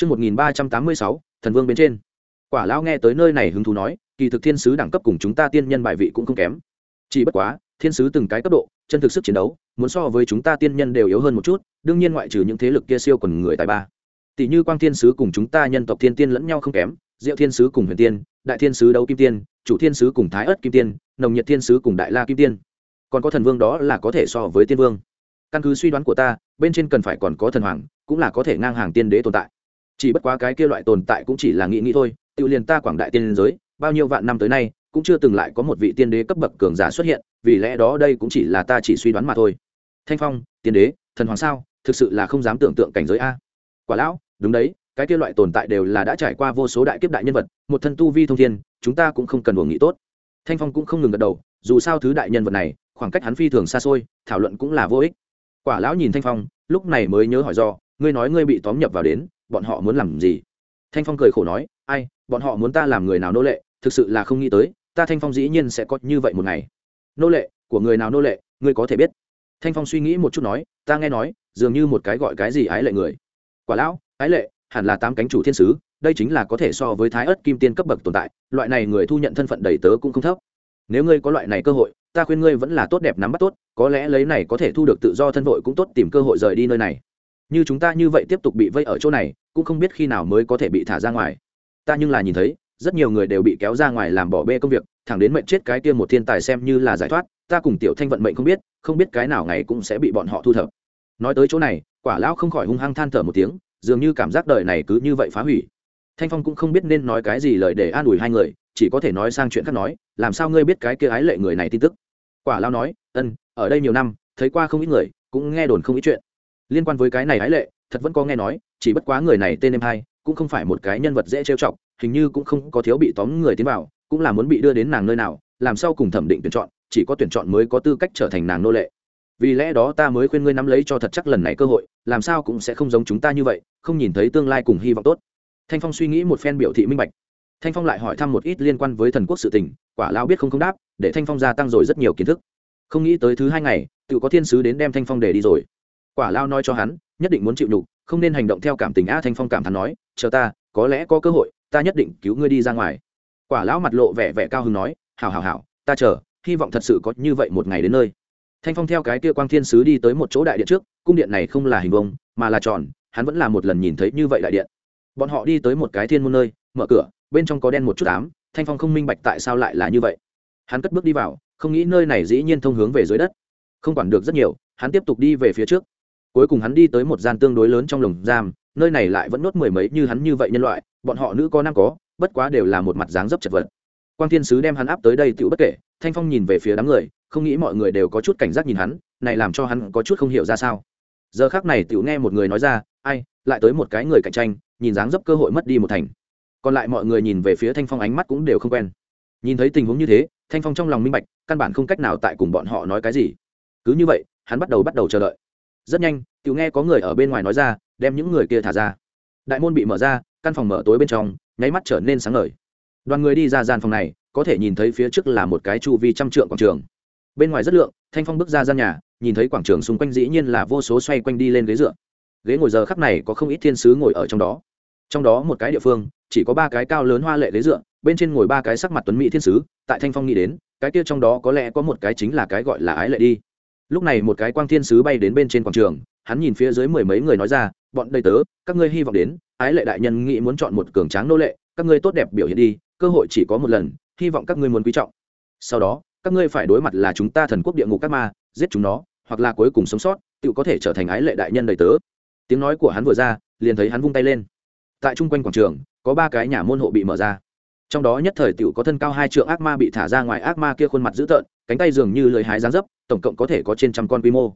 Trước 1386, thần vương bên trên. Quả lão nghe tới nơi này hứng thú nói, kỳ thực thiên sứ đẳng cấp cùng chúng ta tiên nhân bài vị cũng không kém. Chỉ bất quá, thiên sứ từng cái cấp độ, chân thực sức chiến đấu, muốn so với chúng ta tiên nhân đều yếu hơn một chút, đương nhiên ngoại trừ những thế lực kia siêu quần người tài ba. Tỷ như quang thiên sứ cùng chúng ta nhân tộc thiên tiên lẫn nhau không kém, diệu thiên sứ cùng huyền tiên, đại thiên sứ đấu kim tiên, chủ thiên sứ cùng thái ất kim tiên, nồng nhiệt thiên sứ cùng đại la kim tiên. Còn có thần vương đó là có thể so với tiên vương. Căn cứ suy đoán của ta, bên trên cần phải còn có thần hoàng, cũng là có thể ngang hàng tiên đế tồn tại chỉ bất quá cái kia loại tồn tại cũng chỉ là nghĩ nghĩ thôi tự liền ta quảng đại tiên giới, bao nhiêu vạn năm tới nay, cũng chưa từng lại có một vị tiên đế cấp bậc cường giả xuất hiện, vì lẽ đó đây cũng chỉ là ta chỉ suy đoán mà thôi. Thanh phong, tiên đế, thần hoàng sao, thực sự là không dám tưởng tượng cảnh giới a. Quả lão, đúng đấy, cái kia loại tồn tại đều là đã trải qua vô số đại kiếp đại nhân vật, một thân tu vi thông thiên, chúng ta cũng không cần buồn nghĩ tốt. Thanh phong cũng không ngừng gật đầu, dù sao thứ đại nhân vật này, khoảng cách hắn phi thường xa xôi, thảo luận cũng là vô ích. Quả lão nhìn thanh phong, lúc này mới nhớ hỏi do, ngươi nói ngươi bị tóm nhập vào đến bọn họ muốn làm gì? Thanh phong cười khổ nói, ai, bọn họ muốn ta làm người nào nô lệ, thực sự là không nghĩ tới, ta thanh phong dĩ nhiên sẽ có như vậy một ngày. Nô lệ, của người nào nô lệ, ngươi có thể biết. Thanh phong suy nghĩ một chút nói, ta nghe nói, dường như một cái gọi cái gì ái lệ người. Quả lão, ái lệ, hẳn là tám cánh chủ thiên sứ, đây chính là có thể so với thái ớt kim tiên cấp bậc tồn tại, loại này người thu nhận thân phận đầy tớ cũng không thấp. Nếu ngươi có loại này cơ hội, ta khuyên ngươi vẫn là tốt đẹp nắm bắt tốt, có lẽ lấy này có thể thu được tự do thân vội cũng tốt tìm cơ hội rời đi nơi này như chúng ta như vậy tiếp tục bị vây ở chỗ này, cũng không biết khi nào mới có thể bị thả ra ngoài. Ta nhưng là nhìn thấy, rất nhiều người đều bị kéo ra ngoài làm bỏ bê công việc, thẳng đến mệnh chết cái kia một thiên tài xem như là giải thoát, ta cùng tiểu thanh vận mệnh không biết không biết cái nào ngày cũng sẽ bị bọn họ thu thập. Nói tới chỗ này, quả lão không khỏi hung hăng than thở một tiếng, dường như cảm giác đời này cứ như vậy phá hủy. Thanh phong cũng không biết nên nói cái gì lời để an ủi hai người, chỉ có thể nói sang chuyện khác nói, làm sao ngươi biết cái kia ái lệ người này tin tức? Quả lão nói, ân, ở đây nhiều năm, thấy qua không ít người, cũng nghe đồn không ít chuyện liên quan với cái này hái lệ, thật vẫn có nghe nói, chỉ bất quá người này tên em hai, cũng không phải một cái nhân vật dễ trêu chọc, hình như cũng không có thiếu bị tóm người tiến vào, cũng là muốn bị đưa đến nàng nơi nào, làm sao cùng thẩm định tuyển chọn, chỉ có tuyển chọn mới có tư cách trở thành nàng nô lệ. Vì lẽ đó ta mới khuyên ngươi nắm lấy cho thật chắc lần này cơ hội, làm sao cũng sẽ không giống chúng ta như vậy, không nhìn thấy tương lai cùng hy vọng tốt. Thanh phong suy nghĩ một phen biểu thị minh bạch. Thanh phong lại hỏi thăm một ít liên quan với thần quốc sự tình, quả lao biết không không đáp, để thanh phong gia tăng rồi rất nhiều kiến thức. Không nghĩ tới thứ hai ngày, tự có thiên sứ đến đem thanh phong để đi rồi quả lao nói cho hắn, nhất định muốn chịu nhục, không nên hành động theo cảm tình a thanh phong cảm thán nói, chờ ta, có lẽ có cơ hội, ta nhất định cứu ngươi đi ra ngoài. Quả lão mặt lộ vẻ vẻ cao hứng nói, hảo hảo hảo, ta chờ, hy vọng thật sự có như vậy một ngày đến nơi. Thanh phong theo cái kia quang thiên sứ đi tới một chỗ đại điện trước, cung điện này không là hình vông mà là tròn, hắn vẫn là một lần nhìn thấy như vậy đại điện. Bọn họ đi tới một cái thiên môn nơi, mở cửa, bên trong có đen một chút ám, thanh phong không minh bạch tại sao lại là như vậy. Hắn cất bước đi vào, không nghĩ nơi này dĩ nhiên thông hướng về dưới đất. Không quản được rất nhiều, hắn tiếp tục đi về phía trước cuối cùng hắn đi tới một gian tương đối lớn trong lồng giam, nơi này lại vẫn nốt mười mấy như hắn như vậy nhân loại, bọn họ nữ có nam có, bất quá đều là một mặt dáng dấp chật vật. Quang thiên sứ đem hắn áp tới đây tựu bất kể, thanh phong nhìn về phía đám người, không nghĩ mọi người đều có chút cảnh giác nhìn hắn, này làm cho hắn có chút không hiểu ra sao. Giờ khác này tựu nghe một người nói ra, ai, lại tới một cái người cạnh tranh, nhìn dáng dấp cơ hội mất đi một thành. Còn lại mọi người nhìn về phía thanh phong ánh mắt cũng đều không quen. Nhìn thấy tình huống như thế, thanh phong trong lòng minh bạch, căn bản không cách nào tại cùng bọn họ nói cái gì. Cứ như vậy, hắn bắt đầu bắt đầu chờ đợi rất nhanh tự nghe có người ở bên ngoài nói ra, đem những người kia thả ra. Đại môn bị mở ra, căn phòng mở tối bên trong, nháy mắt trở nên sáng ngời. Đoàn người đi ra gian phòng này, có thể nhìn thấy phía trước là một cái chu vi trăm trượng quảng trường. Bên ngoài rất lượng, thanh phong bước ra gian nhà, nhìn thấy quảng trường xung quanh dĩ nhiên là vô số xoay quanh đi lên ghế dựa. Ghế ngồi giờ khắp này có không ít thiên sứ ngồi ở trong đó. Trong đó một cái địa phương, chỉ có ba cái cao lớn hoa lệ ghế dựa, bên trên ngồi ba cái sắc mặt tuấn mỹ thiên sứ, tại thanh phong nghĩ đến, cái kia trong đó có lẽ có một cái chính là cái gọi là ái lệ đi lúc này một cái quang thiên sứ bay đến bên trên quảng trường, hắn nhìn phía dưới mười mấy người nói ra, bọn đầy tớ, các ngươi hy vọng đến, ái lệ đại nhân nghĩ muốn chọn một cường tráng nô lệ, các ngươi tốt đẹp biểu hiện đi, cơ hội chỉ có một lần, hy vọng các ngươi muốn quý trọng. Sau đó, các ngươi phải đối mặt là chúng ta thần quốc địa ngục các ma, giết chúng nó, hoặc là cuối cùng sống sót tự có thể trở thành ái lệ đại nhân đầy tớ. Tiếng nói của hắn vừa ra, liền thấy hắn vung tay lên. Tại chung quanh quảng trường, có ba cái nhà môn hộ bị mở ra trong đó nhất thời tiểu có thân cao hai trượng ác ma bị thả ra ngoài ác ma kia khuôn mặt dữ tợn, cánh tay dường như lưỡi hái dáng dấp, tổng cộng có thể có trên trăm con quy mô.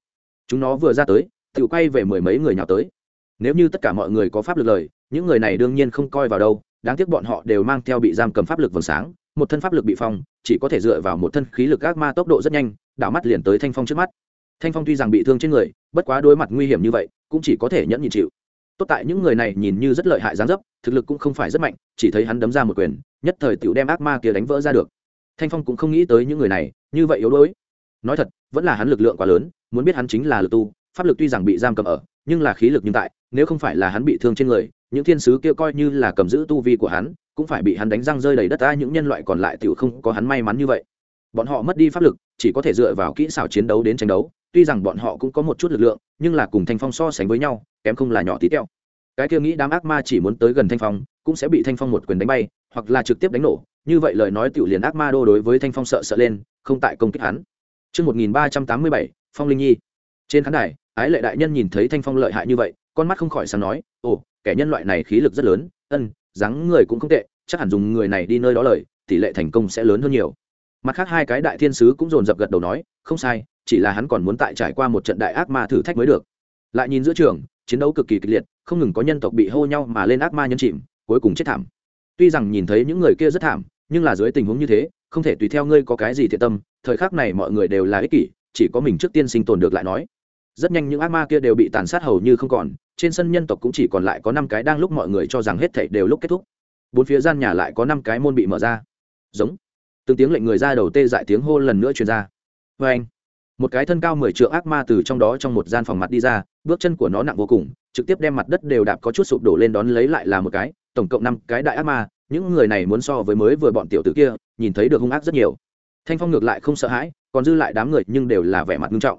Chúng nó vừa ra tới, tiểu quay về mười mấy người nhào tới. Nếu như tất cả mọi người có pháp lực lời, những người này đương nhiên không coi vào đâu, đáng tiếc bọn họ đều mang theo bị giam cầm pháp lực vầng sáng, một thân pháp lực bị phong, chỉ có thể dựa vào một thân khí lực ác ma tốc độ rất nhanh, đảo mắt liền tới thanh phong trước mắt. Thanh phong tuy rằng bị thương trên người, bất quá đối mặt nguy hiểm như vậy, cũng chỉ có thể nhẫn nhịn chịu tốt tại những người này nhìn như rất lợi hại dáng dấp, thực lực cũng không phải rất mạnh, chỉ thấy hắn đấm ra một quyền, nhất thời tiểu đem ác ma kia đánh vỡ ra được. Thanh phong cũng không nghĩ tới những người này, như vậy yếu đuối. Nói thật, vẫn là hắn lực lượng quá lớn, muốn biết hắn chính là lực tu, pháp lực tuy rằng bị giam cầm ở, nhưng là khí lực nhưng tại, nếu không phải là hắn bị thương trên người, những thiên sứ kia coi như là cầm giữ tu vi của hắn, cũng phải bị hắn đánh răng rơi đầy đất ta những nhân loại còn lại tiểu không có hắn may mắn như vậy. Bọn họ mất đi pháp lực, chỉ có thể dựa vào kỹ xảo chiến đấu đến tranh đấu tuy rằng bọn họ cũng có một chút lực lượng nhưng là cùng thanh phong so sánh với nhau kém không là nhỏ tí teo cái kia nghĩ đám ác ma chỉ muốn tới gần thanh phong cũng sẽ bị thanh phong một quyền đánh bay hoặc là trực tiếp đánh nổ như vậy lời nói tiểu liền ác ma đô đối với thanh phong sợ sợ lên không tại công kích hắn Trước 1387, Phong Linh Nhi. Trên khán đài, ái lệ đại nhân nhìn thấy thanh phong lợi hại như vậy, con mắt không khỏi sáng nói, ồ, kẻ nhân loại này khí lực rất lớn, ân, dáng người cũng không tệ, chắc hẳn dùng người này đi nơi đó lời, tỷ lệ thành công sẽ lớn hơn nhiều. Mặt khác hai cái đại thiên sứ cũng dồn dập gật đầu nói, không sai, chỉ là hắn còn muốn tại trải qua một trận đại ác ma thử thách mới được. Lại nhìn giữa trường, chiến đấu cực kỳ kịch liệt, không ngừng có nhân tộc bị hô nhau mà lên ác ma nhân chìm, cuối cùng chết thảm. Tuy rằng nhìn thấy những người kia rất thảm, nhưng là dưới tình huống như thế không thể tùy theo ngươi có cái gì thiện tâm thời khắc này mọi người đều là ích kỷ chỉ có mình trước tiên sinh tồn được lại nói. Rất nhanh những ác ma kia đều bị tàn sát hầu như không còn trên sân nhân tộc cũng chỉ còn lại có năm cái đang lúc mọi người cho rằng hết thảy đều lúc kết thúc. Bốn phía gian nhà lại có năm cái môn bị mở ra. Giống. Từng tiếng lệnh người ra đầu tê dại tiếng hô lần nữa truyền ra. Vê anh một cái thân cao mười trượng ác ma từ trong đó trong một gian phòng mặt đi ra, bước chân của nó nặng vô cùng, trực tiếp đem mặt đất đều đạp có chút sụp đổ lên đón lấy lại là một cái, tổng cộng năm cái đại ác ma, những người này muốn so với mới vừa bọn tiểu tử kia, nhìn thấy được hung ác rất nhiều. Thanh phong ngược lại không sợ hãi, còn dư lại đám người nhưng đều là vẻ mặt nghiêm trọng.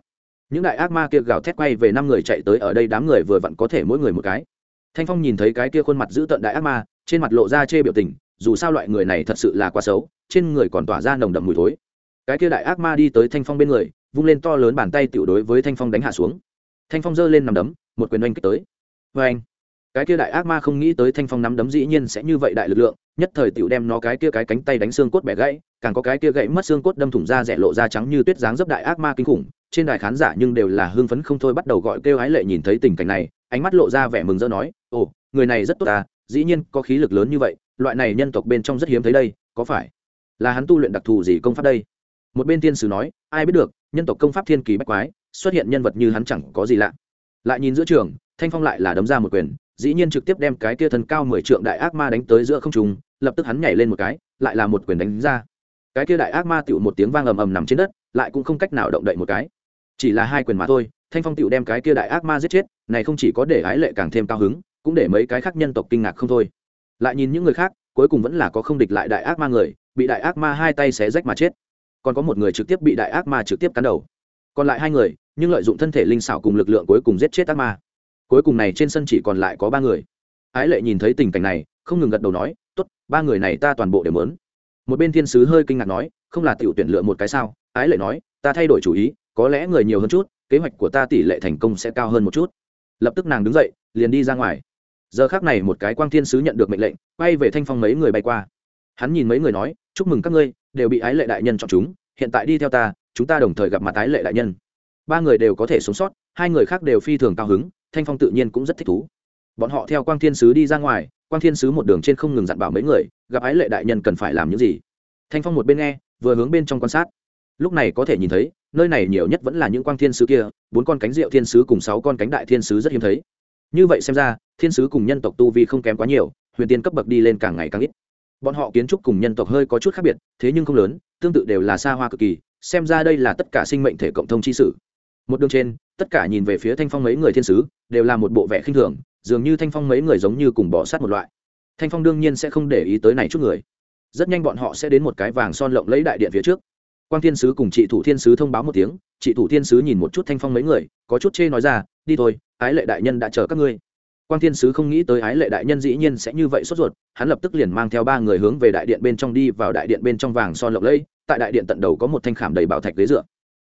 Những đại ác ma kia gào thét quay về năm người chạy tới ở đây, đám người vừa vặn có thể mỗi người một cái. Thanh phong nhìn thấy cái kia khuôn mặt giữ tận đại ác ma, trên mặt lộ ra chê biểu tình, dù sao loại người này thật sự là quá xấu, trên người còn tỏa ra nồng đậm mùi thối. Cái kia đại ác ma đi tới thanh phong bên người vung lên to lớn bàn tay tiểu đối với thanh phong đánh hạ xuống. Thanh phong giơ lên nằm đấm, một quyền oanh kích tới. Vê anh cái kia đại ác ma không nghĩ tới thanh phong nắm đấm dĩ nhiên sẽ như vậy đại lực lượng, nhất thời tiểu đem nó cái kia cái cánh tay đánh xương cốt bẻ gãy, càng có cái kia gãy mất xương cốt đâm thủng ra rẻ lộ ra trắng như tuyết dáng dấp đại ác ma kinh khủng, trên đài khán giả nhưng đều là hưng phấn không thôi bắt đầu gọi kêu ái lệ nhìn thấy tình cảnh này, ánh mắt lộ ra vẻ mừng rỡ nói, ồ, người này rất tốt ta, dĩ nhiên có khí lực lớn như vậy, loại này nhân tộc bên trong rất hiếm thấy đây, có phải là hắn tu luyện đặc thù gì công pháp đây? Một bên tiên sử nói, ai biết được, nhân tộc công pháp thiên kỳ bách quái, xuất hiện nhân vật như hắn chẳng có gì lạ. Lại nhìn giữa trường, thanh phong lại là đấm ra một quyền, dĩ nhiên trực tiếp đem cái kia thần cao mười trượng đại ác ma đánh tới giữa không trung, lập tức hắn nhảy lên một cái, lại là một quyền đánh ra. Cái kia đại ác ma tựu một tiếng vang ầm ầm nằm trên đất, lại cũng không cách nào động đậy một cái. Chỉ là hai quyền mà thôi, thanh phong tựu đem cái kia đại ác ma giết chết, này không chỉ có để ái lệ càng thêm cao hứng, cũng để mấy cái khác nhân tộc kinh ngạc không thôi. Lại nhìn những người khác, cuối cùng vẫn là có không địch lại đại ác ma người, bị đại ác ma hai tay xé rách mà chết còn có một người trực tiếp bị đại ác ma trực tiếp cắn đầu. Còn lại hai người, nhưng lợi dụng thân thể linh xảo cùng lực lượng cuối cùng giết chết ác ma. Cuối cùng này trên sân chỉ còn lại có ba người. Ái lệ nhìn thấy tình cảnh này, không ngừng gật đầu nói, tốt, ba người này ta toàn bộ đều mớn một bên thiên sứ hơi kinh ngạc nói, không là tiểu tuyển lựa một cái sao? Ái lệ nói, ta thay đổi chủ ý, có lẽ người nhiều hơn chút, kế hoạch của ta tỷ lệ thành công sẽ cao hơn một chút. Lập tức nàng đứng dậy, liền đi ra ngoài. Giờ khác này một cái quang thiên sứ nhận được mệnh lệnh, quay về thanh phong mấy người bay qua. Hắn nhìn mấy người nói, chúc mừng các ngươi đều bị ái lệ đại nhân chọn chúng, hiện tại đi theo ta, chúng ta đồng thời gặp mặt ái lệ đại nhân. Ba người đều có thể sống sót, hai người khác đều phi thường cao hứng, thanh phong tự nhiên cũng rất thích thú. Bọn họ theo quang thiên sứ đi ra ngoài, quang thiên sứ một đường trên không ngừng dặn bảo mấy người, gặp ái lệ đại nhân cần phải làm những gì. Thanh phong một bên nghe, vừa hướng bên trong quan sát. Lúc này có thể nhìn thấy, nơi này nhiều nhất vẫn là những quang thiên sứ kia, bốn con cánh rượu thiên sứ cùng sáu con cánh đại thiên sứ rất hiếm thấy. Như vậy xem ra, thiên sứ cùng nhân tộc tu vi không kém quá nhiều, huyền tiên cấp bậc đi lên càng ngày càng ít bọn họ kiến trúc cùng nhân tộc hơi có chút khác biệt, thế nhưng không lớn, tương tự đều là xa hoa cực kỳ, xem ra đây là tất cả sinh mệnh thể cộng thông chi sử một đường trên, tất cả nhìn về phía thanh phong mấy người thiên sứ, đều là một bộ vẻ khinh thường, dường như thanh phong mấy người giống như cùng bỏ sát một loại. Thanh phong đương nhiên sẽ không để ý tới này chút người. Rất nhanh bọn họ sẽ đến một cái vàng son lộng lấy đại điện phía trước. Quang thiên sứ cùng chị thủ thiên sứ thông báo một tiếng, chị thủ thiên sứ nhìn một chút thanh phong mấy người, có chút chê nói ra, đi thôi, ái lệ đại nhân đã chờ các ngươi quang thiên sứ không nghĩ tới ái lệ đại nhân dĩ nhiên sẽ như vậy sốt ruột, hắn lập tức liền mang theo ba người hướng về đại điện bên trong đi, vào đại điện bên trong vàng son lộng lẫy, tại đại điện tận đầu có một thanh khảm đầy bảo thạch ghế dựa.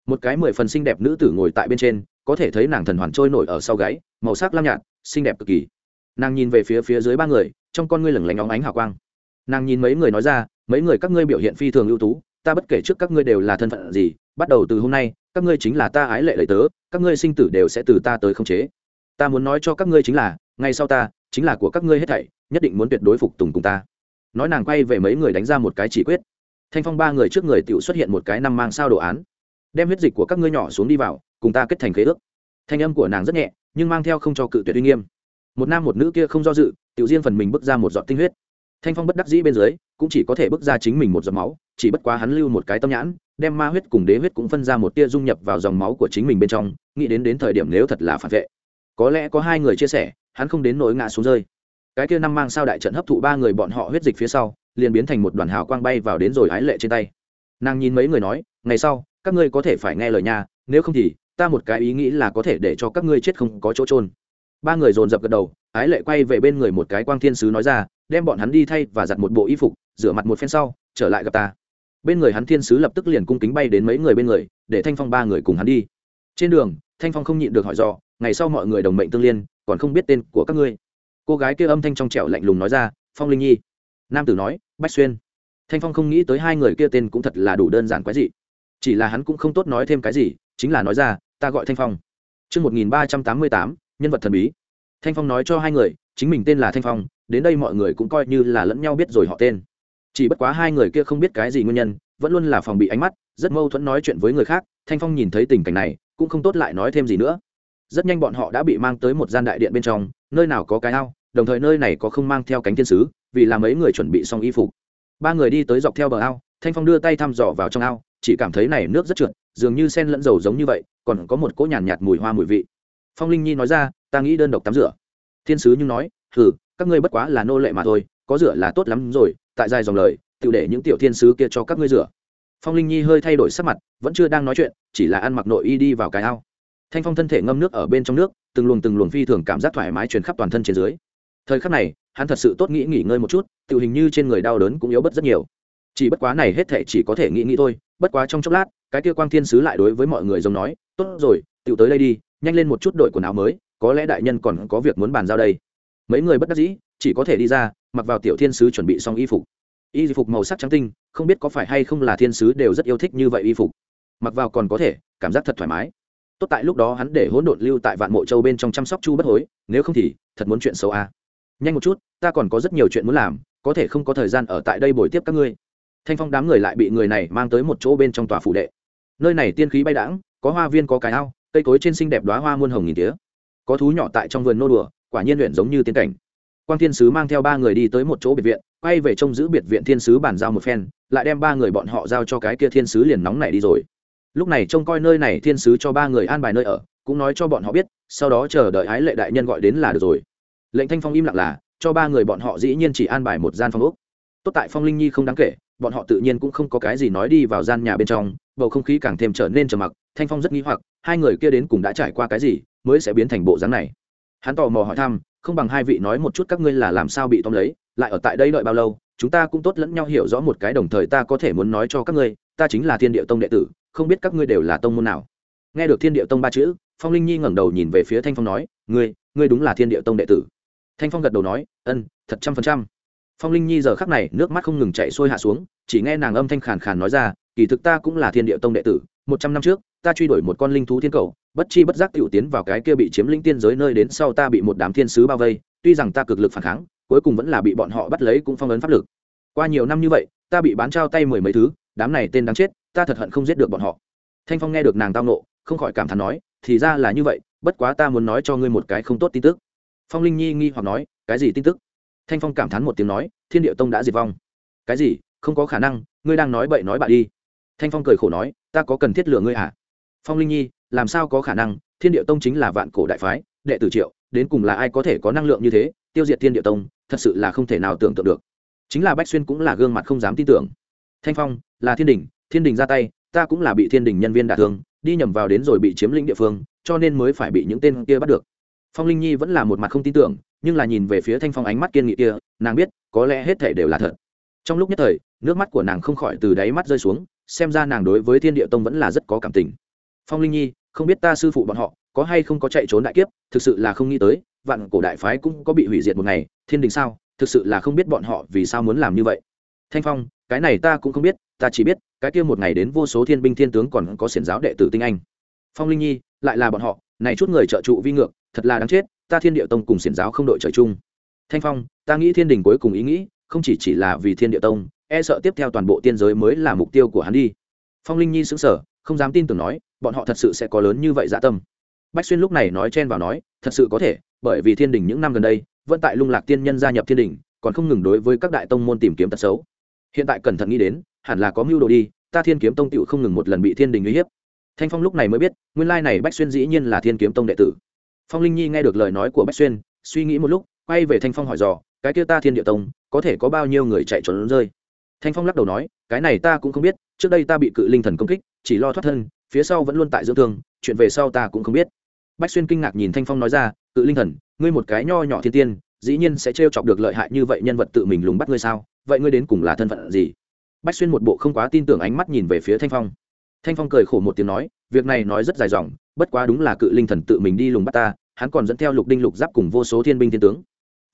Một cái mười phần xinh đẹp nữ tử ngồi tại bên trên, có thể thấy nàng thần hoàn trôi nổi ở sau gáy, màu sắc lam nhạt, xinh đẹp cực kỳ. Nàng nhìn về phía phía dưới ba người, trong con ngươi lửng lánh óng ánh hào quang. Nàng nhìn mấy người nói ra, mấy người các ngươi biểu hiện phi thường ưu tú, ta bất kể trước các ngươi đều là thân phận gì, bắt đầu từ hôm nay, các ngươi chính là ta ái lệ lợi tớ, các ngươi sinh tử đều sẽ từ ta tới khống chế. Ta muốn nói cho các ngươi chính là ngay sau ta, chính là của các ngươi hết thảy, nhất định muốn tuyệt đối phục tùng cùng ta. Nói nàng quay về mấy người đánh ra một cái chỉ quyết. Thanh phong ba người trước người tự xuất hiện một cái năm mang sao đồ án. Đem huyết dịch của các ngươi nhỏ xuống đi vào, cùng ta kết thành khế ước. Thanh âm của nàng rất nhẹ, nhưng mang theo không cho cự tuyệt uy nghiêm. Một nam một nữ kia không do dự tự riêng phần mình bước ra một giọt tinh huyết. Thanh phong bất đắc dĩ bên dưới, cũng chỉ có thể bước ra chính mình một giọt máu, chỉ bất quá hắn lưu một cái tâm nhãn, đem ma huyết cùng đế huyết cũng phân ra một tia dung nhập vào dòng máu của chính mình bên trong, nghĩ đến đến thời điểm nếu thật là phản vệ có lẽ có hai người chia sẻ, hắn không đến nỗi ngã xuống rơi. Cái kia năm mang sao đại trận hấp thụ ba người bọn họ huyết dịch phía sau, liền biến thành một đoàn hào quang bay vào đến rồi ái lệ trên tay. Nàng nhìn mấy người nói, ngày sau, các ngươi có thể phải nghe lời nhà nếu không thì, ta một cái ý nghĩ là có thể để cho các ngươi chết không có chỗ trôn ba người dồn dập gật đầu, ái lệ quay về bên người một cái quang thiên sứ nói ra, đem bọn hắn đi thay và giặt một bộ y phục, rửa mặt một phen sau, trở lại gặp ta. Bên người hắn thiên sứ lập tức liền cung kính bay đến mấy người bên người, để thanh phong ba người cùng hắn đi. Trên đường, thanh phong không nhịn được hỏi dò ngày sau mọi người đồng mệnh tương liên còn không biết tên của các ngươi cô gái kia âm thanh trong trẻo lạnh lùng nói ra phong linh nhi nam tử nói bách xuyên thanh phong không nghĩ tới hai người kia tên cũng thật là đủ đơn giản quái dị chỉ là hắn cũng không tốt nói thêm cái gì chính là nói ra ta gọi thanh phong Trước 1388, nhân vật thần bí. Thanh Phong nói cho hai người, chính mình tên là Thanh Phong, đến đây mọi người cũng coi như là lẫn nhau biết rồi họ tên. Chỉ bất quá hai người kia không biết cái gì nguyên nhân, vẫn luôn là phòng bị ánh mắt, rất mâu thuẫn nói chuyện với người khác, Thanh Phong nhìn thấy tình cảnh này, cũng không tốt lại nói thêm gì nữa. Rất nhanh bọn họ đã bị mang tới một gian đại điện bên trong, nơi nào có cái ao, đồng thời nơi này có không mang theo cánh thiên sứ, vì là mấy người chuẩn bị xong y phục. Ba người đi tới dọc theo bờ ao, Thanh Phong đưa tay thăm dò vào trong ao, chỉ cảm thấy này nước rất trượt, dường như sen lẫn dầu giống như vậy, còn có một cỗ nhàn nhạt, nhạt mùi hoa mùi vị. Phong linh nhi nói ra ta nghĩ đơn độc tắm rửa. Thiên sứ nhưng nói hừ các ngươi bất quá là nô lệ mà thôi có rửa là tốt lắm rồi tại dài dòng lời tự để những tiểu thiên sứ kia cho các ngươi rửa. Phong linh nhi hơi thay đổi sắc mặt vẫn chưa đang nói chuyện chỉ là ăn mặc nội y đi vào cái ao thanh phong thân thể ngâm nước ở bên trong nước, từng luồng từng luồng phi thường cảm giác thoải mái truyền khắp toàn thân trên dưới. Thời khắc này, hắn thật sự tốt nghĩ nghỉ ngơi một chút tự hình như trên người đau đớn cũng yếu bớt rất nhiều. Chỉ bất quá này hết thể chỉ có thể nghĩ nghĩ thôi, bất quá trong chốc lát, cái kia quang thiên sứ lại đối với mọi người giống nói, tốt rồi tự tới đây đi, nhanh lên một chút đội quần áo mới, có lẽ đại nhân còn có việc muốn bàn giao đây. Mấy người bất đắc dĩ, chỉ có thể đi ra, mặc vào tiểu thiên sứ chuẩn bị xong y phục. Y phục màu sắc trắng tinh, không biết có phải hay không là thiên sứ đều rất yêu thích như vậy y phục. Mặc vào còn có thể, cảm giác thật thoải mái tốt tại lúc đó hắn để hỗn độn lưu tại vạn mộ châu bên trong chăm sóc chu bất hối, nếu không thì, thật muốn chuyện xấu a à. nhanh một chút, ta còn có rất nhiều chuyện muốn làm, có thể không có thời gian ở tại đây buổi tiếp các ngươi. Thanh phong đám người lại bị người này mang tới một chỗ bên trong tòa phủ đệ. Nơi này tiên khí bay đãng, có hoa viên, có cái ao, cây cối trên xinh đẹp đoá hoa muôn hồng nghìn tía. Có thú nhỏ tại trong vườn nô đùa, quả nhiên luyện giống như tiên cảnh. Quang thiên sứ mang theo ba người đi tới một chỗ biệt viện, quay về trông giữ biệt viện thiên sứ bàn giao một phen, lại đem ba người bọn họ giao cho cái kia thiên sứ liền nóng này đi rồi lúc này trông coi nơi này thiên sứ cho ba người an bài nơi ở, cũng nói cho bọn họ biết, sau đó chờ đợi ái lệ đại nhân gọi đến là được rồi. Lệnh thanh phong im lặng là, cho ba người bọn họ dĩ nhiên chỉ an bài một gian phòng úc tốt tại phong linh nhi không đáng kể, bọn họ tự nhiên cũng không có cái gì nói đi vào gian nhà bên trong, bầu không khí càng thêm trở nên trầm mặc, thanh phong rất nghi hoặc, hai người kia đến cùng đã trải qua cái gì, mới sẽ biến thành bộ dáng này. Hắn tò mò hỏi thăm, không bằng hai vị nói một chút các ngươi là làm sao bị tóm lấy, lại ở tại đây đợi bao lâu, chúng ta cũng tốt lẫn nhau hiểu rõ một cái đồng thời ta có thể muốn nói cho các ngươi, ta chính là thiên địa tông đệ tử không biết các ngươi đều là tông môn nào. Nghe được thiên địa tông ba chữ, phong linh nhi ngẩng đầu nhìn về phía thanh phong nói, ngươi ngươi đúng là thiên địa tông đệ tử. Thanh phong gật đầu nói, ân, thật trăm phần trăm. Phong linh nhi giờ khắc này nước mắt không ngừng chạy xuôi hạ xuống, chỉ nghe nàng âm thanh khàn khàn nói ra, kỳ thực ta cũng là thiên địa tông đệ tử, một trăm năm trước, ta truy đuổi một con linh thú thiên cầu, bất chi bất giác t tiến vào cái kia bị chiếm lĩnh tiên giới nơi đến sau ta bị một đám thiên sứ bao vây, tuy rằng ta cực lực phản kháng, cuối cùng vẫn là bị bọn họ bắt lấy cũng phong ấn pháp lực. Qua nhiều năm như vậy, ta bị bán trao tay mười mấy thứ đám này tên đáng chết, ta thật hận không giết được bọn họ. Thanh phong nghe được nàng tao nộ không khỏi cảm thán nói, thì ra là như vậy, bất quá ta muốn nói cho ngươi một cái không tốt tin tức. Phong linh nhi nghi hoặc nói, cái gì tin tức? Thanh phong cảm thán một tiếng nói, thiên địa tông đã diệt vong. Cái gì? Không có khả năng, ngươi đang nói bậy nói bạ đi. Thanh phong cười khổ nói, ta có cần thiết lừa ngươi à? Phong linh nhi, làm sao có khả năng, thiên địa tông chính là vạn cổ đại phái, đệ tử triệu, đến cùng là ai có thể có năng lượng như thế, tiêu diệt thiên địa tông, thật sự là không thể nào tưởng tượng được. Chính là bách xuyên cũng là gương mặt không dám tin tưởng thanh phong, là thiên đình thiên đình ra tay, ta cũng là bị thiên đình nhân viên đả thương, đi nhầm vào đến rồi bị chiếm lĩnh địa phương, cho nên mới phải bị những tên kia bắt được. Phong linh nhi vẫn là một mặt không tin tưởng, nhưng là nhìn về phía thanh phong ánh mắt kiên nghị kia, nàng biết, có lẽ hết thể đều là thật. Trong lúc nhất thời, nước mắt của nàng không khỏi từ đáy mắt rơi xuống, xem ra nàng đối với thiên địa tông vẫn là rất có cảm tình. Phong linh nhi, không biết ta sư phụ bọn họ, có hay không có chạy trốn đại kiếp, thực sự là không nghĩ tới, vạn cổ đại phái cũng có bị hủy diệt một ngày, thiên đình sao? Thực sự là không biết bọn họ vì sao muốn làm như vậy. Thanh phong cái này ta cũng không biết, ta chỉ biết, cái kia một ngày đến vô số thiên binh thiên tướng còn có xiển giáo đệ tử tinh anh. Phong linh nhi, lại là bọn họ, này chút người trợ trụ vi ngược, thật là đáng chết, ta thiên địa tông cùng xiển giáo không đội trời chung. Thanh phong, ta nghĩ thiên đình cuối cùng ý nghĩ, không chỉ chỉ là vì thiên địa tông e sợ tiếp theo toàn bộ tiên giới mới là mục tiêu của hắn đi. Phong linh nhi xứng sở không dám tin tưởng nói, bọn họ thật sự sẽ có lớn như vậy dạ tâm. Bách xuyên lúc này nói chen vào nói, thật sự có thể, bởi vì thiên đình những năm gần đây, vẫn tại lung lạc tiên nhân gia nhập thiên đình, còn không ngừng đối với các đại tông môn tìm kiếm tật xấu hiện tại cẩn thận nghĩ đến, hẳn là có mưu đồ đi, ta thiên kiếm tông tựu không ngừng một lần bị thiên đình uy hiếp. Thanh phong lúc này mới biết, nguyên lai này bách xuyên dĩ nhiên là thiên kiếm tông đệ tử. Phong linh nhi nghe được lời nói của bách xuyên, suy nghĩ một lúc, quay về thanh phong hỏi dò, cái kia ta thiên địa tông, có thể có bao nhiêu người chạy trốn rơi? Thanh phong lắc đầu nói, cái này ta cũng không biết, trước đây ta bị cự linh thần công kích, chỉ lo thoát thân, phía sau vẫn luôn tại dưỡng thương, chuyện về sau ta cũng không biết. Bách xuyên kinh ngạc nhìn thanh phong nói ra, cự linh thần, ngươi một cái nho nhỏ thiên tiên dĩ nhiên sẽ trêu chọc được lợi hại như vậy nhân vật tự mình lùng bắt ngươi sao? Vậy ngươi đến cùng là thân phận gì? Bách xuyên một bộ không quá tin tưởng ánh mắt nhìn về phía thanh phong. Thanh phong cười khổ một tiếng nói, việc này nói rất dài dòng, bất quá đúng là cự linh thần tự mình đi lùng bắt ta, hắn còn dẫn theo lục đinh lục giáp cùng vô số thiên binh thiên tướng.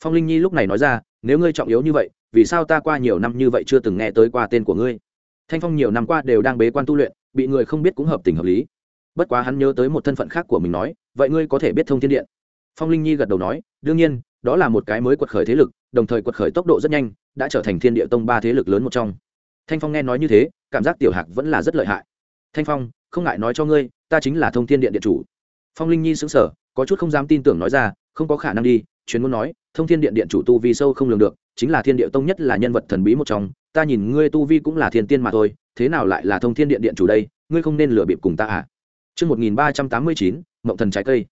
Phong linh nhi lúc này nói ra, nếu ngươi trọng yếu như vậy, vì sao ta qua nhiều năm như vậy chưa từng nghe tới qua tên của ngươi? Thanh phong nhiều năm qua đều đang bế quan tu luyện, bị người không biết cũng hợp tình hợp lý. Bất quá hắn nhớ tới một thân phận khác của mình nói, vậy ngươi có thể biết thông thiên điện phong linh nhi gật đầu nói đương nhiên đó là một cái mới quật khởi thế lực đồng thời quật khởi tốc độ rất nhanh đã trở thành thiên địa tông ba thế lực lớn một trong. Thanh phong nghe nói như thế cảm giác tiểu hạc vẫn là rất lợi hại. Thanh phong không ngại nói cho ngươi ta chính là thông thiên điện điện chủ. Phong linh nhi xứng sở có chút không dám tin tưởng nói ra không có khả năng đi chuyến muốn nói thông thiên điện điện chủ tu vi sâu không lường được chính là thiên địa tông nhất là nhân vật thần bí một trong ta nhìn ngươi tu vi cũng là thiên tiên mà thôi thế nào lại là thông thiên điện điện chủ đây ngươi không nên lừa bịp cùng ta à? Trước 1389, Mộng thần trái cây.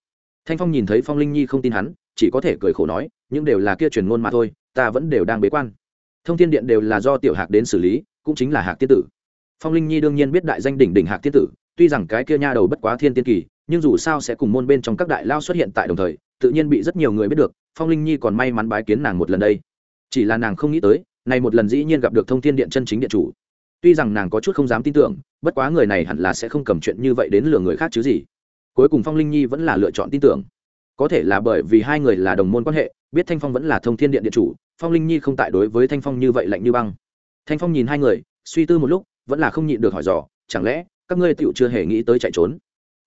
Thanh Phong nhìn thấy Phong Linh Nhi không tin hắn, chỉ có thể cười khổ nói, những đều là kia truyền ngôn mà thôi, ta vẫn đều đang bế quan. Thông Thiên Điện đều là do tiểu Hạc đến xử lý, cũng chính là Hạc tiên tử. Phong Linh Nhi đương nhiên biết đại danh đỉnh đỉnh Hạc tiên tử, tuy rằng cái kia nha đầu bất quá thiên tiên kỳ, nhưng dù sao sẽ cùng môn bên trong các đại lao xuất hiện tại đồng thời, tự nhiên bị rất nhiều người biết được, Phong Linh Nhi còn may mắn bái kiến nàng một lần đây. Chỉ là nàng không nghĩ tới, này một lần dĩ nhiên gặp được Thông Thiên Điện chân chính điện chủ. Tuy rằng nàng có chút không dám tin tưởng, bất quá người này hẳn là sẽ không cầm chuyện như vậy đến lừa người khác chứ gì cuối cùng phong linh nhi vẫn là lựa chọn tin tưởng có thể là bởi vì hai người là đồng môn quan hệ biết thanh phong vẫn là thông thiên điện điện chủ phong linh nhi không tại đối với thanh phong như vậy lạnh như băng thanh phong nhìn hai người suy tư một lúc vẫn là không nhịn được hỏi dò chẳng lẽ các ngươi tựu chưa hề nghĩ tới chạy trốn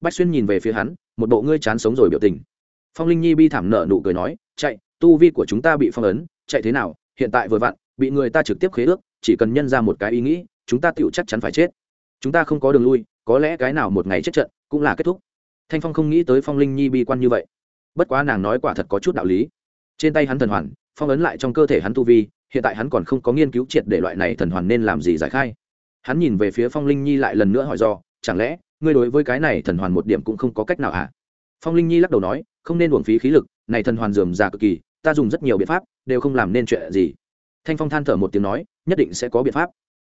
bách xuyên nhìn về phía hắn một bộ ngươi chán sống rồi biểu tình phong linh nhi bi thảm nợ nụ cười nói chạy tu vi của chúng ta bị phong ấn chạy thế nào hiện tại vừa vặn bị người ta trực tiếp khế ước chỉ cần nhân ra một cái ý nghĩ chúng ta tựu chắc chắn phải chết chúng ta không có đường lui có lẽ cái nào một ngày chết trận cũng là kết thúc thanh phong không nghĩ tới phong linh nhi bi quan như vậy. Bất quá nàng nói quả thật có chút đạo lý. Trên tay hắn thần hoàn, phong ấn lại trong cơ thể hắn tu vi, hiện tại hắn còn không có nghiên cứu triệt để loại này thần hoàn nên làm gì giải khai. Hắn nhìn về phía phong linh nhi lại lần nữa hỏi do, chẳng lẽ, ngươi đối với cái này thần hoàn một điểm cũng không có cách nào hả? Phong linh nhi lắc đầu nói, không nên uổng phí khí lực, này thần hoàn dườm già cực kỳ, ta dùng rất nhiều biện pháp, đều không làm nên chuyện gì. Thanh phong than thở một tiếng nói, nhất định sẽ có biện pháp.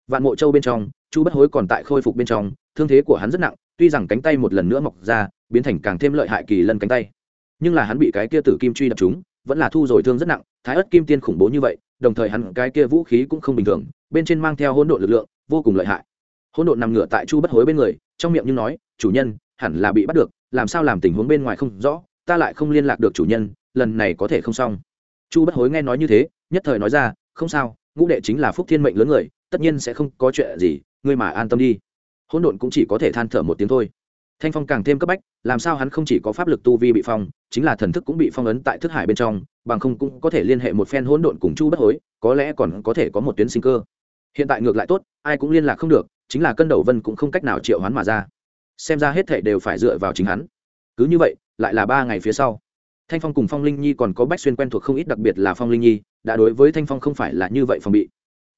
Vạn mộ châu bên trong, chu bất hối còn tại khôi phục bên trong, thương thế của hắn rất nặng tuy rằng cánh tay một lần nữa mọc ra, biến thành càng thêm lợi hại kỳ lân cánh tay. Nhưng là hắn bị cái kia tử kim truy đập chúng vẫn là thu rồi thương rất nặng, thái ớt kim tiên khủng bố như vậy, đồng thời hắn cái kia vũ khí cũng không bình thường, bên trên mang theo hỗn độn lực lượng, vô cùng lợi hại. Hỗn độn nằm ngửa tại chu bất hối bên người, trong miệng như nói, chủ nhân, hẳn là bị bắt được, làm sao làm tình huống bên ngoài không rõ, ta lại không liên lạc được chủ nhân, lần này có thể không xong. Chu bất hối nghe nói như thế, nhất thời nói ra, không sao, ngũ đệ chính là phúc thiên mệnh lớn người, tất nhiên sẽ không có chuyện gì, ngươi mà an tâm đi hỗn độn cũng chỉ có thể than thở một tiếng thôi. Thanh phong càng thêm cấp bách, làm sao hắn không chỉ có pháp lực tu vi bị phong, chính là thần thức cũng bị phong ấn tại thức hải bên trong, bằng không cũng có thể liên hệ một phen hỗn độn cùng chu bất hối, có lẽ còn có thể có một tuyến sinh cơ. Hiện tại ngược lại tốt, ai cũng liên lạc không được, chính là cân đầu vân cũng không cách nào triệu hoán mà ra. Xem ra hết thể đều phải dựa vào chính hắn. Cứ như vậy, lại là ba ngày phía sau. Thanh phong cùng phong linh nhi còn có bách xuyên quen thuộc không ít, đặc biệt là phong linh nhi, đã đối với thanh phong không phải là như vậy phòng bị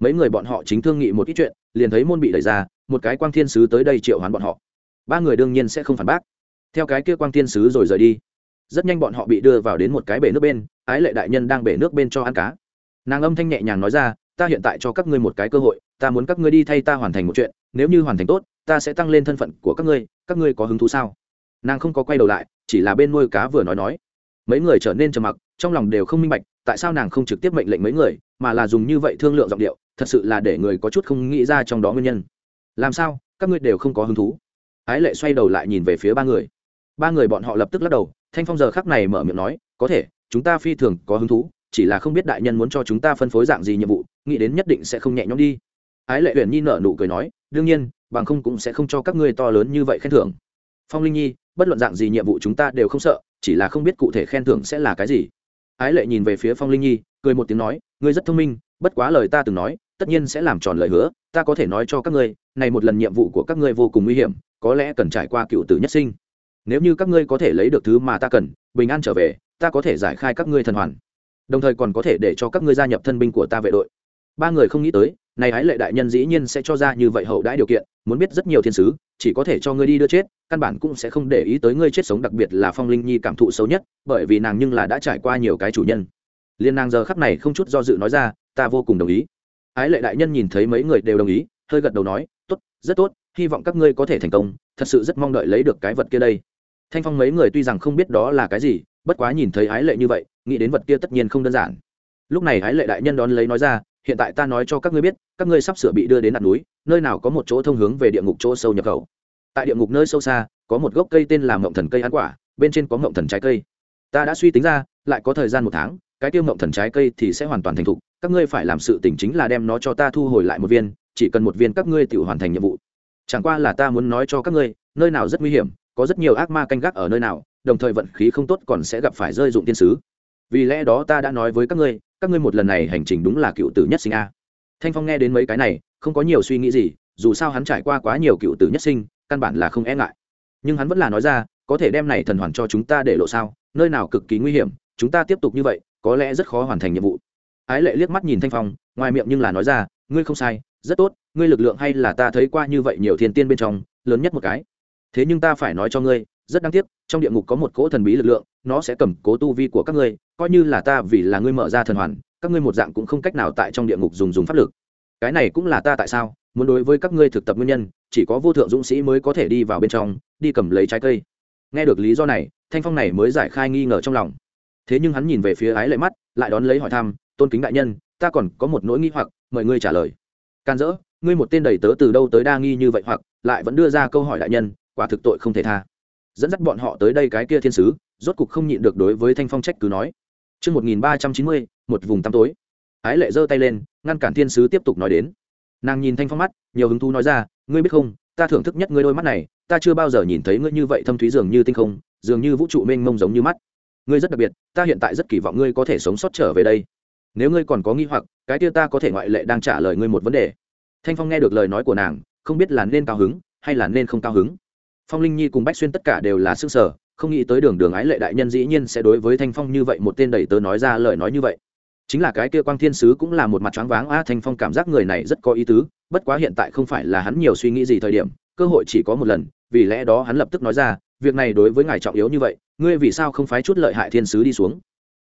mấy người bọn họ chính thương nghị một ít chuyện, liền thấy môn bị đẩy ra, một cái quang thiên sứ tới đây triệu hoán bọn họ. Ba người đương nhiên sẽ không phản bác. Theo cái kia quang thiên sứ rồi rời đi. Rất nhanh bọn họ bị đưa vào đến một cái bể nước bên, ái lệ đại nhân đang bể nước bên cho ăn cá. Nàng âm thanh nhẹ nhàng nói ra, ta hiện tại cho các ngươi một cái cơ hội, ta muốn các ngươi đi thay ta hoàn thành một chuyện, nếu như hoàn thành tốt, ta sẽ tăng lên thân phận của các ngươi các ngươi có hứng thú sao? Nàng không có quay đầu lại, chỉ là bên nuôi cá vừa nói nói. Mấy người trở nên trầm mặc, trong lòng đều không minh bạch, tại sao nàng không trực tiếp mệnh lệnh mấy người, mà là dùng như vậy thương lượng giọng điệu thật sự là để người có chút không nghĩ ra trong đó nguyên nhân. Làm sao? Các ngươi đều không có hứng thú. Ái lệ xoay đầu lại nhìn về phía ba người. Ba người bọn họ lập tức lắc đầu, thanh phong giờ khắc này mở miệng nói, có thể, chúng ta phi thường có hứng thú, chỉ là không biết đại nhân muốn cho chúng ta phân phối dạng gì nhiệm vụ, nghĩ đến nhất định sẽ không nhẹ nhõm đi. Ái lệ huyền nhi nở nụ cười nói, đương nhiên, bằng không cũng sẽ không cho các ngươi to lớn như vậy khen thưởng. Phong linh nhi, bất luận dạng gì nhiệm vụ chúng ta đều không sợ, chỉ là không biết cụ thể khen thưởng sẽ là cái gì. Ái lệ nhìn về phía phong linh nhi, cười một tiếng nói, ngươi rất thông minh, bất quá lời ta từng nói tất nhiên sẽ làm tròn lời hứa, ta có thể nói cho các ngươi, này một lần nhiệm vụ của các ngươi vô cùng nguy hiểm, có lẽ cần trải qua cựu tử nhất sinh. Nếu như các ngươi có thể lấy được thứ mà ta cần, bình an trở về, ta có thể giải khai các ngươi thần hoàn. Đồng thời còn có thể để cho các ngươi gia nhập thân binh của ta vệ đội. Ba người không nghĩ tới, này ái lệ đại nhân dĩ nhiên sẽ cho ra như vậy hậu đãi điều kiện, muốn biết rất nhiều thiên sứ, chỉ có thể cho ngươi đi đưa chết, căn bản cũng sẽ không để ý tới ngươi chết sống, đặc biệt là phong linh nhi cảm thụ xấu nhất, bởi vì nàng nhưng là đã trải qua nhiều cái chủ nhân. Liên nàng giờ khắc này không chút do dự nói ra, ta vô cùng đồng ý ái lệ đại nhân nhìn thấy mấy người đều đồng ý, hơi gật đầu nói, tốt, rất tốt, hy vọng các ngươi có thể thành công, thật sự rất mong đợi lấy được cái vật kia đây. Thanh phong mấy người tuy rằng không biết đó là cái gì, bất quá nhìn thấy ái lệ như vậy, nghĩ đến vật kia tất nhiên không đơn giản. Lúc này ái lệ đại nhân đón lấy nói ra, hiện tại ta nói cho các ngươi biết, các ngươi sắp sửa bị đưa đến nạn núi, nơi nào có một chỗ thông hướng về địa ngục chỗ sâu nhập khẩu. Tại địa ngục nơi sâu xa, có một gốc cây tên là mộng thần cây ăn quả, bên trên có mộng thần trái cây. Ta đã suy tính ra, lại có thời gian một tháng, cái tiêu mộng thần trái cây thì sẽ hoàn toàn thành thục các ngươi phải làm sự tỉnh chính là đem nó cho ta thu hồi lại một viên, chỉ cần một viên các ngươi tự hoàn thành nhiệm vụ. Chẳng qua là ta muốn nói cho các ngươi, nơi nào rất nguy hiểm, có rất nhiều ác ma canh gác ở nơi nào, đồng thời vận khí không tốt còn sẽ gặp phải rơi dụng tiên sứ. Vì lẽ đó ta đã nói với các ngươi các ngươi một lần này hành trình đúng là cựu tử nhất sinh a. Thanh phong nghe đến mấy cái này, không có nhiều suy nghĩ gì, dù sao hắn trải qua quá nhiều cựu tử nhất sinh, căn bản là không e ngại. Nhưng hắn vẫn là nói ra, có thể đem này thần hoàn cho chúng ta để lộ sao, nơi nào cực kỳ nguy hiểm, chúng ta tiếp tục như vậy, có lẽ rất khó hoàn thành nhiệm vụ ái lệ liếc mắt nhìn thanh phong, ngoài miệng nhưng là nói ra, ngươi không sai, rất tốt, ngươi lực lượng hay là ta thấy qua như vậy nhiều thiên tiên bên trong, lớn nhất một cái. Thế nhưng ta phải nói cho ngươi, rất đáng tiếc, trong địa ngục có một cỗ thần bí lực lượng, nó sẽ cầm cố tu vi của các ngươi, coi như là ta vì là ngươi mở ra thần hoàn, các ngươi một dạng cũng không cách nào tại trong địa ngục dùng dùng pháp lực. Cái này cũng là ta tại sao muốn đối với các ngươi thực tập nguyên nhân, chỉ có vô thượng dũng sĩ mới có thể đi vào bên trong, đi cầm lấy trái cây. Nghe được lý do này, thanh phong này mới giải khai nghi ngờ trong lòng. Thế nhưng hắn nhìn về phía ái lệ mắt, lại đón lấy hỏi thăm tôn kính đại nhân ta còn có một nỗi nghi hoặc mời ngươi trả lời can dỡ ngươi một tên đầy tớ từ đâu tới đa nghi như vậy hoặc lại vẫn đưa ra câu hỏi đại nhân quả thực tội không thể tha dẫn dắt bọn họ tới đây cái kia thiên sứ rốt cục không nhịn được đối với thanh phong trách cứ nói Trước 1390, một vùng tăm tối. Ái lệ giơ tay lên, ngăn cản thiên sứ tiếp tục nói đến. Nàng nhìn thanh phong mắt, nhiều hứng thú nói ra, ngươi biết không, ta thưởng thức nhất ngươi đôi mắt này, ta chưa bao giờ nhìn thấy ngươi như vậy thâm thúy dường như tinh không, dường như vũ trụ mênh mông giống như mắt. Ngươi rất đặc biệt, ta hiện tại rất kỳ vọng ngươi có thể sống sót trở về đây. Nếu ngươi còn có nghi hoặc, cái kia ta có thể ngoại lệ đang trả lời ngươi một vấn đề. Thanh Phong nghe được lời nói của nàng, không biết là nên cao hứng hay là nên không cao hứng. Phong linh nhi cùng bách xuyên tất cả đều là s ư ơ n g sở không nghĩ tới đường đường ái lệ đại nhân dĩ nhiên sẽ đối với thanh phong như vậy một tên đầy tớ nói ra lời nói như vậy. Chính là cái kia quang thiên sứ cũng là một mặt choáng váng a thanh phong cảm giác người này rất có ý tứ bất quá hiện tại không phải là hắn nhiều suy nghĩ gì thời điểm cơ hội chỉ có một lần vì lẽ đó hắn lập tức nói ra việc này đối với ngài trọng yếu như vậy ngươi vì sao không phái chút lợi hại thiên sứ đi xuống?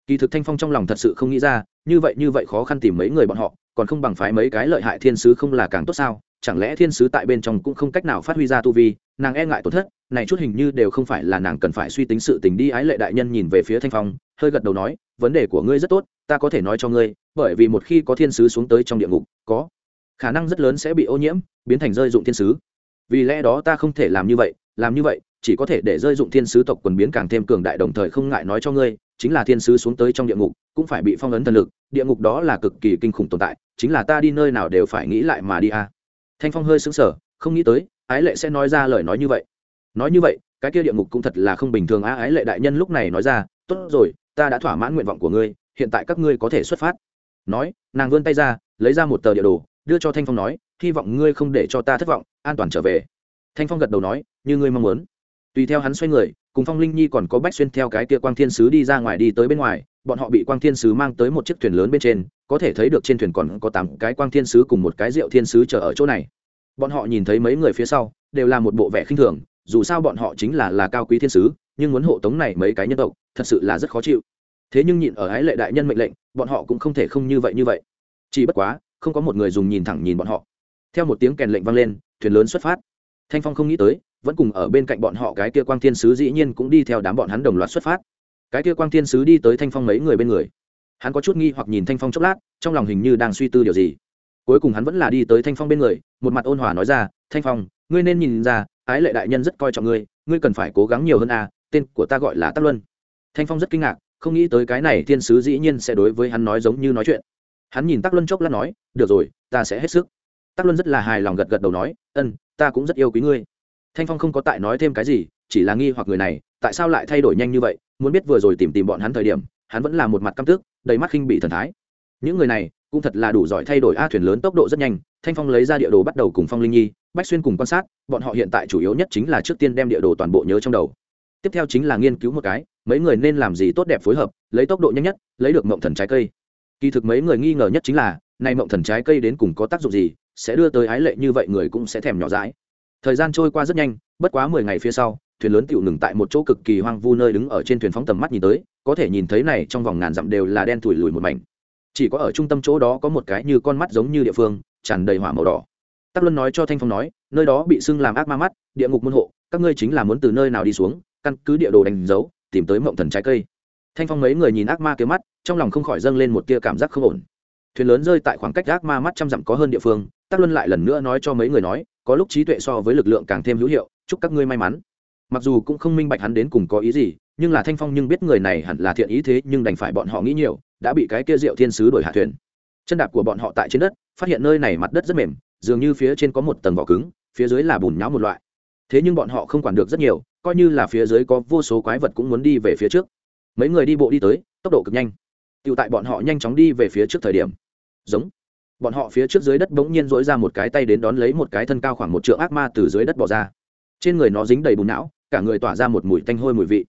Kỳ thực thanh phong trong lòng thật sự không nghĩ ra, như vậy như vậy khó khăn tìm mấy người bọn họ, còn không bằng phái mấy cái lợi hại thiên sứ không là càng tốt sao? Chẳng lẽ thiên sứ tại bên trong cũng không cách nào phát huy ra tu vi? Nàng e ngại tổn thất, này chút hình như đều không phải là nàng cần phải suy tính sự tình đi ái lệ đại nhân nhìn về phía thanh phong, hơi gật đầu nói, vấn đề của ngươi rất tốt, ta có thể nói cho ngươi, bởi vì một khi có thiên sứ xuống tới trong địa ngục, có khả năng rất lớn sẽ bị ô nhiễm, biến thành rơi dụng thiên sứ. Vì lẽ đó ta không thể làm như vậy, làm như vậy chỉ có thể để rơi dụng thiên sứ tộc quần biến càng thêm cường đại đồng thời không ngại nói cho ngươi, chính là thiên sứ xuống tới trong địa ngục, cũng phải bị phong ấn thần lực, địa ngục đó là cực kỳ kinh khủng tồn tại, chính là ta đi nơi nào đều phải nghĩ lại mà đi a. Thanh phong hơi sững sờ, không nghĩ tới, ái lệ sẽ nói ra lời nói như vậy. Nói như vậy, cái kia địa ngục cũng thật là không bình thường a, ái lệ đại nhân lúc này nói ra, tốt rồi, ta đã thỏa mãn nguyện vọng của ngươi, hiện tại các ngươi có thể xuất phát. Nói, nàng vươn tay ra, lấy ra một tờ địa đồ, đưa cho thanh phong nói, hy vọng ngươi không để cho ta thất vọng, an toàn trở về. Thanh phong gật đầu nói, như ngươi mong muốn tùy theo hắn xoay người, cùng phong linh nhi còn có bách xuyên theo cái kia quang thiên sứ đi ra ngoài đi tới bên ngoài, bọn họ bị quang thiên sứ mang tới một chiếc thuyền lớn bên trên, có thể thấy được trên thuyền còn có tám cái quang thiên sứ cùng một cái rượu thiên sứ chờ ở chỗ này. Bọn họ nhìn thấy mấy người phía sau, đều là một bộ vẻ khinh thường, dù sao bọn họ chính là là cao quý thiên sứ, nhưng muốn hộ tống này mấy cái nhân tộc, thật sự là rất khó chịu. Thế nhưng nhịn ở ái lệ đại nhân mệnh lệnh, bọn họ cũng không thể không như vậy như vậy. Chỉ bất quá, không có một người dùng nhìn thẳng nhìn bọn họ. Theo một tiếng kèn lệnh vang lên, thuyền lớn xuất phát. Thanh phong không nghĩ tới vẫn cùng ở bên cạnh bọn họ cái kia quang thiên sứ dĩ nhiên cũng đi theo đám bọn hắn đồng loạt xuất phát. Cái kia quang thiên sứ đi tới thanh phong mấy người bên người. Hắn có chút nghi hoặc nhìn thanh phong chốc lát, trong lòng hình như đang suy tư điều gì. Cuối cùng hắn vẫn là đi tới thanh phong bên người, một mặt ôn hòa nói ra, thanh phong, ngươi nên nhìn ra, ái lệ đại nhân rất coi trọng ngươi ngươi cần phải cố gắng nhiều hơn à tên của ta gọi là tắc luân. Thanh phong rất kinh ngạc, không nghĩ tới cái này thiên sứ dĩ nhiên sẽ đối với hắn nói giống như nói chuyện. Hắn nhìn tắc luân chốc lát nói, được rồi, ta sẽ hết sức. Tắc luân rất là hài lòng gật gật đầu nói, ân, ta cũng rất yêu quý ngươi thanh phong không có tại nói thêm cái gì, chỉ là nghi hoặc người này, tại sao lại thay đổi nhanh như vậy, muốn biết vừa rồi tìm tìm bọn hắn thời điểm, hắn vẫn là một mặt căm tức, đầy mắt khinh bị thần thái. Những người này, cũng thật là đủ giỏi thay đổi a thuyền lớn tốc độ rất nhanh, thanh phong lấy ra địa đồ bắt đầu cùng phong linh nhi, bách xuyên cùng quan sát, bọn họ hiện tại chủ yếu nhất chính là trước tiên đem địa đồ toàn bộ nhớ trong đầu. Tiếp theo chính là nghiên cứu một cái, mấy người nên làm gì tốt đẹp phối hợp, lấy tốc độ nhanh nhất, lấy được mộng thần trái cây. Kỳ thực mấy người nghi ngờ nhất chính là nay mộng thần trái cây đến cùng có tác dụng gì, sẽ đưa tới ái lệ như vậy người cũng sẽ thèm nhỏ dãi thời gian trôi qua rất nhanh, bất quá mười ngày phía sau, thuyền lớn tựu ngừng tại một chỗ cực kỳ hoang vu nơi đứng ở trên thuyền phóng tầm mắt nhìn tới, có thể nhìn thấy này trong vòng ngàn dặm đều là đen thủi lùi một mảnh. Chỉ có ở trung tâm chỗ đó có một cái như con mắt giống như địa phương, tràn đầy hỏa màu đỏ. Tắc luân nói cho thanh phong nói, nơi đó bị xưng làm ác ma mắt, địa ngục môn hộ, các ngươi chính là muốn từ nơi nào đi xuống, căn cứ địa đồ đánh dấu, tìm tới mộng thần trái cây. Thanh phong mấy người nhìn ác ma kia mắt, trong lòng không khỏi dâng lên một tia cảm giác không ổn. Thuyền lớn rơi tại khoảng cách ác ma mắt trăm dặm có hơn địa phương, tắc luân lại lần nữa nói cho mấy người nói có lúc trí tuệ so với lực lượng càng thêm hữu hiệu, chúc các ngươi may mắn. Mặc dù cũng không minh bạch hắn đến cùng có ý gì, nhưng là thanh phong nhưng biết người này hẳn là thiện ý thế, nhưng đành phải bọn họ nghĩ nhiều, đã bị cái kia rượu thiên sứ đổi hạ thuyền. Chân đạp của bọn họ tại trên đất, phát hiện nơi này mặt đất rất mềm, dường như phía trên có một tầng vỏ cứng, phía dưới là bùn nhão một loại. Thế nhưng bọn họ không quản được rất nhiều, coi như là phía dưới có vô số quái vật cũng muốn đi về phía trước. Mấy người đi bộ đi tới, tốc độ cực nhanh. Tựu tại bọn họ nhanh chóng đi về phía trước thời điểm. Giống bọn họ phía trước dưới đất bỗng nhiên dỗi ra một cái tay đến đón lấy một cái thân cao khoảng một trượng ác ma từ dưới đất bỏ ra. Trên người nó dính đầy bùn não, cả người tỏa ra một mùi tanh hôi mùi vị.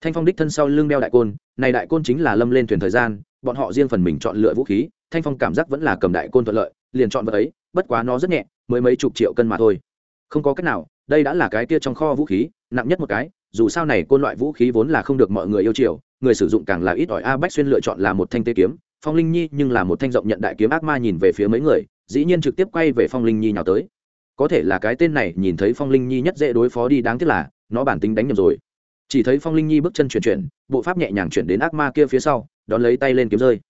Thanh phong đích thân sau lưng đeo đại côn, này đại côn chính là lâm lên thuyền thời gian, bọn họ riêng phần mình chọn lựa vũ khí, thanh phong cảm giác vẫn là cầm đại côn thuận lợi, liền chọn vật ấy, bất quá nó rất nhẹ, mới mấy chục triệu cân mà thôi. Không có cách nào, đây đã là cái kia trong kho vũ khí, nặng nhất một cái, dù sao này côn loại vũ khí vốn là không được mọi người yêu chiều, người sử dụng càng là ít ỏi a bách xuyên lựa chọn là một thanh tê kiếm phong linh nhi nhưng là một thanh rộng nhận đại kiếm ác ma nhìn về phía mấy người, dĩ nhiên trực tiếp quay về phong linh nhi nhào tới. Có thể là cái tên này nhìn thấy phong linh nhi nhất dễ đối phó đi đáng tiếc là, nó bản tính đánh nhầm rồi. Chỉ thấy phong linh nhi bước chân chuyển chuyển, bộ pháp nhẹ nhàng chuyển đến ác ma kia phía sau, đón lấy tay lên kiếm rơi.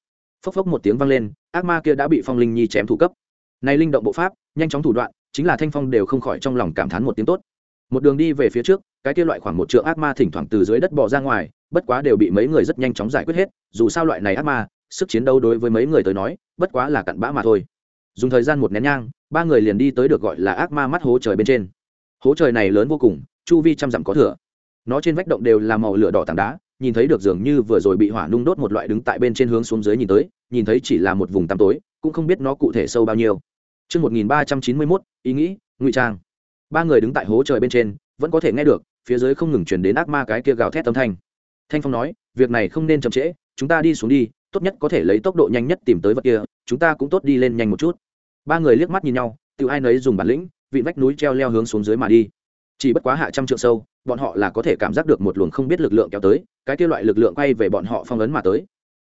Phốc phốc một tiếng vang lên, ác ma kia đã bị phong linh nhi chém thủ cấp. Này linh động bộ pháp, nhanh chóng thủ đoạn, chính là thanh phong đều không khỏi trong lòng cảm thán một tiếng tốt. Một đường đi về phía trước, cái kia loại khoảng một trượng ác ma thỉnh thoảng từ dưới đất bỏ ra ngoài, bất quá đều bị mấy người rất nhanh chóng giải quyết hết, dù sao loại này ác ma sức chiến đấu đối với mấy người tới nói bất quá là cặn bã mà thôi dùng thời gian một nén nhang ba người liền đi tới được gọi là ác ma mắt hố trời bên trên hố trời này lớn vô cùng chu vi trăm dặm có thừa nó trên vách động đều là màu lửa đỏ tảng đá nhìn thấy được dường như vừa rồi bị hỏa nung đốt một loại đứng tại bên trên hướng xuống dưới nhìn tới nhìn thấy chỉ là một vùng tăm tối cũng không biết nó cụ thể sâu bao nhiêu Trước 1391, ý nghĩ, ngụy trang. Ba người đứng tại hố trời bên trên, vẫn có thể nghe được, phía dưới không ngừng truyền đến ác ma cái kia gào thét âm thanh. Thanh Phong nói, việc này không nên chậm trễ, chúng ta đi xuống đi, tốt nhất có thể lấy tốc độ nhanh nhất tìm tới vật kia, chúng ta cũng tốt đi lên nhanh một chút. Ba người liếc mắt nhìn nhau, tự ai nấy dùng bản lĩnh, vị vách núi treo leo hướng xuống dưới mà đi. Chỉ bất quá hạ trăm trượng sâu, bọn họ là có thể cảm giác được một luồng không biết lực lượng kéo tới, cái kia loại lực lượng quay về bọn họ phong ấn mà tới.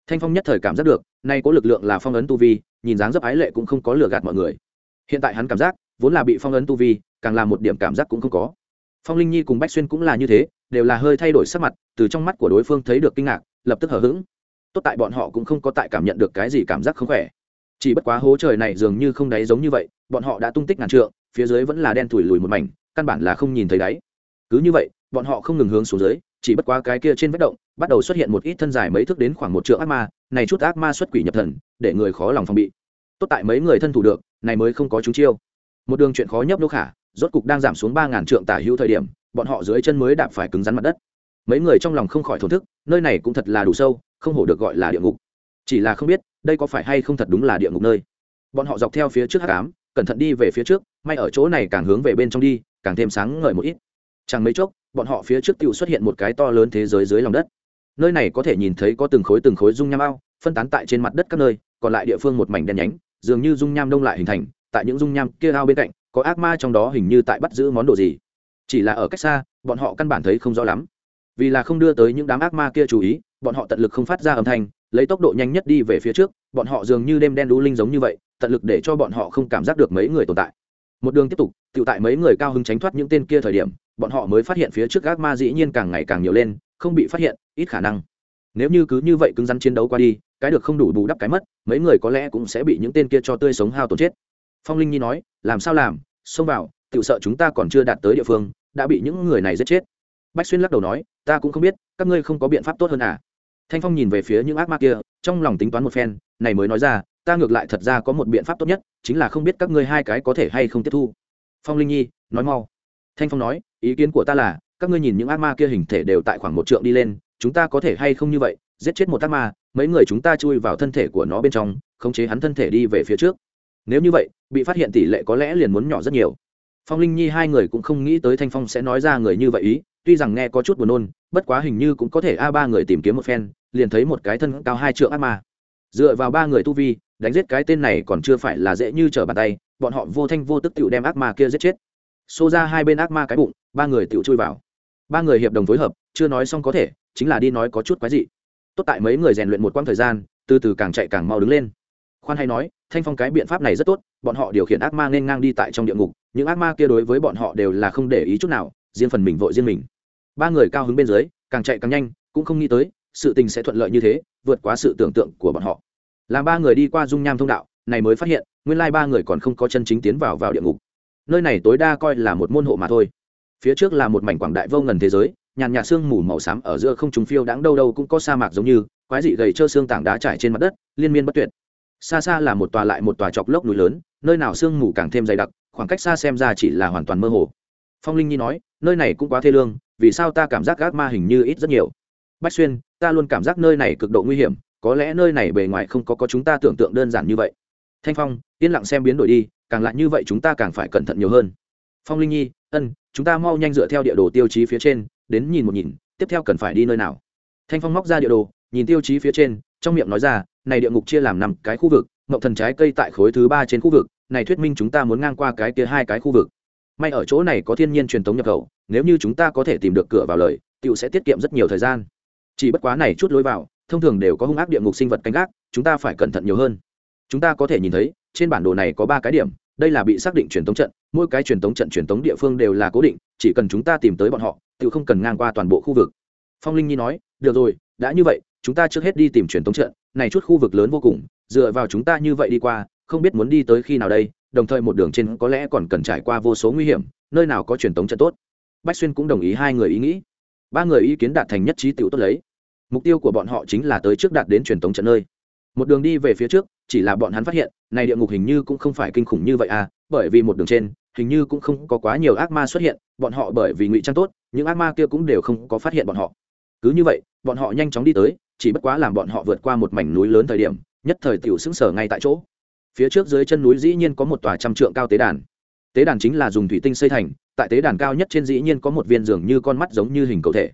Thanh Phong nhất thời cảm giác được, nay có lực lượng là phong ấn tu vi, nhìn dáng dấp ái lệ cũng không có lừa gạt mọi người hiện tại hắn cảm giác vốn là bị phong ấn tu vi càng là một điểm cảm giác cũng không có phong linh nhi cùng bách xuyên cũng là như thế đều là hơi thay đổi sắc mặt từ trong mắt của đối phương thấy được kinh ngạc lập tức hở h ữ g tốt tại bọn họ cũng không có tại cảm nhận được cái gì cảm giác không khỏe. Chỉ bất quá hố trời này dường như không đáy giống như vậy, bọn họ đã tung tích ngàn trượng, phía dưới vẫn là đen thủi lùi một mảnh, căn bản là không nhìn thấy đáy. Cứ như vậy, bọn họ không ngừng hướng xuống dưới, chỉ bất quá cái kia trên vết động, bắt đầu xuất hiện một ít thân dài mấy thước đến khoảng một triệu ác ma, này chút ác ma xuất quỷ nhập thần, để người khó lòng phòng bị. Tốt tại mấy người thân thủ được, này mới không có chúng chiêu. Một đường chuyện khó nhấp nô khả, rốt cục đang giảm xuống ba ngàn trượng tả hữu thời điểm, bọn họ dưới chân mới đạp phải cứng rắn mặt đất. Mấy người trong lòng không khỏi thổn thức, nơi này cũng thật là đủ sâu không hổ được gọi là địa ngục. Chỉ là không biết, đây có phải hay không thật đúng là địa ngục nơi. Bọn họ dọc theo phía trước hát cám cẩn thận đi về phía trước, may ở chỗ này càng hướng về bên trong đi, càng thêm sáng ngời một ít. Chẳng mấy chốc, bọn họ phía trước tự xuất hiện một cái to lớn thế giới dưới lòng đất. Nơi này có thể nhìn thấy có từng khối từng khối dung nham ao, phân tán tại trên mặt đất các nơi, còn lại địa phương một mảnh đen nhánh, dường như dung nham đông lại hình thành, tại những dung nham kia ao bên cạnh, có ác ma trong đó hình như tại bắt giữ món đồ gì. Chỉ là ở cách xa, bọn họ căn bản thấy không rõ lắm vì là không đưa tới những đám ác ma kia chú ý, bọn họ tận lực không phát ra âm thanh, lấy tốc độ nhanh nhất đi về phía trước, bọn họ dường như đêm đen đu linh giống như vậy, tận lực để cho bọn họ không cảm giác được mấy người tồn tại. Một đường tiếp tục tự tại mấy người cao hứng tránh thoát những tên kia thời điểm, bọn họ mới phát hiện phía trước ác ma dĩ nhiên càng ngày càng nhiều lên, không bị phát hiện, ít khả năng. Nếu như cứ như vậy cứng rắn chiến đấu qua đi, cái được không đủ bù đắp cái mất, mấy người có lẽ cũng sẽ bị những tên kia cho tươi sống hao tổn chết. Phong linh nhi nói, làm sao làm? Xông vào tự sợ chúng ta còn chưa đạt tới địa phương, đã bị những người này giết chết bách xuyên lắc đầu nói, ta cũng không biết, các ngươi không có biện pháp tốt hơn à? Thanh phong nhìn về phía những ác ma kia, trong lòng tính toán một phen, này mới nói ra, ta ngược lại thật ra có một biện pháp tốt nhất, chính là không biết các ngươi hai cái có thể hay không tiếp thu. Phong linh nhi, nói mau. Thanh phong nói, ý kiến của ta là, các ngươi nhìn những ác ma kia hình thể đều tại khoảng một trượng đi lên, chúng ta có thể hay không như vậy, giết chết một ác ma, mấy người chúng ta chui vào thân thể của nó bên trong, khống chế hắn thân thể đi về phía trước. Nếu như vậy, bị phát hiện tỷ lệ có lẽ liền muốn nhỏ rất nhiều. Phong linh nhi hai người cũng không nghĩ tới thanh phong sẽ nói ra người như vậy ý tuy rằng nghe có chút buồn nôn, bất quá hình như cũng có thể a ba người tìm kiếm một phen, liền thấy một cái thân cao hai trượng ác ma. Dựa vào ba người tu vi, đánh giết cái tên này còn chưa phải là dễ như trở bàn tay, bọn họ vô thanh vô tức tiểu đem ác ma kia giết chết. Xô ra hai bên ác ma cái bụng, ba người tiểu chui vào. Ba người hiệp đồng phối hợp, chưa nói xong có thể, chính là đi nói có chút quái dị. Tốt tại mấy người rèn luyện một quãng thời gian, từ từ càng chạy càng mau đứng lên. Khoan hay nói, thanh phong cái biện pháp này rất tốt, bọn họ điều khiển ác ma nên ngang đi tại trong địa ngục, những ác ma kia đối với bọn họ đều là không để ý chút nào, riêng phần mình vội riêng mình ba người cao hứng bên dưới, càng chạy càng nhanh, cũng không nghĩ tới, sự tình sẽ thuận lợi như thế, vượt quá sự tưởng tượng của bọn họ. Làm ba người đi qua dung nham thông đạo, này mới phát hiện, nguyên lai ba người còn không có chân chính tiến vào vào địa ngục. Nơi này tối đa coi là một môn hộ mà thôi. Phía trước là một mảnh quảng đại vô ngần thế giới, nhàn nhạt sương mù màu xám ở giữa không trùng phiêu đáng đâu đâu cũng có sa mạc giống như, quái dị gầy trơ xương tảng đá trải trên mặt đất, liên miên bất tuyệt. Xa xa là một tòa lại một tòa chọc lốc núi lớn, nơi nào sương mù càng thêm dày đặc, khoảng cách xa xem ra chỉ là hoàn toàn mơ hồ. Phong linh nhi nói nơi này cũng quá thê lương, vì sao ta cảm giác gác ma hình như ít rất nhiều? Bách xuyên, ta luôn cảm giác nơi này cực độ nguy hiểm, có lẽ nơi này bề ngoài không có có chúng ta tưởng tượng đơn giản như vậy. Thanh phong, yên lặng xem biến đổi đi, càng lại như vậy chúng ta càng phải cẩn thận nhiều hơn. Phong linh nhi, ân, chúng ta mau nhanh dựa theo địa đồ tiêu chí phía trên, đến nhìn một nhìn, tiếp theo cần phải đi nơi nào? Thanh phong móc ra địa đồ, nhìn tiêu chí phía trên, trong miệng nói ra, này địa ngục chia làm năm cái khu vực mậu thần trái cây tại khối thứ ba trên khu vực, này thuyết minh chúng ta muốn ngang qua cái kia hai cái khu vực may ở chỗ này có thiên nhiên truyền thống nhập khẩu, nếu như chúng ta có thể tìm được cửa vào lời tựu sẽ tiết kiệm rất nhiều thời gian. Chỉ bất quá này chút lối vào, thông thường đều có hung ác địa ngục sinh vật canh gác, chúng ta phải cẩn thận nhiều hơn. Chúng ta có thể nhìn thấy, trên bản đồ này có ba cái điểm, đây là bị xác định truyền thống trận, mỗi cái truyền thống trận truyền thống địa phương đều là cố định, chỉ cần chúng ta tìm tới bọn họ tự không cần ngang qua toàn bộ khu vực. Phong linh nhi nói, được rồi, đã như vậy, chúng ta trước hết đi tìm truyền thống trận, này chút khu vực lớn vô cùng, dựa vào chúng ta như vậy đi qua không biết muốn đi tới khi nào đây, đồng thời một đường trên có lẽ còn cần trải qua vô số nguy hiểm, nơi nào có truyền thống trận tốt. Bách xuyên cũng đồng ý hai người ý nghĩ. Ba người ý kiến đạt thành nhất trí tiểu tốt lấy. Mục tiêu của bọn họ chính là tới trước đạt đến truyền thống trận nơi. Một đường đi về phía trước, chỉ là bọn hắn phát hiện, này địa ngục hình như cũng không phải kinh khủng như vậy à bởi vì một đường trên, hình như cũng không có quá nhiều ác ma xuất hiện, bọn họ bởi vì ngụy trang tốt, những ác ma kia cũng đều không có phát hiện bọn họ. Cứ như vậy, bọn họ nhanh chóng đi tới, chỉ bất quá làm bọn họ vượt qua một mảnh núi lớn thời điểm, nhất thời tiểu xứng sở ngay tại chỗ phía trước dưới chân núi dĩ nhiên có một tòa trăm trượng cao tế đàn. Tế đàn chính là dùng thủy tinh xây thành, tại tế đàn cao nhất trên dĩ nhiên có một viên giường như con mắt giống như hình cầu thể.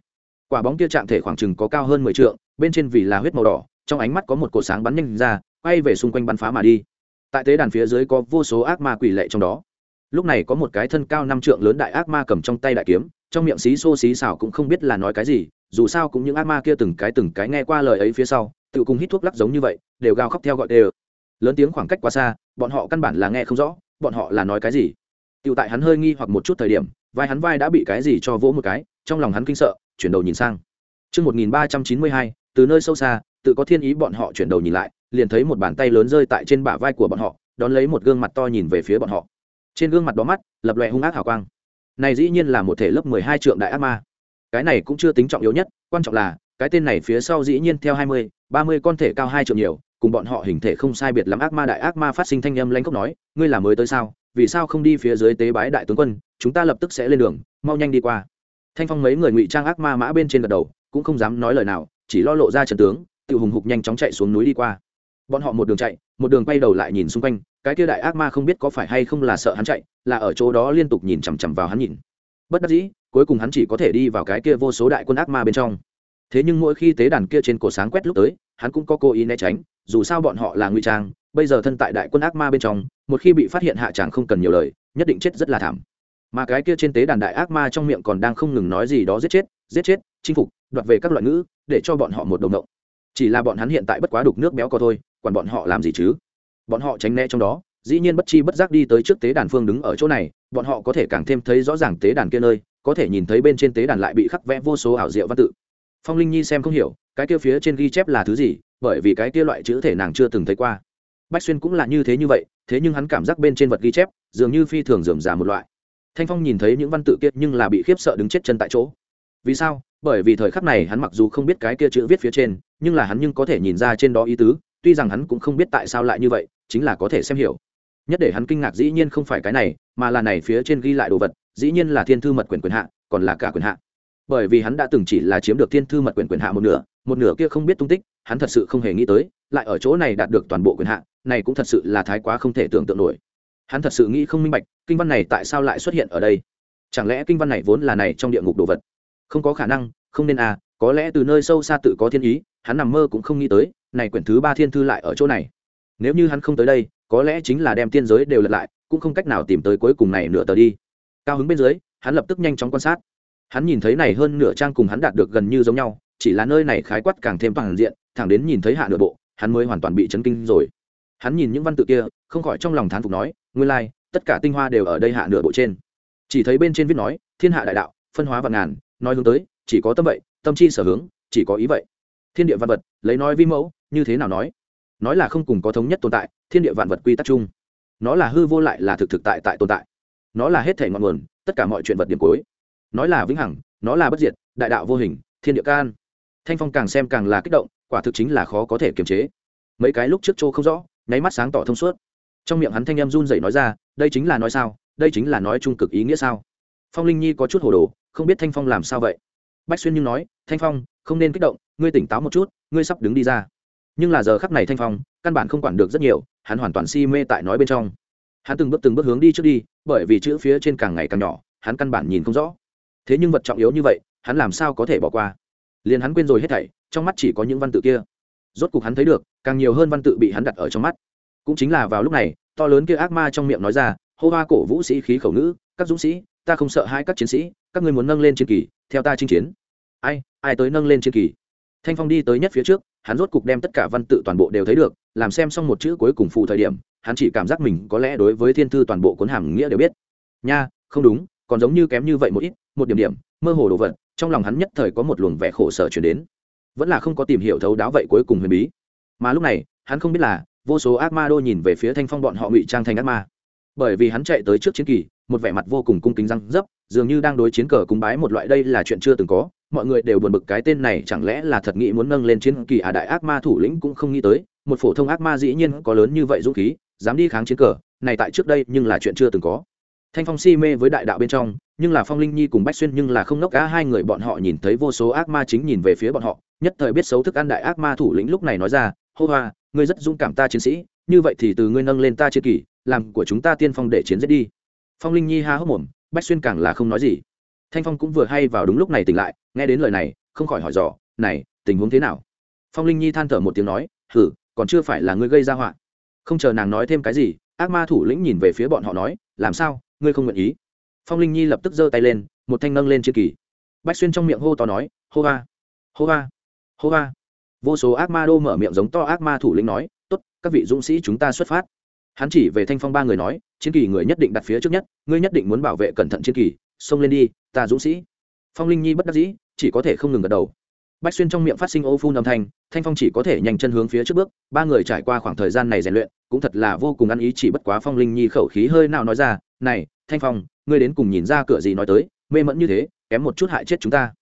Quả bóng kia trạng thể khoảng chừng có cao hơn mười trượng, bên trên vì là huyết màu đỏ, trong ánh mắt có một cột sáng bắn nhanh ra, quay về xung quanh bắn phá mà đi. Tại tế đàn phía dưới có vô số ác ma quỷ lệ trong đó. Lúc này có một cái thân cao năm trượng lớn đại ác ma cầm trong tay đại kiếm, trong miệng xí xô xí xào cũng không biết là nói cái gì, dù sao cũng những ác ma kia từng cái từng cái nghe qua lời ấy phía sau, tự cùng hít thuốc lắc giống như vậy, đều gào khóc theo gọi đều lớn tiếng khoảng cách quá xa bọn họ căn bản là nghe không rõ bọn họ là nói cái gì tựu tại hắn hơi nghi hoặc một chút thời điểm vai hắn vai đã bị cái gì cho vỗ một cái trong lòng hắn kinh sợ chuyển đầu nhìn sang Trước 1392, từ nơi sâu xa, tự có thiên ý bọn họ chuyển đầu nhìn lại, liền thấy một bàn tay lớn rơi tại trên bả vai của bọn họ, đón lấy một gương mặt to nhìn về phía bọn họ. Trên gương mặt đó mắt, lập lòe hung ác hào quang. Này dĩ nhiên là một thể lớp 12 trượng đại ác ma. Cái này cũng chưa tính trọng yếu nhất, quan trọng là, cái tên này phía sau dĩ nhiên theo 20, 30 con thể cao hai trượng nhiều, cùng bọn họ hình thể không sai biệt lắm ác ma đại ác ma phát sinh thanh âm lanh cốc nói, ngươi là mới tới sao, vì sao không đi phía dưới tế bái đại tướng quân, chúng ta lập tức sẽ lên đường, mau nhanh đi qua. Thanh phong mấy người ngụy trang ác ma mã bên trên gật đầu cũng không dám nói lời nào chỉ lo lộ ra trận tướng tự hùng hục nhanh chóng chạy xuống núi đi qua. Bọn họ một đường chạy một đường quay đầu lại nhìn xung quanh cái kia đại ác ma không biết có phải hay không là sợ hắn chạy là ở chỗ đó liên tục nhìn chằm chằm vào hắn nhìn. Bất đắc dĩ cuối cùng hắn chỉ có thể đi vào cái kia vô số đại quân ác ma bên trong. Thế nhưng mỗi khi tế đàn kia trên cổ sáng quét lúc tới hắn cũng có cố ý né tránh dù sao bọn họ là ngụy trang, bây giờ thân tại đại quân ác ma bên trong, một khi bị phát hiện hạ tràng không cần nhiều lời, nhất định chết rất là thảm. Mà cái kia trên tế đàn đại ác ma trong miệng còn đang không ngừng nói gì đó giết chết giết chết, chinh phục, đoạt về các loại ngữ, để cho bọn họ một đồng động chỉ là bọn hắn hiện tại bất quá đục nước béo có thôi còn bọn họ làm gì chứ? Bọn họ tránh né trong đó, dĩ nhiên bất chi bất giác đi tới trước tế đàn phương đứng ở chỗ này, bọn họ có thể càng thêm thấy rõ ràng tế đàn kia nơi, có thể nhìn thấy bên trên tế đàn lại bị khắc vẽ vô số ảo diệu văn tự. Phong linh nhi xem không hiểu, cái kia phía trên ghi chép là thứ gì bởi vì cái kia loại chữ thể nàng chưa từng thấy qua. Bách xuyên cũng là như thế như vậy, thế nhưng hắn cảm giác bên trên vật ghi chép, dường như phi thường dườm già một loại. Thanh phong nhìn thấy những văn tự kia nhưng là bị khiếp sợ đứng chết chân tại chỗ. Vì sao? Bởi vì thời khắc này hắn mặc dù không biết cái kia chữ viết phía trên, nhưng là hắn nhưng có thể nhìn ra trên đó ý tứ, tuy rằng hắn cũng không biết tại sao lại như vậy, chính là có thể xem hiểu. Nhất để hắn kinh ngạc dĩ nhiên không phải cái này, mà là này phía trên ghi lại đồ vật, dĩ nhiên là thiên thư mật quyền quyền hạ, còn là cả quyền hạ bởi vì hắn đã từng chỉ là chiếm được thiên thư mật quyền quyền hạ một nửa một nửa kia không biết tung tích, hắn thật sự không hề nghĩ tới, lại ở chỗ này đạt được toàn bộ quyền hạ, này cũng thật sự là thái quá không thể tưởng tượng nổi. Hắn thật sự nghĩ không minh bạch, kinh văn này tại sao lại xuất hiện ở đây? Chẳng lẽ kinh văn này vốn là này trong địa ngục đồ vật? Không có khả năng, không nên à có lẽ từ nơi sâu xa tự có thiên ý, hắn nằm mơ cũng không nghĩ tới, này quyển thứ ba thiên thư lại ở chỗ này. Nếu như hắn không tới đây, có lẽ chính là đem tiên giới đều lật lại, cũng không cách nào tìm tới cuối cùng này nửa tờ đi. Cao hứng bên dưới, hắn lập tức nhanh chóng quan sát hắn nhìn thấy này hơn nửa trang cùng hắn đạt được gần như giống nhau chỉ là nơi này khái quát càng thêm toàn diện thẳng đến nhìn thấy hạ nửa bộ hắn mới hoàn toàn bị chấn kinh rồi. Hắn nhìn những văn tự kia không khỏi trong lòng thán phục nói nguyên lai、like, tất cả tinh hoa đều ở đây hạ nửa bộ trên. Chỉ thấy bên trên viết nói thiên hạ đại đạo phân hóa vạn ngàn nói hướng tới chỉ có tâm vậy tâm chi sở hướng chỉ có ý vậy. Thiên địa vạn vật lấy nói vi mẫu như thế nào nói? Nói là không cùng có thống nhất tồn tại thiên địa vạn vật quy tắc chung. Nó là hư vô lại là thực thực tại tại tồn tại. Nó là hết thể ngọn nguồn tất cả mọi chuyện vật điểm cuối nói là vĩnh hằng, nó là bất diệt, đại đạo vô hình, thiên địa can. Thanh phong càng xem càng là kích động, quả thực chính là khó có thể kiềm chế. Mấy cái lúc trước chỗ không rõ, nháy mắt sáng tỏ thông suốt. Trong miệng hắn thanh em run rẩy nói ra, đây chính là nói sao, đây chính là nói trung cực ý nghĩa sao? Phong linh nhi có chút hồ đồ, không biết thanh phong làm sao vậy? Bách xuyên nhưng nói, thanh phong, không nên kích động, ngươi tỉnh táo một chút, ngươi sắp đứng đi ra. Nhưng là giờ khắc này thanh phong, căn bản không quản được rất nhiều, hắn hoàn toàn si mê tại nói bên trong. Hắn từng bước từng bước hướng đi trước đi, bởi vì chữ phía trên càng ngày càng nhỏ, hắn căn bản nhìn không rõ thế nhưng vật trọng yếu như vậy, hắn làm sao có thể bỏ qua? Liền hắn quên rồi hết thảy, trong mắt chỉ có những văn tự kia. Rốt cục hắn thấy được, càng nhiều hơn văn tự bị hắn đặt ở trong mắt. Cũng chính là vào lúc này, to lớn kia ác ma trong miệng nói ra, hô hoa cổ vũ sĩ khí khẩu ngữ, các dũng sĩ, ta không sợ hai các chiến sĩ, các ngươi muốn nâng lên chiến kỳ, theo ta chinh chiến. Ai ai tới nâng lên chiến kỳ? Thanh phong đi tới nhất phía trước, hắn rốt cục đem tất cả văn tự toàn bộ đều thấy được, làm xem xong một chữ cuối cùng phụ thời điểm, hắn chỉ cảm giác mình có lẽ đối với thiên thư toàn bộ cuốn hàm nghĩa đều biết. Nha, không đúng, còn giống như kém như vậy một ít một điểm điểm, mơ hồ đồ vật, trong lòng hắn nhất thời có một luồng vẻ khổ sở chuyển đến. Vẫn là không có tìm hiểu thấu đáo vậy cuối cùng huyền bí. Mà lúc này, hắn không biết là, vô số ác ma đô nhìn về phía thanh phong bọn họ ngụy trang thành ác ma. Bởi vì hắn chạy tới trước chiến kỳ, một vẻ mặt vô cùng cung kính răng dấp, dường như đang đối chiến cờ cúng bái một loại đây là chuyện chưa từng có, mọi người đều buồn bực cái tên này chẳng lẽ là thật nghĩ muốn nâng lên chiến kỳ à đại ác ma thủ lĩnh cũng không nghĩ tới, một phổ thông ác ma dĩ nhiên có lớn như vậy dũng khí, dám đi kháng chiến cờ, này tại trước đây nhưng là chuyện chưa từng có thanh phong si mê với đại đạo bên trong, nhưng là phong linh nhi cùng bách xuyên nhưng là không nốc cả hai người bọn họ nhìn thấy vô số ác ma chính nhìn về phía bọn họ, nhất thời biết xấu thức ăn đại ác ma thủ lĩnh lúc này nói ra, hô hoa, ngươi rất dũng cảm ta chiến sĩ, như vậy thì từ ngươi nâng lên ta chiến kỳ làm của chúng ta tiên phong để chiến giết đi. Phong linh nhi ha hốc mồm, bách xuyên càng là không nói gì. Thanh phong cũng vừa hay vào đúng lúc này tỉnh lại, nghe đến lời này, không khỏi hỏi dò, này, tình huống thế nào? Phong linh nhi than thở một tiếng nói, hử, còn chưa phải là ngươi gây ra họa. Không chờ nàng nói thêm cái gì, ác ma thủ lĩnh nhìn về phía bọn họ nói, làm sao? Ngươi không nguyện ý. Phong linh nhi lập tức giơ tay lên, một thanh nâng lên chiến kỳ. Bách xuyên trong miệng hô to nói, hô va hô va hô va vô số ác ma đô mở miệng giống to ác ma thủ lĩnh nói, tốt, các vị dũng sĩ chúng ta xuất phát. Hắn chỉ về thanh phong ba người nói, chiến kỳ người nhất định đặt phía trước nhất, ngươi nhất định muốn bảo vệ cẩn thận chiến kỳ, xông lên đi, ta dũng sĩ. Phong linh nhi bất đắc dĩ, chỉ có thể không ngừng gật đầu. Bách xuyên trong miệng phát sinh ô phun âm thanh thanh phong chỉ có thể nhanh chân hướng phía trước bước, ba người trải qua khoảng thời gian này rèn luyện, cũng thật là vô cùng ăn ý, chỉ bất quá phong linh nhi khẩu khí hơi nào nói ra này thanh phong ngươi đến cùng nhìn ra cửa gì nói tới mê mẫn như thế kém một chút hại chết chúng ta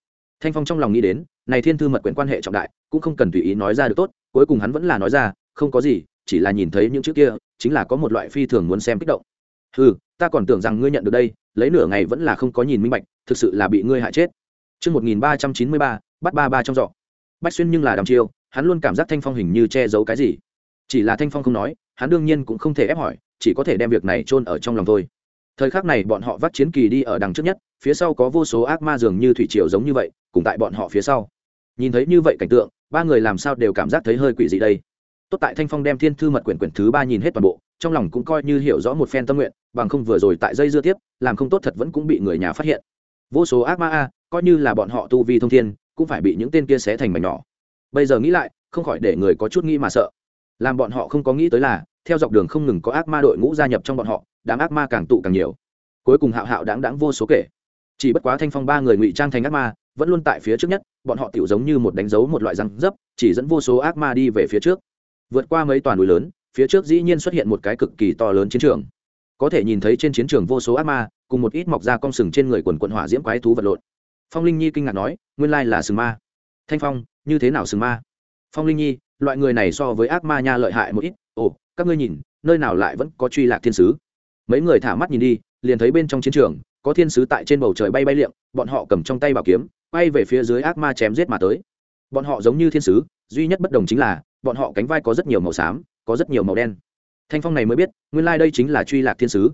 thanh phong trong lòng nghĩ đến này thiên thư mật quyển quan hệ trọng đại cũng không cần tùy ý nói ra được tốt cuối cùng hắn vẫn là nói ra không có gì chỉ là nhìn thấy những chữ kia chính là có một loại phi thường muốn xem kích động ừ ta còn tưởng rằng ngươi nhận được đây lấy nửa ngày vẫn là không có nhìn minh bạch thực sự là bị ngươi hại chết Trước 1393, bắt ba ba trong giỏ. Bách xuyên nhưng là đàm chiêu, hắn luôn cảm giác Thanh Phong hình như che giấu cái gì. Chỉ là Thanh Phong không nói, hắn đương nhiên cũng không thể ép hỏi, chỉ có thể đem việc này chôn ở trong lòng thôi. Thời khắc này bọn họ vắt chiến kỳ đi ở đằng trước nhất, phía sau có vô số ác ma dường như thủy triều giống như vậy, cùng tại bọn họ phía sau. Nhìn thấy như vậy cảnh tượng, ba người làm sao đều cảm giác thấy hơi quỷ dị đây. Tốt tại Thanh Phong đem Thiên thư mật quyển quyển thứ ba nhìn hết toàn bộ, trong lòng cũng coi như hiểu rõ một phen tâm nguyện, bằng không vừa rồi tại dây dưa tiếp, làm không tốt thật vẫn cũng bị người nhà phát hiện. Vô số ác ma a, coi như là bọn họ tu vi thông thiên, cũng phải bị những tên kia xé thành mảnh nhỏ bây giờ nghĩ lại không khỏi để người có chút nghĩ mà sợ làm bọn họ không có nghĩ tới là theo dọc đường không ngừng có ác ma đội ngũ gia nhập trong bọn họ, đám ác ma càng tụ càng nhiều. Cuối cùng hạo hạo đáng đáng vô số kể. Chỉ bất quá thanh phong ba người ngụy trang thành ác ma, vẫn luôn tại phía trước nhất, bọn họ tiểu giống như một đánh dấu một loại răng dấp, chỉ dẫn vô số ác ma đi về phía trước. Vượt qua mấy toàn núi lớn, phía trước dĩ nhiên xuất hiện một cái cực kỳ to lớn chiến trường. Có thể nhìn thấy trên chiến trường vô số ác ma, cùng một ít mọc ra cong sừng trên người quần quận hỏa diễm quái thú vật lộn. Phong linh nhi kinh ngạc nói, nguyên lai là sừng ma. Thanh phong, như thế nào sừng ma? Phong linh nhi, loại người này so với ác ma nha lợi hại một ít ồ, các ngươi nhìn, nơi nào lại vẫn có truy lạc thiên sứ? Mấy người thả mắt nhìn đi, liền thấy bên trong chiến trường, có thiên sứ tại trên bầu trời bay bay liệng, bọn họ cầm trong tay bảo kiếm, bay về phía dưới ác ma chém giết mà tới. Bọn họ giống như thiên sứ, duy nhất bất đồng chính là, bọn họ cánh vai có rất nhiều màu xám, có rất nhiều màu đen. Thanh phong này mới biết, nguyên lai、like、đây chính là truy lạc thiên sứ.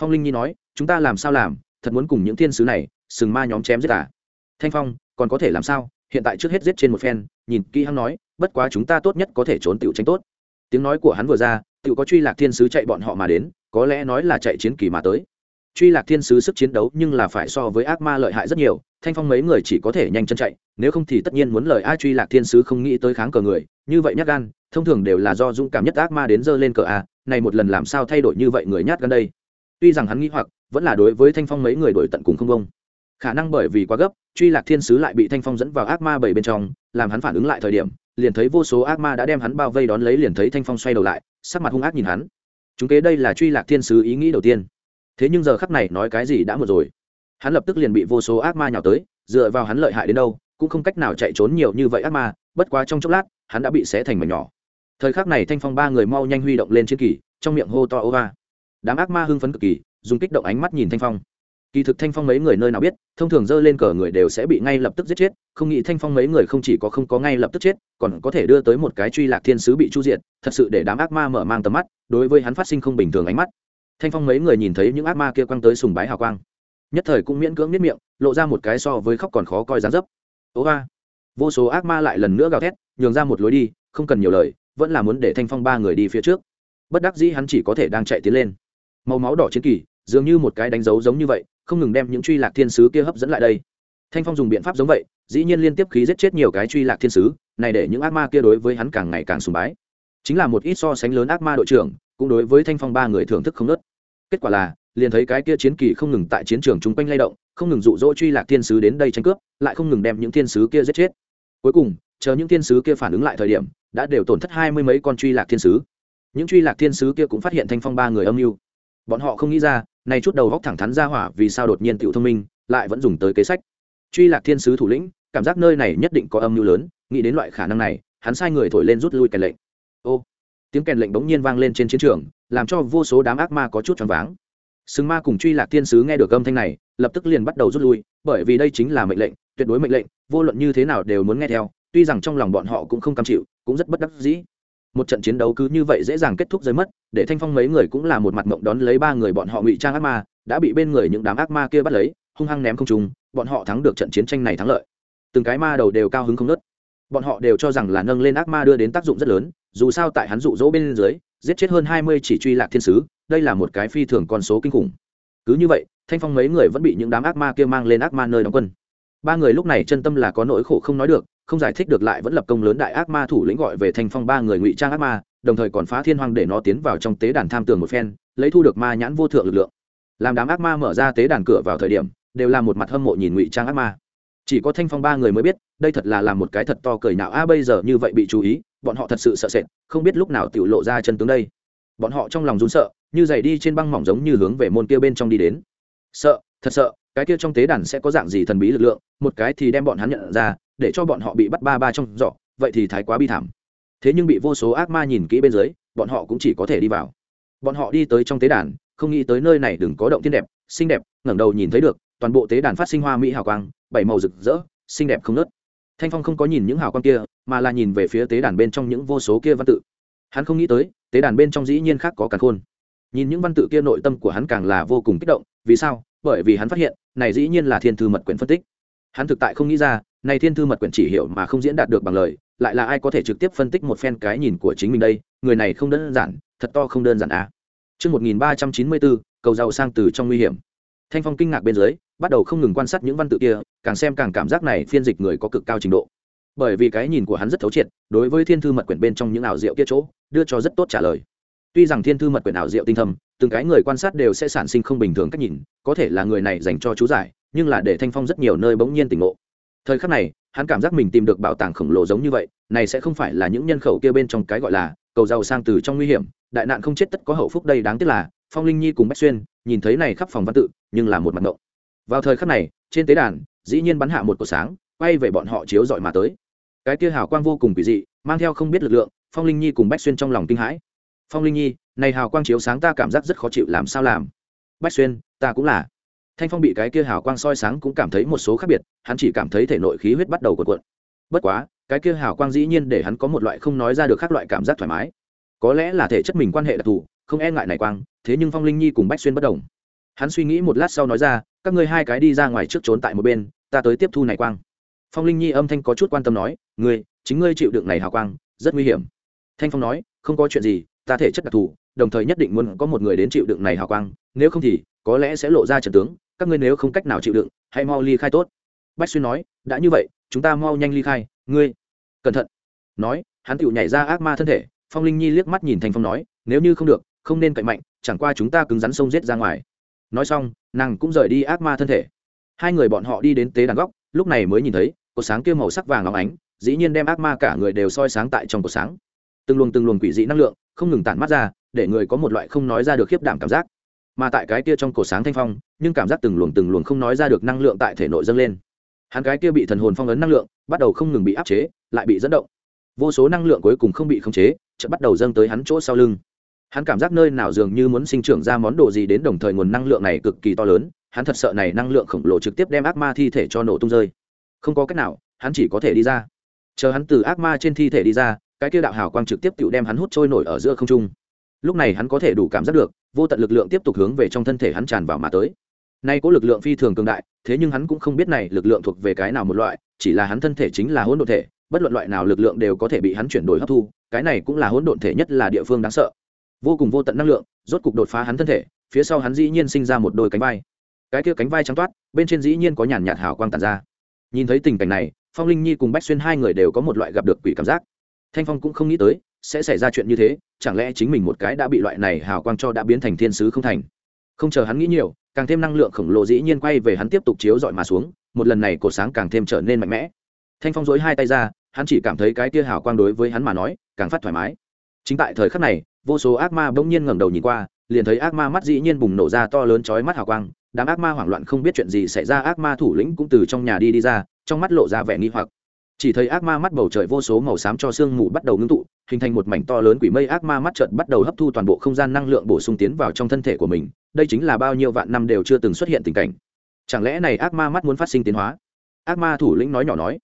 Phong linh nhi nói, chúng ta làm sao làm? Thật muốn cùng những thiên sứ này, sừng ma nhóm chém giết à. thanh phong, còn có thể làm sao? Hiện tại trước hết giết trên một phen. Nhìn kỹ hắn nói, bất quá chúng ta tốt nhất có thể trốn tiểu tránh tốt tiếng nói của hắn vừa ra, tự có truy lạc thiên sứ chạy bọn họ mà đến, có lẽ nói là chạy chiến kỳ mà tới. Truy lạc thiên sứ sức chiến đấu nhưng là phải so với ác ma lợi hại rất nhiều, thanh phong mấy người chỉ có thể nhanh chân chạy, nếu không thì tất nhiên muốn lời ai truy lạc thiên sứ không nghĩ tới kháng cờ người, như vậy nhát gan, thông thường đều là do dũng cảm nhất ác ma đến dơ lên cờ a, này một lần làm sao thay đổi như vậy người nhát gan đây? Tuy rằng hắn nghĩ hoặc, vẫn là đối với thanh phong mấy người đổi tận cùng không công khả năng bởi vì quá gấp, truy lạc thiên sứ lại bị thanh phong dẫn vào ác ma bảy bên trong, làm hắn phản ứng lại thời điểm, liền thấy vô số ác ma đã đem hắn bao vây đón lấy liền thấy thanh phong xoay đầu lại, sắc mặt hung ác nhìn hắn. Chúng kế đây là truy lạc thiên sứ ý nghĩ đầu tiên. Thế nhưng giờ khắc này nói cái gì đã một rồi. Hắn lập tức liền bị vô số ác ma nhào tới, dựa vào hắn lợi hại đến đâu, cũng không cách nào chạy trốn nhiều như vậy ác ma, bất quá trong chốc lát, hắn đã bị xé thành mảnh nhỏ. Thời khắc này thanh phong ba người mau nhanh huy động lên chiến kỳ trong miệng hô to ô va. Đám ác ma hưng phấn cực kỳ, dùng kích động ánh mắt nhìn thanh phong kỳ thực thanh phong mấy người nơi nào biết, thông thường dơ lên cờ người đều sẽ bị ngay lập tức giết chết, không nghĩ thanh phong mấy người không chỉ có không có ngay lập tức chết, còn có thể đưa tới một cái truy lạc thiên sứ bị chu diện thật sự để đám ác ma mở mang tầm mắt, đối với hắn phát sinh không bình thường ánh mắt. Thanh phong mấy người nhìn thấy những ác ma kia quăng tới sùng bái hào quang. Nhất thời cũng miễn cưỡng miết miệng, lộ ra một cái so với khóc còn khó coi dán dấp. Ố ga vô số ác ma lại lần nữa gào thét, nhường ra một lối đi, không cần nhiều lời, vẫn là muốn để thanh phong ba người đi phía trước. Bất đắc dĩ hắn chỉ có thể đang chạy tiến lên. Màu máu đỏ chiến kỳ, dường như một cái đánh dấu giống như vậy không ngừng đem những truy lạc thiên sứ kia hấp dẫn lại đây. Thanh phong dùng biện pháp giống vậy, dĩ nhiên liên tiếp khí giết chết nhiều cái truy lạc thiên sứ, này để những ác ma kia đối với hắn càng ngày càng sùng bái. Chính là một ít so sánh lớn ác ma đội trưởng, cũng đối với thanh phong ba người thưởng thức không nớt. Kết quả là, liền thấy cái kia chiến kỳ không ngừng tại chiến trường chung quanh lay động, không ngừng dụ dỗ truy lạc thiên sứ đến đây tranh cướp, lại không ngừng đem những thiên sứ kia giết chết. Cuối cùng, chờ những thiên sứ kia phản ứng lại thời điểm, đã đều tổn thất hai mươi mấy con truy lạc thiên sứ. Những truy lạc thiên sứ kia cũng phát hiện thanh phong ba người âm mưu bọn họ không nghĩ ra này chút đầu góc thẳng thắn ra hỏa vì sao đột nhiên tựu thông minh, lại vẫn dùng tới kế sách. Truy lạc thiên sứ thủ lĩnh, cảm giác nơi này nhất định có âm mưu lớn, nghĩ đến loại khả năng này, hắn sai người thổi lên rút lui kèn lệnh. Ô, tiếng kèn lệnh bỗng nhiên vang lên trên chiến trường, làm cho vô số đám ác ma có chút choáng váng. Sừng ma cùng truy lạc thiên sứ nghe được âm thanh này, lập tức liền bắt đầu rút lui, bởi vì đây chính là mệnh lệnh, tuyệt đối mệnh lệnh, vô luận như thế nào đều muốn nghe theo, tuy rằng trong lòng bọn họ cũng không cam chịu, cũng rất bất đắc dĩ một trận chiến đấu cứ như vậy dễ dàng kết thúc rơi mất, để thanh phong mấy người cũng là một mặt mộng đón lấy ba người bọn họ ngụy trang ác ma, đã bị bên người những đám ác ma kia bắt lấy, hung hăng ném không trùng bọn họ thắng được trận chiến tranh này thắng lợi. Từng cái ma đầu đều cao hứng không nớt bọn họ đều cho rằng là nâng lên ác ma đưa đến tác dụng rất lớn, dù sao tại hắn dụ dỗ bên dưới, giết chết hơn hai mươi chỉ truy lạc thiên sứ, đây là một cái phi thường con số kinh khủng. Cứ như vậy, thanh phong mấy người vẫn bị những đám ác ma kia mang lên ác ma nơi đóng quân. Ba người lúc này chân tâm là có nỗi khổ không nói được không giải thích được lại vẫn lập công lớn đại ác ma thủ lĩnh gọi về thanh phong ba người ngụy trang ác ma, đồng thời còn phá thiên hoang để nó tiến vào trong tế đàn tham tường một phen, lấy thu được ma nhãn vô thượng lực lượng. Làm đám ác ma mở ra tế đàn cửa vào thời điểm, đều là một mặt hâm mộ nhìn ngụy trang ác ma. Chỉ có thanh phong ba người mới biết, đây thật là làm một cái thật to cười nào a, bây giờ như vậy bị chú ý, bọn họ thật sự sợ sệt, không biết lúc nào tiểu lộ ra chân tướng đây. Bọn họ trong lòng run sợ, như giày đi trên băng mỏng giống như hướng về môn kia bên trong đi đến. Sợ, thật sợ, cái kia trong tế đàn sẽ có dạng gì thần bí lực lượng, một cái thì đem bọn hắn nhận ra để cho bọn họ bị bắt ba ba trong giỏ, vậy thì thái quá bi thảm. Thế nhưng bị vô số ác ma nhìn kỹ bên dưới, bọn họ cũng chỉ có thể đi vào. Bọn họ đi tới trong tế đàn, không nghĩ tới nơi này đừng có động tiên đẹp, xinh đẹp, ngẩng đầu nhìn thấy được, toàn bộ tế đàn phát sinh hoa mỹ hào quang, bảy màu rực rỡ, xinh đẹp không nớt thanh phong không có nhìn những hào quang kia, mà là nhìn về phía tế đàn bên trong những vô số kia văn tự. Hắn không nghĩ tới, tế đàn bên trong dĩ nhiên khác có càn khôn. Nhìn những văn tự kia nội tâm của hắn càng là vô cùng kích động, vì sao? Bởi vì hắn phát hiện, này dĩ nhiên là thiên thư mật quyển phân tích hắn thực tại không nghĩ ra này thiên thư mật quyển chỉ hiểu mà không diễn đạt được bằng lời lại là ai có thể trực tiếp phân tích một phen cái nhìn của chính mình đây người này không đơn giản thật to không đơn giản à. Trước 1394, cầu giàu sang từ trong nguy hiểm. Thanh Phong kinh ngạc bên dưới, bắt đầu không ngừng quan sát những văn tự kia, càng xem càng cảm giác này phiên dịch người có cực cao trình độ. Bởi vì cái nhìn của hắn rất thấu triệt, đối với thiên thư mật quyển bên trong những ảo diệu kia chỗ, đưa cho rất tốt trả lời. Tuy rằng thiên thư mật quyển ảo diệu tinh thâm, từng cái người quan sát đều sẽ sản sinh không bình thường cách nhìn, có thể là người này dành cho chú giải, nhưng là để Thanh Phong rất nhiều nơi bỗng nhiên tỉnh ngộ. Thời khắc này, hắn cảm giác mình tìm được bảo tàng khổng lồ giống như vậy, này sẽ không phải là những nhân khẩu kia bên trong cái gọi là cầu giàu sang từ trong nguy hiểm, đại nạn không chết tất có hậu phúc đây đáng tiếc là phong linh nhi cùng bách xuyên nhìn thấy này khắp phòng văn tự nhưng là một mặt ngộng. Vào thời khắc này trên tế đàn dĩ nhiên bắn hạ một cột sáng quay về bọn họ chiếu dọi mà tới. Cái kia hào quang vô cùng kỳ dị mang theo không biết lực lượng phong linh nhi cùng bách xuyên trong lòng kinh hãi. Phong linh nhi này hào quang chiếu sáng ta cảm giác rất khó chịu làm sao làm? Bách xuyên ta cũng là thanh phong bị cái kia hào quang soi sáng cũng cảm thấy một số khác biệt, hắn chỉ cảm thấy thể nội khí huyết bắt đầu cuộn cuộn. Bất quá, cái kia hào quang dĩ nhiên để hắn có một loại không nói ra được khác loại cảm giác thoải mái. Có lẽ là thể chất mình quan hệ đặc thù, không e ngại này quang, thế nhưng phong linh nhi cùng bách xuyên bất đồng. Hắn suy nghĩ một lát sau nói ra, các ngươi hai cái đi ra ngoài trước trốn tại một bên, ta tới tiếp thu này quang. Phong linh nhi âm thanh có chút quan tâm nói, ngươi, chính ngươi chịu đựng này hào quang, rất nguy hiểm. Thanh phong nói, không có chuyện gì, ta thể chất đặc thù, đồng thời nhất định muốn có một người đến chịu đựng này hào quang, nếu không thì có lẽ sẽ lộ ra trận tướng các ngươi nếu không cách nào chịu đựng, hãy mau ly khai tốt. Bách xuyên nói, đã như vậy, chúng ta mau nhanh ly khai, ngươi, cẩn thận. Nói, hắn tựu nhảy ra ác ma thân thể, phong linh nhi liếc mắt nhìn thành phong nói, nếu như không được, không nên cậy mạnh, chẳng qua chúng ta cứng rắn sông giết ra ngoài. Nói xong, nàng cũng rời đi ác ma thân thể. Hai người bọn họ đi đến tế đàn góc, lúc này mới nhìn thấy, cột sáng kia màu sắc vàng óng ánh, dĩ nhiên đem ác ma cả người đều soi sáng tại trong cột sáng. Từng luồng từng luồng quỷ dị năng lượng không ngừng tản mắt ra, để người có một loại không nói ra được khiếp đảm cảm giác mà tại cái kia trong cổ sáng thanh phong, nhưng cảm giác từng luồng từng luồng không nói ra được năng lượng tại thể nội dâng lên. Hắn cái kia bị thần hồn phong ấn năng lượng, bắt đầu không ngừng bị áp chế, lại bị dẫn động. Vô số năng lượng cuối cùng không bị khống chế, chợt bắt đầu dâng tới hắn chỗ sau lưng. Hắn cảm giác nơi nào dường như muốn sinh trưởng ra món đồ gì đến đồng thời nguồn năng lượng này cực kỳ to lớn, hắn thật sợ này năng lượng khổng lồ trực tiếp đem ác ma thi thể cho nổ tung rơi. Không có cách nào, hắn chỉ có thể đi ra. Chờ hắn từ ác ma trên thi thể đi ra, cái kia đạo hào quang trực tiếp tự đem hắn hút trôi nổi ở giữa không trung. Lúc này hắn có thể đủ cảm giác được vô tận lực lượng tiếp tục hướng về trong thân thể hắn tràn vào mà tới. Nay có lực lượng phi thường cường đại, thế nhưng hắn cũng không biết này lực lượng thuộc về cái nào một loại, chỉ là hắn thân thể chính là hỗn độn thể, bất luận loại nào lực lượng đều có thể bị hắn chuyển đổi hấp thu, cái này cũng là hỗn độn thể nhất là địa phương đáng sợ. Vô cùng vô tận năng lượng, rốt cục đột phá hắn thân thể, phía sau hắn dĩ nhiên sinh ra một đôi cánh vai. Cái kia cánh vai trắng toát, bên trên dĩ nhiên có nhàn nhạt hào quang tàn ra. Nhìn thấy tình cảnh này, phong linh nhi cùng bách xuyên hai người đều có một loại gặp được quỷ cảm giác. Thanh phong cũng không nghĩ tới sẽ xảy ra chuyện như thế, chẳng lẽ chính mình một cái đã bị loại này hào quang cho đã biến thành thiên sứ không thành? Không chờ hắn nghĩ nhiều, càng thêm năng lượng khổng lồ dĩ nhiên quay về hắn tiếp tục chiếu dọi mà xuống, một lần này cổ sáng càng thêm trở nên mạnh mẽ. Thanh phong dối hai tay ra, hắn chỉ cảm thấy cái tia hào quang đối với hắn mà nói, càng phát thoải mái. Chính tại thời khắc này, vô số ác ma bỗng nhiên ngẩng đầu nhìn qua, liền thấy ác ma mắt dĩ nhiên bùng nổ ra to lớn chói mắt hào quang, đám ác ma hoảng loạn không biết chuyện gì xảy ra, ác ma thủ lĩnh cũng từ trong nhà đi đi ra, trong mắt lộ ra vẻ nghi hoặc chỉ thấy ác ma mắt bầu trời vô số màu xám cho sương mù bắt đầu ngưng tụ, hình thành một mảnh to lớn quỷ mây ác ma mắt trợt bắt đầu hấp thu toàn bộ không gian năng lượng bổ sung tiến vào trong thân thể của mình. Đây chính là bao nhiêu vạn năm đều chưa từng xuất hiện tình cảnh. Chẳng lẽ này ác ma mắt muốn phát sinh tiến hóa? Ác ma thủ lĩnh nói nhỏ nói.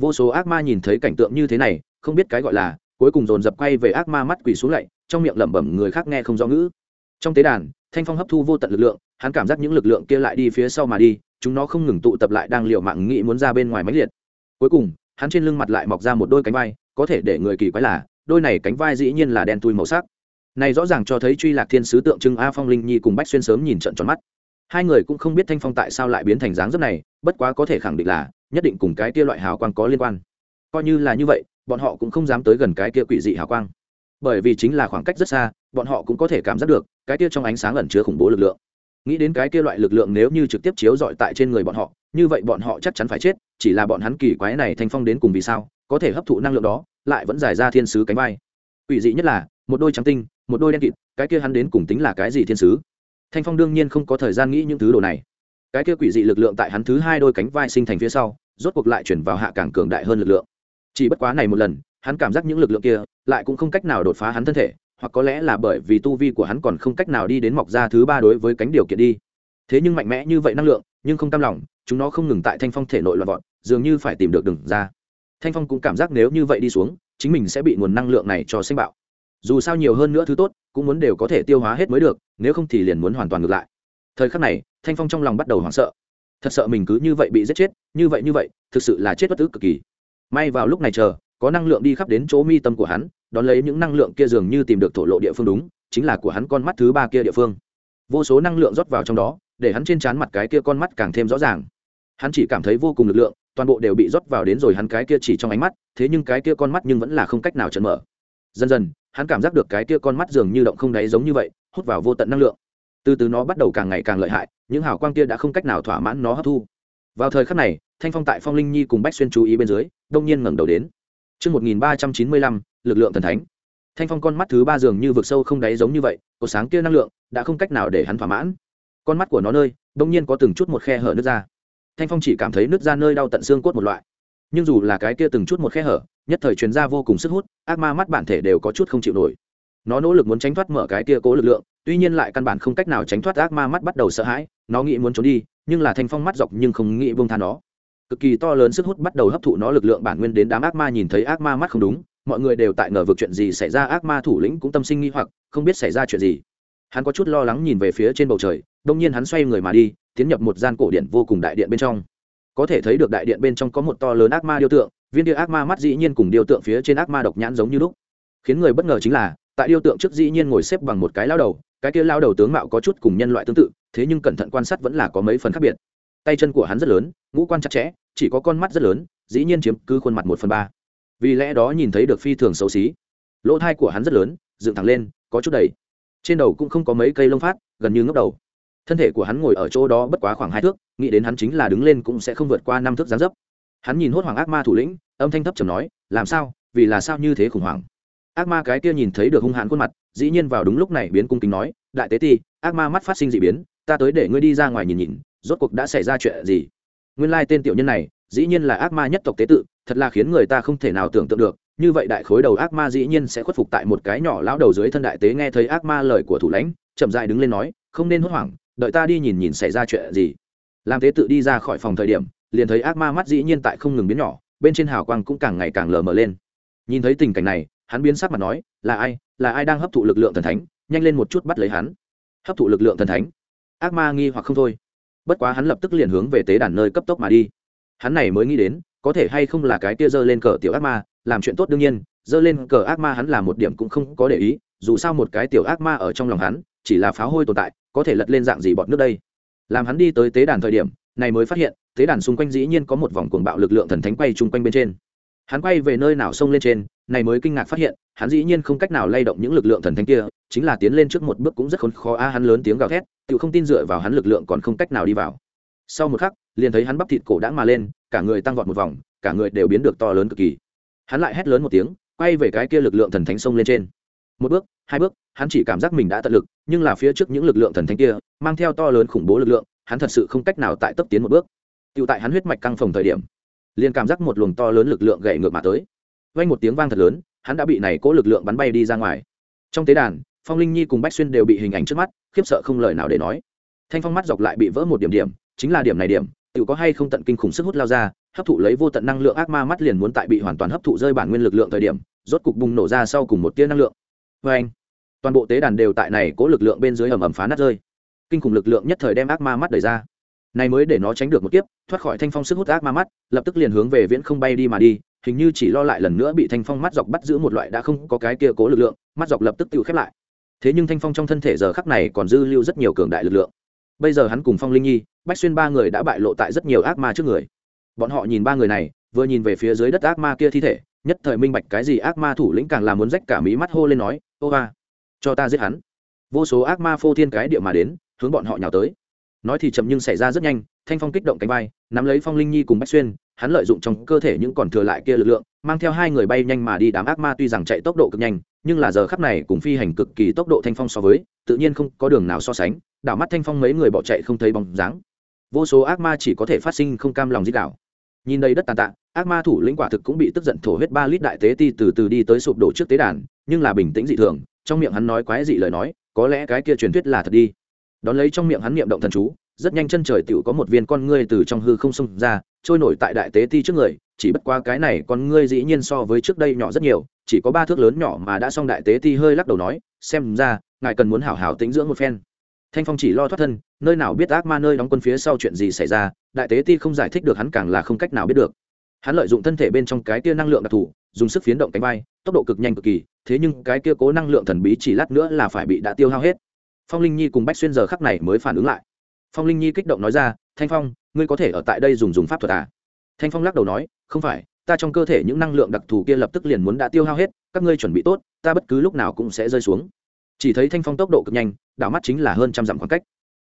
Vô số ác ma nhìn thấy cảnh tượng như thế này, không biết cái gọi là, cuối cùng dồn dập quay về ác ma mắt quỷ xuống lạy trong miệng lẩm bẩm người khác nghe không rõ ngữ. Trong tế đàn, thanh phong hấp thu vô tận lực lượng, hắn cảm giác những lực lượng kia lại đi phía sau mà đi, chúng nó không ngừng tụ tập lại đang liều mạng nghĩ muốn ra bên ngoài máy liệt. Cuối cùng hắn trên lưng mặt lại mọc ra một đôi cánh vai, có thể để người kỳ quái là, đôi này cánh vai dĩ nhiên là đen tui màu sắc. Này rõ ràng cho thấy truy lạc thiên sứ tượng trưng a phong linh nhi cùng bách xuyên sớm nhìn trận tròn mắt. Hai người cũng không biết thanh phong tại sao lại biến thành dáng dấp này, bất quá có thể khẳng định là, nhất định cùng cái kia loại hào quang có liên quan. Coi như là như vậy, bọn họ cũng không dám tới gần cái kia quỷ dị hào quang. Bởi vì chính là khoảng cách rất xa, bọn họ cũng có thể cảm giác được, cái kia trong ánh sáng ẩn chứa khủng bố lực lượng. Nghĩ đến cái kia loại lực lượng nếu như trực tiếp chiếu dọi tại trên người bọn họ, như vậy bọn họ chắc chắn phải chết chỉ là bọn hắn kỳ quái này thanh phong đến cùng vì sao, có thể hấp thụ năng lượng đó, lại vẫn giải ra thiên sứ cánh vai. Ủy dị nhất là, một đôi trắng tinh, một đôi đen kịt, cái kia hắn đến cùng tính là cái gì thiên sứ? Thanh phong đương nhiên không có thời gian nghĩ những thứ đồ này. Cái kia quỷ dị lực lượng tại hắn thứ hai đôi cánh vai sinh thành phía sau, rốt cuộc lại chuyển vào hạ càng cường đại hơn lực lượng. Chỉ bất quá này một lần, hắn cảm giác những lực lượng kia, lại cũng không cách nào đột phá hắn thân thể, hoặc có lẽ là bởi vì tu vi của hắn còn không cách nào đi đến mọc ra thứ ba đối với cánh điều kiện đi. Thế nhưng mạnh mẽ như vậy năng lượng, nhưng không tam lòng, chúng nó không ngừng tại thanh phong thể nội loạn vọt dường như phải tìm được đường ra. Thanh phong cũng cảm giác nếu như vậy đi xuống, chính mình sẽ bị nguồn năng lượng này cho sinh bạo. Dù sao nhiều hơn nữa thứ tốt, cũng muốn đều có thể tiêu hóa hết mới được, nếu không thì liền muốn hoàn toàn ngược lại. Thời khắc này, thanh phong trong lòng bắt đầu hoảng sợ. Thật sợ mình cứ như vậy bị giết chết, như vậy như vậy, thực sự là chết bất tức cực kỳ. May vào lúc này chờ, có năng lượng đi khắp đến chỗ mi tâm của hắn, đón lấy những năng lượng kia dường như tìm được thổ lộ địa phương đúng, chính là của hắn con mắt thứ ba kia địa phương. Vô số năng lượng rót vào trong đó, để hắn trên trán mặt cái kia con mắt càng thêm rõ ràng. Hắn chỉ cảm thấy vô cùng lực lượng toàn bộ đều bị rót vào đến rồi hắn cái kia chỉ trong ánh mắt thế nhưng cái kia con mắt nhưng vẫn là không cách nào chấn mở dần dần hắn cảm giác được cái kia con mắt dường như động không đáy giống như vậy hút vào vô tận năng lượng từ từ nó bắt đầu càng ngày càng lợi hại những hào quang kia đã không cách nào thỏa mãn nó hấp thu vào thời khắc này thanh phong tại phong linh nhi cùng bách xuyên chú ý bên dưới đông nhiên ngẩng đầu đến Trước 1395, lực lượng thần thánh. Thanh phong con mắt thứ ba dường như vực sâu không đáy giống như vậy, có sáng kia năng lượng đã không cách nào để hắn thỏa mãn. Con mắt của nó nơi, đông nhiên có từng chút một khe hở nứt ra. Thanh phong chỉ cảm thấy nứt ra nơi đau tận xương cốt một loại. Nhưng dù là cái kia từng chút một khe hở, nhất thời truyền ra vô cùng sức hút, ác ma mắt bản thể đều có chút không chịu nổi. Nó nỗ lực muốn tránh thoát mở cái kia cố lực lượng, tuy nhiên lại căn bản không cách nào tránh thoát ác ma mắt bắt đầu sợ hãi, nó nghĩ muốn trốn đi, nhưng là thanh phong mắt dọc nhưng không nghĩ buông tha nó cực kỳ to lớn sức hút bắt đầu hấp thụ nó lực lượng bản nguyên đến đám ác ma nhìn thấy ác ma mắt không đúng mọi người đều tại ngờ vực chuyện gì xảy ra ác ma thủ lĩnh cũng tâm sinh nghi hoặc không biết xảy ra chuyện gì hắn có chút lo lắng nhìn về phía trên bầu trời đông nhiên hắn xoay người mà đi, tiến nhập một gian cổ điện vô cùng đại điện bên trong. Có thể thấy được đại điện bên trong có một to lớn ác ma điêu tượng, viên điêu ác ma mắt dĩ nhiên cùng điêu tượng phía trên ác ma độc nhãn giống như lúc. Khiến người bất ngờ chính là, tại điêu tượng trước dĩ nhiên ngồi xếp bằng một cái lao đầu, cái kia lao đầu tướng mạo có chút cùng nhân loại tương tự, thế nhưng cẩn thận quan sát vẫn là có mấy phần khác biệt. Tay chân của hắn rất lớn, ngũ quan chặt chẽ, chỉ có con mắt rất lớn, dĩ nhiên chiếm cứ khuôn mặt một phần ba. Vì lẽ đó nhìn thấy được phi thường xấu xí. Lỗ thai của hắn rất lớn, dựng thẳng lên, có chút đầy trên đầu cũng không có mấy cây lông phát, gần như ngốc đầu. Thân thể của hắn ngồi ở chỗ đó bất quá khoảng hai thước, nghĩ đến hắn chính là đứng lên cũng sẽ không vượt qua năm thước gián dấp. Hắn nhìn hốt hoàng ác ma thủ lĩnh, âm thanh thấp trầm nói, làm sao? Vì là sao như thế khủng hoảng? Ác ma cái kia nhìn thấy được hung hãn khuôn mặt, dĩ nhiên vào đúng lúc này biến cung kính nói, đại tế ti, ác ma mắt phát sinh d ị biến, ta tới để ngươi đi ra ngoài nhìn nhìn, rốt cuộc đã xảy ra chuyện gì? Nguyên lai tên tiểu nhân này, dĩ nhiên là ác ma nhất tộc tế tự, thật là khiến người ta không thể nào tưởng tượng được như vậy đại khối đầu ác ma dĩ nhiên sẽ khuất phục tại một cái nhỏ lão đầu dưới thân đại tế nghe thấy ác ma lời của thủ lãnh, chậm dại đứng lên nói, không nên hốt hoảng, đợi ta đi nhìn nhìn xảy ra chuyện gì. Làm Thế tự đi ra khỏi phòng thời điểm, liền thấy ác ma mắt dĩ nhiên tại không ngừng biến nhỏ, bên trên hào quang cũng càng ngày càng lờ mờ lên. Nhìn thấy tình cảnh này, hắn biến sắc mặt nói, là ai? Là ai đang hấp thụ lực lượng thần thánh? Nhanh lên một chút bắt lấy hắn. Hấp thụ lực lượng thần thánh? Ác ma nghi hoặc không thôi. Bất quá hắn lập tức liền hướng về tế đàn nơi cấp tốc mà đi. Hắn này mới nghĩ đến, có thể hay không là cái kia giơ lên cờ tiểu ác ma làm chuyện tốt đương nhiên giơ lên cờ ác ma hắn là một điểm cũng không có để ý, dù sao một cái tiểu ác ma ở trong lòng hắn, chỉ là pháo hôi tồn tại, có thể lật lên dạng gì bọn nước đây? Làm hắn đi tới tế đàn thời điểm, này mới phát hiện, tế đàn xung quanh dĩ nhiên có một vòng cuồng bạo lực lượng thần thánh quay chung quanh bên trên. Hắn quay về nơi nào xông lên trên, này mới kinh ngạc phát hiện, hắn dĩ nhiên không cách nào lay động những lực lượng thần thánh kia, chính là tiến lên trước một bước cũng rất khốn khó a, hắn lớn tiếng gào thét, tự không tin dựa vào hắn lực lượng còn không cách nào đi vào. Sau một khắc, liền thấy hắn bắp thịt cổ đã mà lên, cả người tăng vọt một vòng, cả người đều biến được to lớn cực kỳ hắn lại hét lớn một tiếng, quay về cái kia lực lượng thần thánh sông lên trên. Một bước, hai bước, hắn chỉ cảm giác mình đã tận lực, nhưng là phía trước những lực lượng thần thánh kia, mang theo to lớn khủng bố lực lượng, hắn thật sự không cách nào tại tấp tiến một bước. Tựu tại hắn huyết mạch căng phồng thời điểm, liền cảm giác một luồng to lớn lực lượng gậy ngược mà tới. Vang một tiếng vang thật lớn, hắn đã bị này cố lực lượng bắn bay đi ra ngoài. Trong tế đàn, phong linh nhi cùng bách xuyên đều bị hình ảnh trước mắt, khiếp sợ không lời nào để nói. Thanh phong mắt dọc lại bị vỡ một điểm điểm, chính là điểm này điểm tự có hay không tận kinh khủng sức hút lao ra hấp thụ lấy vô tận năng lượng ác ma mắt liền muốn tại bị hoàn toàn hấp thụ rơi bản nguyên lực lượng thời điểm, rốt cục bùng nổ ra sau cùng một tia năng lượng. Vê anh, toàn bộ tế đàn đều tại này cố lực lượng bên dưới ầm ầm phá nát rơi. Kinh khủng lực lượng nhất thời đem ác ma mắt đẩy ra. Này mới để nó tránh được một kiếp, thoát khỏi thanh phong sức hút ác ma mắt, lập tức liền hướng về viễn không bay đi mà đi, hình như chỉ lo lại lần nữa bị thanh phong mắt dọc bắt giữ một loại đã không có cái kia cố lực lượng, mắt dọc lập tức tự khép lại. Thế nhưng thanh phong trong thân thể giờ khắc này còn dư lưu rất nhiều cường đại lực lượng. Bây giờ hắn cùng phong linh nhi, bách xuyên ba người đã bại lộ tại rất nhiều ác ma trước người bọn họ nhìn ba người này, vừa nhìn về phía dưới đất ác ma kia thi thể, nhất thời minh bạch cái gì ác ma thủ lĩnh càng làm muốn rách cả mí mắt hô lên nói, ô ba cho ta giết hắn. Vô số ác ma phô thiên cái địa mà đến, hướng bọn họ nhào tới. Nói thì chậm nhưng xảy ra rất nhanh, thanh phong kích động cánh bay nắm lấy phong linh nhi cùng bách xuyên, hắn lợi dụng trong cơ thể những còn thừa lại kia lực lượng, mang theo hai người bay nhanh mà đi. Đám ác ma tuy rằng chạy tốc độ cực nhanh, nhưng là giờ khắp này cùng phi hành cực kỳ tốc độ thanh phong so với, tự nhiên không có đường nào so sánh, đảo mắt thanh phong mấy người bỏ chạy không thấy bóng dáng. Vô số ác ma chỉ có thể phát sinh không cam lòng giết đảo nhìn đây đất tàn tạ, ác ma thủ lĩnh quả thực cũng bị tức giận thổ huyết ba lít đại tế ti từ từ đi tới sụp đổ trước tế đàn, nhưng là bình tĩnh dị thường, trong miệng hắn nói quái dị lời nói, có lẽ cái kia truyền thuyết là thật đi. Đón lấy trong miệng hắn niệm động thần chú, rất nhanh chân trời tựu có một viên con ngươi từ trong hư không xông ra, trôi nổi tại đại tế ti trước người, chỉ bất qua cái này con ngươi dĩ nhiên so với trước đây nhỏ rất nhiều, chỉ có ba thước lớn nhỏ mà đã xong đại tế ti hơi lắc đầu nói, xem ra, ngài cần muốn hảo hảo tĩnh dưỡng một phen thanh phong chỉ lo thoát thân, nơi nào biết ác ma nơi đóng quân phía sau chuyện gì xảy ra, đại tế ti không giải thích được hắn càng là không cách nào biết được. Hắn lợi dụng thân thể bên trong cái tia năng lượng đặc thù, dùng sức phiến động cánh bay tốc độ cực nhanh cực kỳ, thế nhưng cái kia cố năng lượng thần bí chỉ lát nữa là phải bị đã tiêu hao hết. Phong linh nhi cùng bách xuyên giờ khắc này mới phản ứng lại. Phong linh nhi kích động nói ra, thanh phong, ngươi có thể ở tại đây dùng dùng pháp thuật à? Thanh phong lắc đầu nói, không phải, ta trong cơ thể những năng lượng đặc thù kia lập tức liền muốn đã tiêu hao hết, các ngươi chuẩn bị tốt, ta bất cứ lúc nào cũng sẽ rơi xuống chỉ thấy thanh phong tốc độ cực nhanh, đảo mắt chính là hơn trăm dặm khoảng cách.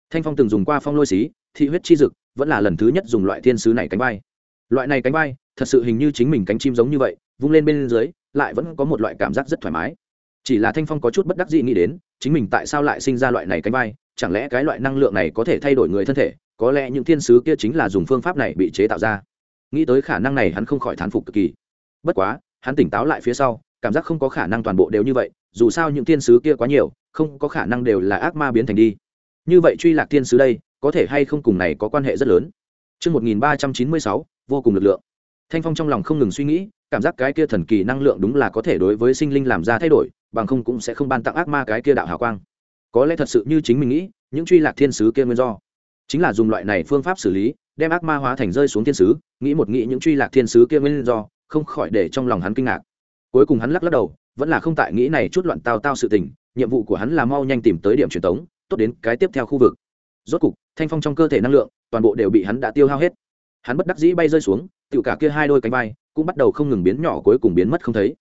Thanh phong từng dùng qua phong lôi xí, thị huyết chi dực, vẫn là lần thứ nhất dùng loại thiên sứ này cánh bay loại này cánh bay thật sự hình như chính mình cánh chim giống như vậy, vung lên bên dưới, lại vẫn có một loại cảm giác rất thoải mái. Chỉ là thanh phong có chút bất đắc dĩ nghĩ đến, chính mình tại sao lại sinh ra loại này cánh bay chẳng lẽ cái loại năng lượng này có thể thay đổi người thân thể, có lẽ những thiên sứ kia chính là dùng phương pháp này bị chế tạo ra. Nghĩ tới khả năng này hắn không khỏi thán phục cực kỳ. Bất quá, hắn tỉnh táo lại phía sau, cảm giác không có khả năng toàn bộ đều như vậy dù sao những thiên sứ kia quá nhiều không có khả năng đều là ác ma biến thành đi như vậy truy lạc thiên sứ đây có thể hay không cùng này có quan hệ rất lớn Trước 1396, vô cùng lực lượng. Thanh Phong trong lòng không ngừng suy nghĩ, cảm giác cái kia thần kỳ năng lượng đúng là có thể đối với sinh linh làm ra thay đổi, bằng không cũng sẽ không ban tặng ác ma cái kia đạo hào quang. Có lẽ thật sự như chính mình nghĩ, những truy lạc thiên sứ kia nguyên do chính là dùng loại này phương pháp xử lý, đem ác ma hóa thành rơi xuống thiên sứ, nghĩ một nghĩ những truy lạc thiên sứ kia nguyên do, không khỏi để trong lòng hắn kinh ngạc. Cuối cùng hắn lắc lắc đầu, vẫn là không tại nghĩ này chút loạn tao tao sự tình nhiệm vụ của hắn là mau nhanh tìm tới điểm truyền tống tốt đến cái tiếp theo khu vực. Rốt cục thanh phong trong cơ thể năng lượng toàn bộ đều bị hắn đã tiêu hao hết. Hắn bất đắc dĩ bay rơi xuống tự cả kia hai đôi cánh bay, cũng bắt đầu không ngừng biến nhỏ cuối cùng biến mất không thấy.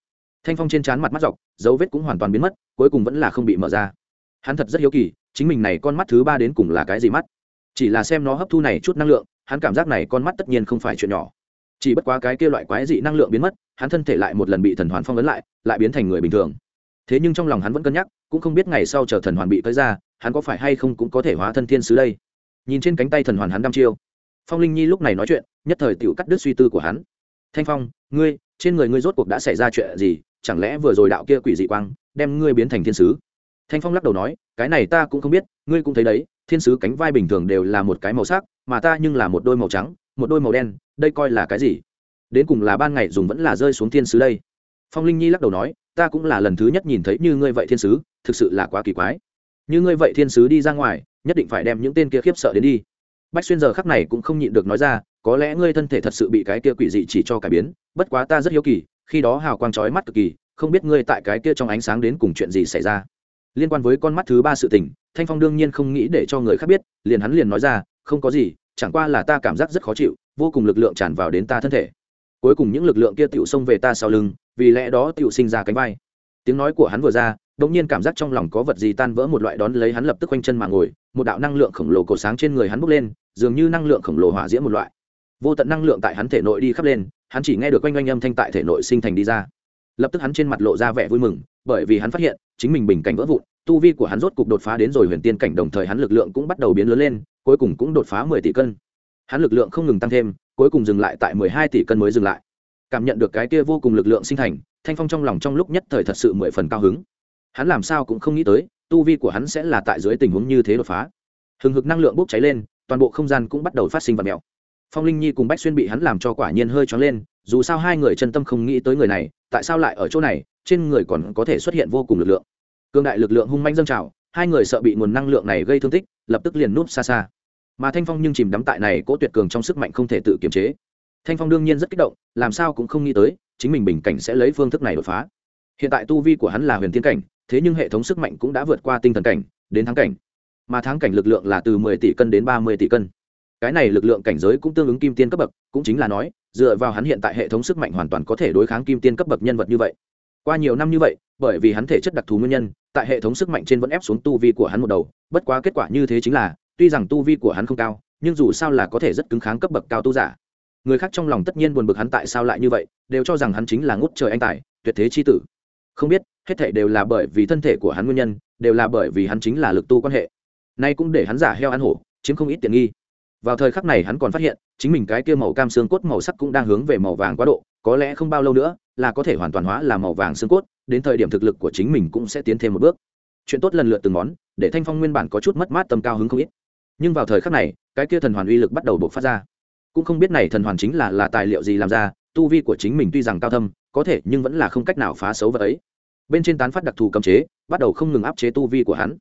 Thanh phong trên trán mặt mắt dọc dấu vết cũng hoàn toàn biến mất cuối cùng vẫn là không bị mở ra. Hắn thật rất hiếu kỳ chính mình này con mắt thứ ba đến cùng là cái gì mắt? Chỉ là xem nó hấp thu này chút năng lượng hắn cảm giác này con mắt tất nhiên không phải chuyện nhỏ chỉ bất quá cái kia loại quái dị năng lượng biến mất, hắn thân thể lại một lần bị thần hoàn phong ấn lại lại biến thành người bình thường. Thế nhưng trong lòng hắn vẫn cân nhắc, cũng không biết ngày sau chờ thần hoàn bị tới ra, hắn có phải hay không cũng có thể hóa thân thiên sứ đây. Nhìn trên cánh tay thần hoàn hắn đăm chiêu. Phong linh nhi lúc này nói chuyện, nhất thời tự cắt đứt suy tư của hắn. Thanh phong, ngươi, trên người ngươi rốt cuộc đã xảy ra chuyện gì? Chẳng lẽ vừa rồi đạo kia quỷ dị quang đem ngươi biến thành thiên sứ? Thanh phong lắc đầu nói, cái này ta cũng không biết, ngươi cũng thấy đấy, thiên sứ cánh vai bình thường đều là một cái màu sắc, mà ta nhưng là một đôi màu trắng một đôi màu đen, đây coi là cái gì? Đến cùng là ban ngày dùng vẫn là rơi xuống thiên sứ đây? Phong linh nhi lắc đầu nói, ta cũng là lần thứ nhất nhìn thấy như ngươi vậy thiên sứ, thực sự là quá kỳ quái. Như ngươi vậy thiên sứ đi ra ngoài, nhất định phải đem những tên kia khiếp sợ đến đi. Bách xuyên giờ khắc này cũng không nhịn được nói ra, có lẽ ngươi thân thể thật sự bị cái kia quỷ dị chỉ cho cải biến, bất quá ta rất hiếu kỳ, khi đó hào quang trói mắt cực kỳ, không biết ngươi tại cái kia trong ánh sáng đến cùng chuyện gì xảy ra. Liên quan với con mắt thứ ba sự tình, thanh phong đương nhiên không nghĩ để cho người khác biết, liền hắn liền nói ra, không có gì chẳng qua là ta cảm giác rất khó chịu, vô cùng lực lượng tràn vào đến ta thân thể. Cuối cùng những lực lượng kia tựu xông về ta sau lưng, vì lẽ đó tựu sinh ra cánh vai. Tiếng nói của hắn vừa ra, đột nhiên cảm giác trong lòng có vật gì tan vỡ một loại đón lấy hắn lập tức quanh chân mà ngồi, một đạo năng lượng khổng lồ cổ sáng trên người hắn bốc lên, dường như năng lượng khổng lồ hỏa diễm một loại. Vô tận năng lượng tại hắn thể nội đi khắp lên, hắn chỉ nghe được quanh quanh âm thanh tại thể nội sinh thành đi ra. Lập tức hắn trên mặt lộ ra vẻ vui mừng, bởi vì hắn phát hiện, chính mình bình cảnh vỡ vụn tu vi của hắn rốt cục đột phá đến rồi huyền tiên cảnh, đồng thời hắn lực lượng cũng bắt đầu biến lớn lên, cuối cùng cũng đột phá mười tỷ cân. Hắn lực lượng không ngừng tăng thêm, cuối cùng dừng lại tại mười hai tỷ cân mới dừng lại. Cảm nhận được cái kia vô cùng lực lượng sinh thành, thanh phong trong lòng trong lúc nhất thời thật sự mười phần cao hứng. Hắn làm sao cũng không nghĩ tới, tu vi của hắn sẽ là tại dưới tình huống như thế đột phá. Hừng hực năng lượng bốc cháy lên, toàn bộ không gian cũng bắt đầu phát sinh vật mèo. Phong linh nhi cùng bách xuyên bị hắn làm cho quả nhiên hơi choáng lên, dù sao hai người chân tâm không nghĩ tới người này, tại sao lại ở chỗ này, trên người còn có thể xuất hiện vô cùng lực lượng cương đại lực lượng hung manh dâng trào, hai người sợ bị nguồn năng lượng này gây thương tích, lập tức liền núp xa xa. Mà thanh phong nhưng chìm đắm tại này cố tuyệt cường trong sức mạnh không thể tự kiềm chế. Thanh phong đương nhiên rất kích động, làm sao cũng không nghĩ tới, chính mình bình cảnh sẽ lấy phương thức này đột phá. Hiện tại tu vi của hắn là huyền thiên cảnh, thế nhưng hệ thống sức mạnh cũng đã vượt qua tinh thần cảnh, đến thắng cảnh. Mà thắng cảnh lực lượng là từ mười tỷ cân đến ba mươi tỷ cân. Cái này lực lượng cảnh giới cũng tương ứng kim tiên cấp bậc, cũng chính là nói, dựa vào hắn hiện tại hệ thống sức mạnh hoàn toàn có thể đối kháng kim tiên cấp bậc nhân vật như vậy qua nhiều năm như vậy, bởi vì hắn thể chất đặc thù nguyên nhân, tại hệ thống sức mạnh trên vẫn ép xuống tu vi của hắn một đầu, bất quá kết quả như thế chính là, tuy rằng tu vi của hắn không cao, nhưng dù sao là có thể rất cứng kháng cấp bậc cao tu giả. Người khác trong lòng tất nhiên buồn bực hắn tại sao lại như vậy, đều cho rằng hắn chính là ngút trời anh tài, tuyệt thế chi tử. Không biết, hết thể đều là bởi vì thân thể của hắn nguyên nhân, đều là bởi vì hắn chính là lực tu quan hệ. Nay cũng để hắn giả heo ăn hổ, chiếm không ít tiện nghi. Vào thời khắc này hắn còn phát hiện, chính mình cái kia màu cam xương cốt màu sắc cũng đang hướng về màu vàng quá độ có lẽ không bao lâu nữa là có thể hoàn toàn hóa là màu vàng xương cốt, đến thời điểm thực lực của chính mình cũng sẽ tiến thêm một bước. Chuyện tốt lần lượt từng món, để thanh phong nguyên bản có chút mất mát tầm cao hứng không ít. Nhưng vào thời khắc này, cái kia thần hoàn uy lực bắt đầu bộc phát ra. Cũng không biết này thần hoàn chính là là tài liệu gì làm ra, tu vi của chính mình tuy rằng cao thâm, có thể nhưng vẫn là không cách nào phá xấu vật ấy. Bên trên tán phát đặc thù cấm chế, bắt đầu không ngừng áp chế tu vi của hắn.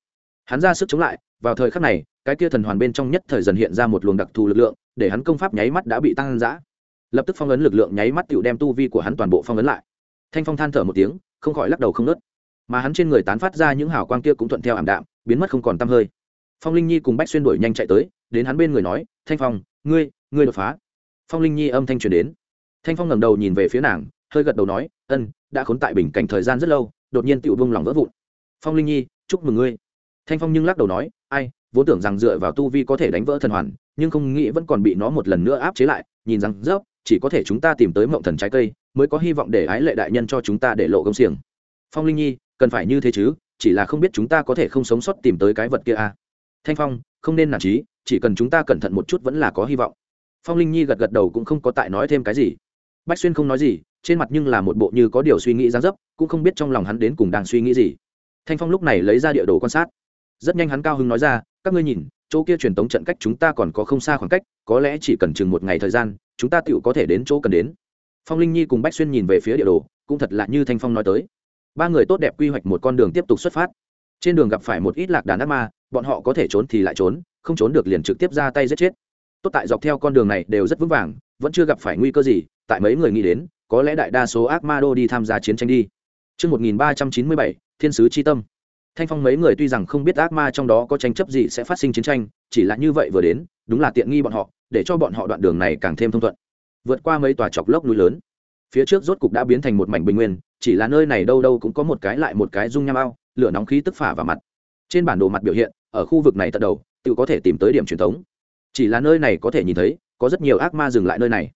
Hắn ra sức chống lại, vào thời khắc này, cái kia thần hoàn bên trong nhất thời dần hiện ra một luồng đặc thù lực lượng, để hắn công pháp nháy mắt đã bị tăng giã lập tức phong ấn lực lượng nháy mắt tựu đem tu vi của hắn toàn bộ phong ấn lại. Thanh phong than thở một tiếng, không khỏi lắc đầu không nớt. Mà hắn trên người tán phát ra những hào quang kia cũng thuận theo ảm đạm, biến mất không còn tăm hơi. Phong linh nhi cùng bách xuyên đuổi nhanh chạy tới, đến hắn bên người nói, thanh phong, ngươi ngươi đột phá. Phong linh nhi âm thanh truyền đến. Thanh phong ngẩng đầu nhìn về phía nàng, hơi gật đầu nói, ân, đã khốn tại bình cảnh thời gian rất lâu, đột nhiên tựu vung lòng vỡ vụn. Phong linh nhi, chúc mừng ngươi. Thanh phong nhưng lắc đầu nói, ai, vốn tưởng rằng dựa vào tu vi có thể đánh vỡ thần hoàn, nhưng không nghĩ vẫn còn bị nó một lần nữa áp chế lại, nhìn rằng dốc chỉ có thể chúng ta tìm tới mộng thần trái cây, mới có hy vọng để ái lệ đại nhân cho chúng ta để lộ công xiềng. Phong linh nhi, cần phải như thế chứ, chỉ là không biết chúng ta có thể không sống sót tìm tới cái vật kia à. thanh phong, không nên nản trí chỉ cần chúng ta cẩn thận một chút vẫn là có hy vọng. Phong linh nhi gật gật đầu cũng không có tại nói thêm cái gì. Bách xuyên không nói gì, trên mặt nhưng là một bộ như có điều suy nghĩ ra dấp, cũng không biết trong lòng hắn đến cùng đang suy nghĩ gì. Thanh phong lúc này lấy ra địa đồ quan sát. Rất nhanh hắn cao hứng nói ra, các ngươi nhìn chỗ kia truyền tống trận cách chúng ta còn có không xa khoảng cách có lẽ chỉ cần chừng một ngày thời gian chúng ta tựu có thể đến chỗ cần đến. Phong linh nhi cùng bách xuyên nhìn về phía địa đồ cũng thật lạ như thanh phong nói tới. Ba người tốt đẹp quy hoạch một con đường tiếp tục xuất phát. Trên đường gặp phải một ít lạc đàn ác ma bọn họ có thể trốn thì lại trốn không trốn được liền trực tiếp ra tay giết chết. Tốt tại dọc theo con đường này đều rất vững vàng vẫn chưa gặp phải nguy cơ gì tại mấy người nghĩ đến có lẽ đại đa số ác ma đô đi tham gia chiến tranh đi. Trước 1397, Thiên sứ chi tâm. Thanh Phong mấy người tuy rằng không biết ác ma trong đó có tranh chấp gì sẽ phát sinh chiến tranh, chỉ là như vậy vừa đến, đúng là tiện nghi bọn họ, để cho bọn họ đoạn đường này càng thêm thông thuận. Vượt qua mấy tòa chọc lốc núi lớn, phía trước rốt cục đã biến thành một mảnh bình nguyên, chỉ là nơi này đâu đâu cũng có một cái lại một cái dung nham ao, lửa nóng khí tức phả vào mặt. Trên bản đồ mặt biểu hiện, ở khu vực này tận đầu, tự có thể tìm tới điểm truyền thống. Chỉ là nơi này có thể nhìn thấy, có rất nhiều ác ma dừng lại nơi này.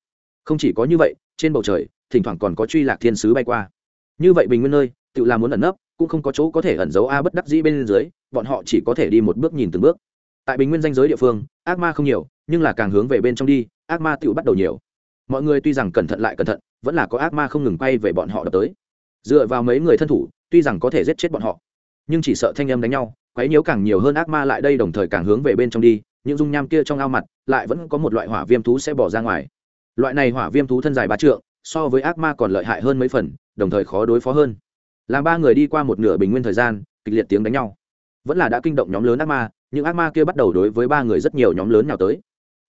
Không chỉ có như vậy, trên bầu trời, thỉnh thoảng còn có truy lạc thiên sứ bay qua. Như vậy bình nguyên nơi, tự là muốn ẩn nấp, cũng không có chỗ có thể ẩn giấu a bất đắc dĩ bên dưới, bọn họ chỉ có thể đi một bước nhìn từng bước. Tại bình nguyên danh giới địa phương, ác ma không nhiều, nhưng là càng hướng về bên trong đi, ác ma tựu bắt đầu nhiều. Mọi người tuy rằng cẩn thận lại cẩn thận, vẫn là có ác ma không ngừng quay về bọn họ đập tới. Dựa vào mấy người thân thủ, tuy rằng có thể giết chết bọn họ, nhưng chỉ sợ thanh âm đánh nhau, quấy nhiễu càng nhiều hơn ác ma lại đây đồng thời càng hướng về bên trong đi, những dung nham kia trong ao mặt, lại vẫn có một loại hỏa viêm thú sẽ bỏ ra ngoài. Loại này hỏa viêm thú thân dài ba trượng, so với ác ma còn lợi hại hơn mấy phần, đồng thời khó đối phó hơn làm ba người đi qua một nửa bình nguyên thời gian, kịch liệt tiếng đánh nhau. Vẫn là đã kinh động nhóm lớn ác ma, những ác ma kia bắt đầu đối với ba người rất nhiều nhóm lớn nào tới.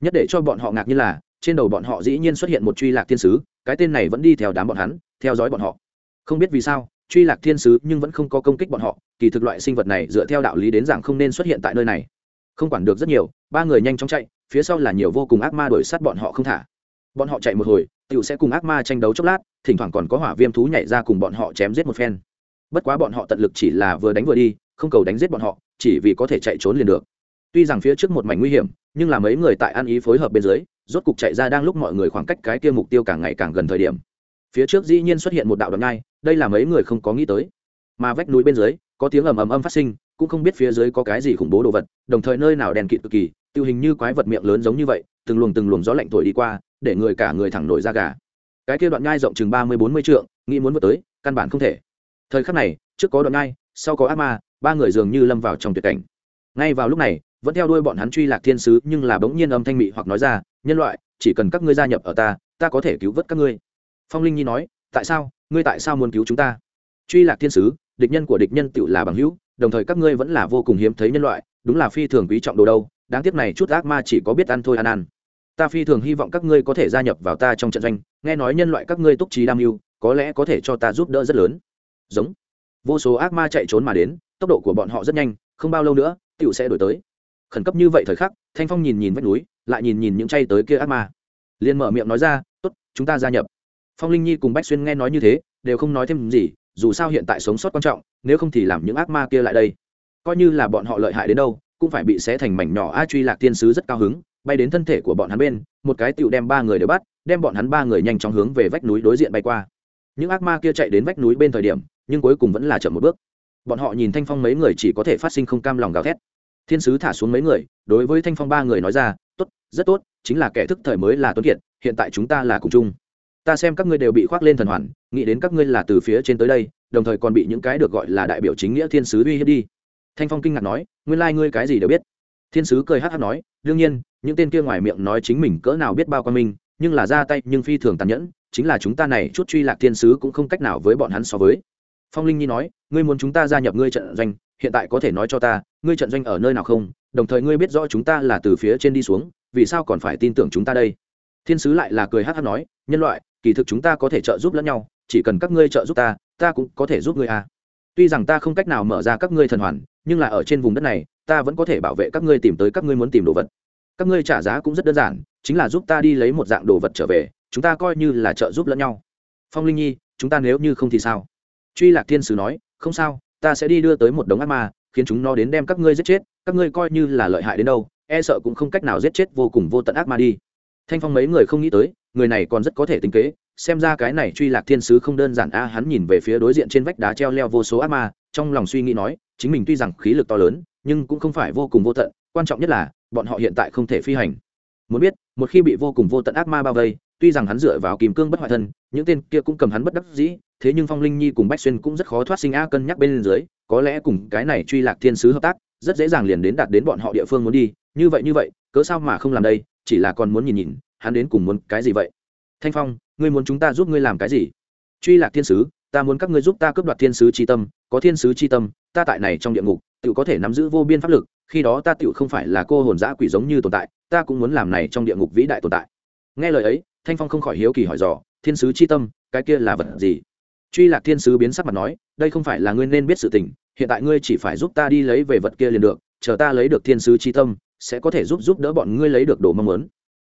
Nhất để cho bọn họ ngạc như là, trên đầu bọn họ dĩ nhiên xuất hiện một truy lạc thiên sứ, cái tên này vẫn đi theo đám bọn hắn, theo dõi bọn họ. Không biết vì sao, truy lạc thiên sứ nhưng vẫn không có công kích bọn họ, kỳ thực loại sinh vật này dựa theo đạo lý đến dạng không nên xuất hiện tại nơi này. Không quản được rất nhiều, ba người nhanh chóng chạy, phía sau là nhiều vô cùng ác ma đuổi sát bọn họ không thả. Bọn họ chạy một hồi t i ể u sẽ cùng ác ma tranh đấu chốc lát, thỉnh thoảng còn có hỏa viêm thú nhảy ra cùng bọn họ chém giết một phen bất quá bọn họ tận lực chỉ là vừa đánh vừa đi, không cầu đánh giết bọn họ, chỉ vì có thể chạy trốn liền được. Tuy rằng phía trước một mảnh nguy hiểm, nhưng là mấy người tại ăn ý phối hợp bên dưới, rốt cục chạy ra đang lúc mọi người khoảng cách cái kia mục tiêu càng ngày càng gần thời điểm. Phía trước dĩ nhiên xuất hiện một đạo đoạn ngai, đây là mấy người không có nghĩ tới. Mà vách núi bên dưới, có tiếng ầm ầm âm phát sinh, cũng không biết phía dưới có cái gì khủng bố đồ vật, đồng thời nơi nào đèn kịt cực kỳ, tiêu hình như quái vật miệng lớn giống như vậy, từng luồng từng luồng gió lạnh thổi đi qua, để người cả người thẳng nổi ra gà. Cái kia đoạn ngai rộng chừng ba mươi bốn mươi trượng, nghĩ muốn vượt tới, căn bản không thể thời khắc này, trước có đoạn ngai sau có ác ma, ba người dường như lâm vào trong tuyệt cảnh. Ngay vào lúc này, vẫn theo đuôi bọn hắn truy lạc thiên sứ, nhưng là bỗng nhiên âm thanh mị hoặc nói ra, nhân loại, chỉ cần các ngươi gia nhập ở ta ta có thể cứu vớt các ngươi. Phong linh nhi nói, tại sao? Ngươi tại sao muốn cứu chúng ta? Truy lạc thiên sứ, địch nhân của địch nhân tự là bằng hữu, đồng thời các ngươi vẫn là vô cùng hiếm thấy nhân loại, đúng là phi thường quý trọng đồ đâu, đáng tiếc này chút ác ma chỉ có biết ăn thôi ăn ăn. Ta phi thường hy vọng các ngươi có thể gia nhập vào ta trong trận doanh, nghe nói nhân loại các ngươi túc trí đam mưu, có lẽ có thể cho ta giúp đỡ rất lớn giống. Vô số ác ma chạy trốn mà đến, tốc độ của bọn họ rất nhanh, không bao lâu nữa t i ể u sẽ đổi tới. Khẩn cấp như vậy thời khắc, thanh phong nhìn nhìn vách núi, lại nhìn nhìn những chay tới kia ác ma. Liền mở miệng nói ra t ố t chúng ta gia nhập. Phong linh nhi cùng bách xuyên nghe nói như thế, đều không nói thêm gì, dù sao hiện tại sống sót quan trọng, nếu không thì làm những ác ma kia lại đây. Coi như là bọn họ lợi hại đến đâu, cũng phải bị xé thành mảnh nhỏ. A truy lạc tiên sứ rất cao hứng, bay đến thân thể của bọn hắn bên, một cái tựu đem ba người đều bắt, đem bọn hắn ba người nhanh chóng hướng về vách núi đối diện bay qua. Những ác ma kia chạy đến vách núi bên thời điểm nhưng cuối cùng vẫn là chậm một bước. Bọn họ nhìn thanh phong mấy người chỉ có thể phát sinh không cam lòng gào thét. Thiên sứ thả xuống mấy người, đối với thanh phong ba người nói ra, tốt, rất tốt, chính là kẻ thức thời mới là tuấn kiệt, hiện tại chúng ta là cùng chung. Ta xem các ngươi đều bị khoác lên thần hoàn, nghĩ đến các ngươi là từ phía trên tới đây, đồng thời còn bị những cái được gọi là đại biểu chính nghĩa thiên sứ uy hiếp đi. Thanh phong kinh ngạc nói, nguyên lai、like、ngươi cái gì đều biết. Thiên sứ cười hát hát nói, đương nhiên, những tên kia ngoài miệng nói chính mình cỡ nào biết bao quan minh, nhưng là ra tay nhưng phi thường tàn nhẫn, chính là chúng ta này chút truy lạc thiên sứ cũng không cách nào với bọn hắn so với phong linh nhi nói, ngươi muốn chúng ta gia nhập ngươi trận doanh, hiện tại có thể nói cho ta, ngươi trận doanh ở nơi nào không? Đồng thời ngươi biết rõ chúng ta là từ phía trên đi xuống, vì sao còn phải tin tưởng chúng ta đây? Thiên sứ lại là cười hát hát nói, nhân loại, kỳ thực chúng ta có thể trợ giúp lẫn nhau, chỉ cần các ngươi trợ giúp ta ta cũng có thể giúp ngươi à. tuy rằng ta không cách nào mở ra các ngươi thần hoàn, nhưng là ở trên vùng đất này, ta vẫn có thể bảo vệ các ngươi tìm tới các ngươi muốn tìm đồ vật. Các ngươi trả giá cũng rất đơn giản, chính là giúp ta đi lấy một dạng đồ vật trở về, chúng ta coi như là trợ giúp lẫn nhau. Phong linh nhi, chúng ta nếu như không thì sao? Truy lạc thiên sứ nói, không sao, ta sẽ đi đưa tới một đống ác ma, khiến chúng nó đến đem các ngươi giết chết, các ngươi coi như là lợi hại đến đâu e sợ cũng không cách nào giết chết vô cùng vô tận ác ma đi. Thanh phong mấy người không nghĩ tới, người này còn rất có thể tính kế, xem ra cái này truy lạc thiên sứ không đơn giản a à, hắn nhìn về phía đối diện trên vách đá treo leo vô số ác ma, trong lòng suy nghĩ nói, chính mình tuy rằng khí lực to lớn, nhưng cũng không phải vô cùng vô tận, quan trọng nhất là, bọn họ hiện tại không thể phi hành. Muốn biết, một khi bị vô cùng vô tận ác ma bao vây, tuy rằng hắn dựa vào kìm cương bất hoại thân, những tên kia cũng cầm hắn bất đắc dĩ thế nhưng phong linh nhi cùng bách xuyên cũng rất khó thoát sinh a cân nhắc bên dưới, có lẽ cùng cái này truy lạc thiên sứ hợp tác, rất dễ dàng liền đến đạt đến bọn họ địa phương muốn đi, như vậy như vậy, cớ sao mà không làm đây, chỉ là còn muốn nhìn nhìn, hắn đến cùng muốn cái gì vậy? Thanh phong, ngươi muốn chúng ta giúp ngươi làm cái gì? Truy lạc thiên sứ, ta muốn các ngươi giúp ta cướp đoạt thiên sứ c tâm, có thiên sứ c tâm, ta tại này trong địa ngục, tự có thể nắm giữ vô biên pháp lực, khi đó ta tự không phải là cô hồn dã quỷ giống như tồn tại, ta cũng muốn làm này trong địa ngục vĩ đại tồn tại. Nghe lời ấy, thanh phong không khỏi hiếu kỳ hỏi dò, thiên sứ c h i tâm, cái kia là vật gì? Truy lạc thiên sứ biến sắc mặt nói đây không phải là ngươi nên biết sự tình hiện tại ngươi chỉ phải giúp ta đi lấy về vật kia liền được chờ ta lấy được thiên sứ tri tâm sẽ có thể giúp giúp đỡ bọn ngươi lấy được đồ mong muốn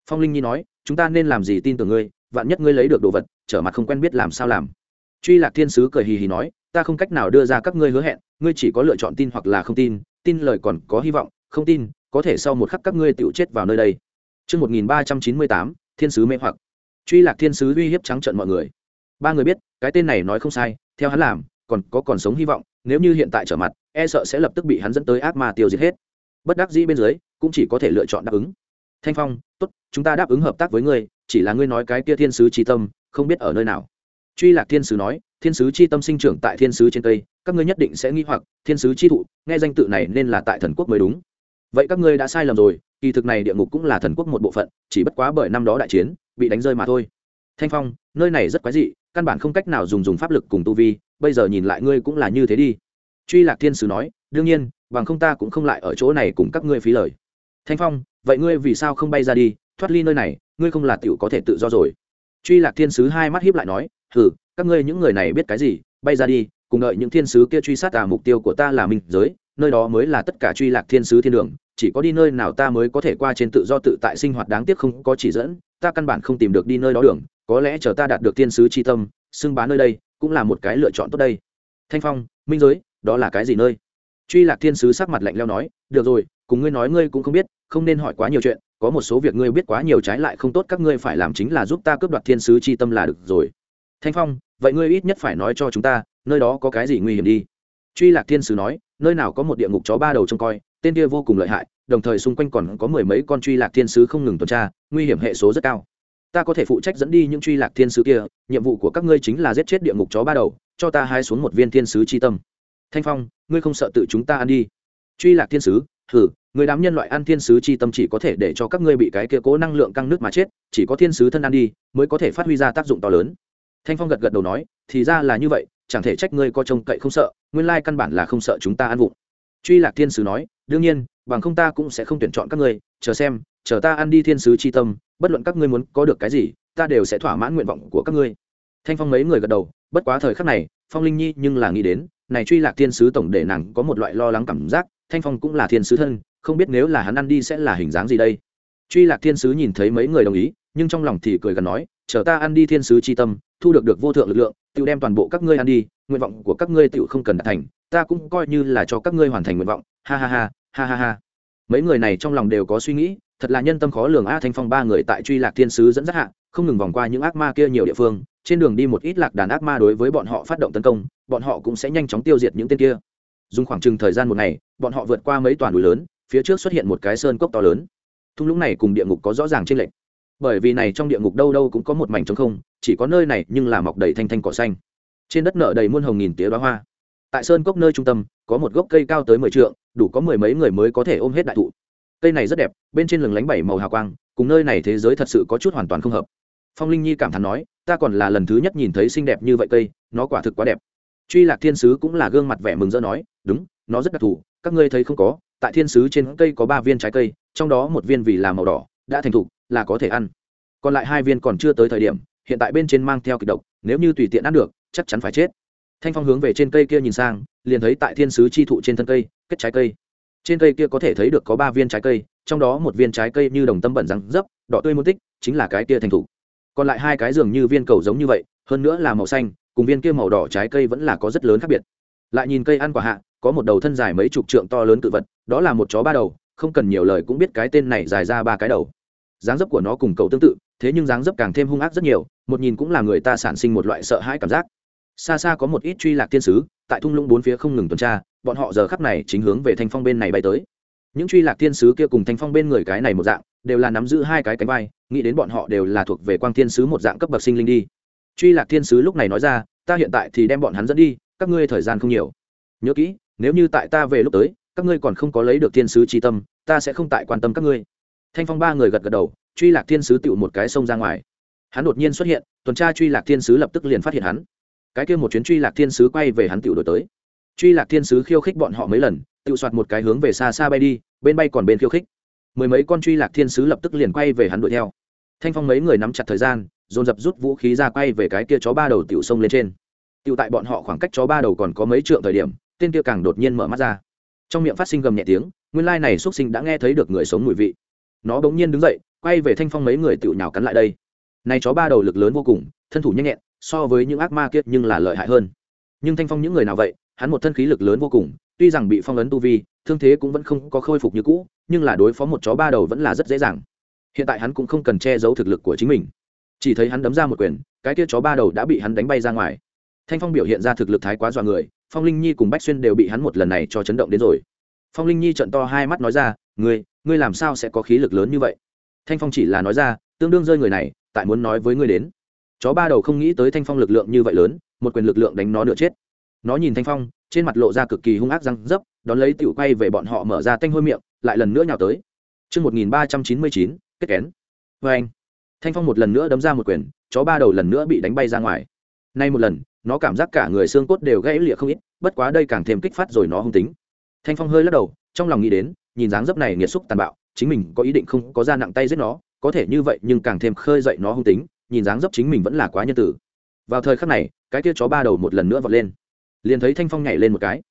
phong linh nhi nói chúng ta nên làm gì tin tưởng ngươi vạn nhất ngươi lấy được đồ vật trở mặt không quen biết làm sao làm truy lạc thiên sứ cười hì hì nói ta không cách nào đưa ra các ngươi hứa hẹn ngươi chỉ có lựa chọn tin hoặc là không tin tin lời còn có hy vọng không tin có thể sau một khắc các ngươi tựu chết vào nơi đây Trước 1398, thiên sứ mê hoặc. Truy lạc thiên sứ uy hiếp trắng trợn mọi người. Ba người biết, cái tên này nói không sai, theo hắn làm, còn có còn sống hy vọng, nếu như hiện tại trở mặt, e sợ sẽ lập tức bị hắn dẫn tới ác ma tiêu diệt hết. Bất đắc dĩ bên dưới, cũng chỉ có thể lựa chọn đáp ứng. Thanh Phong, tốt, chúng ta đáp ứng hợp tác với ngươi, chỉ là ngươi nói cái kia thiên sứ chi tâm, không biết ở nơi nào. Truy lạc thiên sứ nói, thiên sứ chi tâm sinh trưởng tại thiên sứ trên cây, các ngươi nhất định sẽ nghi hoặc, thiên sứ chi thụ, nghe danh tự này nên là tại thần quốc mới đúng vậy các ngươi đã sai lầm rồi kỳ thực này địa ngục cũng là thần quốc một bộ phận chỉ bất quá bởi năm đó đại chiến bị đánh rơi mà thôi thanh phong, nơi này rất quái dị, căn bản không cách nào dùng dùng pháp lực cùng tu vi, bây giờ nhìn lại ngươi cũng là như thế đi. Truy lạc thiên sứ nói, đương nhiên, bằng không ta cũng không lại ở chỗ này cùng các ngươi phí lời. Thanh phong, vậy ngươi vì sao không bay ra đi, thoát ly nơi này, ngươi không là tiểu có thể tự do rồi. Truy lạc thiên sứ hai mắt hiếp lại nói, hừ, các ngươi những người này biết cái gì, bay ra đi, cùng đợi những thiên sứ kia truy sát à mục tiêu của ta là minh giới, nơi đó mới là tất cả truy lạc thiên sứ thiên đường, chỉ có đi nơi nào ta mới có thể qua trên tự do tự tại sinh hoạt đáng tiếc không có chỉ dẫn, ta căn bản không tìm được đi nơi đó đường có lẽ chờ ta đạt được tiên sứ tri tâm, xưng bá nơi đây cũng là một cái lựa chọn tốt đây. Thanh phong, minh giới, đó là cái gì nơi? Truy lạc thiên sứ sắc mặt lạnh leo nói, được rồi, cùng ngươi nói ngươi cũng không biết, không nên hỏi quá nhiều chuyện, có một số việc ngươi biết quá nhiều trái lại không tốt, các ngươi phải làm chính là giúp ta cướp đoạt thiên sứ chi tâm là được rồi. Thanh phong, vậy ngươi ít nhất phải nói cho chúng ta, nơi đó có cái gì nguy hiểm đi? Truy lạc thiên sứ nói, nơi nào có một địa ngục chó ba đầu trông coi, tên kia vô cùng lợi hại, đồng thời xung quanh còn có mười mấy con truy lạc thiên sứ không ngừng tuần tra, nguy hiểm hệ số rất cao ta có thể phụ trách dẫn đi những truy lạc thiên sứ kia, nhiệm vụ của các ngươi chính là giết chết địa ngục chó ba đầu, cho ta hai xuống một viên thiên sứ chi tâm. Thanh phong, ngươi không sợ tự chúng ta ăn đi. Truy lạc thiên sứ thử người đám nhân loại ăn thiên sứ chi tâm chỉ có thể để cho các ngươi bị cái kia cố năng lượng căng nước mà chết, chỉ có thiên sứ thân ăn đi, mới có thể phát huy ra tác dụng to lớn. Thanh phong gật gật đầu nói, thì ra là như vậy, chẳng thể trách ngươi có trông cậy không sợ, nguyên lai căn bản là không sợ chúng ta ăn vụng. Truy lạc thiên sứ nói, đương nhiên bằng không ta cũng sẽ không tuyển chọn các ngươi, chờ xem, chờ ta ăn đi thiên sứ chi tâm, bất luận các ngươi muốn có được cái gì, ta đều sẽ thỏa mãn nguyện vọng của các ngươi. Thanh phong mấy người gật đầu, bất quá thời khắc này, phong linh nhi nhưng là nghĩ đến, này truy lạc thiên sứ tổng để nàng có một loại lo lắng cảm giác, thanh phong cũng là thiên sứ thân, không biết nếu là hắn ăn đi sẽ là hình dáng gì đây. Truy lạc thiên sứ nhìn thấy mấy người đồng ý, nhưng trong lòng thì cười gần nói, chờ ta ăn đi thiên sứ chi tâm, thu được được vô thượng lực lượng tự đem toàn bộ các ngươi ăn đi, nguyện vọng của các ngươi tự không cần đạt thành, ta cũng coi như là cho các ngươi hoàn thành nguyện vọng. Ha ha ha ha ha ha. Mấy người này trong lòng đều có suy nghĩ thật là nhân tâm khó lường a thanh phong ba người tại truy lạc thiên sứ dẫn dắt hạ không ngừng vòng qua những ác ma kia nhiều địa phương trên đường đi một ít lạc đàn ác ma đối với bọn họ phát động tấn công bọn họ cũng sẽ nhanh chóng tiêu diệt những tên kia. Dùng khoảng chừng thời gian một ngày bọn họ vượt qua mấy toàn núi lớn phía trước xuất hiện một cái sơn cốc to lớn. Thung lũng này cùng địa ngục có rõ ràng trên lệch, bởi vì này trong địa ngục đâu đâu cũng có một mảnh trống không chỉ có nơi này nhưng là mọc đầy thanh thanh cỏ xanh. Trên đất nở đầy muôn hồng nghìn tía đoá hoa. Tại sơn cốc nơi trung tâm có một gốc cây cao tới mười trượng đủ có mười mấy người mới có thể ôm hết đại thụ. Cây này rất đẹp, bên trên lừng lánh bảy màu hào quang, cùng nơi này thế giới thật sự có chút hoàn toàn không hợp. Phong linh nhi cảm thán nói, ta còn là lần thứ nhất nhìn thấy xinh đẹp như vậy cây, nó quả thực quá đẹp. Truy lạc thiên sứ cũng là gương mặt vẻ mừng rỡ nói, đúng, nó rất đặc thù, các ngươi thấy không có, tại thiên sứ trên cây có ba viên trái cây, trong đó một viên vì là màu đỏ, đã thành thục, là có thể ăn. Còn lại hai viên còn chưa tới thời điểm, hiện tại bên trên mang theo kịch độc, nếu như tùy tiện ăn được, chắc chắn phải chết thanh phong hướng về trên cây kia nhìn sang, liền thấy tại thiên sứ chi thụ trên thân cây, kết trái cây. Trên cây kia có thể thấy được có ba viên trái cây, trong đó một viên trái cây như đồng tâm bẩn răng dấp, đỏ tươi môn tích, chính là cái kia thành thủ còn lại hai cái dường như viên cầu giống như vậy, hơn nữa là màu xanh, cùng viên kia màu đỏ trái cây vẫn là có rất lớn khác biệt. Lại nhìn cây ăn quả hạ, có một đầu thân dài mấy chục trượng to lớn tự vật, đó là một chó ba đầu, không cần nhiều lời cũng biết cái tên này dài ra ba cái đầu. Dáng dấp của nó cùng cầu tương tự, thế nhưng dáng dấp càng thêm hung ác rất nhiều, một nhìn cũng là người ta sản sinh một loại sợ hãi cảm giác xa xa có một ít truy lạc thiên sứ, tại thung lũng bốn phía không ngừng tuần tra, bọn họ giờ khắp này chính hướng về thanh phong bên này bay tới. Những truy lạc thiên sứ kia cùng thanh phong bên người cái này một dạng, đều là nắm giữ hai cái cánh vai, nghĩ đến bọn họ đều là thuộc về quang thiên sứ một dạng cấp bậc sinh linh đi. Truy lạc thiên sứ lúc này nói ra, ta hiện tại thì đem bọn hắn dẫn đi, các ngươi thời gian không nhiều. Nhớ kỹ, nếu như tại ta về lúc tới, các ngươi còn không có lấy được thiên sứ tri tâm, ta sẽ không tại quan tâm các ngươi. Thanh phong ba người gật gật đầu, truy lạc thiên sứ tựu một cái sông ra ngoài. Hắn đột nhiên xuất hiện, tuần tra truy lạc thiên sứ lập tức liền phát hiện hắn cái kia một chuyến truy lạc thiên sứ quay về hắn tiểu đổi tới. Truy lạc thiên sứ khiêu khích bọn họ mấy lần tự soạt một cái hướng về xa xa bay đi, bên bay còn bên khiêu khích. Mười mấy con truy lạc thiên sứ lập tức liền quay về hắn đuổi theo. Thanh phong mấy người nắm chặt thời gian, dồn dập rút vũ khí ra quay về cái kia chó ba đầu tiểu sông lên trên. Tiểu tại bọn họ khoảng cách chó ba đầu còn có mấy trượng thời điểm, tên kia càng đột nhiên mở mắt ra. Trong miệng phát sinh gầm nhẹ tiếng, nguyên lai này xuất sinh đã nghe thấy được người sống mùi vị. Nó bỗng nhiên đứng dậy, quay về thanh phong mấy người tiểu nhào cắn lại đây. Này chó ba đầu lực lớn vô cùng, thân thủ nhanh nhẹn so với những ác ma kiết nhưng là lợi hại hơn. Nhưng thanh phong những người nào vậy? Hắn một thân khí lực lớn vô cùng, tuy rằng bị phong ấn tu vi, thương thế cũng vẫn không có khôi phục như cũ, nhưng là đối phó một chó ba đầu vẫn là rất dễ dàng. Hiện tại hắn cũng không cần che giấu thực lực của chính mình. Chỉ thấy hắn đấm ra một quyền, cái kia chó ba đầu đã bị hắn đánh bay ra ngoài. Thanh phong biểu hiện ra thực lực thái quá dọa người, phong linh nhi cùng bách xuyên đều bị hắn một lần này cho chấn động đến rồi. Phong linh nhi trận to hai mắt nói ra, ngươi ngươi làm sao sẽ có khí lực lớn như vậy? Thanh phong chỉ là nói ra, tương đương rơi người này, tại muốn nói với ngươi đến chó ba đầu không nghĩ tới thanh phong lực lượng như vậy lớn một quyền lực lượng đánh nó nửa chết nó nhìn thanh phong trên mặt lộ ra cực kỳ hung ác răng dấp đón lấy tiểu quay về bọn họ mở ra tanh hôi miệng lại lần nữa nhào tới Trước 1399, kết kén. Và anh. Thanh phong một lần nữa đấm ra một quyền, chó ba đầu lần nữa bị đánh bay ra ngoài. Nay một lần, nó cảm giác cả người xương cốt đều gãy lịa không ít, bất quá đây càng thêm kích phát rồi nó hung tính. Thanh phong hơi lắc đầu, trong lòng nghĩ đến, nhìn dáng dấp này nghiệt xúc tàn bạo, chính mình có ý định không có ra nặng tay giết nó, có thể như vậy nhưng càng thêm khơi dậy nó hung tính, nhìn dáng dấp chính mình vẫn là quá nhân tử. Vào thời khắc này, cái kia chó ba đầu một lần nữa vọt lên. Liền thấy thanh phong nhảy lên một cái.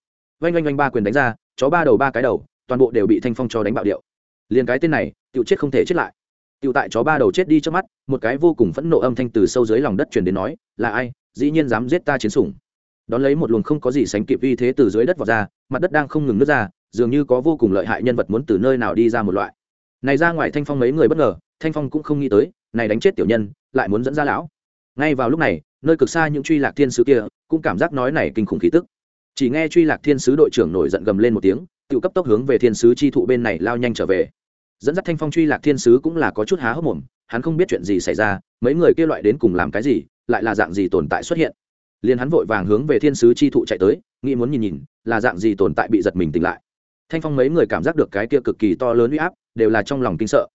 Oanh oanh oanh ba quyền đánh ra chó ba đầu ba cái đầu toàn bộ đều bị thanh phong cho đánh bạo điệu. Liền cái tên này tự chết không thể chết lại. Tự tại chó ba đầu chết đi trước mắt một cái vô cùng phẫn nộ âm thanh từ sâu dưới lòng đất truyền đến nói là ai? Dĩ nhiên dám giết ta chiến sủng. Đón lấy một luồng không có gì sánh kịp uy thế từ dưới đất vào ra mặt đất đang không ngừng nứt ra dường như có vô cùng lợi hại nhân vật muốn từ nơi nào đi ra một loại. Này ra ngoài thanh phong mấy người bất ngờ thanh phong cũng không nghĩ tới này đánh chết tiểu nhân, lại muốn dẫn ra lão. Ngay vào lúc này, nơi cực xa những truy lạc thiên sứ kia cũng cảm giác nói này kinh khủng khí tức. Chỉ nghe truy lạc thiên sứ đội trưởng nổi giận gầm lên một tiếng, tự cấp tốc hướng về thiên sứ chi thụ bên này lao nhanh trở về. Dẫn dắt thanh phong truy lạc thiên sứ cũng là có chút há hốc mồm, hắn không biết chuyện gì xảy ra, mấy người kia loại đến cùng làm cái gì, lại là dạng gì tồn tại xuất hiện. Liền hắn vội vàng hướng về thiên sứ chi thụ chạy tới, nghĩ muốn nhìn nhìn, là dạng gì tồn tại bị giật mình tỉnh lại. Thanh phong mấy người cảm giác được cái kia cực kỳ to lớn uy áp, đều là trong lòng kinh sợ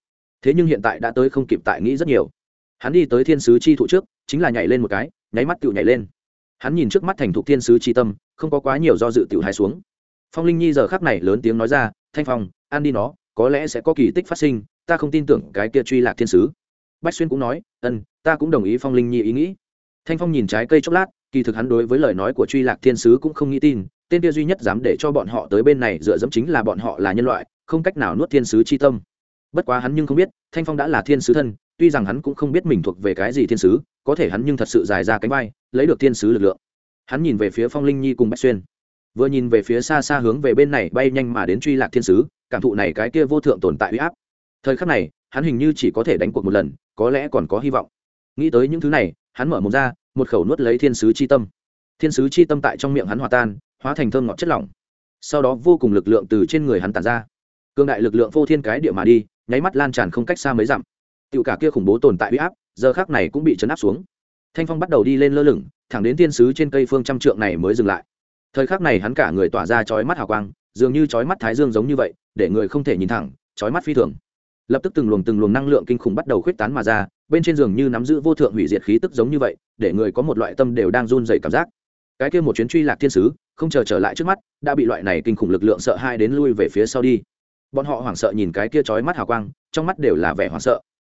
thế nhưng hiện tại đã tới không kịp tại nghĩ rất nhiều. Hắn đi tới thiên sứ chi thụ trước, chính là nhảy lên một cái, nháy mắt tựu nhảy lên. Hắn nhìn trước mắt thành thục thiên sứ chi tâm, không có quá nhiều do dự tựu hai xuống. Phong linh nhi giờ khắc này lớn tiếng nói ra, thanh phong, ăn đi nó, có lẽ sẽ có kỳ tích phát sinh, ta không tin tưởng cái kia truy lạc thiên sứ. Bách xuyên cũng nói ân ta cũng đồng ý phong linh nhi ý nghĩ. Thanh phong nhìn trái cây chốc lát, kỳ thực hắn đối với lời nói của truy lạc thiên sứ cũng không nghĩ tin, tên kia duy nhất dám để cho bọn họ tới bên này dựa dẫm chính là bọn họ là nhân loại, không cách nào nuốt thiên sứ chi tâm bất quá hắn nhưng không biết, thanh phong đã là thiên sứ thân, tuy rằng hắn cũng không biết mình thuộc về cái gì thiên sứ, có thể hắn nhưng thật sự dài ra cánh vai, lấy được thiên sứ lực lượng. Hắn nhìn về phía phong linh nhi cùng bách xuyên. Vừa nhìn về phía xa xa hướng về bên này bay nhanh mà đến truy lạc thiên sứ, cảm thụ này cái kia vô thượng tồn tại uy áp. Thời khắc này, hắn hình như chỉ có thể đánh cuộc một lần, có lẽ còn có hy vọng. Nghĩ tới những thứ này, hắn mở một ra, một khẩu nuốt lấy thiên sứ chi tâm. Thiên sứ chi tâm tại trong miệng hắn hòa tan, hóa thành thơm ngọt chất lỏng. Sau đó vô cùng lực lượng từ trên người hắn tàn ra. Cương đại lực lượng vô thiên cái địa mà đi nháy mắt lan tràn không cách xa mấy dặm Tiểu cả kia khủng bố tồn tại uy áp, giờ khắc này cũng bị chấn áp xuống. Thanh Phong bắt đầu đi lên lơ lửng, thẳng đến tiên sứ trên cây phương trăm trượng này mới dừng lại. Thời khắc này hắn cả người tỏa ra chói mắt hào quang, dường như chói mắt thái dương giống như vậy, để người không thể nhìn thẳng, chói mắt phi thường. Lập tức từng luồng từng luồng năng lượng kinh khủng bắt đầu khuếch tán mà ra, bên trên giường như nắm giữ vô thượng hủy diệt khí tức giống như vậy, để người có một loại tâm đều đang run rẩy cảm giác. Cái kia một chuyến truy lạc thiên sứ, không chờ trở lại trước mắt, đã bị loại này kinh khủng lực lượng sợ hai đến lui về phía sau đi. Bọn họ hoảng sợ nhìn cái kia chói mắt hào quang, trong mắt đều là vẻ hoảng sợ.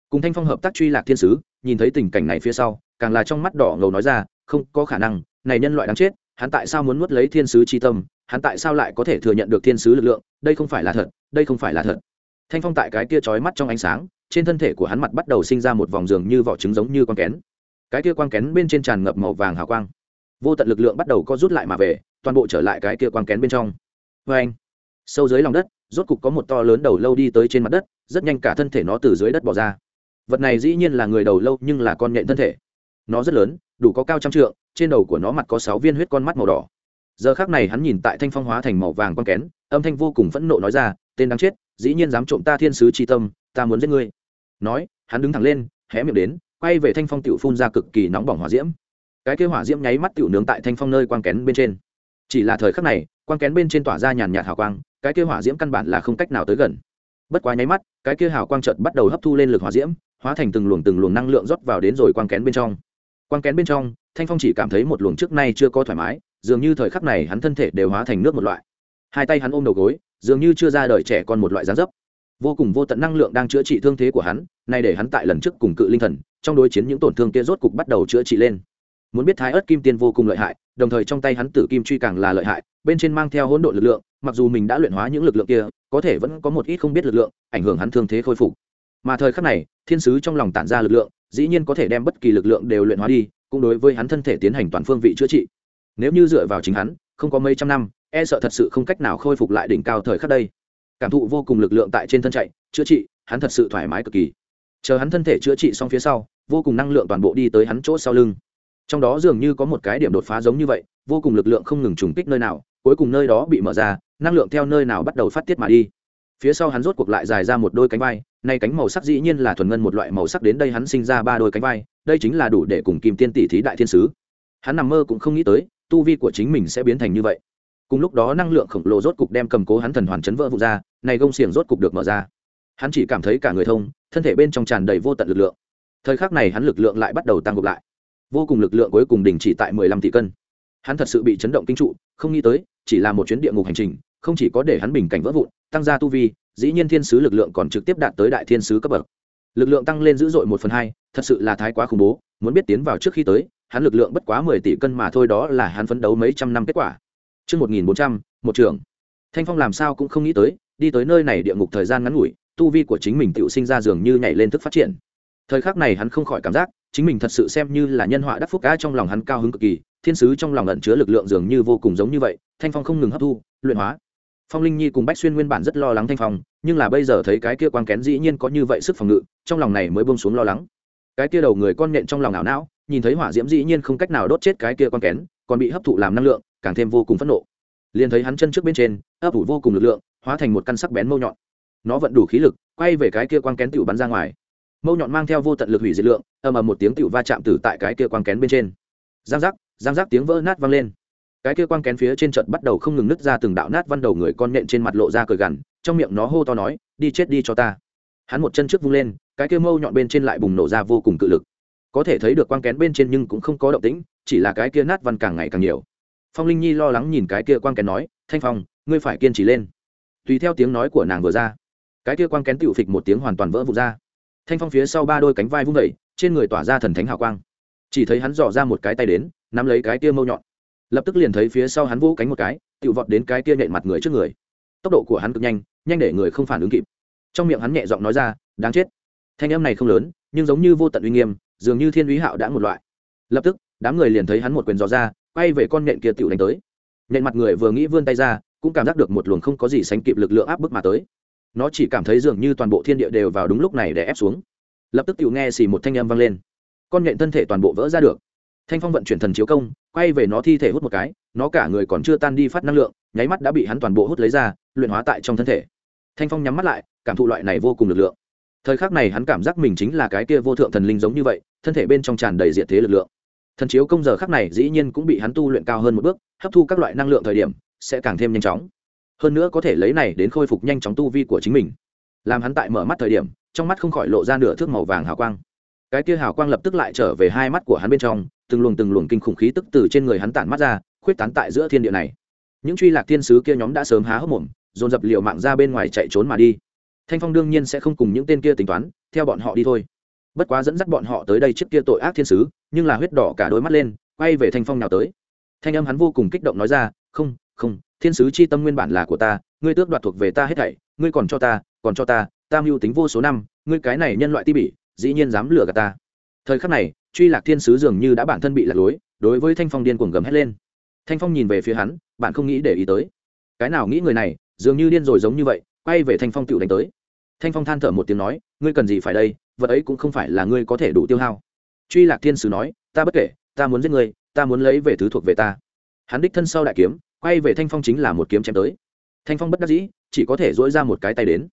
Cùng thanh phong hợp tác truy lạc thiên sứ nhìn thấy tình cảnh này phía sau càng là trong mắt đỏ ngầu nói ra không có khả năng này nhân loại đáng chết hắn tại sao muốn nuốt lấy thiên sứ c h i tâm? Hắn tại sao lại có thể thừa nhận được thiên sứ lực lượng? Đây không phải là thật đây không phải là thật. Thanh phong tại cái kia trói mắt trong ánh sáng trên thân thể của hắn mặt bắt đầu sinh ra một vòng giường như vỏ trứng giống như con kén. Cái kia quang kén bên trên tràn ngập màu vàng hào quang. Vô tận lực lượng bắt đầu co rút lại mà về toàn bộ trở lại cái kia quang kén bên trong. Vê anh sâu dưới lòng đất rốt cục có một to lớn đầu lâu đi tới trên mặt đất, rất nhanh cả thân thể nó từ dưới đất bỏ ra. Vật này dĩ nhiên là người đầu lâu, nhưng là con nhện thân thể. Nó rất lớn, đủ có cao trăm trượng, trên đầu của nó mặt có sáu viên huyết con mắt màu đỏ. Giờ khác này hắn nhìn tại thanh phong hóa thành màu vàng con kén, âm thanh vô cùng phẫn nộ nói ra, tên đáng chết, dĩ nhiên dám trộm ta thiên sứ tri tâm, ta muốn giết ngươi. Nói, hắn đứng thẳng lên, hé miệng đến, quay về thanh phong tiểu phun ra cực kỳ nóng bỏng hỏa diễm. Cái kế hỏa diễm nháy mắt tiểu nướng tại thanh phong nơi quang kén bên trên. Chỉ là thời khắc này, quang kén bên trên tỏa ra nhàn nhạt hào quang cái kia hỏa diễm căn bản là không cách nào tới gần. Bất quá nháy mắt, cái kia hào quang trợt bắt đầu hấp thu lên lực hỏa diễm, hóa thành từng luồng từng luồng năng lượng rót vào đến rồi quang kén bên trong. Quang kén bên trong, thanh phong chỉ cảm thấy một luồng trước nay chưa có thoải mái, dường như thời khắc này hắn thân thể đều hóa thành nước một loại. Hai tay hắn ôm đầu gối, dường như chưa ra đời trẻ con một loại dáng dấp. Vô cùng vô tận năng lượng đang chữa trị thương thế của hắn, nay để hắn tại lần trước cùng cự linh thần, trong đối chiến những tổn thương kia rốt cục bắt đầu chữa trị lên muốn biết thái ớt kim tiên vô cùng lợi hại, đồng thời trong tay hắn tử kim truy càng là lợi hại, bên trên mang theo hỗn độn lực lượng, mặc dù mình đã luyện hóa những lực lượng kia, có thể vẫn có một ít không biết lực lượng, ảnh hưởng hắn thương thế khôi phục. Mà thời khắc này, thiên sứ trong lòng tản ra lực lượng, dĩ nhiên có thể đem bất kỳ lực lượng đều luyện hóa đi, cũng đối với hắn thân thể tiến hành toàn phương vị chữa trị. Nếu như dựa vào chính hắn, không có mấy trăm năm e sợ thật sự không cách nào khôi phục lại đỉnh cao thời khắc đây. Cảm thụ vô cùng lực lượng tại trên thân chạy, chữa trị, hắn thật sự thoải mái cực kỳ. Chờ hắn thân thể chữa trị xong phía sau, vô cùng năng lượng toàn bộ đi tới hắn chỗ sau lưng trong đó dường như có một cái điểm đột phá giống như vậy, vô cùng lực lượng không ngừng trùng kích nơi nào, cuối cùng nơi đó bị mở ra, năng lượng theo nơi nào bắt đầu phát tiết mà đi. Phía sau hắn rốt cuộc lại dài ra một đôi cánh vai, nay cánh màu sắc dĩ nhiên là thuần ngân một loại màu sắc đến đây hắn sinh ra ba đôi cánh vai, đây chính là đủ để cùng kim tiên tỷ thí đại thiên sứ. Hắn nằm mơ cũng không nghĩ tới, tu vi của chính mình sẽ biến thành như vậy. Cùng lúc đó năng lượng khổng lồ rốt cục đem cầm cố hắn thần hoàn chấn vỡ vụ ra, này gông xiềng rốt cục được mở ra. Hắn chỉ cảm thấy cả người thông, thân thể bên trong tràn đầy vô tận lực lượng. Thời khắc này hắn lực lượng lại bắt đầu tăng gục lại vô cùng lực lượng cuối cùng đình chỉ tại mười lăm tỷ cân hắn thật sự bị chấn động kinh trụ không nghĩ tới chỉ là một chuyến địa ngục hành trình không chỉ có để hắn bình cảnh vỡ vụn tăng gia tu vi dĩ nhiên thiên sứ lực lượng còn trực tiếp đạt tới đại thiên sứ cấp bậc lực lượng tăng lên dữ dội một phần hai thật sự là thái quá khủng bố muốn biết tiến vào trước khi tới hắn lực lượng bất quá mười tỷ cân mà thôi đó là hắn phấn đấu mấy trăm năm kết quả Trước 1400, một trường. Thanh Phong làm sao cũng không nghĩ tới, đi tới nơi này địa ngục thời gian ngắn ngủi, tu vi của chính mình tựu sinh ra dường như nhảy lên thức phát triển. Thời khắc này hắn không khỏi cảm giác, chính mình thật sự xem như là nhân họa đắc phúc cá trong lòng hắn cao hứng cực kỳ, thiên sứ trong lòng ẩn chứa lực lượng dường như vô cùng giống như vậy, Thanh Phong không ngừng hấp thu, luyện hóa. Phong Linh Nhi cùng Bách Xuyên nguyên bản rất lo lắng Thanh Phong, nhưng là bây giờ thấy cái kia quang kén dĩ nhiên có như vậy sức phòng ngự, trong lòng này mới buông xuống lo lắng. Cái kia đầu người con nện trong lòng ảo não, nhìn thấy hỏa diễm dĩ nhiên không cách nào đốt chết cái kia quang kén, còn bị hấp thụ làm năng lượng, càng thêm vô cùng phẫn nộ liền thấy hắn chân trước bên trên ấp ủ vô cùng lực lượng hóa thành một căn sắc bén mâu nhọn nó vẫn đủ khí lực quay về cái kia quang kén tựu bắn ra ngoài mâu nhọn mang theo vô tận lực hủy diệt lượng, ầm ầm một tiếng tựu va chạm tử tại cái kia quang kén bên trên. Giang giác giang giác tiếng vỡ nát vang lên. Cái kia quang kén phía trên trận bắt đầu không ngừng nứt ra từng đạo nát văn đầu người con nện trên mặt lộ ra cười gằn, trong miệng nó hô to nói, đi chết đi cho ta. Hắn một chân trước vung lên, cái kia mâu nhọn bên trên lại bùng nổ ra vô cùng cự lực. Có thể thấy được quang kén bên trên nhưng cũng không có động tĩnh, chỉ là cái kia nát văn càng ngày càng nhiều. Phong linh nhi lo lắng nhìn cái kia quang kén nói, thanh phong, ngươi phải kiên trì lên. Tùy theo tiếng nói của nàng vừa ra, cái kia quang kén tựu phịch một tiếng hoàn toàn vỡ vụt ra thanh phong phía sau ba đôi cánh vai vung vẩy trên người tỏa ra thần thánh hào quang. Chỉ thấy hắn dò ra một cái tay đến, nắm lấy cái kia mâu nhọn. Lập tức liền thấy phía sau hắn vỗ cánh một cái tự vọt đến cái kia nhện mặt người trước người. Tốc độ của hắn cực nhanh nhanh để người không phản ứng kịp. Trong miệng hắn nhẹ giọng nói ra, đáng chết. Thanh âm này không lớn, nhưng giống như vô tận uy nghiêm, dường như thiên úy hạo đã một loại. Lập tức, đám người liền thấy hắn một quyền dò ra, quay về con nện kia tựu đánh tới. Nện mặt người vừa nghĩ vươn tay ra, cũng cảm giác được một luồng không có gì sánh kịp lực lượng áp bức mà tới nó chỉ cảm thấy dường như toàn bộ thiên địa đều vào đúng lúc này để ép xuống. Lập tức tựu nghe xì một thanh âm vang lên. Con nện thân thể toàn bộ vỡ ra được. Thanh phong vận chuyển thần chiếu công, quay về nó thi thể hút một cái, nó cả người còn chưa tan đi phát năng lượng, nháy mắt đã bị hắn toàn bộ hút lấy ra, luyện hóa tại trong thân thể. Thanh phong nhắm mắt lại, cảm thụ loại này vô cùng lực lượng. Thời khắc này hắn cảm giác mình chính là cái kia vô thượng thần linh giống như vậy, thân thể bên trong tràn đầy diệt thế lực lượng. Thần chiếu công giờ khắc này dĩ nhiên cũng bị hắn tu luyện cao hơn một bước, hấp thu các loại năng lượng thời điểm, sẽ càng thêm nhanh chóng hơn nữa có thể lấy này đến khôi phục nhanh chóng tu vi của chính mình. Làm hắn tại mở mắt thời điểm, trong mắt không khỏi lộ ra nửa thước màu vàng hào quang. Cái kia hào quang lập tức lại trở về hai mắt của hắn bên trong, từng luồng từng luồng kinh khủng khí tức từ trên người hắn tản mắt ra, khuyết tán tại giữa thiên địa này. Những truy lạc thiên sứ kia nhóm đã sớm há hốc mồm, dồn dập liều mạng ra bên ngoài chạy trốn mà đi. Thanh phong đương nhiên sẽ không cùng những tên kia tính toán, theo bọn họ đi thôi. Bất quá dẫn dắt bọn họ tới đây trước kia tội ác thiên sứ, nhưng là huyết đỏ cả đôi mắt lên, quay về thanh phong nào tới. Thanh âm hắn vô cùng kích động nói ra, không không, thiên sứ c h i tâm nguyên bản là của ta, ngươi tước đoạt thuộc về ta hết thảy, ngươi còn cho ta, còn cho ta ta mưu tính vô số năm, ngươi cái này nhân loại ti bỉ, dĩ nhiên dám lừa gạt ta. Thời khắc này, truy lạc thiên sứ dường như đã bản thân bị lạc lối, đối với thanh phong điên cuồng gầm hét lên. Thanh phong nhìn về phía hắn, bạn không nghĩ để ý tới. Cái nào nghĩ người này, dường như điên rồi giống như vậy, quay về thanh phong tựu đánh tới. Thanh phong than thở một tiếng nói, ngươi cần gì phải đây, vật ấy cũng không phải là ngươi có thể đủ tiêu hao. Truy lạc thiên sứ nói, ta bất kể, ta muốn giết ngươi, ta muốn lấy về thứ thuộc về ta. Hắn đích thân sau đại kiếm quay về thanh phong chính là một kiếm chém tới. Thanh phong bất đắc dĩ, chỉ có thể dỗi ra một cái tay đến.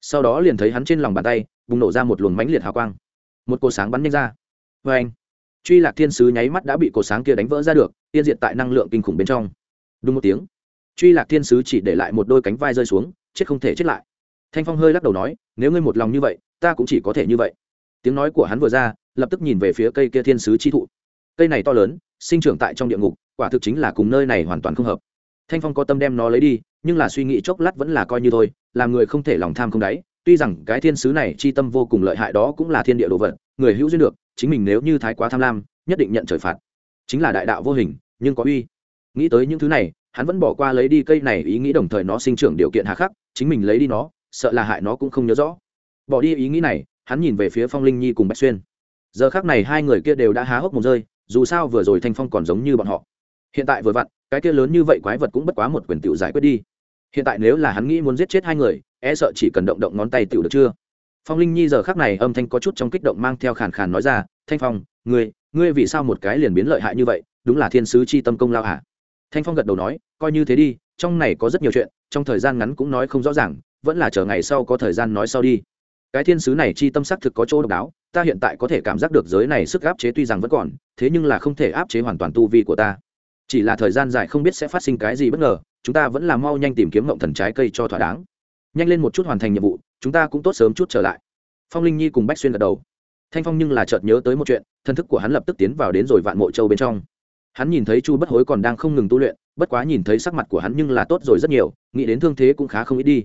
Sau đó liền thấy hắn trên lòng bàn tay, bùng nổ ra một luồng mãnh liệt hào quang. Một cột sáng bắn nhanh ra. Vê anh truy lạc thiên sứ nháy mắt đã bị cột sáng kia đánh vỡ ra được, tiên diệt tại năng lượng kinh khủng bên trong. Đúng một tiếng, truy lạc thiên sứ chỉ để lại một đôi cánh vai rơi xuống, chết không thể chết lại. Thanh phong hơi lắc đầu nói, nếu ngươi một lòng như vậy, ta cũng chỉ có thể như vậy. Tiếng nói của hắn vừa ra, lập tức nhìn về phía cây kia thiên sứ chi thụ. Cây này to lớn, sinh trưởng tại trong địa ngục, quả thực chính là cùng nơi này hoàn toàn không hợp thanh phong có tâm đem nó lấy đi, nhưng là suy nghĩ chốc lát vẫn là coi như thôi, làm người không thể lòng tham không đáy. Tuy rằng cái thiên sứ này chi tâm vô cùng lợi hại đó cũng là thiên địa đồ vật, người hữu duyên được, chính mình nếu như thái quá tham lam, nhất định nhận trời phạt. Chính là đại đạo vô hình, nhưng có uy. Nghĩ tới những thứ này, hắn vẫn bỏ qua lấy đi cây này ý nghĩ đồng thời nó sinh trưởng điều kiện hà khắc, chính mình lấy đi nó, sợ là hại nó cũng không nhớ rõ. Bỏ đi ý nghĩ này, hắn nhìn về phía phong linh nhi cùng bạch xuyên. Giờ khác này hai người kia đều đã há hốc một rơi, dù sao vừa rồi thanh phong còn giống như bọn họ. Hiện tại vừa vặn cái kia lớn như vậy quái vật cũng bất quá một quyền tiểu giải quyết đi. Hiện tại nếu là hắn nghĩ muốn giết chết hai người e sợ chỉ cần động động ngón tay tiểu được chưa? Phong linh nhi giờ khác này âm thanh có chút trong kích động mang theo khàn khàn nói ra, thanh phong, ngươi ngươi vì sao một cái liền biến lợi hại như vậy? Đúng là thiên sứ chi tâm công lao hả? Thanh phong gật đầu nói, coi như thế đi, trong này có rất nhiều chuyện, trong thời gian ngắn cũng nói không rõ ràng, vẫn là chờ ngày sau có thời gian nói sau đi. Cái thiên sứ này chi tâm sắc thực có chỗ độc đáo, ta hiện tại có thể cảm giác được giới này sức áp chế tuy rằng vẫn còn, thế nhưng là không thể áp chế hoàn toàn tu vi của ta chỉ là thời gian dài không biết sẽ phát sinh cái gì bất ngờ, chúng ta vẫn là mau nhanh tìm kiếm mộng thần trái cây cho thỏa đáng. Nhanh lên một chút hoàn thành nhiệm vụ, chúng ta cũng tốt sớm chút trở lại. Phong linh nhi cùng bách xuyên gật đầu. Thanh phong nhưng là chợt nhớ tới một chuyện, thân thức của hắn lập tức tiến vào đến rồi vạn mộ châu bên trong. Hắn nhìn thấy chu bất hối còn đang không ngừng tu luyện, bất quá nhìn thấy sắc mặt của hắn nhưng là tốt rồi rất nhiều, nghĩ đến thương thế cũng khá không ít đi.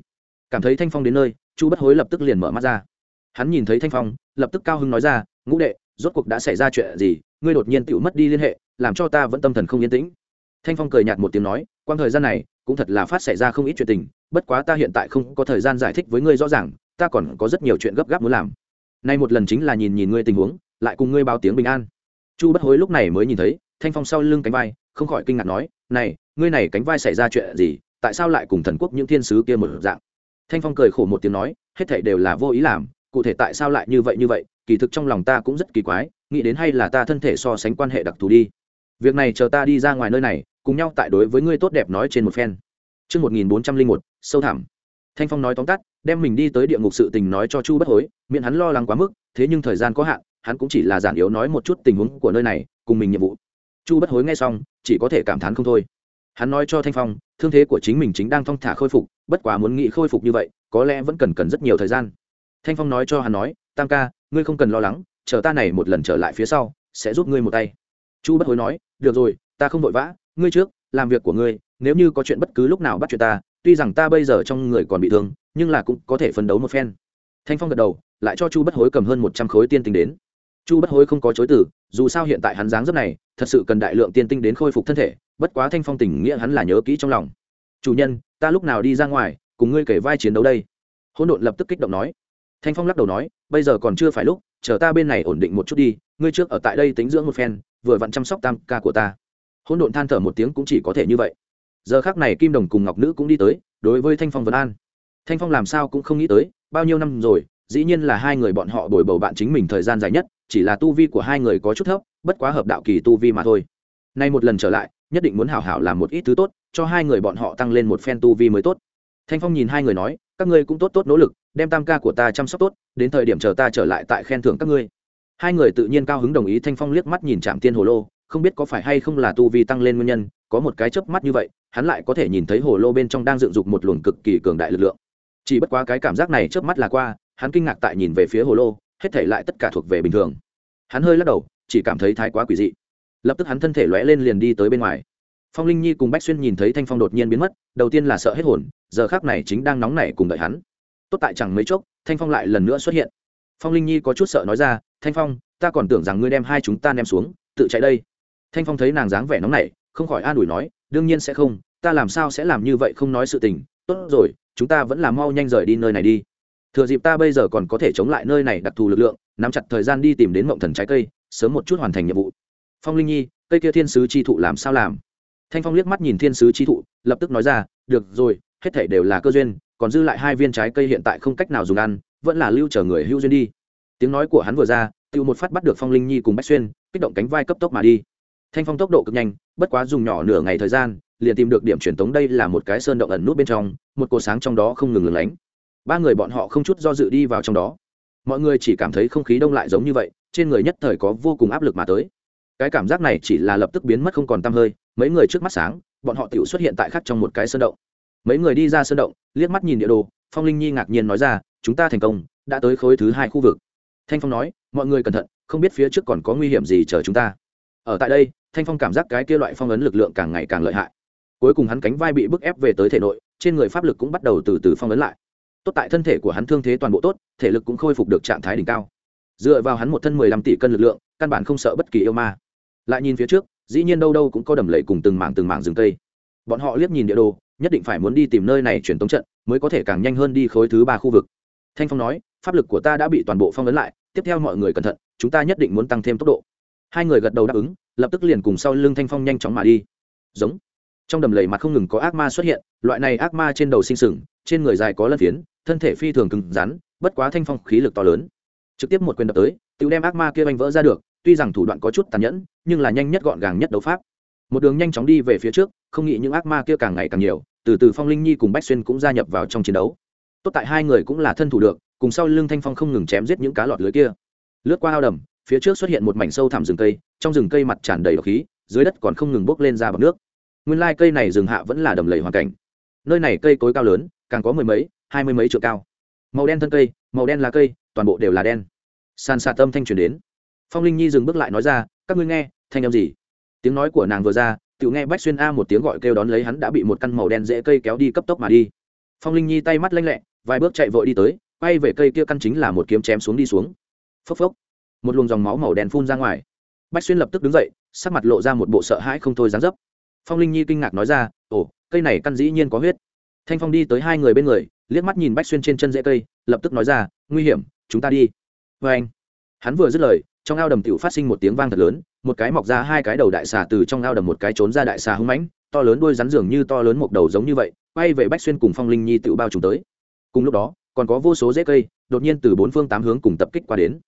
Cảm thấy thanh phong đến nơi, chu bất hối lập tức liền mở mắt ra. Hắn nhìn thấy thanh phong, lập tức cao hưng nói ra, ngũ đệ, rốt cuộc đã xảy ra chuyện gì? Ngươi đột nhiên tự mất đi liên hệ, làm cho ta vẫn tâm thần không yên tĩnh thanh phong cười nhạt một tiếng nói, quang thời gian này, cũng thật là phát xảy ra không ít chuyện tình, bất quá ta hiện tại không có thời gian giải thích với ngươi rõ ràng, ta còn có rất nhiều chuyện gấp gáp muốn làm. Nay một lần chính là nhìn nhìn ngươi tình huống, lại cùng ngươi báo tiếng bình an. Chu bất hối lúc này mới nhìn thấy, thanh phong sau lưng cánh vai, không khỏi kinh ngạc nói, này, ngươi này cánh vai xảy ra chuyện gì, tại sao lại cùng thần quốc những thiên sứ kia một dạng? Thanh phong cười khổ một tiếng nói, hết thảy đều là vô ý làm, cụ thể tại sao lại như vậy như vậy, kỳ thực trong lòng ta cũng rất kỳ quái, nghĩ đến hay là ta thân thể so sánh quan hệ đặc thù đi việc này chờ ta đi ra ngoài nơi này cùng nhau tại đối với ngươi tốt đẹp nói trên một phen Trước 1401, sâu thẳm. Thanh Phong nói tóm tắt, đem mình đi tới địa ngục sự tình nói cho Chu Bất Hối, miễn hắn lo lắng quá mức, thế nhưng thời gian có hạn, hắn cũng chỉ là giản yếu nói một chút tình huống của nơi này, cùng mình nhiệm vụ. Chu Bất Hối nghe xong, chỉ có thể cảm thán không thôi. Hắn nói cho Thanh Phong, thương thế của chính mình chính đang thong thả khôi phục, bất quá muốn nghĩ khôi phục như vậy, có lẽ vẫn cần cần rất nhiều thời gian. Thanh Phong nói cho hắn nói, Tam ca, ngươi không cần lo lắng, chờ ta này một lần trở lại phía sau, sẽ giúp ngươi một tay. Chu Bất Hối nói, được rồi, ta không vội vã, ngươi trước, làm việc của ngươi, nếu như có chuyện bất cứ lúc nào bắt chuyện ta, tuy rằng ta bây giờ trong người còn bị thương, nhưng là cũng có thể phấn đấu một phen. Thanh Phong gật đầu, lại cho Chu Bất Hối cầm hơn một trăm khối tiên tinh đến. Chu Bất Hối không có chối từ, dù sao hiện tại hắn dáng dấp này, thật sự cần đại lượng tiên tinh đến khôi phục thân thể, bất quá Thanh Phong tình nghĩa hắn là nhớ kỹ trong lòng. "Chủ nhân, ta lúc nào đi ra ngoài, cùng ngươi kể vai chiến đấu đây?" Hỗn Độn lập tức kích động nói. Thanh Phong lắc đầu nói, "Bây giờ còn chưa phải lúc, chờ ta bên này ổn định một chút đi, ngươi trước ở tại đây tính dưỡng một phen, vừa vặn chăm sóc tam ca của ta." Hỗn Độn than thở một tiếng cũng chỉ có thể như vậy. Giờ khắc này Kim Đồng cùng Ngọc Nữ cũng đi tới, đối với Thanh Phong vấn an. Thanh Phong làm sao cũng không nghĩ tới, bao nhiêu năm rồi, dĩ nhiên là hai người bọn họ đổi bầu bạn chính mình thời gian dài nhất chỉ là tu vi của hai người có chút thấp bất quá hợp đạo kỳ tu vi mà thôi nay một lần trở lại nhất định muốn hảo hảo làm một ít thứ tốt cho hai người bọn họ tăng lên một phen tu vi mới tốt thanh phong nhìn hai người nói các ngươi cũng tốt tốt nỗ lực đem tam ca của ta chăm sóc tốt đến thời điểm chờ ta trở lại tại khen thưởng các ngươi hai người tự nhiên cao hứng đồng ý thanh phong liếc mắt nhìn trạm tiên hồ lô, không biết có phải hay không là tu vi tăng lên nguyên nhân, có một cái chớp mắt như vậy, hắn lại có thể nhìn thấy hồ lô bên trong đang dựng dục một luồng cực kỳ cường đại lực lượng. Chỉ bất quá cái cảm giác này chớp mắt là qua, hắn kinh ngạc tại nhìn về phía hồ lô, hết thể lại tất cả thuộc về bình thường. Hắn hơi lắc đầu, chỉ cảm thấy thái quá quỷ dị. Lập tức hắn thân thể lóe lên liền đi tới bên ngoài. Phong linh nhi cùng bách xuyên nhìn thấy thanh phong đột nhiên biến mất, đầu tiên là sợ hết hồn, giờ khác này chính đang nóng nảy cùng đợi hắn. Tốt tại chẳng mấy chốc, thanh phong lại lần nữa xuất hiện. Phong linh nhi có chút sợ nói ra thanh phong, ta còn tưởng rằng ngươi đem hai chúng ta ném xuống, tự chạy đây. Thanh phong thấy nàng dáng vẻ nóng nảy, không khỏi an ủi nói, đương nhiên sẽ không, ta làm sao sẽ làm như vậy không nói sự tình. Tốt rồi, chúng ta vẫn là mau nhanh rời đi nơi này đi. Thừa dịp ta bây giờ còn có thể chống lại nơi này đặc thù lực lượng, nắm chặt thời gian đi tìm đến mộng thần trái cây, sớm một chút hoàn thành nhiệm vụ. Phong linh nhi, cây kia thiên sứ chi thụ làm sao làm? Thanh phong liếc mắt nhìn thiên sứ chi thụ, lập tức nói ra, được rồi, hết thể đều là cơ duyên, còn dư lại hai viên trái cây hiện tại không cách nào dùng ăn, vẫn là lưu chờ người hữu duyên đi tiếng nói của hắn vừa ra tự một phát bắt được phong linh nhi cùng bách xuyên, kích động cánh vai cấp tốc mà đi. Thanh phong tốc độ cực nhanh, bất quá dùng nhỏ nửa ngày thời gian, liền tìm được điểm truyền tống đây là một cái sơn động ẩn nút bên trong, một cột sáng trong đó không ngừng lửng lánh. Ba người bọn họ không chút do dự đi vào trong đó. Mọi người chỉ cảm thấy không khí đông lại giống như vậy, trên người nhất thời có vô cùng áp lực mà tới. Cái cảm giác này chỉ là lập tức biến mất không còn t hơi, mấy người trước mắt sáng, bọn họ tự xuất hiện tại khắc trong một cái sơn động. Mấy người đi ra sơn động, liếc mắt nhìn địa đồ, phong linh nhi ngạc nhiên nói ra, chúng ta thành công, đã tới khối thứ hai khu vực thanh phong nói, mọi người cẩn thận, không biết phía trước còn có nguy hiểm gì chờ chúng ta. Ở tại đây, thanh phong cảm giác cái kia loại phong ấn lực lượng càng ngày càng lợi hại. Cuối cùng hắn cánh vai bị bức ép về tới thể nội, trên người pháp lực cũng bắt đầu từ từ phong ấn lại. Tốt tại thân thể của hắn thương thế toàn bộ tốt, thể lực cũng khôi phục được trạng thái đỉnh cao. Dựa vào hắn một thân mười lăm tỷ cân lực lượng, căn bản không sợ bất kỳ yêu ma. Lại nhìn phía trước, dĩ nhiên đâu đâu cũng có đầm lầy cùng từng mảng từng mảng rừng cây. Bọn họ liếc nhìn địa đồ, nhất định phải muốn đi tìm nơi này chuyển tống trận, mới có thể càng nhanh hơn đi khối thứ ba khu vực. Thanh phong nói, pháp lực của ta đã bị toàn bộ phong ấn lại tiếp theo mọi người cẩn thận, chúng ta nhất định muốn tăng thêm tốc độ. Hai người gật đầu đáp ứng, lập tức liền cùng sau lưng thanh phong nhanh chóng mà đi. Giống. Trong đầm lầy mặt không ngừng có ác ma xuất hiện, loại này ác ma trên đầu sinh sừng, trên người dài có lân phiến, thân thể phi thường cứng rắn, bất quá thanh phong khí lực to lớn. Trực tiếp một quyền đập tới tự đem ác ma kia oanh vỡ ra được, tuy rằng thủ đoạn có chút tàn nhẫn, nhưng là nhanh nhất gọn gàng nhất đấu pháp. Một đường nhanh chóng đi về phía trước, không nghĩ những ác ma kia càng ngày càng nhiều, từ từ phong linh nhi cùng bách xuyên cũng gia nhập vào trong chiến đấu. Tốt tại hai người cũng là thân thủ được cùng sau lưng thanh phong không ngừng chém giết những cá lọt lưới kia. Lướt qua ao đầm, phía trước xuất hiện một mảnh sâu thẳm rừng cây, trong rừng cây mặt tràn đầy độc khí, dưới đất còn không ngừng bốc lên ra bằng nước. Nguyên lai cây này rừng hạ vẫn là đầm lầy hoàn cảnh. Nơi này cây cối cao lớn, càng có mười mấy, hai mươi mấy trượng cao. Màu đen thân cây, màu đen là cây, toàn bộ đều là đen. Sàn sạt tâm thanh truyền đến. Phong linh nhi dừng bước lại nói ra, các ngươi nghe, thanh âm gì? Tiếng nói của nàng vừa ra tự nghe bách xuyên a một tiếng gọi kêu đón lấy hắn đã bị một căn màu đen dễ cây kéo đi cấp tốc mà đi. Phong linh nhi tay mắt lanh lẹ, vài bước chạy vội đi tới bay về cây kia căn chính là một kiếm chém xuống đi xuống. Phốc phốc. Một luồng dòng máu màu đen phun ra ngoài. Bách xuyên lập tức đứng dậy, sắc mặt lộ ra một bộ sợ hãi không thôi dán dấp. Phong linh nhi kinh ngạc nói ra, ồ, cây này căn dĩ nhiên có huyết. Thanh phong đi tới hai người bên người, liếc mắt nhìn bách xuyên trên chân rễ cây, lập tức nói ra, nguy hiểm, chúng ta đi. Vê anh, hắn vừa dứt lời, trong ao đầm tiểu phát sinh một tiếng vang thật lớn, một cái mọc ra hai cái đầu đại xà từ trong ao đầm một cái trốn ra đại xà hưng mãnh, to lớn đuôi rắn dường như to lớn một đầu giống như vậy, quay về bách xuyên cùng phong linh nhi tự bao trùm tới. Cùng lúc đó còn có vô số rễ cây, đột nhiên từ bốn phương tám hướng cùng tập kích qua đến.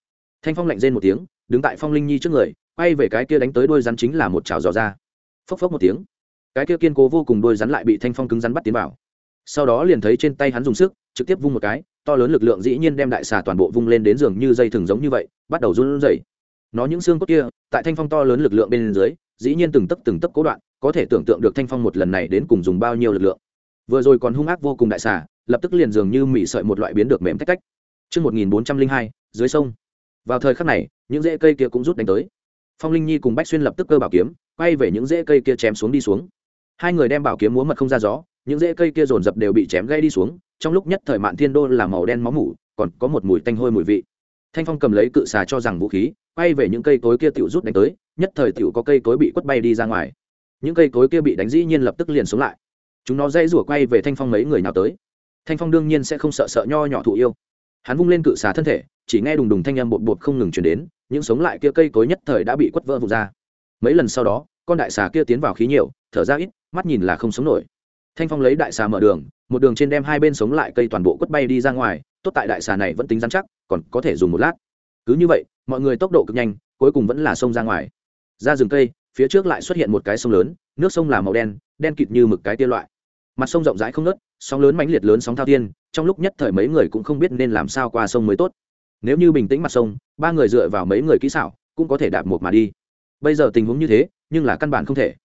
Thanh phong lạnh rên một tiếng, đứng tại phong linh nhi trước người, quay về cái kia đánh tới đôi rắn chính là một chảo dò ra. Phốc phốc một tiếng, cái kia kiên cố vô cùng đôi rắn lại bị thanh phong cứng rắn bắt tiến vào. Sau đó liền thấy trên tay hắn dùng sức, trực tiếp vung một cái, to lớn lực lượng dĩ nhiên đem đại xà toàn bộ vung lên đến giường như dây thừng giống như vậy, bắt đầu run rẩy. Nó những xương cốt kia, tại thanh phong to lớn lực lượng bên dưới, dĩ nhiên từng tấc từng tấc cố đoạn, có thể tưởng tượng được thanh phong một lần này đến cùng dùng bao nhiêu lực lượng vừa rồi còn hung ác vô cùng đại xà lập tức liền dường như mỉ sợi một loại biến được mềm tách cách Trước 1402, dưới sông. Vào thời khắc này, những rễ cây kia cũng rút đánh tới. Phong Linh Nhi cùng Bách Xuyên lập tức cơ bảo kiếm, quay về những rễ cây kia chém xuống đi xuống. Hai người đem bảo kiếm múa mật không ra gió, những rễ cây kia dồn dập đều bị chém gây đi xuống, trong lúc nhất thời Mạn Thiên Đô là màu đen máu mủ, còn có một mùi tanh hôi mùi vị. Thanh Phong cầm lấy cự xà cho rằng vũ khí, quay về những cây cối kia tiểu rút đánh tới, nhất thời tiểu có cây cối bị quất bay đi ra ngoài. Những cây cối kia bị đánh dĩ nhiên lập tức liền sống lại. Chúng nó dây rủa quay về Thanh Phong mấy người nào tới. Thanh Phong đương nhiên sẽ không sợ sợ nho nhỏ thụ yêu. Hắn vung lên cự xà thân thể, chỉ nghe đùng đùng thanh âm bột bột không ngừng truyền đến, những sống lại kia cây cối nhất thời đã bị quất vỡ vụn ra. Mấy lần sau đó, con đại xà kia tiến vào khí nhiều, thở ra ít, mắt nhìn là không sống nổi. Thanh Phong lấy đại xà mở đường, một đường trên đem hai bên sống lại cây toàn bộ quất bay đi ra ngoài, tốt tại đại xà này vẫn tính dán chắc, còn có thể dùng một lát. Cứ như vậy, mọi người tốc độ cực nhanh, cuối cùng vẫn là xông ra ngoài. Ra rừng cây, phía trước lại xuất hiện một cái sông lớn, nước sông là màu đen, đen kịt như mực cái tia loại. Mặt sông rộng rãi không nớt sóng lớn mãnh liệt lớn sóng thao thiên, trong lúc nhất thời mấy người cũng không biết nên làm sao qua sông mới tốt. Nếu như bình tĩnh mặt sông ba người dựa vào mấy người kỹ xảo cũng có thể đạp một mà đi. Bây giờ tình huống như thế nhưng là căn bản không thể.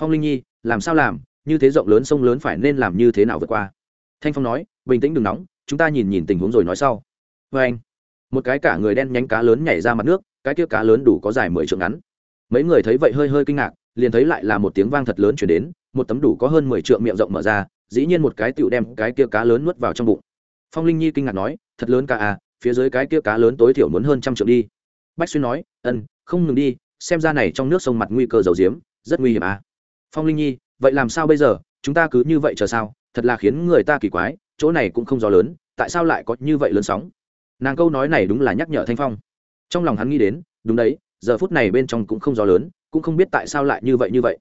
Phong linh nhi làm sao làm? Như thế rộng lớn sông lớn phải nên làm như thế nào vượt qua? Thanh phong nói bình tĩnh đừng nóng chúng ta nhìn nhìn tình huống rồi nói sau. Vê anh một cái cả người đen nhánh cá lớn nhảy ra mặt nước cái kia cá lớn đủ có dài mười trượng ngắn mấy người thấy vậy hơi hơi kinh ngạc, liền thấy lại là một tiếng vang thật lớn chuyển đến, một tấm đủ có hơn mười trượng miệng rộng mở ra, dĩ nhiên một cái tựu đem cái kia cá lớn nuốt vào trong bụng. Phong linh nhi kinh ngạc nói, thật lớn cá à phía dưới cái kia cá lớn tối thiểu muốn hơn trăm triệu đi. Bách xuyên nói ân không ngừng đi, xem ra này trong nước sông mặt nguy cơ dầu diếm rất nguy hiểm à. Phong linh nhi, vậy làm sao bây giờ? Chúng ta cứ như vậy chờ sao? Thật là khiến người ta kỳ quái, chỗ này cũng không gió lớn, tại sao lại có như vậy lớn sóng? Nàng câu nói này đúng là nhắc nhở thanh phong. Trong lòng hắn nghĩ đến, đúng đấy giờ phút này bên trong cũng không gió lớn, cũng không biết tại sao lại như vậy như vậy.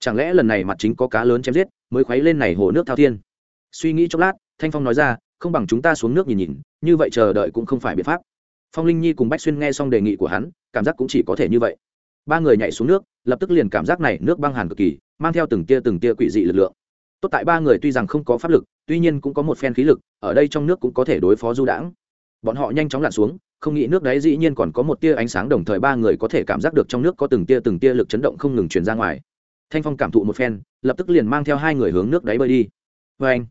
Chẳng lẽ lần này mặt chính có cá lớn chém giết, mới khuấy lên này hồ nước thao thiên? Suy nghĩ chốc lát, thanh phong nói ra, không bằng chúng ta xuống nước nhìn nhìn, như vậy chờ đợi cũng không phải biện pháp. Phong linh nhi cùng bách xuyên nghe xong đề nghị của hắn, cảm giác cũng chỉ có thể như vậy. Ba người nhảy xuống nước, lập tức liền cảm giác này nước băng hàn cực kỳ, mang theo từng tia từng tia quỷ dị lực lượng. Tốt tại ba người tuy rằng không có pháp lực, tuy nhiên cũng có một phen khí lực, ở đây trong nước cũng có thể đối phó du đãng. Bọn họ nhanh chóng lặn xuống không nghĩ nước đáy dĩ nhiên còn có một tia ánh sáng đồng thời ba người có thể cảm giác được trong nước có từng tia từng tia lực chấn động không ngừng truyền ra ngoài. Thanh phong cảm thụ một phen, lập tức liền mang theo hai người hướng nước đáy bơi đi. Vê anh,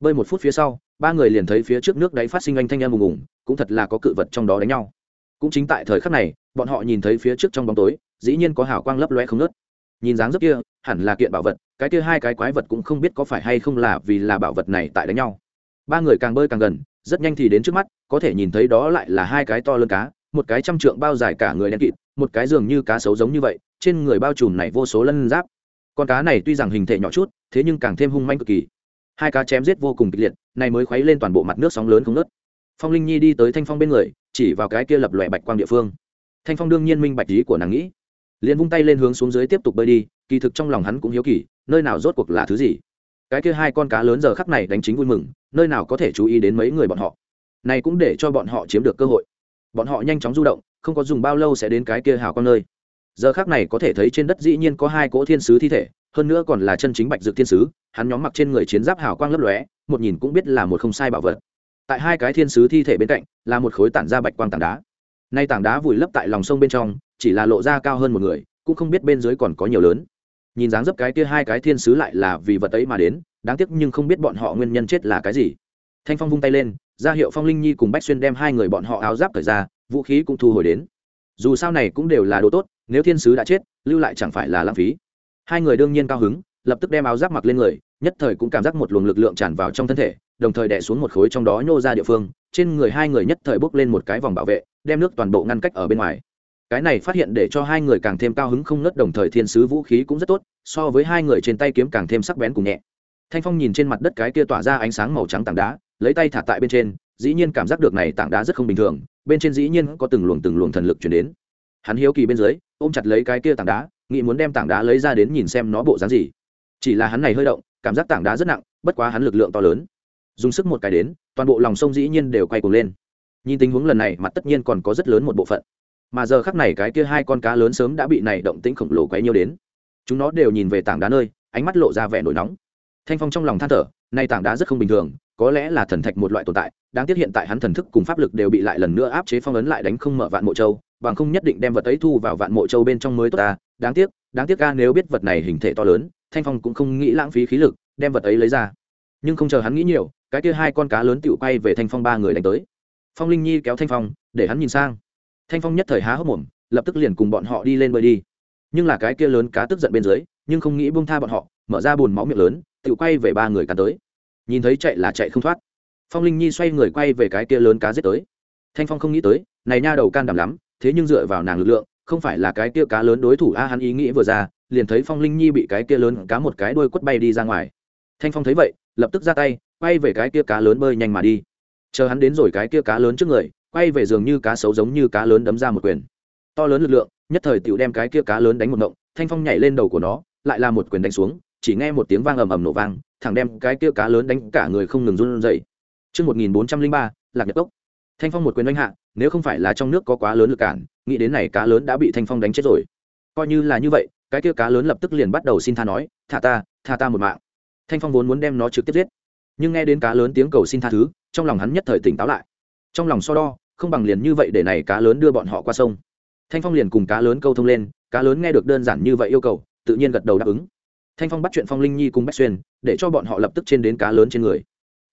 bơi một phút phía sau, ba người liền thấy phía trước nước đáy phát sinh anh thanh em ùng ùng, cũng thật là có cự vật trong đó đánh nhau. Cũng chính tại thời khắc này, bọn họ nhìn thấy phía trước trong bóng tối, dĩ nhiên có hào quang lấp loe không nớt nhìn dáng dấp kia, hẳn là kiện bảo vật, cái kia hai cái quái vật cũng không biết có phải hay không là vì là bảo vật này tại đánh nhau. Ba người càng bơi càng gần rất nhanh thì đến trước mắt, có thể nhìn thấy đó lại là hai cái to lớn cá, một cái trăm trượng bao dài cả người đen kịt, một cái dường như cá sấu giống như vậy, trên người bao trùm này vô số lân giáp. Con cá này tuy rằng hình thể nhỏ chút, thế nhưng càng thêm hung manh cực kỳ. Hai cá chém giết vô cùng kịch liệt, này mới khuấy lên toàn bộ mặt nước sóng lớn không nớt phong linh nhi đi tới thanh phong bên người, chỉ vào cái kia lập lòe bạch quang địa phương. Thanh phong đương nhiên minh bạch ý của nàng nghĩ. Liền vung tay lên hướng xuống dưới tiếp tục bơi đi, kỳ thực trong lòng hắn cũng hiếu kỳ, nơi nào rốt cuộc là thứ gì cái kia hai con cá lớn giờ khắc này đánh chính vui mừng, nơi nào có thể chú ý đến mấy người bọn họ. Này cũng để cho bọn họ chiếm được cơ hội. Bọn họ nhanh chóng du động, không có dùng bao lâu sẽ đến cái kia hào con nơi. Giờ khác này có thể thấy trên đất dĩ nhiên có hai cỗ thiên sứ thi thể, hơn nữa còn là chân chính bạch dược thiên sứ, hắn nhóm mặc trên người chiến giáp hào quang lấp lóe, một nhìn cũng biết là một không sai bảo vật. Tại hai cái thiên sứ thi thể bên cạnh, là một khối tản ra bạch quang tảng đá. Nay tảng đá vùi lấp tại lòng sông bên trong, chỉ là lộ ra cao hơn một người, cũng không biết bên dưới còn có nhiều lớn nhìn dáng dấp cái kia hai cái thiên sứ lại là vì vật ấy mà đến, đáng tiếc nhưng không biết bọn họ nguyên nhân chết là cái gì. Thanh phong vung tay lên, ra hiệu phong linh nhi cùng bách xuyên đem hai người bọn họ áo giáp cởi ra, vũ khí cũng thu hồi đến. Dù sao này cũng đều là đồ tốt, nếu thiên sứ đã chết, lưu lại chẳng phải là lãng phí. Hai người đương nhiên cao hứng, lập tức đem áo giáp mặc lên người, nhất thời cũng cảm giác một luồng lực lượng tràn vào trong thân thể, đồng thời đè xuống một khối trong đó nhô ra địa phương, trên người hai người nhất thời bốc lên một cái vòng bảo vệ, đem nước toàn bộ ngăn cách ở bên ngoài cái này phát hiện để cho hai người càng thêm cao hứng không nớt đồng thời thiên sứ vũ khí cũng rất tốt, so với hai người trên tay kiếm càng thêm sắc bén cùng nhẹ. Thanh phong nhìn trên mặt đất cái kia tỏa ra ánh sáng màu trắng tảng đá, lấy tay thả tại bên trên, dĩ nhiên cảm giác được này tảng đá rất không bình thường, bên trên dĩ nhiên có từng luồng từng luồng thần lực chuyển đến. Hắn hiếu kỳ bên dưới, ôm chặt lấy cái kia tảng đá, nghĩ muốn đem tảng đá lấy ra đến nhìn xem nó bộ dáng gì. Chỉ là hắn này hơi động, cảm giác tảng đá rất nặng, bất quá hắn lực lượng to lớn. Dùng sức một cái đến, toàn bộ lòng sông dĩ nhiên đều quay cuồng lên. Nhìn tình huống lần này, mặt tất nhiên còn có rất lớn một bộ phận mà giờ khắc này cái kia hai con cá lớn sớm đã bị này động tĩnh khổng lồ quấy nhiêu đến. Chúng nó đều nhìn về tảng đá nơi, ánh mắt lộ ra vẻ nổi nóng. Thanh phong trong lòng than thở nay tảng đá rất không bình thường, có lẽ là thần thạch một loại tồn tại, đáng tiếc hiện tại hắn thần thức cùng pháp lực đều bị lại lần nữa áp chế phong ấn lại đánh không mở vạn mộ châu, bằng không nhất định đem vật ấy thu vào vạn mộ châu bên trong mới tốt ta. Đáng tiếc đáng tiếc ca nếu biết vật này hình thể to lớn, thanh phong cũng không nghĩ lãng phí khí lực, đem vật ấy lấy ra. Nhưng không chờ hắn nghĩ nhiều, cái kia hai con cá lớn tựu quay về thanh phong ba người đánh tới. Phong linh nhi kéo thanh phong, để hắn nhìn sang thanh phong nhất thời há hốc mồm, lập tức liền cùng bọn họ đi lên bơi đi. Nhưng là cái kia lớn cá tức giận bên dưới, nhưng không nghĩ buông tha bọn họ, mở ra bùn máu miệng lớn, tự quay về ba người cắn tới. Nhìn thấy chạy là chạy không thoát. Phong linh nhi xoay người quay về cái kia lớn cá giết tới. Thanh phong không nghĩ tới, này nha đầu can đảm lắm, thế nhưng dựa vào nàng lực lượng, không phải là cái kia cá lớn đối thủ a hắn ý nghĩ vừa ra, liền thấy phong linh nhi bị cái kia lớn cá một cái đuôi quất bay đi ra ngoài. Thanh phong thấy vậy, lập tức ra tay, quay về cái kia cá lớn bơi nhanh mà đi. Chờ hắn đến rồi cái kia cá lớn trước người quay về giường như cá sấu giống như cá lớn đấm ra một quyền to lớn lực lượng nhất thời tựu đem cái kia cá lớn đánh một động thanh phong nhảy lên đầu của nó lại là một quyền đánh xuống chỉ nghe một tiếng vang ầm ầm nổ vang thẳng đem cái kia cá lớn đánh cả người không ngừng run rẩy Trước 1403, lạc nhật cốc. Thanh phong một quyền đánh hạ, nếu không phải là trong nước có quá lớn lực cản, nghĩ đến này cá lớn đã bị thanh phong đánh chết rồi. Coi như là như vậy, cái kia cá lớn lập tức liền bắt đầu xin tha nói, thả ta, tha ta một mạng. Thanh phong vốn muốn đem nó trực tiếp giết, nhưng nghe đến cá lớn tiếng cầu xin tha thứ, trong lòng hắn nhất thời tỉnh táo lại. Trong lòng so đo, không bằng liền như vậy để này cá lớn đưa bọn họ qua sông. Thanh phong liền cùng cá lớn câu thông lên, cá lớn nghe được đơn giản như vậy yêu cầu, tự nhiên gật đầu đáp ứng. Thanh phong bắt chuyện phong linh nhi cùng bách xuyên để cho bọn họ lập tức trên đến cá lớn trên người.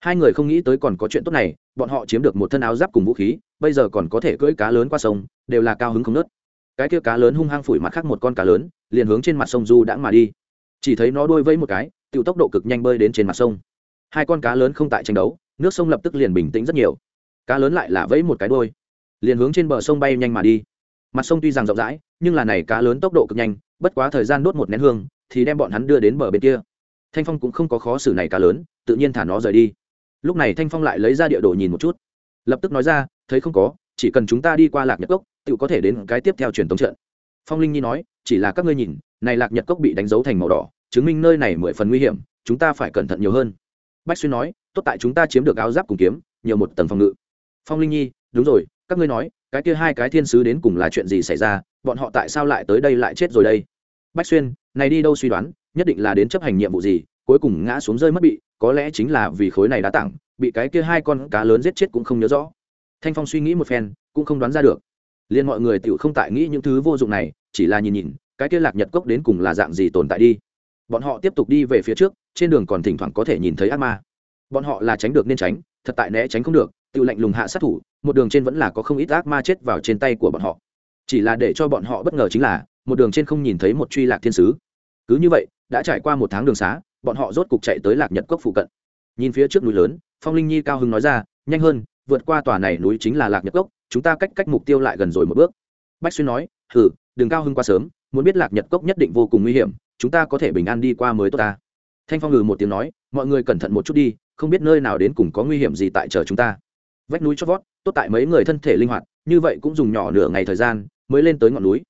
Hai người không nghĩ tới còn có chuyện tốt này bọn họ chiếm được một thân áo giáp cùng vũ khí bây giờ còn có thể cưỡi cá lớn qua sông đều là cao hứng không nớt. Cái kia cá lớn hung hăng phủi mặt khác một con cá lớn liền hướng trên mặt sông du đã mà đi. Chỉ thấy nó đuôi vẫy một cái tự tốc độ cực nhanh bơi đến trên mặt sông. Hai con cá lớn không tại tranh đấu nước sông lập tức liền bình tĩnh rất nhiều cá lớn lại là vẫy một cái đuôi, liền hướng trên bờ sông bay nhanh mà đi. Mặt sông tuy rằng rộng rãi, nhưng là này cá lớn tốc độ cực nhanh, bất quá thời gian đốt một nén hương, thì đem bọn hắn đưa đến bờ bên kia. Thanh phong cũng không có khó xử này cá lớn, tự nhiên thả nó rời đi. Lúc này thanh phong lại lấy ra địa đồ nhìn một chút. Lập tức nói ra, thấy không có, chỉ cần chúng ta đi qua lạc nhật cốc tự có thể đến cái tiếp theo truyền thống trận. Phong linh nhi nói, chỉ là các ngươi nhìn, này lạc nhật cốc bị đánh dấu thành màu đỏ, chứng minh nơi này mười phần nguy hiểm, chúng ta phải cẩn thận nhiều hơn. Bách xuyên nói, tốt tại chúng ta chiếm được áo giáp cùng kiếm, nhiều một tầng phòng ngự phong linh nhi, đúng rồi, các ngươi nói, cái kia hai cái thiên sứ đến cùng là chuyện gì xảy ra, bọn họ tại sao lại tới đây lại chết rồi đây? Bách xuyên, này đi đâu suy đoán, nhất định là đến chấp hành nhiệm vụ gì, cuối cùng ngã xuống rơi mất bị, có lẽ chính là vì khối này đã tặng bị cái kia hai con cá lớn giết chết cũng không nhớ rõ. Thanh phong suy nghĩ một phen, cũng không đoán ra được. Liền mọi người tự không tại nghĩ những thứ vô dụng này, chỉ là nhìn nhìn, cái kia lạc nhật cốc đến cùng là dạng gì tồn tại đi. Bọn họ tiếp tục đi về phía trước, trên đường còn thỉnh thoảng có thể nhìn thấy ác ma. Bọn họ là tránh được nên tránh, thật tại né tránh không được tự lạnh lùng hạ sát thủ, một đường trên vẫn là có không ít ác ma chết vào trên tay của bọn họ. Chỉ là để cho bọn họ bất ngờ chính là, một đường trên không nhìn thấy một truy lạc thiên sứ. Cứ như vậy, đã trải qua một tháng đường xá, bọn họ rốt cục chạy tới lạc nhật cốc phụ cận. Nhìn phía trước núi lớn, phong linh nhi cao hưng nói ra, nhanh hơn, vượt qua tòa này núi chính là lạc nhật cốc, chúng ta cách cách mục tiêu lại gần rồi một bước. Bách xuyên nói, hừ, đừng cao hưng quá sớm, muốn biết lạc nhật cốc nhất định vô cùng nguy hiểm, chúng ta có thể bình an đi qua mới tốt ta. Thanh phong ngừ một tiếng nói, mọi người cẩn thận một chút đi, không biết nơi nào đến cùng có nguy hiểm gì tại chờ chúng ta vách núi chót vót, tốt tại mấy người thân thể linh hoạt, như vậy cũng dùng nhỏ nửa ngày thời gian mới lên tới ngọn núi.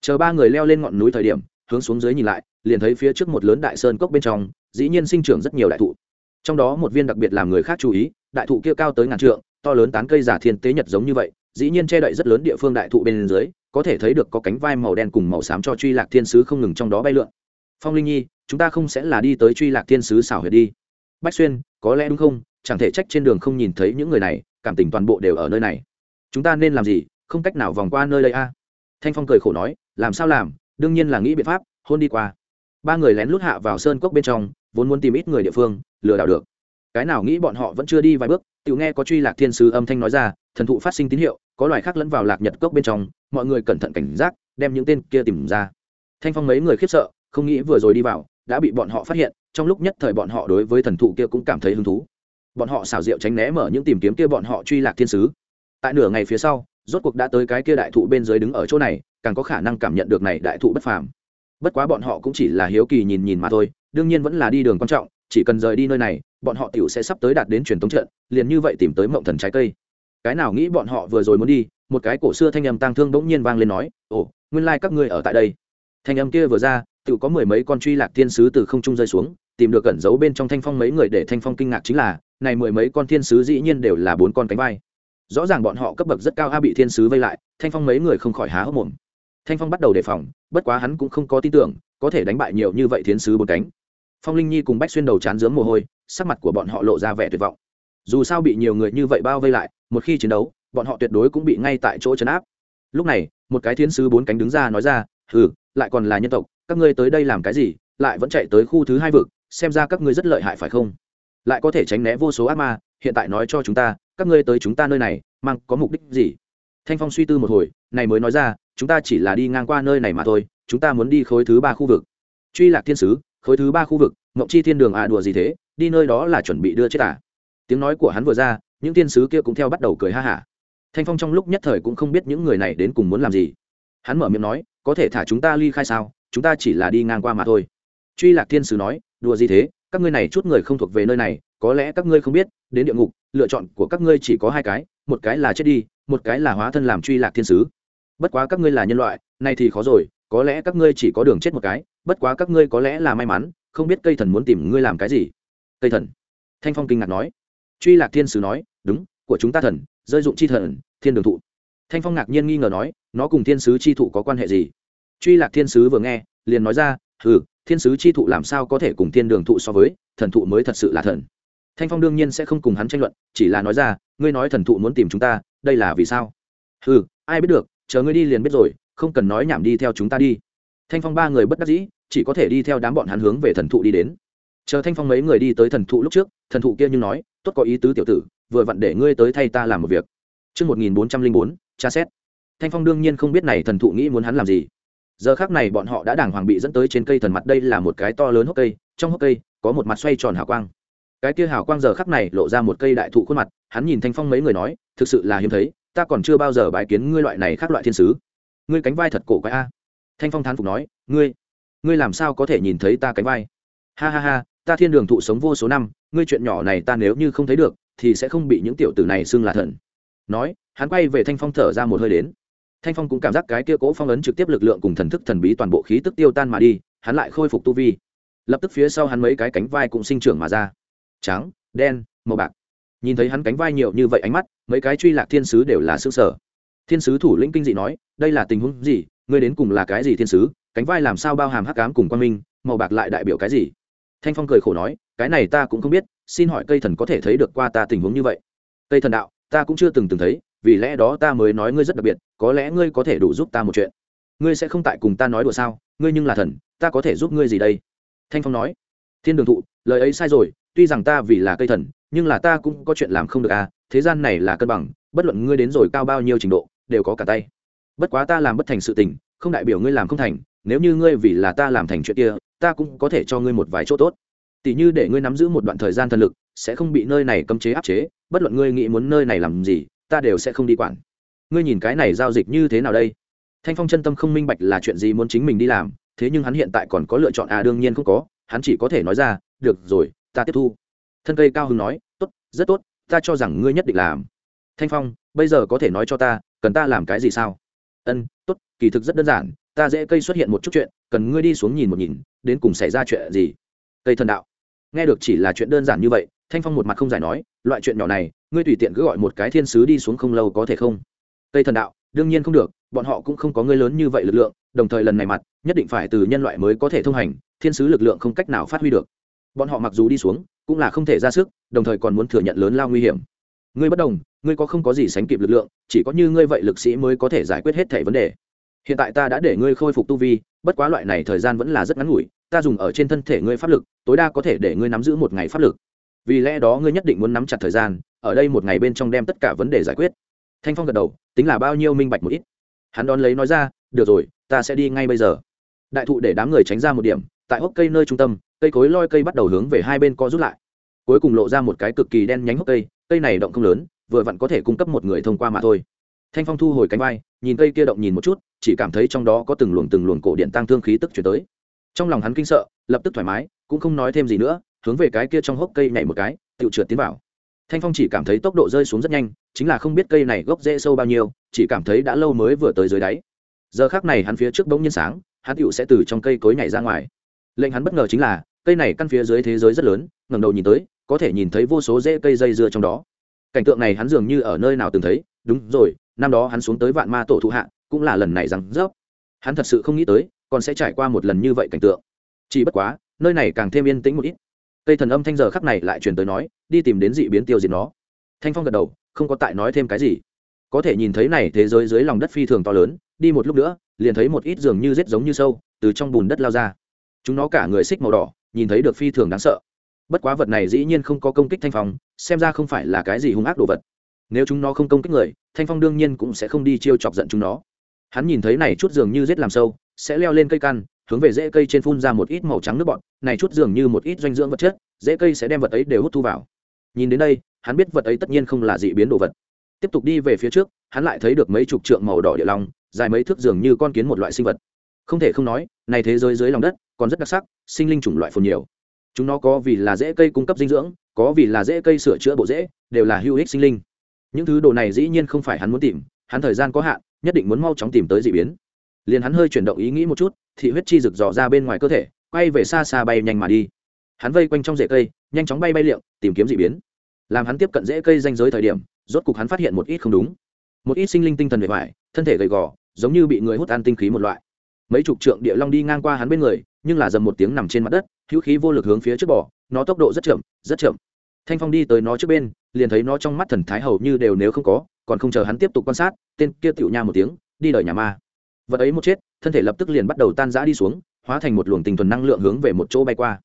Chờ ba người leo lên ngọn núi thời điểm, hướng xuống dưới nhìn lại, liền thấy phía trước một lớn đại sơn cốc bên trong, dĩ nhiên sinh trưởng rất nhiều đại thụ. Trong đó một viên đặc biệt làm người khác chú ý, đại thụ kia cao tới ngàn trượng, to lớn tán cây giả thiên tế nhật giống như vậy, dĩ nhiên che đậy rất lớn địa phương đại thụ bên dưới, có thể thấy được có cánh vai màu đen cùng màu xám cho truy lạc thiên sứ không ngừng trong đó bay lượn. Phong linh nhi, chúng ta không sẽ là đi tới truy lạc thiên sứ xảo huyệt đi. Bách xuyên, có lẽ đúng không? Chẳng thể trách trên đường không nhìn thấy những người này cảm tình toàn bộ đều ở nơi này. Chúng ta nên làm gì? Không cách nào vòng qua nơi đây a. Thanh phong cười khổ nói, làm sao làm? Đương nhiên là nghĩ biện pháp, hôn đi qua. Ba người lén lút hạ vào sơn cốc bên trong, vốn muốn tìm ít người địa phương, lừa đảo được. Cái nào nghĩ bọn họ vẫn chưa đi vài bước tự nghe có truy lạc thiên sứ âm thanh nói ra, thần thụ phát sinh tín hiệu, có loài khác lẫn vào lạc nhật cốc bên trong, mọi người cẩn thận cảnh giác, đem những tên kia tìm ra. Thanh phong mấy người khiếp sợ, không nghĩ vừa rồi đi vào, đã bị bọn họ phát hiện, trong lúc nhất thời bọn họ đối với thần thụ kia cũng cảm thấy hứng thú bọn họ xảo diệu tránh né mở những tìm kiếm kia bọn họ truy lạc thiên sứ. Tại nửa ngày phía sau, rốt cuộc đã tới cái kia đại thụ bên dưới đứng ở chỗ này, càng có khả năng cảm nhận được này đại thụ bất phàm. Bất quá bọn họ cũng chỉ là hiếu kỳ nhìn nhìn mà thôi, đương nhiên vẫn là đi đường quan trọng, chỉ cần rời đi nơi này, bọn họ tiểu sẽ sắp tới đạt đến truyền thống trận, liền như vậy tìm tới mộng thần trái cây. Cái nào nghĩ bọn họ vừa rồi muốn đi, một cái cổ xưa thanh âm tang thương bỗng nhiên vang lên nói, ồ, nguyên lai các ngươi ở tại đây. Thanh âm kia vừa ra tự có mười mấy con truy lạc thiên sứ từ không trung rơi xuống, tìm được cẩn giấu bên trong thanh phong mấy người để thanh phong kinh ngạc chính là này mười mấy con thiên sứ dĩ nhiên đều là bốn con cánh vai. Rõ ràng bọn họ cấp bậc rất cao a bị thiên sứ vây lại, thanh phong mấy người không khỏi há hốc mồm. Thanh phong bắt đầu đề phòng, bất quá hắn cũng không có tin tưởng, có thể đánh bại nhiều như vậy thiên sứ bốn cánh. Phong linh nhi cùng bách xuyên đầu chán dướng mồ hôi, sắc mặt của bọn họ lộ ra vẻ tuyệt vọng. Dù sao bị nhiều người như vậy bao vây lại, một khi chiến đấu, bọn họ tuyệt đối cũng bị ngay tại chỗ chấn áp. Lúc này, một cái thiên sứ bốn cánh đứng ra nói ra ừ lại còn là nhân tộc, các ngươi tới đây làm cái gì? Lại vẫn chạy tới khu thứ hai vực, xem ra các ngươi rất lợi hại phải không? Lại có thể tránh né vô số ác ma, hiện tại nói cho chúng ta, các ngươi tới chúng ta nơi này, mang có mục đích gì? Thanh phong suy tư một hồi, này mới nói ra, chúng ta chỉ là đi ngang qua nơi này mà thôi, chúng ta muốn đi khối thứ ba khu vực. Truy lạc thiên sứ, khối thứ ba khu vực mộng chi thiên đường à đùa gì thế? Đi nơi đó là chuẩn bị đưa chết à? Tiếng nói của hắn vừa ra, những thiên sứ kia cũng theo bắt đầu cười ha hả. Thanh phong trong lúc nhất thời cũng không biết những người này đến cùng muốn làm gì. Hắn mở miệng nói, có thể thả chúng ta ly khai sao? Chúng ta chỉ là đi ngang qua mà thôi. Truy lạc thiên sứ nói, đùa gì thế? Các ngươi này chút người không thuộc về nơi này, có lẽ các ngươi không biết, đến địa ngục, lựa chọn của các ngươi chỉ có hai cái, một cái là chết đi, một cái là hóa thân làm truy lạc thiên sứ. Bất quá các ngươi là nhân loại, nay thì khó rồi, có lẽ các ngươi chỉ có đường chết một cái, bất quá các ngươi có lẽ là may mắn, không biết cây thần muốn tìm ngươi làm cái gì. Cây thần. Thanh phong kinh ngạc nói. Truy lạc thiên sứ nói, đúng, của chúng ta thần, rơi dụng chi thần, thiên đường thụ. Thanh phong ngạc nhiên nghi ngờ nói, nó cùng thiên sứ chi thụ có quan hệ gì? Truy lạc thiên sứ vừa nghe, liền nói ra ừ thiên sứ chi thụ làm sao có thể cùng thiên đường thụ so với thần thụ mới thật sự là thần. Thanh phong đương nhiên sẽ không cùng hắn tranh luận chỉ là nói ra ngươi nói thần thụ muốn tìm chúng ta đây là vì sao? Ừ ai biết được chờ ngươi đi liền biết rồi không cần nói nhảm đi theo chúng ta đi. Thanh phong ba người bất đắc dĩ chỉ có thể đi theo đám bọn hắn hướng về thần thụ đi đến. Chờ thanh phong mấy người đi tới thần thụ lúc trước thần thụ kia như nói tốt có ý tứ tiểu tử vừa vặn để ngươi tới thay ta làm một việc. Trước 1404, tra xét. Thanh phong đương nhiên không biết này thần thụ nghĩ muốn hắn làm gì giờ khác này bọn họ đã đàng hoàng bị dẫn tới trên cây thần mặt đây là một cái to lớn hốc cây, trong hốc cây có một mặt xoay tròn hào quang. Cái kia hào quang giờ khắc này lộ ra một cây đại thụ khuôn mặt, hắn nhìn thanh phong mấy người nói, thực sự là hiếm thấy, ta còn chưa bao giờ bài kiến ngươi loại này khác loại thiên sứ. Ngươi cánh vai thật cổ quái a. Thanh phong thán phục nói, ngươi ngươi làm sao có thể nhìn thấy ta cánh vai? Ha ha ha, ta thiên đường thụ sống vô số năm, ngươi chuyện nhỏ này ta nếu như không thấy được, thì sẽ không bị những tiểu tử này xưng là thần. Nói, hắn quay về thanh phong thở ra một hơi đến thanh phong cũng cảm giác cái kia cố phong ấn trực tiếp lực lượng cùng thần thức thần bí toàn bộ khí tức tiêu tan mà đi, hắn lại khôi phục tu vi. Lập tức phía sau hắn mấy cái cánh vai cũng sinh trưởng mà ra. Trắng, đen, màu bạc. Nhìn thấy hắn cánh vai nhiều như vậy ánh mắt, mấy cái truy lạc thiên sứ đều là xương sở. Thiên sứ thủ lĩnh kinh dị nói, đây là tình huống gì? Ngươi đến cùng là cái gì thiên sứ? Cánh vai làm sao bao hàm hắc cám cùng quan minh? Màu bạc lại đại biểu cái gì? Thanh phong cười khổ nói, cái này ta cũng không biết, xin hỏi cây thần có thể thấy được qua ta tình huống như vậy? Cây thần đạo, ta cũng chưa từng từng thấy vì lẽ đó ta mới nói ngươi rất đặc biệt, có lẽ ngươi có thể đủ giúp ta một chuyện. Ngươi sẽ không tại cùng ta nói đùa sao? Ngươi nhưng là thần, ta có thể giúp ngươi gì đây? Thanh phong nói. Thiên đường thụ, lời ấy sai rồi, tuy rằng ta vì là cây thần, nhưng là ta cũng có chuyện làm không được à thế gian này là cân bằng, bất luận ngươi đến rồi cao bao nhiêu trình độ, đều có cả tay. Bất quá ta làm bất thành sự tình, không đại biểu ngươi làm không thành, nếu như ngươi vì là ta làm thành chuyện kia, ta cũng có thể cho ngươi một vài chỗ tốt. Tỷ như để ngươi nắm giữ một đoạn thời gian thần lực, sẽ không bị nơi này cấm chế áp chế, bất luận ngươi nghĩ muốn nơi này làm gì ta đều sẽ không đi quản. Ngươi nhìn cái này giao dịch như thế nào đây? Thanh phong chân tâm không minh bạch là chuyện gì muốn chính mình đi làm, thế nhưng hắn hiện tại còn có lựa chọn à đương nhiên không có, hắn chỉ có thể nói ra, được rồi, ta tiếp thu. Thân cây cao hưng nói, tốt, rất tốt, ta cho rằng ngươi nhất định làm. Thanh phong, bây giờ có thể nói cho ta, cần ta làm cái gì sao? Ân, tốt, kỳ thực rất đơn giản, ta dễ cây xuất hiện một chút chuyện, cần ngươi đi xuống nhìn một nhìn, đến cùng xảy ra chuyện gì? Cây thần đạo. Nghe được chỉ là chuyện đơn giản như vậy, thanh phong một mặt không giải nói, loại chuyện nhỏ này ngươi tùy tiện cứ gọi một cái thiên sứ đi xuống không lâu có thể không? Tây thần đạo, đương nhiên không được, bọn họ cũng không có ngươi lớn như vậy lực lượng, đồng thời lần này mặt, nhất định phải từ nhân loại mới có thể thông hành, thiên sứ lực lượng không cách nào phát huy được. Bọn họ mặc dù đi xuống, cũng là không thể ra sức, đồng thời còn muốn thừa nhận lớn lao nguy hiểm. Ngươi bất đồng, ngươi có không có gì sánh kịp lực lượng, chỉ có như ngươi vậy lực sĩ mới có thể giải quyết hết thể vấn đề. Hiện tại ta đã để ngươi khôi phục tu vi, bất quá loại này thời gian vẫn là rất ngắn ngủi, ta dùng ở trên thân thể ngươi pháp lực, tối đa có thể để ngươi nắm giữ một ngày pháp lực vì lẽ đó ngươi nhất định muốn nắm chặt thời gian, ở đây một ngày bên trong đem tất cả vấn đề giải quyết. Thanh phong gật đầu, tính là bao nhiêu minh bạch một ít. Hắn đón lấy nói ra, được rồi, ta sẽ đi ngay bây giờ. Đại thụ để đám người tránh ra một điểm, tại hốc cây nơi trung tâm, cây cối loi cây bắt đầu hướng về hai bên co rút lại. Cuối cùng lộ ra một cái cực kỳ đen nhánh hốc cây cây này động không lớn, vừa vặn có thể cung cấp một người thông qua mà thôi. Thanh phong thu hồi cánh vai, nhìn cây kia động nhìn một chút, chỉ cảm thấy trong đó có từng luồng từng luồng cổ điện tăng thương khí tức chuyển tới. Trong lòng hắn kinh sợ, lập tức thoải mái, cũng không nói thêm gì nữa hướng về cái kia trong hốc cây nhảy một cái tự trượt tiến vào. Thanh phong chỉ cảm thấy tốc độ rơi xuống rất nhanh, chính là không biết cây này gốc rễ sâu bao nhiêu, chỉ cảm thấy đã lâu mới vừa tới dưới đáy. Giờ khác này hắn phía trước bỗng nhiên sáng, hắn tựu sẽ từ trong cây cối nhảy ra ngoài. Lệnh hắn bất ngờ chính là, cây này căn phía dưới thế giới rất lớn, ngẩng đầu nhìn tới, có thể nhìn thấy vô số rễ cây dây dưa trong đó. Cảnh tượng này hắn dường như ở nơi nào từng thấy, đúng rồi, năm đó hắn xuống tới vạn ma tổ thụ hạ, cũng là lần này rằng rớp. Hắn thật sự không nghĩ tới, còn sẽ trải qua một lần như vậy cảnh tượng. Chỉ bất quá, nơi này càng thêm yên tĩnh một ít cây thần âm thanh giờ khắc này lại truyền tới nói, đi tìm đến dị biến tiêu diệt nó. Thanh phong gật đầu, không có tại nói thêm cái gì. Có thể nhìn thấy này thế giới dưới lòng đất phi thường to lớn, đi một lúc nữa, liền thấy một ít giường như rết giống như sâu, từ trong bùn đất lao ra. Chúng nó cả người xích màu đỏ, nhìn thấy được phi thường đáng sợ. Bất quá vật này dĩ nhiên không có công kích thanh phong, xem ra không phải là cái gì hung ác đồ vật. Nếu chúng nó không công kích người, thanh phong đương nhiên cũng sẽ không đi chiêu chọc giận chúng nó. Hắn nhìn thấy này chút giường như rết làm sâu, sẽ leo lên cây căn hướng về rễ cây trên phun ra một ít màu trắng nước bọt, này chút dường như một ít dinh dưỡng vật chất, rễ cây sẽ đem vật ấy đều hút thu vào. Nhìn đến đây, hắn biết vật ấy tất nhiên không là dị biến đồ vật. Tiếp tục đi về phía trước, hắn lại thấy được mấy chục trượng màu đỏ địa long, dài mấy thước dường như con kiến một loại sinh vật. Không thể không nói, này thế giới dưới lòng đất còn rất đặc sắc, sinh linh chủng loại phồn nhiều. Chúng nó có vì là dễ cây cung cấp dinh dưỡng, có vì là dễ cây sửa chữa bộ dễ đều là hữu ích sinh linh. Những thứ đồ này dĩ nhiên không phải hắn muốn tìm, hắn thời gian có hạn, nhất định muốn mau chóng tìm tới d ị biến. Liền hắn hơi chuyển động ý nghĩ một chút thị huyết chi rực dò ra bên ngoài cơ thể, quay về xa xa bay nhanh mà đi. Hắn vây quanh trong rễ cây, nhanh chóng bay bay liệng, tìm kiếm d ị biến. Làm hắn tiếp cận rễ cây danh giới thời điểm, rốt cục hắn phát hiện một ít không đúng. Một ít sinh linh tinh thần bề ngoài, thân thể gầy gò, giống như bị người hút ăn tinh khí một loại. Mấy chục trượng địa long đi ngang qua hắn bên người, nhưng là dầm một tiếng nằm trên mặt đất, hữu khí vô lực hướng phía trước bỏ. nó tốc độ rất chậm rất chậm. Thanh phong đi tới nó trước bên, liền thấy nó trong mắt thần thái hầu như đều nếu không có, còn không chờ hắn tiếp tục quan sát, tên kia tựu nha một tiếng, đi đời nhà ma vật ấy một chết, thân thể lập tức liền bắt đầu tan rã đi xuống, hóa thành một luồng tình thuần năng lượng hướng về một chỗ bay qua.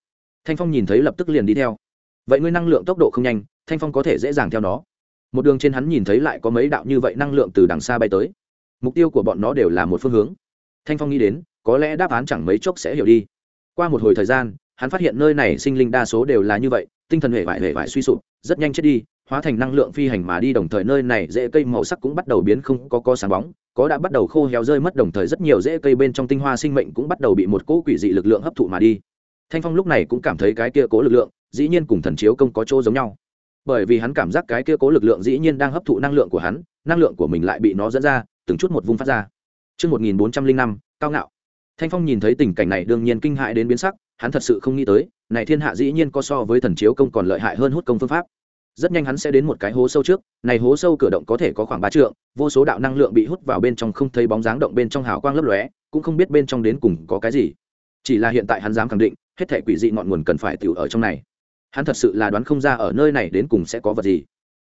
Thanh phong nhìn thấy lập tức liền đi theo. Vậy ngươi năng lượng tốc độ không nhanh, thanh phong có thể dễ dàng theo nó. Một đường trên hắn nhìn thấy lại có mấy đạo như vậy năng lượng từ đằng xa bay tới. Mục tiêu của bọn nó đều là một phương hướng. Thanh phong nghĩ đến, có lẽ đáp án chẳng mấy chốc sẽ hiểu đi. Qua một hồi thời gian, hắn phát hiện nơi này sinh linh đa số đều là như vậy, tinh thần hệ vải hệ vải suy sụp, rất nhanh chết đi hóa thành năng lượng phi hành mà đi đồng thời nơi này dễ cây màu sắc cũng bắt đầu biến không có có sáng bóng có đã bắt đầu khô héo rơi mất đồng thời rất nhiều dễ cây bên trong tinh hoa sinh mệnh cũng bắt đầu bị một cỗ quỷ dị lực lượng hấp thụ mà đi thanh phong lúc này cũng cảm thấy cái kia cố lực lượng dĩ nhiên cùng thần chiếu công có chỗ giống nhau bởi vì hắn cảm giác cái kia cố lực lượng dĩ nhiên đang hấp thụ năng lượng của hắn năng lượng của mình lại bị nó dẫn ra từng chút một vung phát ra Trước 1405, cao ngạo. Thanh Phong nhìn thấy tình cảnh này đương nhiên kinh hại đến biến sắc, hắn thật sự không nghĩ tới, này thiên hạ dĩ nhiên có so với thần chiếu công còn lợi hại hơn hút công phương pháp. Rất nhanh hắn sẽ đến một cái hố sâu trước, này hố sâu cửa động có thể có khoảng ba trượng, vô số đạo năng lượng bị hút vào bên trong không thấy bóng dáng động bên trong hào quang lấp lóe, cũng không biết bên trong đến cùng có cái gì. Chỉ là hiện tại hắn dám khẳng định, hết thảy quỷ dị ngọn nguồn cần phải tiểu ở trong này. Hắn thật sự là đoán không ra ở nơi này đến cùng sẽ có vật gì.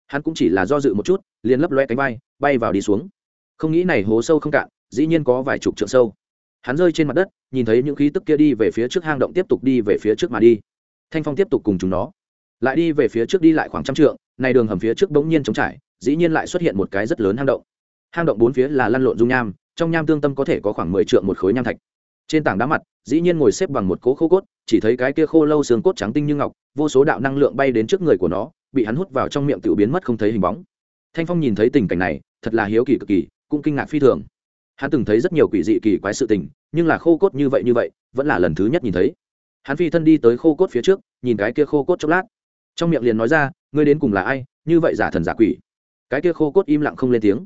Hắn cũng chỉ là do dự một chút, liền lấp lóe cánh bay, bay vào đi xuống. Không nghĩ này hố sâu không cạn, dĩ nhiên có vài chục trượng sâu hắn rơi trên mặt đất nhìn thấy những khí tức kia đi về phía trước hang động tiếp tục đi về phía trước mà đi thanh phong tiếp tục cùng chúng nó lại đi về phía trước đi lại khoảng trăm trượng, này đường hầm phía trước bỗng nhiên trống trải, dĩ nhiên lại xuất hiện một cái rất lớn hang động. Hang động bốn phía là lăn lộn dung nham, trong nham tương tâm có thể có khoảng mười trượng một khối nham thạch. Trên tảng đá mặt, dĩ nhiên ngồi xếp bằng một cố khô cốt, chỉ thấy cái kia khô lâu xương cốt trắng tinh như ngọc, vô số đạo năng lượng bay đến trước người của nó, bị hắn hút vào trong miệng tự biến mất không thấy hình bóng. Thanh phong nhìn thấy tình cảnh này, thật là hiếu kỳ cực kỳ, cũng kinh ngạc phi thường. Hắn từng thấy rất nhiều quỷ dị kỳ quái sự tình, nhưng là khô cốt như vậy như vậy, vẫn là lần thứ nhất nhìn thấy. Hắn phi thân đi tới khô cốt phía trước, nhìn cái kia khô cốt chốc lát trong miệng liền nói ra, ngươi đến cùng là ai? Như vậy giả thần giả quỷ. Cái kia khô cốt im lặng không lên tiếng.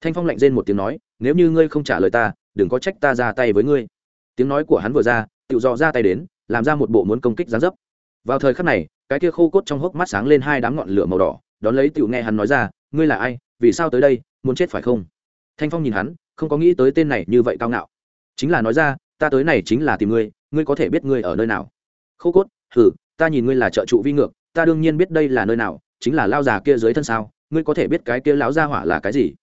Thanh phong lạnh rên một tiếng nói, nếu như ngươi không trả lời ta, đừng có trách ta ra tay với ngươi. Tiếng nói của hắn vừa ra tự do ra tay đến, làm ra một bộ muốn công kích gián dấp. Vào thời khắc này, cái kia khô cốt trong hốc mắt sáng lên hai đám ngọn lửa màu đỏ, đón lấy tự nghe hắn nói ra, ngươi là ai? Vì sao tới đây? Muốn chết phải không? Thanh phong nhìn hắn, không có nghĩ tới tên này như vậy cao ngạo. Chính là nói ra, ta tới này chính là tìm ngươi ngươi có thể biết ngươi ở nơi nào? Khô cốt, hừ, ta nhìn ngươi là trợ trụ vi ngược ta đương nhiên biết đây là nơi nào, chính là lao già kia dưới thân sao, ngươi có thể biết cái kia lão gia hỏa là cái gì?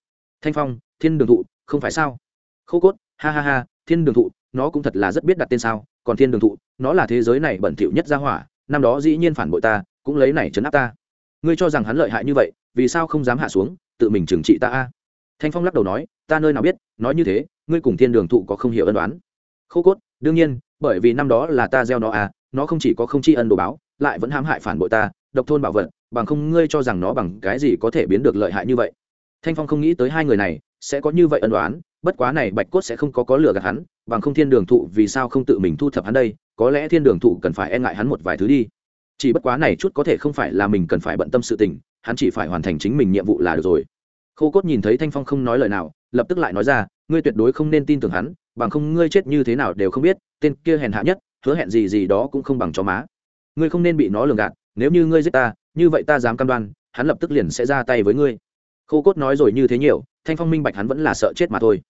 Thanh phong, thiên đường thụ, không phải sao? Khô cốt, ha ha ha, thiên đường thụ, nó cũng thật là rất biết đặt tên sao, còn thiên đường thụ, nó là thế giới này bẩn thỉu nhất gia hỏa, năm đó dĩ nhiên phản bội ta, cũng lấy này chấn áp ta. Ngươi cho rằng hắn lợi hại như vậy, vì sao không dám hạ xuống, tự mình trừng trị ta a? Thanh phong lắc đầu nói, ta nơi nào biết, nói như thế, ngươi cùng thiên đường thụ có không hiểu ân đoán khô cốt, đương nhiên, bởi vì năm đó là ta gieo nó à nó không chỉ có không tri ân đồ báo lại vẫn hãm hại phản bội ta, độc thôn bảo vật, bằng không ngươi cho rằng nó bằng cái gì có thể biến được lợi hại như vậy. Thanh phong không nghĩ tới hai người này sẽ có như vậy ân đoán bất quá này bạch cốt sẽ không có có lửa gạt hắn, bằng không thiên đường thụ vì sao không tự mình thu thập hắn đây, có lẽ thiên đường thụ cần phải e ngại hắn một vài thứ đi. Chỉ bất quá này chút có thể không phải là mình cần phải bận tâm sự tình, hắn chỉ phải hoàn thành chính mình nhiệm vụ là được rồi. Khô cốt nhìn thấy thanh phong không nói lời nào, lập tức lại nói ra, ngươi tuyệt đối không nên tin tưởng hắn, bằng không ngươi chết như thế nào đều không biết, tên kia hèn hạ nhất, hứa hẹn gì gì đó cũng không bằng cho má ngươi không nên bị nó lường gạt, nếu như ngươi giết ta, như vậy ta dám cam đoan, hắn lập tức liền sẽ ra tay với ngươi. Khô cốt nói rồi như thế nhiều, thanh phong minh bạch hắn vẫn là sợ chết mà thôi.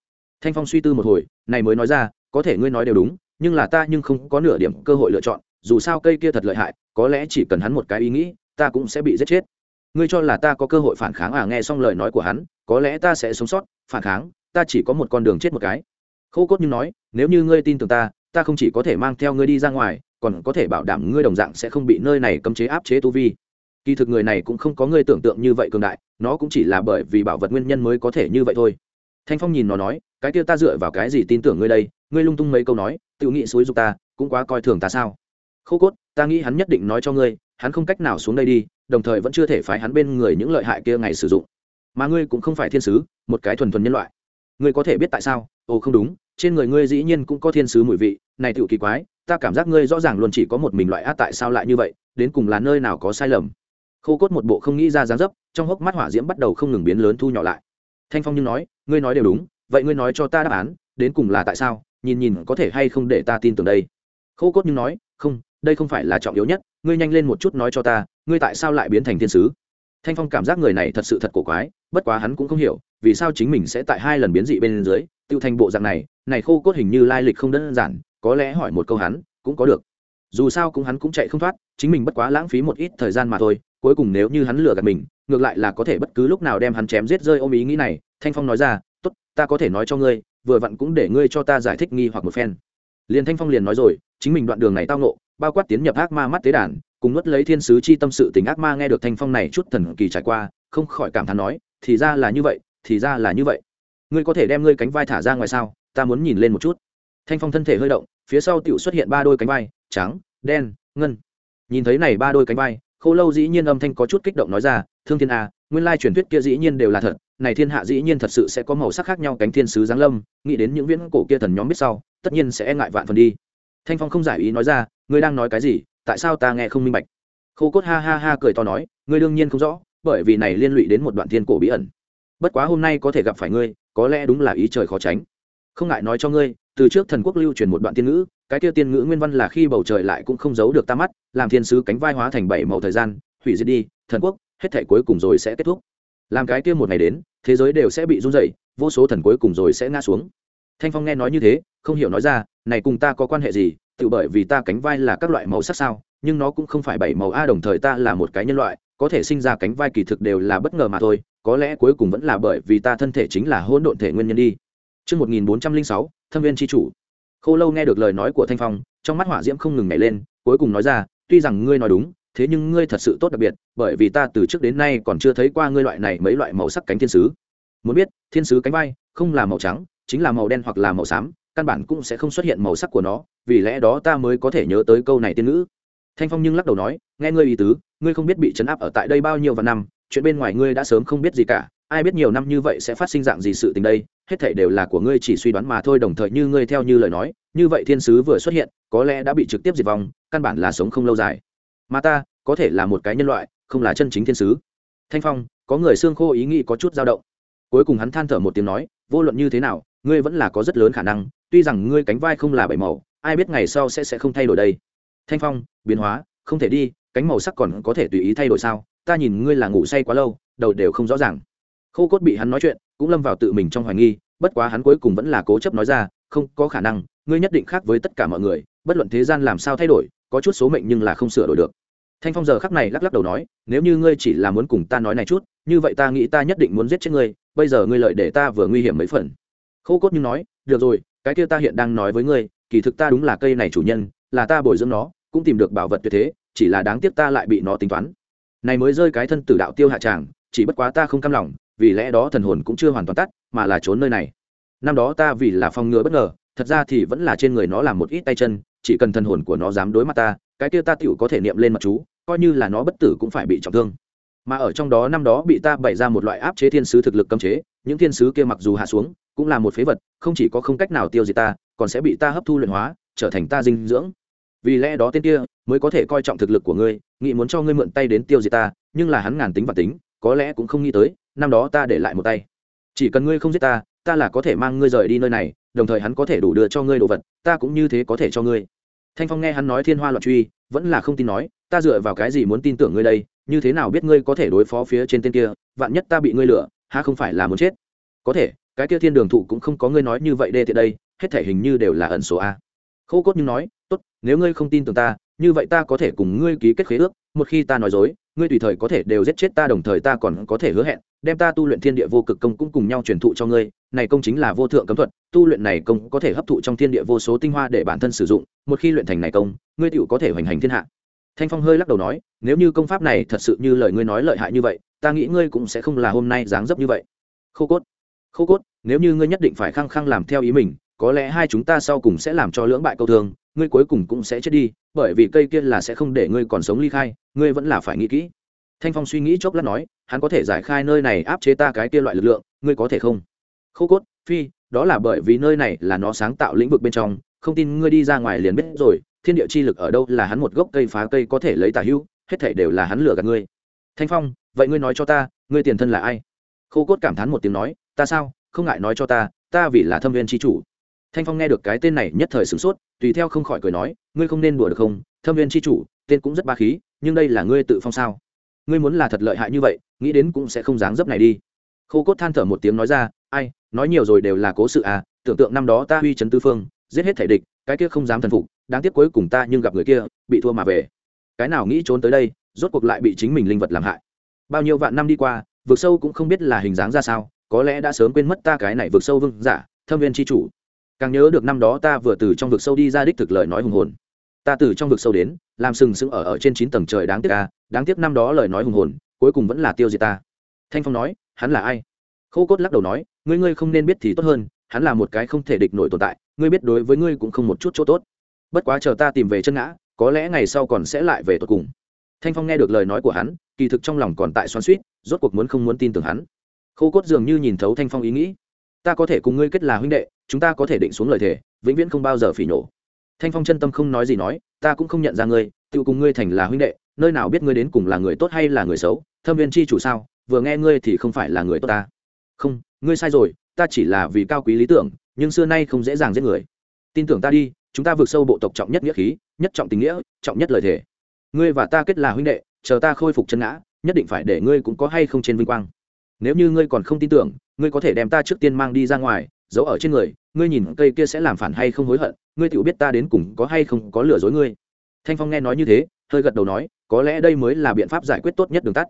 Thanh phong suy tư một hồi, này mới nói ra, có thể ngươi nói đều đúng, nhưng là ta nhưng không có nửa điểm cơ hội lựa chọn, dù sao cây kia thật lợi hại, có lẽ chỉ cần hắn một cái ý nghĩ, ta cũng sẽ bị giết chết. Ngươi cho là ta có cơ hội phản kháng à? Nghe xong lời nói của hắn, có lẽ ta sẽ sống sót, phản kháng, ta chỉ có một con đường chết một cái. Khô cốt nhưng nói, nếu như ngươi tin tưởng ta ta không chỉ có thể mang theo ngươi đi ra ngoài, còn có thể bảo đảm ngươi đồng dạng sẽ không bị nơi này cấm chế áp chế tu vi. Kỳ thực người này cũng không có ngươi tưởng tượng như vậy cường đại, nó cũng chỉ là bởi vì bảo vật nguyên nhân mới có thể như vậy thôi. Thanh phong nhìn nó nói, cái kia ta dựa vào cái gì tin tưởng ngươi đây? Ngươi lung tung mấy câu nói, tự nghĩ xúi giục ta, cũng quá coi thường ta sao? Khô cốt, ta nghĩ hắn nhất định nói cho ngươi, hắn không cách nào xuống đây đi, đồng thời vẫn chưa thể phái hắn bên người những lợi hại kia ngày sử dụng. Mà ngươi cũng không phải thiên sứ, một cái thuần thuần nhân loại. Ngươi có thể biết tại sao? Ồ, không đúng trên người ngươi dĩ nhiên cũng có thiên sứ mùi vị, này tựu kỳ quái, ta cảm giác ngươi rõ ràng luôn chỉ có một mình loại ác tại sao lại như vậy, đến cùng là nơi nào có sai lầm. Khô cốt một bộ không nghĩ ra dáng dấp, trong hốc mắt hỏa diễm bắt đầu không ngừng biến lớn thu nhỏ lại. Thanh phong như nói, ngươi nói đều đúng, vậy ngươi nói cho ta đáp án, đến cùng là tại sao, nhìn nhìn có thể hay không để ta tin tưởng đây. Khô cốt nhưng nói, không, đây không phải là trọng yếu nhất, ngươi nhanh lên một chút nói cho ta, ngươi tại sao lại biến thành thiên sứ? Thanh phong cảm giác người này thật sự thật cổ quái, bất quá hắn cũng không hiểu, vì sao chính mình sẽ tại hai lần biến dị bên dưới, tiêu thành bộ dạng này này khô cốt hình như lai lịch không đơn giản, có lẽ hỏi một câu hắn, cũng có được. Dù sao cũng hắn cũng chạy không thoát, chính mình bất quá lãng phí một ít thời gian mà thôi, cuối cùng nếu như hắn lừa gạt mình, ngược lại là có thể bất cứ lúc nào đem hắn chém giết rơi ôm ý nghĩ này, thanh phong nói ra, tốt, ta có thể nói cho ngươi, vừa vặn cũng để ngươi cho ta giải thích nghi hoặc một phen. Liền thanh phong liền nói rồi, chính mình đoạn đường này tao nộ bao quát tiến nhập ác ma mắt tế đàn, cùng nuốt lấy thiên sứ chi tâm sự tình ác ma nghe được thanh phong này chút thần kỳ trải qua, không khỏi cảm thán nói, thì ra là như vậy, thì ra là như vậy. Ngươi có thể đem ngươi cánh vai thả ra ngoài sao? Ta muốn nhìn lên một chút. Thanh phong thân thể hơi động, phía sau tựu xuất hiện ba đôi cánh vai, trắng, đen, ngân. Nhìn thấy này ba đôi cánh vai, khô lâu dĩ nhiên âm thanh có chút kích động nói ra, thương thiên a, nguyên lai truyền thuyết kia dĩ nhiên đều là thật, này thiên hạ dĩ nhiên thật sự sẽ có màu sắc khác nhau cánh thiên sứ giáng lâm, nghĩ đến những viễn cổ kia thần nhóm biết sau, tất nhiên sẽ e ngại vạn phần đi. Thanh phong không giải ý nói ra, ngươi đang nói cái gì? Tại sao ta nghe không minh bạch? Khô cốt ha ha ha cười to nói, ngươi đương nhiên không rõ, bởi vì này liên lụy đến một đoạn thiên cổ bí ẩn. Bất quá hôm nay có thể gặp phải ngươi, có lẽ đúng là ý trời khó tránh không ngại nói cho ngươi, từ trước thần quốc lưu truyền một đoạn tiên ngữ, cái kia tiên ngữ nguyên văn là khi bầu trời lại cũng không giấu được ta mắt, làm thiên sứ cánh vai hóa thành bảy màu thời gian, hủy diệt đi, thần quốc, hết thể cuối cùng rồi sẽ kết thúc. Làm cái kia một ngày đến, thế giới đều sẽ bị run rẩy, vô số thần cuối cùng rồi sẽ ngã xuống. Thanh phong nghe nói như thế, không hiểu nói ra, này cùng ta có quan hệ gì, tự bởi vì ta cánh vai là các loại màu sắc sao, nhưng nó cũng không phải bảy màu a đồng thời ta là một cái nhân loại, có thể sinh ra cánh vai kỳ thực đều là bất ngờ mà thôi, có lẽ cuối cùng vẫn là bởi vì ta thân thể chính là hỗn độn thể nguyên nhân đi. Trước 1406, thâm viên chi chủ. Khô lâu nghe được lời nói của Thanh Phong, trong mắt hỏa diễm không ngừng nhảy lên, cuối cùng nói ra, tuy rằng ngươi nói đúng, thế nhưng ngươi thật sự tốt đặc biệt, bởi vì ta từ trước đến nay còn chưa thấy qua ngươi loại này mấy loại màu sắc cánh thiên sứ. Muốn biết, thiên sứ cánh bay không là màu trắng, chính là màu đen hoặc là màu xám, căn bản cũng sẽ không xuất hiện màu sắc của nó, vì lẽ đó ta mới có thể nhớ tới câu này tiên ngữ. Thanh Phong nhưng lắc đầu nói, nghe ngươi ý tứ, ngươi không biết bị trấn áp ở tại đây bao nhiêu vạn năm, chuyện bên ngoài ngươi đã sớm không biết gì cả, ai biết nhiều năm như vậy sẽ phát sinh dạng gì sự tình đây, hết thảy đều là của ngươi chỉ suy đoán mà thôi, đồng thời như ngươi theo như lời nói, như vậy thiên sứ vừa xuất hiện, có lẽ đã bị trực tiếp diệt vong, căn bản là sống không lâu dài. Mà ta, có thể là một cái nhân loại, không là chân chính thiên sứ. Thanh phong, có người xương khô ý nghĩ có chút dao động. Cuối cùng hắn than thở một tiếng nói, vô luận như thế nào, ngươi vẫn là có rất lớn khả năng, tuy rằng ngươi cánh vai không là bảy màu, ai biết ngày sau sẽ sẽ không thay đổi đây. Thanh phong, biến hóa, không thể đi, cánh màu sắc còn có thể tùy ý thay đổi sao? Ta nhìn ngươi là ngủ say quá lâu, đầu đều không rõ ràng khô cốt bị hắn nói chuyện, cũng lâm vào tự mình trong hoài nghi, bất quá hắn cuối cùng vẫn là cố chấp nói ra, không, có khả năng, ngươi nhất định khác với tất cả mọi người, bất luận thế gian làm sao thay đổi, có chút số mệnh nhưng là không sửa đổi được. Thanh phong giờ khắc này lắc lắc đầu nói, nếu như ngươi chỉ là muốn cùng ta nói này chút, như vậy ta nghĩ ta nhất định muốn giết chết ngươi, bây giờ ngươi lợi để ta vừa nguy hiểm mấy phần. Khô cốt như nói, được rồi, cái kia ta hiện đang nói với ngươi, kỳ thực ta đúng là cây này chủ nhân, là ta bồi dưỡng nó, cũng tìm được bảo vật tuyệt thế, chỉ là đáng tiếc ta lại bị nó tính toán. Này mới rơi cái thân tử đạo tiêu hạ tràng, chỉ bất quá ta không cam lòng vì lẽ đó thần hồn cũng chưa hoàn toàn tắt, mà là trốn nơi này. Năm đó ta vì là phòng ngừa bất ngờ, thật ra thì vẫn là trên người nó làm một ít tay chân, chỉ cần thần hồn của nó dám đối mặt ta, cái kia ta tựu có thể niệm lên mặt chú, coi như là nó bất tử cũng phải bị trọng thương. Mà ở trong đó năm đó bị ta bày ra một loại áp chế thiên sứ thực lực cấm chế, những thiên sứ kia mặc dù hạ xuống, cũng là một phế vật, không chỉ có không cách nào tiêu diệt ta, còn sẽ bị ta hấp thu luyện hóa, trở thành ta dinh dưỡng. Vì lẽ đó tên kia mới có thể coi trọng thực lực của ngươi, nghĩ muốn cho ngươi mượn tay đến tiêu diệt ta, nhưng là hắn ngàn tính và tính, có lẽ cũng không nghĩ tới năm đó ta để lại một tay. Chỉ cần ngươi không giết ta ta là có thể mang ngươi rời đi nơi này, đồng thời hắn có thể đủ đưa cho ngươi đồ vật, ta cũng như thế có thể cho ngươi. Thanh phong nghe hắn nói thiên hoa loạn truy, vẫn là không tin nói, ta dựa vào cái gì muốn tin tưởng ngươi đây? Như thế nào biết ngươi có thể đối phó phía trên tên kia? Vạn nhất ta bị ngươi lừa ha không phải là muốn chết? Có thể, cái kia thiên đường thụ cũng không có ngươi nói như vậy đê tiện đây, hết thể hình như đều là ẩn số a. Khô cốt nhưng nói, tốt, nếu ngươi không tin tưởng ta như vậy ta có thể cùng ngươi ký kết khế ước, một khi ta nói dối, ngươi tùy thời có thể đều giết chết ta, đồng thời ta còn có thể hứa hẹn, đem ta tu luyện thiên địa vô cực công cũng cùng nhau truyền thụ cho ngươi, này công chính là vô thượng cấm thuật, tu luyện này công có thể hấp thụ trong thiên địa vô số tinh hoa để bản thân sử dụng, một khi luyện thành này công, ngươi tựu có thể hoành hành thiên hạ. Thanh phong hơi lắc đầu nói, nếu như công pháp này thật sự như lời ngươi nói lợi hại như vậy, ta nghĩ ngươi cũng sẽ không là hôm nay dáng dấp như vậy. Khô cốt khô cốt, nếu như ngươi nhất định phải khăng khăng làm theo ý mình có lẽ hai chúng ta sau cùng sẽ làm cho lưỡng bại câu thương, ngươi cuối cùng cũng sẽ chết đi, bởi vì cây kia là sẽ không để ngươi còn sống ly khai, ngươi vẫn là phải nghĩ kỹ. Thanh phong suy nghĩ chốc lát nói, hắn có thể giải khai nơi này áp chế ta cái kia loại lực lượng, ngươi có thể không? Khô cốt, phi, đó là bởi vì nơi này là nó sáng tạo lĩnh vực bên trong, không tin ngươi đi ra ngoài liền biết rồi, thiên địa chi lực ở đâu là hắn một gốc cây phá cây có thể lấy tả hữu, hết thể đều là hắn lừa gạt ngươi. Thanh phong, vậy ngươi nói cho ta, ngươi tiền thân là ai? Khô cốt cảm thán một tiếng nói, ta sao? Không ngại nói cho ta ta vì là thâm viên tri chủ thanh phong nghe được cái tên này nhất thời sửng sốt, tùy theo không khỏi cười nói, ngươi không nên đùa được không? Thâm viên chi chủ, tên cũng rất ba khí, nhưng đây là ngươi tự phong sao? Ngươi muốn là thật lợi hại như vậy, nghĩ đến cũng sẽ không dáng dấp này đi. Khô cốt than thở một tiếng nói ra, ai, nói nhiều rồi đều là cố sự à tưởng tượng năm đó ta huy trấn tư phương, giết hết thể địch, cái kia không dám thần phục, đáng tiếc cuối cùng ta nhưng gặp người kia, bị thua mà về. Cái nào nghĩ trốn tới đây, rốt cuộc lại bị chính mình linh vật làm hại. Bao nhiêu vạn năm đi qua, vực sâu cũng không biết là hình dáng ra sao, có lẽ đã sớm quên mất ta cái này vực sâu vương giả, thâm viên chi chủ càng nhớ được năm đó ta vừa từ trong vực sâu đi ra đích thực lời nói hùng hồn. Ta từ trong vực sâu đến, làm sừng sững ở ở trên chín tầng trời đáng tiếc ta đáng tiếc năm đó lời nói hùng hồn, cuối cùng vẫn là tiêu diệt ta. Thanh phong nói, hắn là ai? Khô cốt lắc đầu nói, ngươi ngươi không nên biết thì tốt hơn, hắn là một cái không thể địch nổi tồn tại, ngươi biết đối với ngươi cũng không một chút chỗ tốt. Bất quá chờ ta tìm về chân ngã, có lẽ ngày sau còn sẽ lại về tột cùng. Thanh phong nghe được lời nói của hắn, kỳ thực trong lòng còn tại xoắn suýt rốt cuộc muốn không muốn tin tưởng hắn. Khô cốt dường như nhìn thấu thanh phong ý nghĩ ta có thể cùng ngươi kết là huynh đệ, chúng ta có thể định xuống lời thề, vĩnh viễn không bao giờ phỉ nổ. Thanh phong chân tâm không nói gì nói, ta cũng không nhận ra ngươi, tự cùng ngươi thành là huynh đệ, nơi nào biết ngươi đến cùng là người tốt hay là người xấu, thâm viên chi chủ sao, vừa nghe ngươi thì không phải là người tốt ta. Không, ngươi sai rồi, ta chỉ là vì cao quý lý tưởng, nhưng xưa nay không dễ dàng giết người. Tin tưởng ta đi, chúng ta vượt sâu bộ tộc trọng nhất nghĩa khí, nhất trọng tình nghĩa, trọng nhất lời thề. Ngươi và ta kết là huynh đệ, chờ ta khôi phục chân ngã, nhất định phải để ngươi cũng có hay không trên vinh quang. Nếu như ngươi còn không tin tưởng ngươi có thể đem ta trước tiên mang đi ra ngoài, giấu ở trên người, ngươi nhìn cây kia sẽ làm phản hay không hối hận, ngươi tự biết ta đến cùng có hay không có lừa dối ngươi. Thanh phong nghe nói như thế, hơi gật đầu nói, có lẽ đây mới là biện pháp giải quyết tốt nhất đường tắt.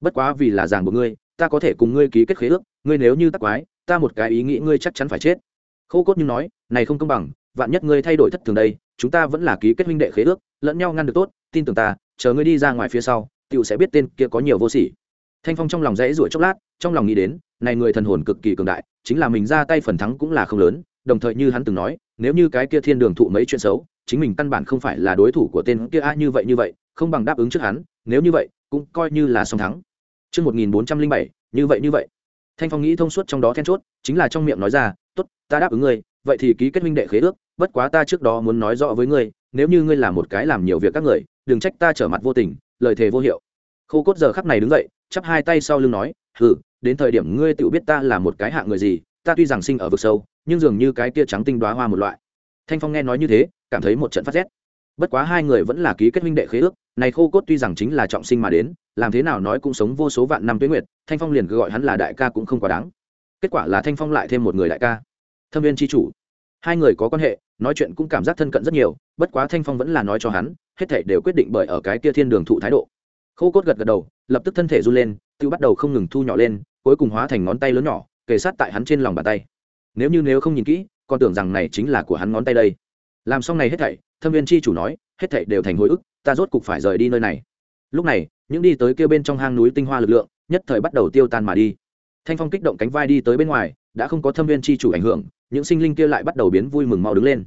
Bất quá vì là ràng của ngươi, ta có thể cùng ngươi ký kết khế ước, ngươi nếu như tắc quái, ta một cái ý nghĩ ngươi chắc chắn phải chết. Khô cốt nhưng nói, này không công bằng, vạn nhất ngươi thay đổi thất thường đây, chúng ta vẫn là ký kết huynh đệ khế ước, lẫn nhau ngăn được tốt, tin tưởng ta, chờ ngươi đi ra ngoài phía sau tựu sẽ biết tên kia có nhiều vô sỉ thanh phong trong lòng rẽ ruổi chốc lát trong lòng nghĩ đến này người thần hồn cực kỳ cường đại chính là mình ra tay phần thắng cũng là không lớn đồng thời như hắn từng nói nếu như cái kia thiên đường thụ mấy chuyện xấu chính mình căn bản không phải là đối thủ của tên kia a như vậy như vậy không bằng đáp ứng trước hắn nếu như vậy cũng coi như là song thắng Trước 1407, như vậy như vậy. thanh phong nghĩ thông suốt trong đó then chốt chính là trong miệng nói ra t ố t ta đáp ứng ngươi vậy thì ký kết minh đệ khế ước bất quá ta trước đó muốn nói rõ với ngươi nếu như ngươi là một cái làm nhiều việc các người đừng trách ta trở mặt vô tình lời thề vô hiệu khô cốt giờ khắc này đứng dậy, chắp hai tay sau lưng nói, hừ, đến thời điểm ngươi tự biết ta là một cái hạng người gì, ta tuy rằng sinh ở vực sâu, nhưng dường như cái tia trắng tinh đoá hoa một loại. Thanh phong nghe nói như thế, cảm thấy một trận phát rét. Bất quá hai người vẫn là ký kết minh đệ khế ước, này khô cốt tuy rằng chính là trọng sinh mà đến, làm thế nào nói cũng sống vô số vạn năm tuyến nguyệt, thanh phong liền gọi hắn là đại ca cũng không quá đáng. Kết quả là thanh phong lại thêm một người đại ca. Thâm viên tri chủ. Hai người có quan hệ, nói chuyện cũng cảm giác thân cận rất nhiều, bất quá thanh phong vẫn là nói cho hắn, hết thể đều quyết định bởi ở cái kia thiên đường thụ thái độ khô cốt gật gật đầu, lập tức thân thể run lên, tự bắt đầu không ngừng thu nhỏ lên, cuối cùng hóa thành ngón tay lớn nhỏ, kề sát tại hắn trên lòng bàn tay. Nếu như nếu không nhìn kỹ, còn tưởng rằng này chính là của hắn ngón tay đây. Làm xong này hết thảy, thâm viên chi chủ nói, hết thảy đều thành hồi ức, ta rốt cục phải rời đi nơi này. Lúc này, những đi tới kia bên trong hang núi tinh hoa lực lượng, nhất thời bắt đầu tiêu tan mà đi. Thanh phong kích động cánh vai đi tới bên ngoài, đã không có thâm viên chi chủ ảnh hưởng, những sinh linh kia lại bắt đầu biến vui mừng mau đứng lên.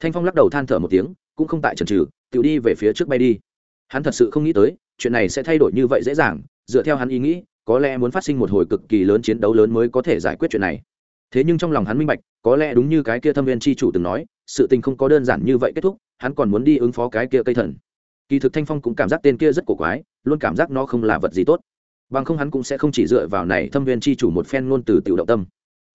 Thanh phong lắc đầu than thở một tiếng, cũng không tại trần trừ tự đi về phía trước bay đi hắn thật sự không nghĩ tới, chuyện này sẽ thay đổi như vậy dễ dàng, dựa theo hắn ý nghĩ, có lẽ muốn phát sinh một hồi cực kỳ lớn chiến đấu lớn mới có thể giải quyết chuyện này. Thế nhưng trong lòng hắn minh bạch, có lẽ đúng như cái kia thâm viên chi chủ từng nói, sự tình không có đơn giản như vậy kết thúc, hắn còn muốn đi ứng phó cái kia cây thần. Kỳ thực thanh phong cũng cảm giác tên kia rất cổ quái, luôn cảm giác nó không là vật gì tốt. Bằng không hắn cũng sẽ không chỉ dựa vào này thâm viên chi chủ một phen ngôn từ tiểu động tâm.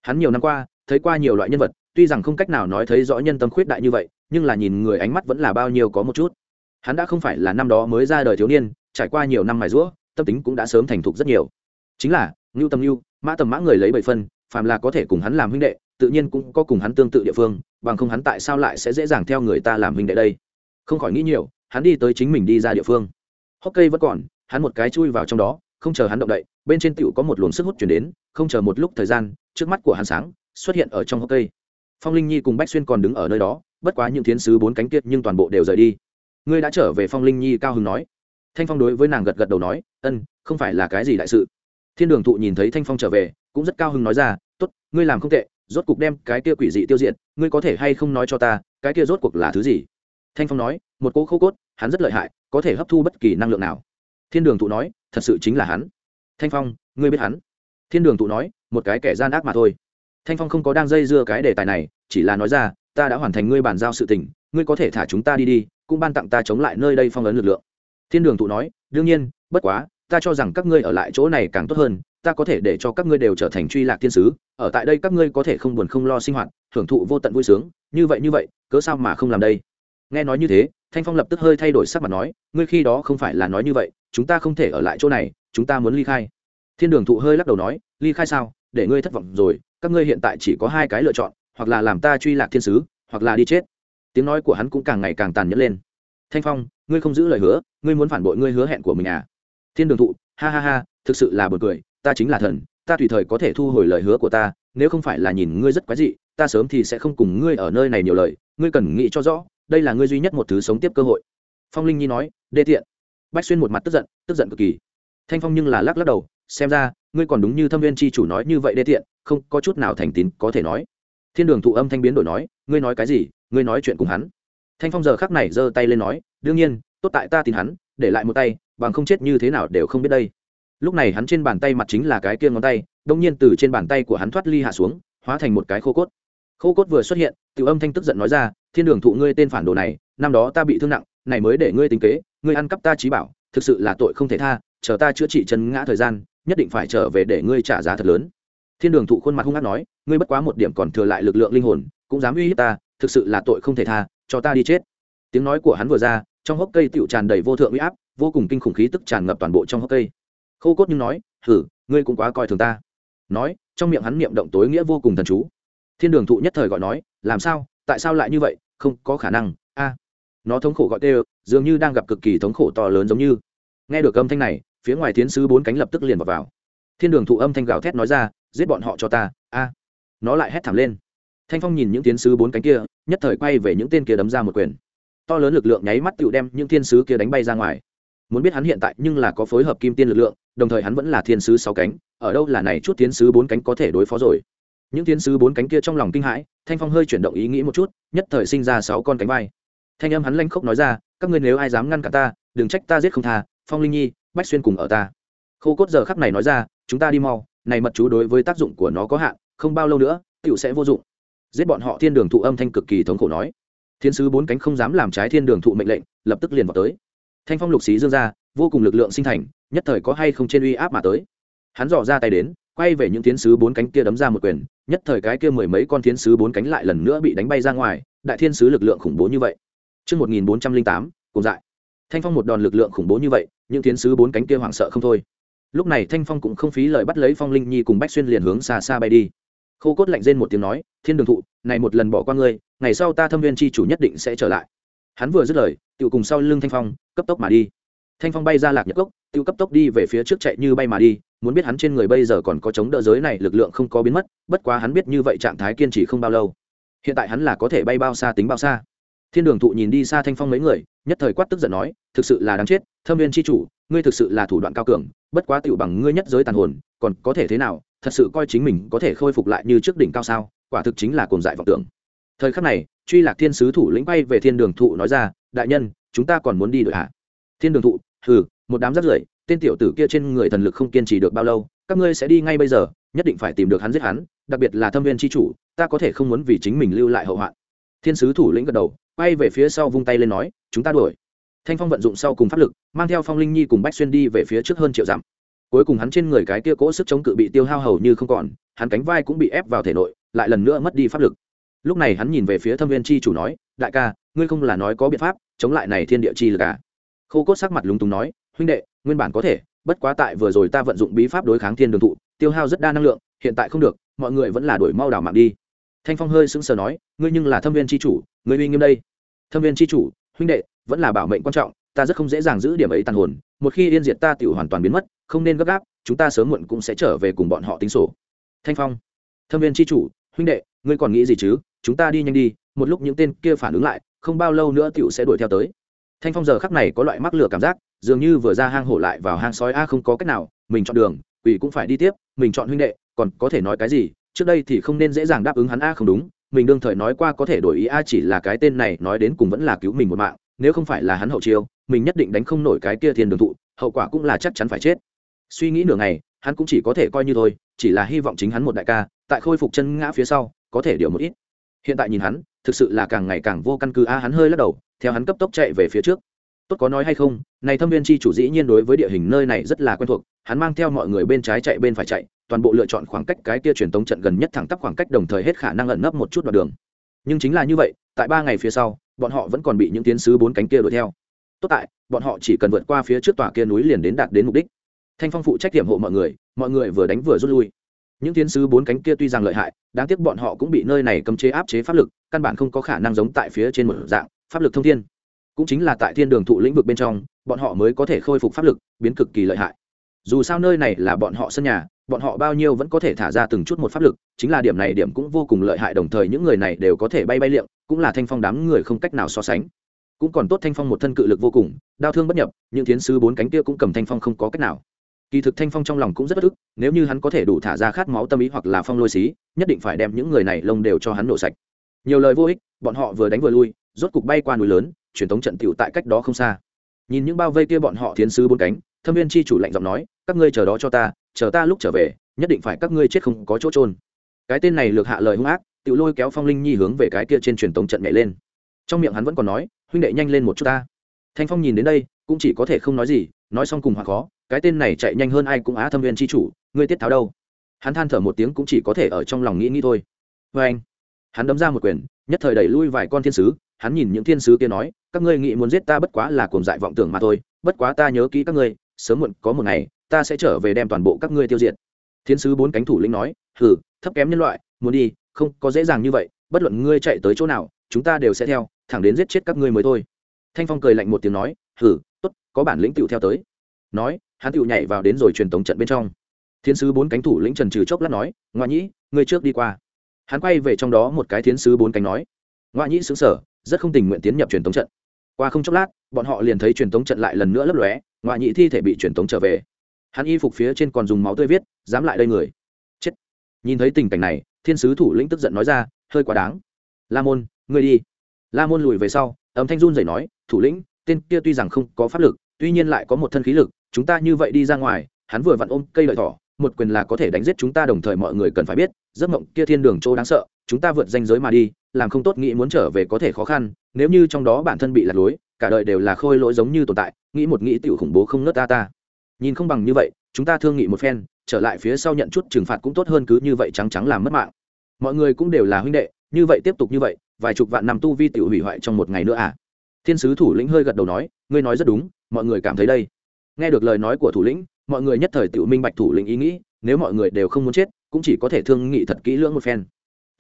Hắn nhiều năm qua, thấy qua nhiều loại nhân vật, tuy rằng không cách nào nói thấy rõ nhân tâm khuyết đại như vậy, nhưng là nhìn người ánh mắt vẫn là bao nhiêu có một chút hắn đã không phải là năm đó mới ra đời thiếu niên, trải qua nhiều năm mài rũa, tâm tính cũng đã sớm thành thục rất nhiều. Chính là, ngưu tâm ngưu, mã tầm mã người lấy bảy phân, phàm là có thể cùng hắn làm huynh đệ, tự nhiên cũng có cùng hắn tương tự địa phương, bằng không hắn tại sao lại sẽ dễ dàng theo người ta làm huynh đệ đây? Không khỏi nghĩ nhiều, hắn đi tới chính mình đi ra địa phương. Hốc cây vẫn còn, hắn một cái chui vào trong đó, không chờ hắn động đậy, bên trên tựu có một luồng sức hút chuyển đến, không chờ một lúc thời gian, trước mắt của hắn sáng, xuất hiện ở trong hốc cây. Phong linh nhi cùng bách xuyên còn đứng ở nơi đó, bất quá những thiến sứ bốn cánh kiệt nhưng toàn bộ đều rời đi ngươi đã trở về phong linh nhi cao hứng nói. Thanh phong đối với nàng gật gật đầu nói, ân, không phải là cái gì đại sự. Thiên đường thụ nhìn thấy thanh phong trở về, cũng rất cao hứng nói ra, tốt, ngươi làm không tệ, rốt cuộc đem cái kia quỷ dị tiêu diệt, ngươi có thể hay không nói cho ta, cái kia rốt cuộc là thứ gì? Thanh phong nói, một cỗ khô cốt, hắn rất lợi hại, có thể hấp thu bất kỳ năng lượng nào. Thiên đường thụ nói, thật sự chính là hắn. Thanh phong, ngươi biết hắn? Thiên đường thụ nói, một cái kẻ gian ác mà thôi. Thanh phong không có đang dây dưa cái đề tài này, chỉ là nói ra, ta đã hoàn thành ngươi bàn giao sự tình, ngươi có thể thả chúng ta đi đi cũng ban tặng ta chống lại nơi đây phong ấn lực lượng. Thiên đường thụ nói, đương nhiên, bất quá, ta cho rằng các ngươi ở lại chỗ này càng tốt hơn, ta có thể để cho các ngươi đều trở thành truy lạc thiên sứ, ở tại đây các ngươi có thể không buồn không lo sinh hoạt hưởng thụ vô tận vui sướng, như vậy như vậy, cớ sao mà không làm đây? Nghe nói như thế, thanh phong lập tức hơi thay đổi sắc mặt nói, ngươi khi đó không phải là nói như vậy, chúng ta không thể ở lại chỗ này, chúng ta muốn ly khai. Thiên đường thụ hơi lắc đầu nói, ly khai sao? Để ngươi thất vọng rồi, các ngươi hiện tại chỉ có hai cái lựa chọn, hoặc là làm ta truy lạc thiên sứ, hoặc là đi chết tiếng nói của hắn cũng càng ngày càng tàn nhẫn lên. Thanh phong, ngươi không giữ lời hứa, ngươi muốn phản bội ngươi hứa hẹn của mình à? Thiên đường thụ, ha ha ha, thực sự là b u ồ n cười, ta chính là thần, ta tùy thời có thể thu hồi lời hứa của ta, nếu không phải là nhìn ngươi rất quái dị, ta sớm thì sẽ không cùng ngươi ở nơi này nhiều lời, ngươi cần nghĩ cho rõ, đây là ngươi duy nhất một thứ sống tiếp cơ hội. Phong linh nhi nói, đê tiện. Bách xuyên một mặt tức giận tức giận cực kỳ. Thanh phong nhưng là lắc lắc đầu, xem ra, ngươi còn đúng như thâm viên c h i chủ nói như vậy đê tiện, không có chút nào thành tín có thể nói. Thiên đường thụ âm thanh biến đổi nói, ngươi nói cái gì? Ngươi nói chuyện cùng hắn. Thanh phong giờ khắc này giơ tay lên nói, đương nhiên, tốt tại ta tin hắn, để lại một tay, bằng không chết như thế nào đều không biết đây. Lúc này hắn trên bàn tay mặt chính là cái kia ngón tay, đông nhiên từ trên bàn tay của hắn thoát ly hạ xuống, hóa thành một cái khô cốt. Khô cốt vừa xuất hiện, tiểu âm thanh tức giận nói ra, thiên đường thụ ngươi tên phản đồ này, năm đó ta bị thương nặng, này mới để ngươi tính kế, ngươi ăn cắp ta trí bảo, thực sự là tội không thể tha, chờ ta chữa trị chân ngã thời gian, nhất định phải trở về để ngươi trả giá thật lớn. Thiên đường thụ khuôn mặt hung hát nói, ngươi bất quá một điểm còn thừa lại lực lượng linh hồn, cũng dám uy hiếp ta thực sự là tội không thể tha cho ta đi chết. Tiếng nói của hắn vừa ra trong hốc cây tựu tràn đầy vô thượng uy áp vô cùng kinh khủng khí tức tràn ngập toàn bộ trong hốc cây. Khô cốt nhưng nói hử ngươi cũng quá coi thường ta. Nói trong miệng hắn niệm động tối nghĩa vô cùng thần chú. Thiên đường thụ nhất thời gọi nói làm sao? Tại sao lại như vậy? Không có khả năng. A. Nó thống khổ gọi tê dường như đang gặp cực kỳ thống khổ to lớn giống như. Nghe được âm thanh này phía ngoài tiến sứ bốn cánh lập tức liền vào, vào. thiên đường thụ âm thanh gào thét nói ra giết bọn họ cho ta. A. Nó lại hét thảm lên thanh phong nhìn những tiên sứ bốn cánh kia, nhất thời quay về những tên kia đấm ra một quyền. To lớn lực lượng nháy mắt tựu đem những thiên sứ kia đánh bay ra ngoài. Muốn biết hắn hiện tại nhưng là có phối hợp kim tiên lực lượng, đồng thời hắn vẫn là thiên sứ sáu cánh, ở đâu là này chút thiên sứ bốn cánh có thể đối phó rồi? Những thiên sứ bốn cánh kia trong lòng kinh hãi, thanh phong hơi chuyển động ý nghĩ một chút, nhất thời sinh ra sáu con cánh vai thanh âm hắn lanh khốc nói ra, các ngươi nếu ai dám ngăn cả ta, đừng trách ta giết không tha, phong linh nhi, bách xuyên cùng ở ta. Khô cốt giờ khắc này nói ra, chúng ta đi mau, này mật chú đối với tác dụng của nó có hạn, không bao lâu nữa, tiểu sẽ vô dụng giết bọn họ thiên đường thụ âm thanh cực kỳ thống khổ nói thiên sứ bốn cánh không dám làm trái thiên đường thụ mệnh lệnh lập tức liền vào tới thanh phong lục xí dương ra vô cùng lực lượng sinh thành nhất thời có hay không trên uy áp mà tới hắn dò ra tay đến quay về những thiên sứ bốn cánh kia đấm ra một quyền nhất thời cái kia mười mấy con thiên sứ bốn cánh lại lần nữa bị đánh bay ra ngoài đại thiên sứ lực lượng khủng bố như vậy Trước 1408, cùng dại. Thanh phong một đòn lực lượng khủng bố như vậy, những thiên sứ bốn cánh kia hoảng sợ không thôi. Lúc này Thanh phong cũng không phí lời bắt lấy Phong Linh Nhi cùng Bách Xuyên liền hướng xa xa bay đi. Khô cốt lạnh rên một tiếng nói, "Thiên đường thụ, này một lần bỏ qua ngươi, ngày sau ta Thâm Viên chi chủ nhất định sẽ trở lại." Hắn vừa dứt lời, tiểu cùng sau lưng Thanh phong, cấp tốc mà đi. Thanh phong bay ra lạc nhật cốc, tiêu cấp tốc đi về phía trước chạy như bay mà đi, muốn biết hắn trên người bây giờ còn có chống đỡ giới này lực lượng không có biến mất, bất quá hắn biết như vậy trạng thái kiên trì không bao lâu. Hiện tại hắn là có thể bay bao xa tính bao xa thiên đường thụ nhìn đi xa thanh phong mấy người nhất thời quát tức giận nói, thực sự là đáng chết, thâm viên c h i chủ, ngươi thực sự là thủ đoạn cao cường, bất quá tựu bằng ngươi nhất giới tàn hồn, còn có thể thế nào, thật sự coi chính mình có thể khôi phục lại như trước đỉnh cao sao, quả thực chính là cồn dại vọng tưởng. Thời khắc này, truy lạc thiên sứ thủ lĩnh bay về thiên đường thụ nói ra, đại nhân, chúng ta còn muốn đi đội hạ thiên đường thụ, hừ, một đám rắt rưởi, tên tiểu tử kia trên người thần lực không kiên trì được bao lâu, các ngươi sẽ đi ngay bây giờ, nhất định phải tìm được hắn giết hắn, đặc biệt là thâm viên c h i chủ, ta có thể không muốn vì chính mình lưu lại hậu hoạn thiên sứ thủ lĩnh gật đầu, quay về phía sau vung tay lên nói, chúng ta đuổi. Thanh phong vận dụng sau cùng pháp lực, mang theo phong linh nhi cùng bách xuyên đi về phía trước hơn triệu dặm. Cuối cùng hắn trên người cái kia cỗ sức chống cự bị tiêu hao hầu như không còn, hắn cánh vai cũng bị ép vào thể nội, lại lần nữa mất đi pháp lực. Lúc này hắn nhìn về phía thâm viên chi chủ nói, đại ca, ngươi không là nói có biện pháp chống lại này thiên địa chi lực à? khô cốt sắc mặt lúng túng nói, huynh đệ, nguyên bản có thể, bất quá tại vừa rồi ta vận dụng bí pháp đối kháng thiên đường thụ, tiêu hao rất đa năng lượng, hiện tại không được, mọi người vẫn là đổi mau đảo mạng đi thanh phong hơi sững sờ nói, ngươi nhưng là thâm viên c h i chủ, ngươi uy nghiêm đây. Thâm viên c h i chủ, huynh đệ, vẫn là bảo mệnh quan trọng, ta rất không dễ dàng giữ điểm ấy tàn hồn, một khi yên diệt ta tự hoàn toàn biến mất, không nên gấp gáp, chúng ta sớm muộn cũng sẽ trở về cùng bọn họ tính sổ. Thanh phong, thâm viên c h i chủ, huynh đệ, ngươi còn nghĩ gì chứ? Chúng ta đi nhanh đi, một lúc những tên kia phản ứng lại, không bao lâu nữa tựu sẽ đuổi theo tới. Thanh phong giờ khắc này có loại mắc lửa cảm giác, dường như vừa ra hang hổ lại vào hang sói, a, không có cách nào, mình chọn đường, quỷ cũng phải đi tiếp, mình chọn huynh đệ, còn có thể nói cái gì? Trước đây thì không nên dễ dàng đáp ứng hắn a không đúng, mình đương thời nói qua có thể đổi ý a chỉ là cái tên này nói đến cùng vẫn là cứu mình một mạng, nếu không phải là hắn hậu chiêu, mình nhất định đánh không nổi cái kia thiên đường thụ, hậu quả cũng là chắc chắn phải chết. Suy nghĩ nửa ngày, hắn cũng chỉ có thể coi như thôi, chỉ là hy vọng chính hắn một đại ca, tại khôi phục chân ngã phía sau, có thể điều một ít. Hiện tại nhìn hắn, thực sự là càng ngày càng vô căn cứ a hắn hơi lắc đầu, theo hắn cấp tốc chạy về phía trước. Tốt có nói hay không, này thâm viên chi chủ dĩ nhiên đối với địa hình nơi này rất là quen thuộc, hắn mang theo mọi người bên trái chạy bên phải chạy toàn bộ lựa chọn khoảng cách cái kia truyền tống trận gần nhất thẳng tắp khoảng cách đồng thời hết khả năng ẩn nấp một chút đoạn đường. Nhưng chính là như vậy, tại ba ngày phía sau, bọn họ vẫn còn bị những tiến sứ bốn cánh kia đuổi theo. Tốt tại, bọn họ chỉ cần vượt qua phía trước tòa kia núi liền đến đạt đến mục đích. Thanh phong phụ trách điểm hộ mọi người mọi người vừa đánh vừa rút lui. Những tiến sứ bốn cánh kia tuy rằng lợi hại, đáng tiếc bọn họ cũng bị nơi này cấm chế áp chế pháp lực, căn bản không có khả năng giống tại phía trên một dạng, pháp lực thông thiên. Cũng chính là tại thiên đường thụ lĩnh vực bên trong, bọn họ mới có thể khôi phục pháp lực, biến cực kỳ lợi hại. Dù sao nơi này là bọn họ sân nhà bọn họ bao nhiêu vẫn có thể thả ra từng chút một pháp lực, chính là điểm này điểm cũng vô cùng lợi hại, đồng thời những người này đều có thể bay bay liệng, cũng là thanh phong đám người không cách nào so sánh. Cũng còn tốt thanh phong một thân cự lực vô cùng đau thương bất nhập, những thiến sư bốn cánh kia cũng cầm thanh phong không có cách nào. Kỳ thực thanh phong trong lòng cũng rất bất ức, nếu như hắn có thể đủ thả ra khát máu tâm ý hoặc là phong lôi xí, nhất định phải đem những người này lông đều cho hắn nổ sạch. Nhiều lời vô ích, bọn họ vừa đánh vừa lui, rốt cục bay qua núi lớn, truyền thống trận tiểu tại cách đó không xa nhìn những bao vây kia bọn họ thiến sứ bốn cánh, thâm viên chi chủ lạnh giọng nói, các ngươi chờ đó cho ta, chờ ta lúc trở về, nhất định phải các ngươi chết không có chỗ trôn cái tên này lược hạ lời hung ác, tự lôi kéo phong linh nhi hướng về cái kia trên truyền tống trận nhảy lên. Trong miệng hắn vẫn còn nói, huynh đệ nhanh lên một chút ta. Thanh phong nhìn đến đây, cũng chỉ có thể không nói gì, nói xong cùng hoặc khó, cái tên này chạy nhanh hơn ai cũng á thâm viên chi chủ, ngươi tiết tháo đâu? Hắn than thở một tiếng cũng chỉ có thể ở trong lòng nghĩ nghĩ thôi. Vê anh hắn đấm ra một quyền, nhất thời đẩy lui vài con thiên sứ hắn nhìn những thiên sứ kia nói, các ngươi nghĩ muốn giết ta bất quá là cuồng dại vọng tưởng mà thôi, bất quá ta nhớ kỹ các ngươi, sớm muộn có một ngày, ta sẽ trở về đem toàn bộ các ngươi tiêu diệt. Thiên sứ bốn cánh thủ lĩnh nói, hừ, thấp kém nhân loại, muốn đi, không có dễ dàng như vậy, bất luận ngươi chạy tới chỗ nào, chúng ta đều sẽ theo, thẳng đến giết chết các ngươi mới thôi. Thanh phong cười lạnh một tiếng nói, hừ, tốt, có bản lĩnh tựu theo tới. Nói, hắn tựu nhảy vào đến rồi truyền tống trận bên trong. Thiên sứ bốn cánh thủ lĩnh trần trừ chốc lát nói ngoại nhĩ, ngươi trước đi qua. Hắn quay về trong đó một cái thiên sứ bốn cánh nói ngoại nhĩ xứng sở rất không tình nguyện tiến nhập truyền tống trận. Qua không chốc lát, bọn họ liền thấy truyền tống trận lại lần nữa lấp lóe, ngoại nhị thi thể bị truyền tống trở về. Hắn y phục phía trên còn dùng máu tươi viết, dám lại đây người. Chết. Nhìn thấy tình cảnh này, thiên sứ thủ lĩnh tức giận nói ra, hơi quá đáng. La môn, ngươi đi. La môn lùi về sau, âm thanh run rẩy nói, thủ lĩnh, tên kia tuy rằng không có pháp lực, tuy nhiên lại có một thân khí lực, chúng ta như vậy đi ra ngoài, hắn vừa vặn ôm cây lợi thỏ, một quyền là có thể đánh giết chúng ta đồng thời mọi người cần phải biết, giấc mộng kia thiên đường chỗ đáng sợ, chúng ta vượt danh giới mà đi làm không tốt nghĩ muốn trở về có thể khó khăn, nếu như trong đó bản thân bị lạc lối, cả đời đều là khôi lỗi giống như tồn tại, nghĩ một nghĩ tiểu khủng bố không nớt ta ta. Nhìn không bằng như vậy, chúng ta thương nghị một phen, trở lại phía sau nhận chút trừng phạt cũng tốt hơn cứ như vậy trắng trắng làm mất mạng. Mọi người cũng đều là huynh đệ, như vậy tiếp tục như vậy, vài chục vạn năm tu vi tiểu hủy hoại trong một ngày nữa à? Thiên sứ thủ lĩnh hơi gật đầu nói, ngươi nói rất đúng, mọi người cảm thấy đây. Nghe được lời nói của thủ lĩnh, mọi người nhất thời tiểu minh bạch thủ lĩnh ý nghĩ, nếu mọi người đều không muốn chết, cũng chỉ có thể thương nghị thật kỹ lưỡng một phen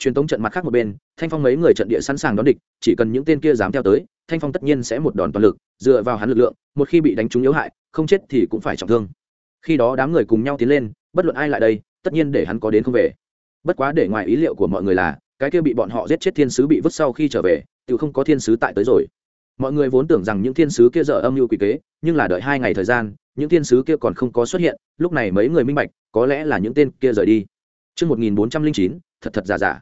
truyền tống trận mặt khác một bên thanh phong mấy người trận địa sẵn sàng đón địch chỉ cần những tên kia dám theo tới thanh phong tất nhiên sẽ một đòn toàn lực dựa vào hắn lực lượng một khi bị đánh trúng yếu hại không chết thì cũng phải trọng thương. Khi đó đám người cùng nhau tiến lên bất luận ai lại đây tất nhiên để hắn có đến không về. Bất quá để ngoài ý liệu của mọi người là cái kia bị bọn họ giết chết thiên sứ bị vứt sau khi trở về tự không có thiên sứ tại tới rồi. Mọi người vốn tưởng rằng những thiên sứ kia dở âm mưu quỷ kế nhưng là đợi hai ngày thời gian những thiên sứ kia còn không có xuất hiện lúc này mấy người minh bạch có lẽ là những tên kia rời đi. Trước 1409, thật thật giả giả.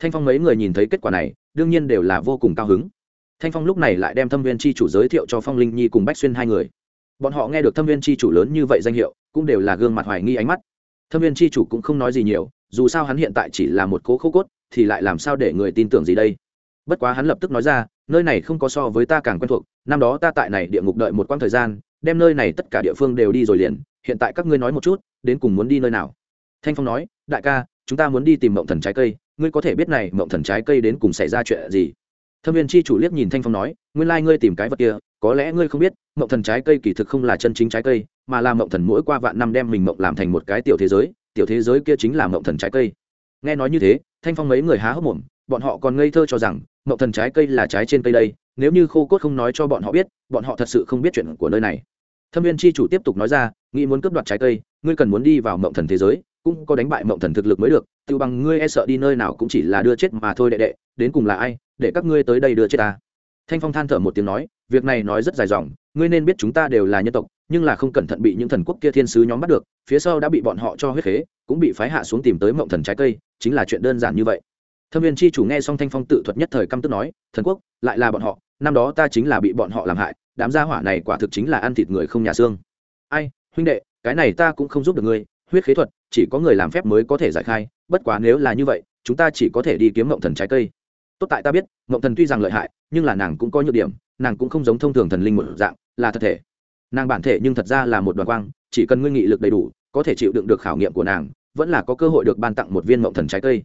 Thanh Phong mấy người nhìn thấy kết quả này, đương nhiên đều là vô cùng cao hứng. Thanh Phong lúc này lại đem Thâm Viên chi chủ giới thiệu cho Phong Linh Nhi cùng Bách Xuyên hai người. Bọn họ nghe được Thâm Viên chi chủ lớn như vậy danh hiệu, cũng đều là gương mặt hoài nghi ánh mắt. Thâm Viên chi chủ cũng không nói gì nhiều, dù sao hắn hiện tại chỉ là một cố khô cốt, thì lại làm sao để người tin tưởng gì đây? Bất quá hắn lập tức nói ra, nơi này không có so với ta càng quen thuộc, năm đó ta tại này địa ngục đợi một quãng thời gian, đem nơi này tất cả địa phương đều đi rồi liền, hiện tại các ngươi nói một chút, đến cùng muốn đi nơi nào? Thanh Phong nói, đại ca, chúng ta muốn đi tìm Mộng Thần trái cây, ngươi có thể biết này Mộng Thần trái cây đến cùng xảy ra chuyện gì? Thâm Viên chi chủ liếc nhìn Thanh Phong nói, nguyên lai ngươi tìm cái vật kia, có lẽ ngươi không biết, Mộng Thần trái cây kỳ thực không là chân chính trái cây, mà là Mộng Thần mỗi qua vạn năm đem mình mộng làm thành một cái tiểu thế giới, tiểu thế giới kia chính là Mộng Thần trái cây. Nghe nói như thế, Thanh Phong mấy người há hốc mồm, bọn họ còn ngây thơ cho rằng Mộng Thần trái cây là trái trên cây đây, nếu như khô cốt không nói cho bọn họ biết bọn họ thật sự không biết chuyện của nơi này thâm viên chi chủ tiếp tục nói ra nghĩ muốn cướp đoạt trái cây ngươi cần muốn đi vào mộng thần thế giới cũng có đánh bại mộng thần thực lực mới được tự bằng ngươi e sợ đi nơi nào cũng chỉ là đưa chết mà thôi đệ đệ, đến cùng là ai, để các ngươi tới đây đưa chết ta. Thanh phong than thở một tiếng nói, việc này nói rất dài dòng, ngươi nên biết chúng ta đều là nhân tộc, nhưng là không cẩn thận bị những thần quốc kia thiên sứ nhóm bắt được, phía sau đã bị bọn họ cho huyết khế, cũng bị phái hạ xuống tìm tới mộng thần trái cây, chính là chuyện đơn giản như vậy. Thâm viên chi chủ nghe xong thanh phong tự thuật nhất thời căm tức nói, thần quốc, lại là bọn họ, năm đó ta chính là bị bọn họ làm hại, đám gia hỏa này quả thực chính là ăn thịt người không nhà xương. Ai, huynh đệ, cái này ta cũng không giúp được ngươi, huyết khế thuật chỉ có người làm phép mới có thể giải khai, bất quá nếu là như vậy, chúng ta chỉ có thể đi kiếm mộng thần trái cây. Tốt tại ta biết mộng thần tuy rằng lợi hại, nhưng là nàng cũng có nhược điểm, nàng cũng không giống thông thường thần linh một dạng, là thật thể. Nàng bản thể nhưng thật ra là một đoàn quang, chỉ cần ngươi nghị lực đầy đủ, có thể chịu đựng được khảo nghiệm của nàng, vẫn là có cơ hội được ban tặng một viên mộng thần trái cây.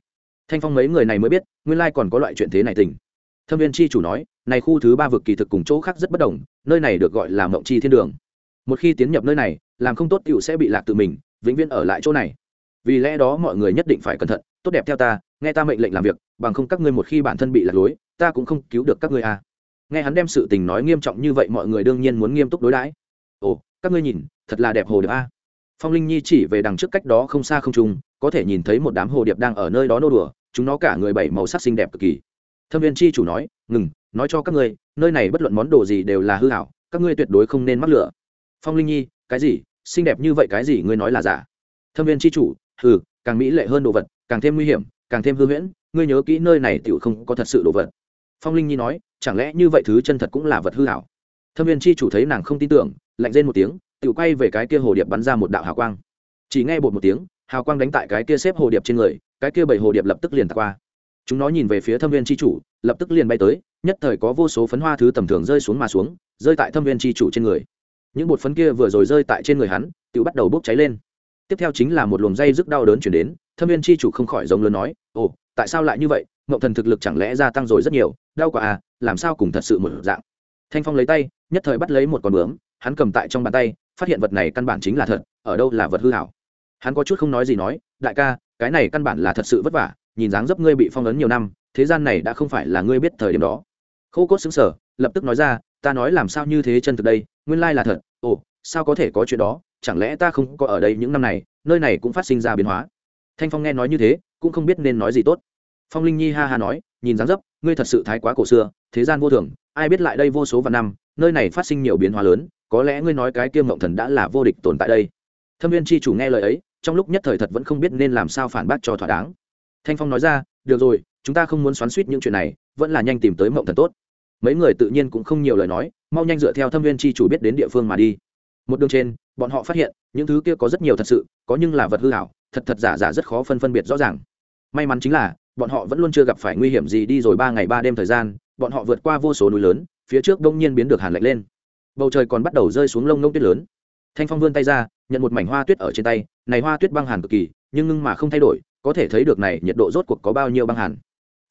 Thanh phong mấy người này mới biết, nguyên lai còn có loại chuyện thế này tình. Thâm viên chi chủ nói, này khu thứ ba vực kỳ thực cùng chỗ khác rất bất đồng, nơi này được gọi là mộng chi thiên đường. Một khi tiến nhập nơi này, làm không tốt cựu sẽ bị lạc tự mình vĩnh viễn ở lại chỗ này. Vì lẽ đó mọi người nhất định phải cẩn thận, tốt đẹp theo ta, nghe ta mệnh lệnh làm việc, bằng không các ngươi một khi bản thân bị lạc lối, ta cũng không cứu được các ngươi à. nghe hắn đem sự tình nói nghiêm trọng như vậy mọi người đương nhiên muốn nghiêm túc đối đãi. Ồ, các ngươi nhìn, thật là đẹp hồ điệp a. À. phong linh nhi chỉ về đằng trước cách đó không xa không trung, có thể nhìn thấy một đám hồ điệp đang ở nơi đó nô đùa, chúng nó cả người bảy màu sắc xinh đẹp cực kỳ. Thâm viên chi chủ nói, ngừng, nói cho các ngươi, nơi này bất luận món đồ gì đều là hư hảo, các ngươi tuyệt đối không nên mắc lửa. Phong linh nhi, cái gì? Xinh đẹp như vậy cái gì ngươi nói là giả? Thâm viên chi chủ ừ, càng mỹ lệ hơn đồ vật càng thêm nguy hiểm càng thêm hư huyễn ngươi nhớ kỹ nơi này tựu không có thật sự đồ vật. Phong linh nhi nói chẳng lẽ như vậy thứ chân thật cũng là vật hư hảo? Thâm viên chi chủ thấy nàng không tin tưởng lạnh rên một tiếng tựu quay về cái kia hồ điệp bắn ra một đạo hào quang. Chỉ nghe bột một tiếng hào quang đánh tại cái kia xếp hồ điệp trên người cái kia bảy hồ điệp lập tức liền tạt qua. Chúng nó nhìn về phía thâm viên tri chủ lập tức liền bay tới nhất thời có vô số phấn hoa thứ tầm thường rơi xuống mà xuống rơi tại thâm viên tri chủ trên người những bột phấn kia vừa rồi rơi tại trên người hắn tự bắt đầu bốc cháy lên. Tiếp theo chính là một luồng dây rất đau đớn chuyển đến, thâm viên tri chủ không khỏi giống lớn nói, ồ, tại sao lại như vậy? Mậu thần thực lực chẳng lẽ gia tăng rồi rất nhiều, đau quả à làm sao cùng thật sự một dạng? Thanh phong lấy tay, nhất thời bắt lấy một con bướm, hắn cầm tại trong bàn tay, phát hiện vật này căn bản chính là thật, ở đâu là vật hư hảo. Hắn có chút không nói gì nói, đại ca, cái này căn bản là thật sự vất vả, nhìn dáng dấp ngươi bị phong ấn nhiều năm, thế gian này đã không phải là ngươi biết thời điểm đó. Khô cốt xứng sở lập tức nói ra ta nói làm sao như thế chân thực đây, nguyên lai là thật, ồ, sao có thể có chuyện đó, chẳng lẽ ta không có ở đây những năm này, nơi này cũng phát sinh ra biến hóa. Thanh phong nghe nói như thế, cũng không biết nên nói gì tốt. Phong linh nhi ha ha nói, nhìn dáng dấp, ngươi thật sự thái quá cổ xưa, thế gian vô thường, ai biết lại đây vô số và năm, nơi này phát sinh nhiều biến hóa lớn, có lẽ ngươi nói cái kiêm mộng thần đã là vô địch tồn tại đây. Thâm viên c h i chủ nghe lời ấy, trong lúc nhất thời thật vẫn không biết nên làm sao phản bác cho thỏa đáng. Thanh phong nói ra, được rồi, chúng ta không muốn xoắn suýt những chuyện này, vẫn là nhanh tìm tới mộng thần tốt mấy người tự nhiên cũng không nhiều lời nói, mau nhanh dựa theo thâm viên chi chủ biết đến địa phương mà đi. Một đường trên, bọn họ phát hiện, những thứ kia có rất nhiều thật sự, có nhưng là vật hư hảo, thật thật giả giả rất khó phân phân biệt rõ ràng. May mắn chính là, bọn họ vẫn luôn chưa gặp phải nguy hiểm gì đi rồi ba ngày ba đêm thời gian, bọn họ vượt qua vô số núi lớn, phía trước đông nhiên biến được hàn lạnh lên. Bầu trời còn bắt đầu rơi xuống lông nông tuyết lớn. Thanh phong vươn tay ra, nhận một mảnh hoa tuyết ở trên tay, này hoa tuyết băng hàn cực kỳ, nhưng ngưng mà không thay đổi, có thể thấy được này nhiệt độ rốt cuộc có bao nhiêu băng hàn.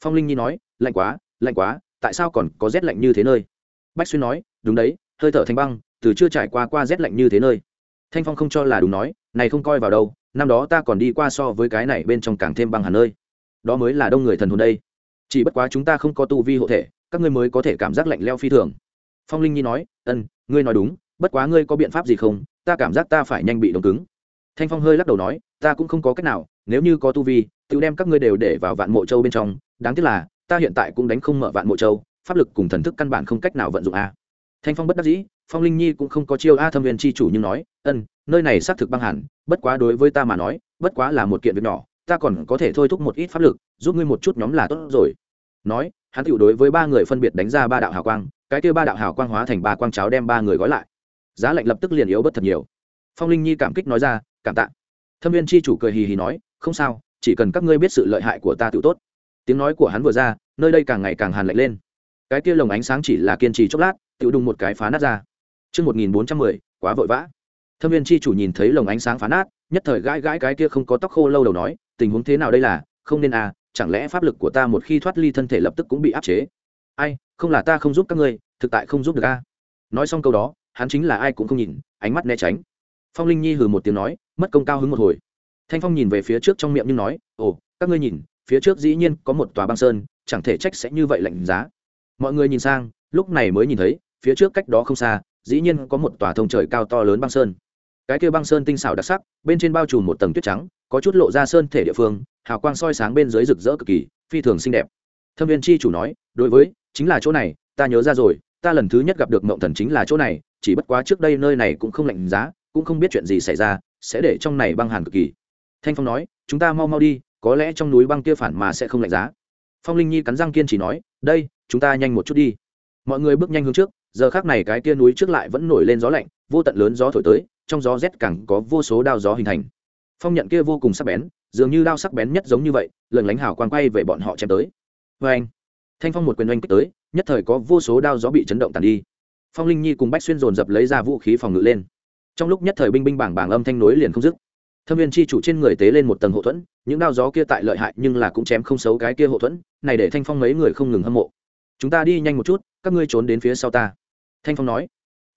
Phong linh nhi nói, lạnh quá lạnh quá tại sao còn có rét lạnh như thế nơi? Bách xuyên nói, đúng đấy, hơi thở thanh băng, từ chưa trải qua qua rét lạnh như thế nơi. Thanh phong không cho là đúng nói, này không coi vào đâu, năm đó ta còn đi qua so với cái này bên trong càng thêm băng hẳn nơi. Đó mới là đông người thần hồn đây. Chỉ bất quá chúng ta không có tu vi hộ thể, các ngươi mới có thể cảm giác lạnh leo phi thường. Phong linh nhi nói, ân, ngươi nói đúng, bất quá ngươi có biện pháp gì không? Ta cảm giác ta phải nhanh bị đông cứng. Thanh phong hơi lắc đầu nói, ta cũng không có cách nào, nếu như có tu vi tự đem các ngươi đều để vào vạn mộ châu bên trong, đáng tiếc là ta hiện tại cũng đánh không mở vạn mộ châu, pháp lực cùng thần thức căn bản không cách nào vận dụng a. Thanh phong bất đắc dĩ, phong linh nhi cũng không có chiêu a thâm viên c h i chủ nhưng nói, ân, nơi này xác thực băng hẳn bất quá đối với ta mà nói, bất quá là một kiện việc nhỏ, ta còn có thể thôi thúc một ít pháp lực, giúp ngươi một chút nhóm là tốt rồi. Nói, hắn tựu đối với ba người phân biệt đánh ra ba đạo hào quang, cái kêu ba đạo hào quang hóa thành ba quang cháo đem ba người gói lại. Giá lạnh lập tức liền yếu bất thật nhiều. Phong linh nhi cảm kích nói ra, cảm tạ. Thâm viên c h i chủ cười hì hì nói, không sao, chỉ cần các ngươi biết sự lợi hại của ta tự tốt tiếng nói của hắn vừa ra nơi đây càng ngày càng hàn lạnh lên cái kia lồng ánh sáng chỉ là kiên trì chốc lát tự đùng một cái phá nát ra Trước 1410, quá vội vã. Thâm viên chi chủ nhìn thấy lồng ánh sáng phá nát, nhất thời gãi gãi cái kia không có tóc khô lâu đầu nói, tình huống thế nào đây là, không nên à, chẳng lẽ pháp lực của ta một khi thoát ly thân thể lập tức cũng bị áp chế? Ai, không là ta không giúp các ngươi, thực tại không giúp được a. Nói xong câu đó, hắn chính là ai cũng không nhìn, ánh mắt né tránh. Phong Linh Nhi hừ một tiếng nói, mất công cao hứng một hồi. Thanh Phong nhìn về phía trước trong miệng nhưng nói, "Ồ, các ngươi nhìn, phía trước dĩ nhiên có một tòa băng sơn, chẳng thể trách sẽ như vậy lạnh giá." Mọi người nhìn sang, lúc này mới nhìn thấy, phía trước cách đó không xa dĩ nhiên có một tòa thông trời cao to lớn băng sơn. Cái kia băng sơn tinh xảo đặc sắc bên trên bao trùm một tầng tuyết trắng có chút lộ ra sơn thể địa phương hào quang soi sáng bên dưới rực rỡ cực kỳ phi thường xinh đẹp. Thâm viên chi chủ nói đối với chính là chỗ này ta nhớ ra rồi ta lần thứ nhất gặp được mộng thần chính là chỗ này chỉ bất quá trước đây nơi này cũng không lạnh giá cũng không biết chuyện gì xảy ra sẽ để trong này băng hàn cực kỳ. Thanh phong nói chúng ta mau mau đi có lẽ trong núi băng kia phản mà sẽ không lạnh giá. Phong linh nhi cắn răng kiên chỉ nói, đây, chúng ta nhanh một chút đi. Mọi người bước nhanh hướng trước, giờ khác này cái kia núi trước lại vẫn nổi lên gió lạnh, vô tận lớn gió thổi tới, trong gió rét càng có vô số đao gió hình thành. Phong nhận kia vô cùng sắc bén, dường như đao sắc bén nhất giống như vậy, lần lánh hào quang quay về bọn họ chém tới. Vê anh, thanh phong một quyền oanh kích tới, nhất thời có vô số đao gió bị chấn động tàn đi. Phong linh nhi cùng bách xuyên dồn dập lấy ra vũ khí phòng ngự lên. Trong lúc nhất thời binh binh bảng bảng âm thanh nối liền không dứt thâm viên chi chủ trên người tế lên một tầng hộ thuẫn, những đao gió kia tại lợi hại nhưng là cũng chém không xấu cái kia hộ thuẫn, này để thanh phong mấy người không ngừng hâm mộ. Chúng ta đi nhanh một chút, các ngươi trốn đến phía sau ta. Thanh phong nói.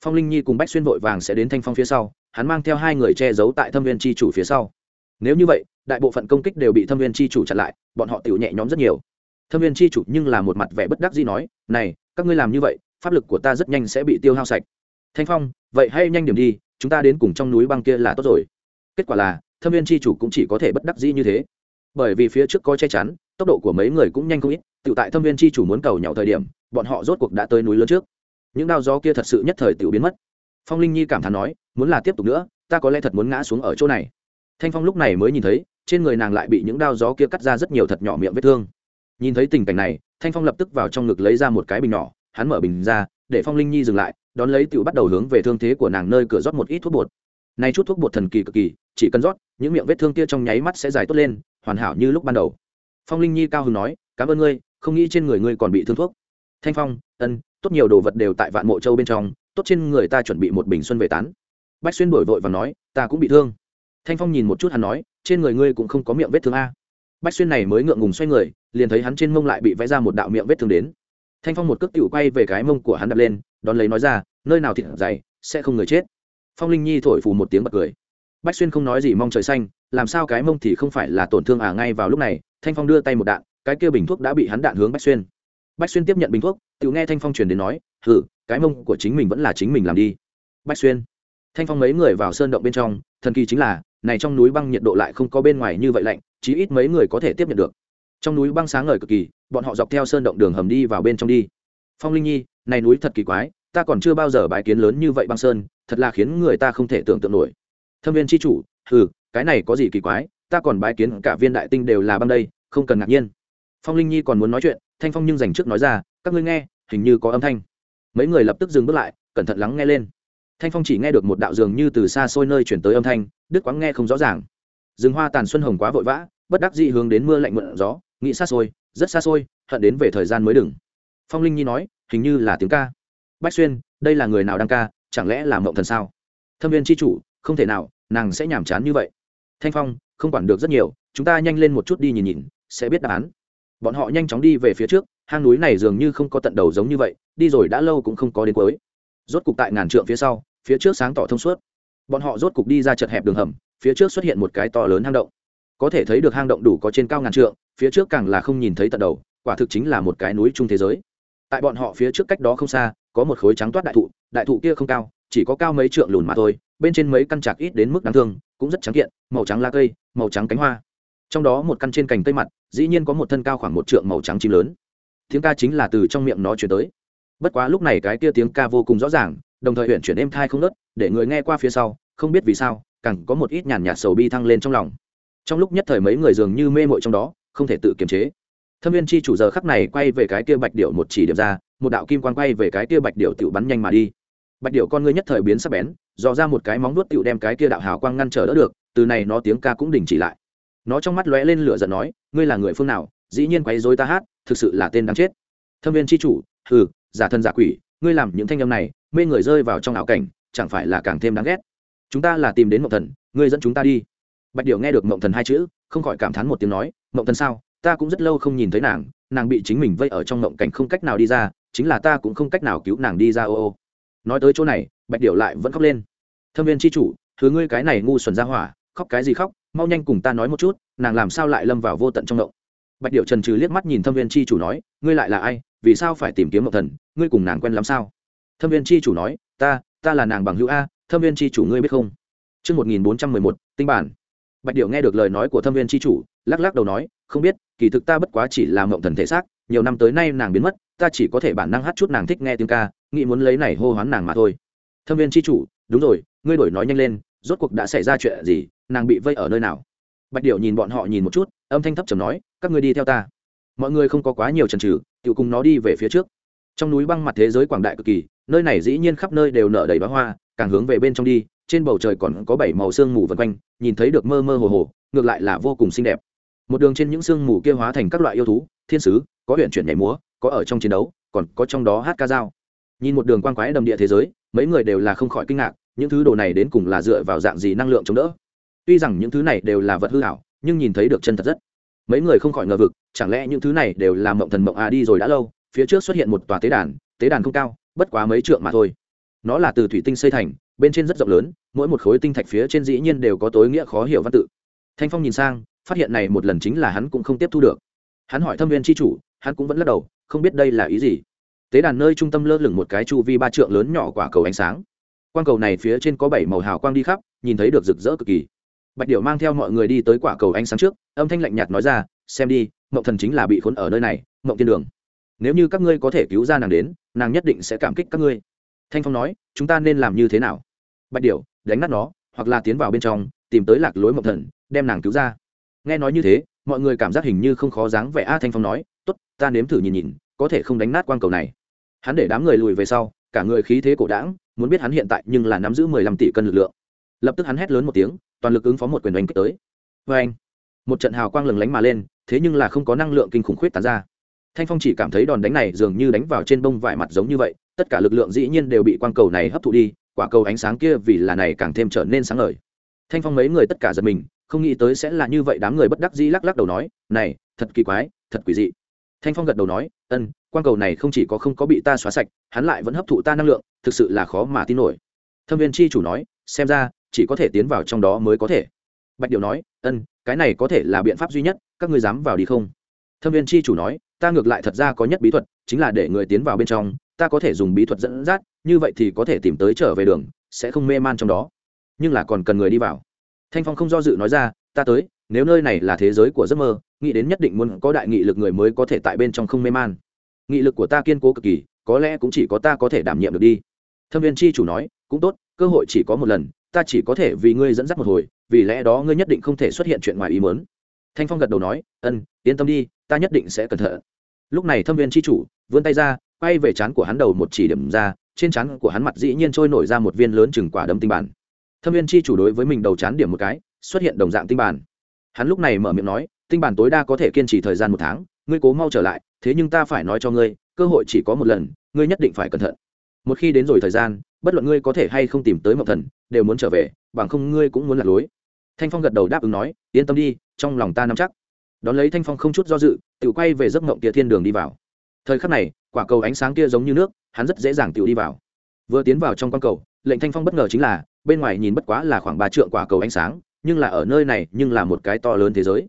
Phong linh nhi cùng bách xuyên vội vàng sẽ đến thanh phong phía sau, hắn mang theo hai người che giấu tại thâm viên tri chủ phía sau. Nếu như vậy, đại bộ phận công kích đều bị thâm viên tri chủ chặn lại, bọn họ tự nhẹ nhõm rất nhiều. Thâm viên tri chủ nhưng là một mặt vẻ bất đắc gì nói, này, các ngươi làm như vậy, pháp lực của ta rất nhanh sẽ bị tiêu hao sạch. Thanh phong, vậy hay nhanh điểm đi, chúng ta đến cùng trong núi băng kia là tốt rồi kết quả là, thâm viên tri chủ cũng chỉ có thể bất đắc dĩ như thế. Bởi vì phía trước có che chắn, tốc độ của mấy người cũng nhanh không ít, tự tại thâm viên tri chủ muốn cầu nhau thời điểm, bọn họ rốt cuộc đã tới núi lớn trước. Những đao gió kia thật sự nhất thời tự biến mất. Phong linh nhi cảm thán nói, muốn là tiếp tục nữa, ta có lẽ thật muốn ngã xuống ở chỗ này. Thanh phong lúc này mới nhìn thấy, trên người nàng lại bị những đao gió kia cắt ra rất nhiều thật nhỏ miệng vết thương. Nhìn thấy tình cảnh này, thanh phong lập tức vào trong ngực lấy ra một cái bình nhỏ, hắn mở bình ra, để phong linh nhi dừng lại, đón lấy tựu bắt đầu hướng về thương thế của nàng nơi cửa rót một ít thuốc bột nay chút thuốc bột thần kỳ cực kỳ, chỉ cần rót, những miệng vết thương kia trong nháy mắt sẽ dài tốt lên, hoàn hảo như lúc ban đầu. Phong linh nhi cao hứng nói, cảm ơn ngươi, không nghĩ trên người ngươi còn bị thương thuốc. Thanh phong, ân, tốt nhiều đồ vật đều tại vạn mộ châu bên trong, tốt trên người ta chuẩn bị một bình xuân về tán. Bách xuyên đổi vội và nói, ta cũng bị thương. Thanh phong nhìn một chút hắn nói, trên người ngươi cũng không có miệng vết thương a. Bách xuyên này mới ngượng ngùng xoay người, liền thấy hắn trên mông lại bị vẽ ra một đạo miệng vết thương đến. Thanh phong một cước tiểu quay về cái mông của hắn đập lên, đón lấy nói ra, nơi nào thịt dày, sẽ không người chết phong linh nhi thổi phù một tiếng bật cười. Bách xuyên không nói gì, mong trời xanh, làm sao cái mông thì không phải là tổn thương à? Ngay vào lúc này, thanh phong đưa tay một đạn, cái kia bình thuốc đã bị hắn đạn hướng bách xuyên. Bách xuyên tiếp nhận bình thuốc, tự nghe thanh phong truyền đến nói, hử, cái mông của chính mình vẫn là chính mình làm đi. Bách xuyên. Thanh phong mấy người vào sơn động bên trong, thần kỳ chính là, này trong núi băng nhiệt độ lại không có bên ngoài như vậy lạnh, chí ít mấy người có thể tiếp nhận được. Trong núi băng sáng ngời cực kỳ, bọn họ dọc theo sơn động đường hầm đi vào bên trong đi. Phong linh nhi, này núi thật kỳ quái ta còn chưa bao giờ bái kiến lớn như vậy băng sơn, thật là khiến người ta không thể tưởng tượng nổi. Thâm viên tri chủ, hừ, cái này có gì kỳ quái, ta còn bái kiến cả viên đại tinh đều là băng đây, không cần ngạc nhiên. Phong linh nhi còn muốn nói chuyện, thanh phong nhưng dành trước nói ra, các ngươi nghe, hình như có âm thanh. Mấy người lập tức dừng bước lại, cẩn thận lắng nghe lên. Thanh phong chỉ nghe được một đạo dường như từ xa xôi nơi chuyển tới âm thanh, đức quáng nghe không rõ ràng. Rừng hoa tàn xuân hồng quá vội vã, bất đắc dị hướng đến mưa lạnh mượn gió, nghĩ xa xôi, rất xa xôi, hận đến về thời gian mới đừng. Phong linh nhi nói, hình như là tiếng ca bách xuyên, đây là người nào đang ca, chẳng lẽ là mộng thần sao? Thâm viên c h i chủ, không thể nào, nàng sẽ nhàm chán như vậy. Thanh phong, không quản được rất nhiều, chúng ta nhanh lên một chút đi nhìn nhìn, sẽ biết đáp án. Bọn họ nhanh chóng đi về phía trước, hang núi này dường như không có tận đầu giống như vậy, đi rồi đã lâu cũng không có đến cuối. Rốt cục tại ngàn trượng phía sau, phía trước sáng tỏ thông suốt. Bọn họ rốt cục đi ra chật hẹp đường hầm, phía trước xuất hiện một cái to lớn hang động. Có thể thấy được hang động đủ có trên cao ngàn trượng, phía trước càng là không nhìn thấy tận đầu, quả thực chính là một cái núi chung thế giới. Tại bọn họ phía trước cách đó không xa có một khối trắng toát đại thụ đại thụ kia không cao, chỉ có cao mấy trượng lùn mà thôi, bên trên mấy căn chạc ít đến mức đáng thương, cũng rất trắng kiện, màu trắng lá cây, màu trắng cánh hoa. Trong đó một căn trên cành cây mặt, dĩ nhiên có một thân cao khoảng một trượng màu trắng chim lớn. Tiếng ca chính là từ trong miệng nó chuyển tới. Bất quá lúc này cái kia tiếng ca vô cùng rõ ràng, đồng thời huyện chuyển êm thai không nớt để người nghe qua phía sau, không biết vì sao, càng có một ít nhàn nhạt sầu bi thăng lên trong lòng. Trong lúc nhất thời mấy người dường như mê mội trong đó, không thể tự kiềm chế thâm viên chi chủ giờ khắc này quay về cái kia bạch điệu một chỉ điểm ra một đạo kim quan quay về cái kia bạch điệu tự bắn nhanh mà đi. Bạch điệu con ngươi nhất thời biến sắc bén dò ra một cái móng nuốt tự đem cái kia đạo hào quang ngăn trở đỡ được từ này nó tiếng ca cũng đình chỉ lại. Nó trong mắt lóe lên lửa giận nói ngươi là người phương nào dĩ nhiên quấy dối ta hát thực sự là tên đáng chết. Thâm viên chi chủ ừ, giả thân giả quỷ ngươi làm những thanh âm này mê người rơi vào trong ảo cảnh chẳng phải là càng thêm đáng ghét. Chúng ta là tìm đến mộng thần ngươi dẫn chúng ta đi. Bạch điệu nghe được mộng thần hai chữ không khỏi cảm thán một tiếng nói mộng thần sao? Ta cũng rất lâu không nhìn thấy nàng nàng bị chính mình vây ở trong ngộng cảnh không cách nào đi ra chính là ta cũng không cách nào cứu nàng đi ra ô ô. Nói tới chỗ này bạch điệu lại vẫn khóc lên. Thâm viên c h i chủ thứ ngươi cái này ngu xuẩn ra hỏa khóc cái gì khóc mau nhanh cùng ta nói một chút nàng làm sao lại lâm vào vô tận trong ngộng? Bạch điệu trần trừ liếc mắt nhìn thâm viên c h i chủ nói ngươi lại là ai vì sao phải tìm kiếm mộng thần ngươi cùng nàng quen làm sao? Thâm viên c h i chủ nói ta ta là nàng bằng hữu a thâm viên c h i chủ ngươi biết không? Trước 1411, tinh bản. Bạch Điệu nghe được lời nói của thâm viên tri chủ, lắc lắc đầu nói, không biết, kỳ thực ta bất quá chỉ là mộng thần thể xác, nhiều năm tới nay nàng biến mất, ta chỉ có thể bản năng hát chút nàng thích nghe tiếng ca, nghĩ muốn lấy này hô hoán nàng mà thôi. Thâm viên tri chủ, đúng rồi, ngươi đổi nói nhanh lên, rốt cuộc đã xảy ra chuyện gì, nàng bị vây ở nơi nào? Bạch Điệu nhìn bọn họ nhìn một chút, âm thanh thấp trầm nói, các ngươi đi theo ta. Mọi người không có quá nhiều chần chừ, tự cùng nó đi về phía trước. Trong núi băng mặt thế giới quảng đại cực kỳ, nơi này dĩ nhiên khắp nơi đều nở đầy bá hoa, càng hướng về bên trong đi, trên bầu trời còn có bảy màu sương mù vần quanh, nhìn thấy được mơ mơ hồ hồ, ngược lại là vô cùng xinh đẹp. Một đường trên những sương mù kia hóa thành các loại yêu thú, thiên sứ, có huyện chuyển nhảy múa, có ở trong chiến đấu, còn có trong đó hát ca dao. Nhìn một đường quan quái đầm địa thế giới, mấy người đều là không khỏi kinh ngạc, những thứ đồ này đến cùng là dựa vào dạng gì năng lượng chống đỡ? Tuy rằng những thứ này đều là vật hư hảo, nhưng nhìn thấy được chân thật rất. Mấy người không khỏi ngờ vực, chẳng lẽ những thứ này đều là mộng thần mộng à đi rồi đã lâu, phía trước xuất hiện một tòa tế đàn tế đàn không cao, bất quá mấy trượng mà thôi. Nó là từ thủy tinh xây thành bên trên rất rộng lớn, mỗi một khối tinh thạch phía trên dĩ nhiên đều có tối nghĩa khó hiểu văn tự. Thanh phong nhìn sang, phát hiện này một lần chính là hắn cũng không tiếp thu được. Hắn hỏi thâm viên tri chủ, hắn cũng vẫn lắc đầu, không biết đây là ý gì. Tế đàn nơi trung tâm lơ lửng một cái chu vi ba trượng lớn nhỏ quả cầu ánh sáng. Quang cầu này phía trên có bảy màu hào quang đi khắp, nhìn thấy được rực rỡ cực kỳ. Bạch điệu mang theo mọi người đi tới quả cầu ánh sáng trước, âm thanh lạnh nhạt nói ra, xem đi, mộng thần chính là bị khốn ở nơi này, mộng tiên đường. Nếu như các ngươi có thể cứu ra nàng đến, nàng nhất định sẽ cảm kích các ngươi. Thanh phong nói, chúng ta nên làm như thế nào? Bạch điệu đánh nát nó, hoặc là tiến vào bên trong, tìm tới lạc lối mộng thần, đem nàng cứu ra. Nghe nói như thế, mọi người cảm giác hình như không khó dáng vẻ a thanh phong nói t ố t ta nếm thử nhìn nhìn, có thể không đánh nát quang cầu này. Hắn để đám người lùi về sau, cả người khí thế cổ đảng muốn biết hắn hiện tại nhưng là nắm giữ mười lăm tỷ cân lực lượng. Lập tức hắn hét lớn một tiếng, toàn lực ứng phó một quyền đánh kích tới. Vê anh một trận hào quang lừng lánh mà lên, thế nhưng là không có năng lượng kinh khủng khuyết tán ra. Thanh phong chỉ cảm thấy đòn đánh này dường như đánh vào trên bông vải mặt giống như vậy, tất cả lực lượng dĩ nhiên đều bị quang cầu này hấp thụ đi quả cầu ánh sáng kia vì là này càng thêm trở nên sáng ngời. Thanh phong mấy người tất cả giật mình, không nghĩ tới sẽ là như vậy đám người bất đắc dĩ lắc lắc đầu nói, này, thật kỳ quái, thật quỷ dị. Thanh phong gật đầu nói, ân, quang cầu này không chỉ có không có bị ta xóa sạch, hắn lại vẫn hấp thụ ta năng lượng, thực sự là khó mà tin nổi. Thâm viên chi chủ nói, xem ra, chỉ có thể tiến vào trong đó mới có thể. Bạch điều nói, ân, cái này có thể là biện pháp duy nhất, các ngươi dám vào đi không? Thâm viên chi chủ nói, ta ngược lại thật ra có nhất bí thuật, chính là để người tiến vào bên trong, ta có thể dùng bí thuật dẫn dắt như vậy thì có thể tìm tới trở về đường, sẽ không mê man trong đó. Nhưng là còn cần người đi vào. Thanh phong không do dự nói ra, ta tới, nếu nơi này là thế giới của giấc mơ, nghĩ đến nhất định muốn có đại nghị lực người mới có thể tại bên trong không mê man. Nghị lực của ta kiên cố cực kỳ, có lẽ cũng chỉ có ta có thể đảm nhiệm được đi. Thâm viên chi chủ nói, cũng tốt, cơ hội chỉ có một lần, ta chỉ có thể vì ngươi dẫn dắt một hồi, vì lẽ đó ngươi nhất định không thể xuất hiện chuyện ngoài ý mớn thanh phong gật đầu nói, ân, yên tâm đi, ta nhất định sẽ cẩn thận. Lúc này thâm viên chi chủ vươn tay ra quay về trán của hắn đầu một chỉ điểm ra, trên trán của hắn mặt dĩ nhiên trôi nổi ra một viên lớn chừng quả đấm tinh bản. Thâm viên chi chủ đối với mình đầu trán điểm một cái, xuất hiện đồng dạng tinh bản. Hắn lúc này mở miệng nói, tinh bản tối đa có thể kiên trì thời gian một tháng, ngươi cố mau trở lại, thế nhưng ta phải nói cho ngươi, cơ hội chỉ có một lần, ngươi nhất định phải cẩn thận. Một khi đến rồi thời gian, bất luận ngươi có thể hay không tìm tới mộng thần, đều muốn trở về, bằng không ngươi cũng muốn lạc lối. Thanh phong gật đầu đáp ứng nói, yên tâm đi, trong lòng ta nắm chắc. Đón lấy thanh phong không chút do dự, tự quay về giấc mộng kia thiên đường đi vào. Thời khắc này quả cầu ánh sáng kia giống như nước, hắn rất dễ dàng tự đi vào. Vừa tiến vào trong con cầu, lệnh thanh phong bất ngờ chính là, bên ngoài nhìn bất quá là khoảng ba trượng quả cầu ánh sáng, nhưng là ở nơi này nhưng là một cái to lớn thế giới.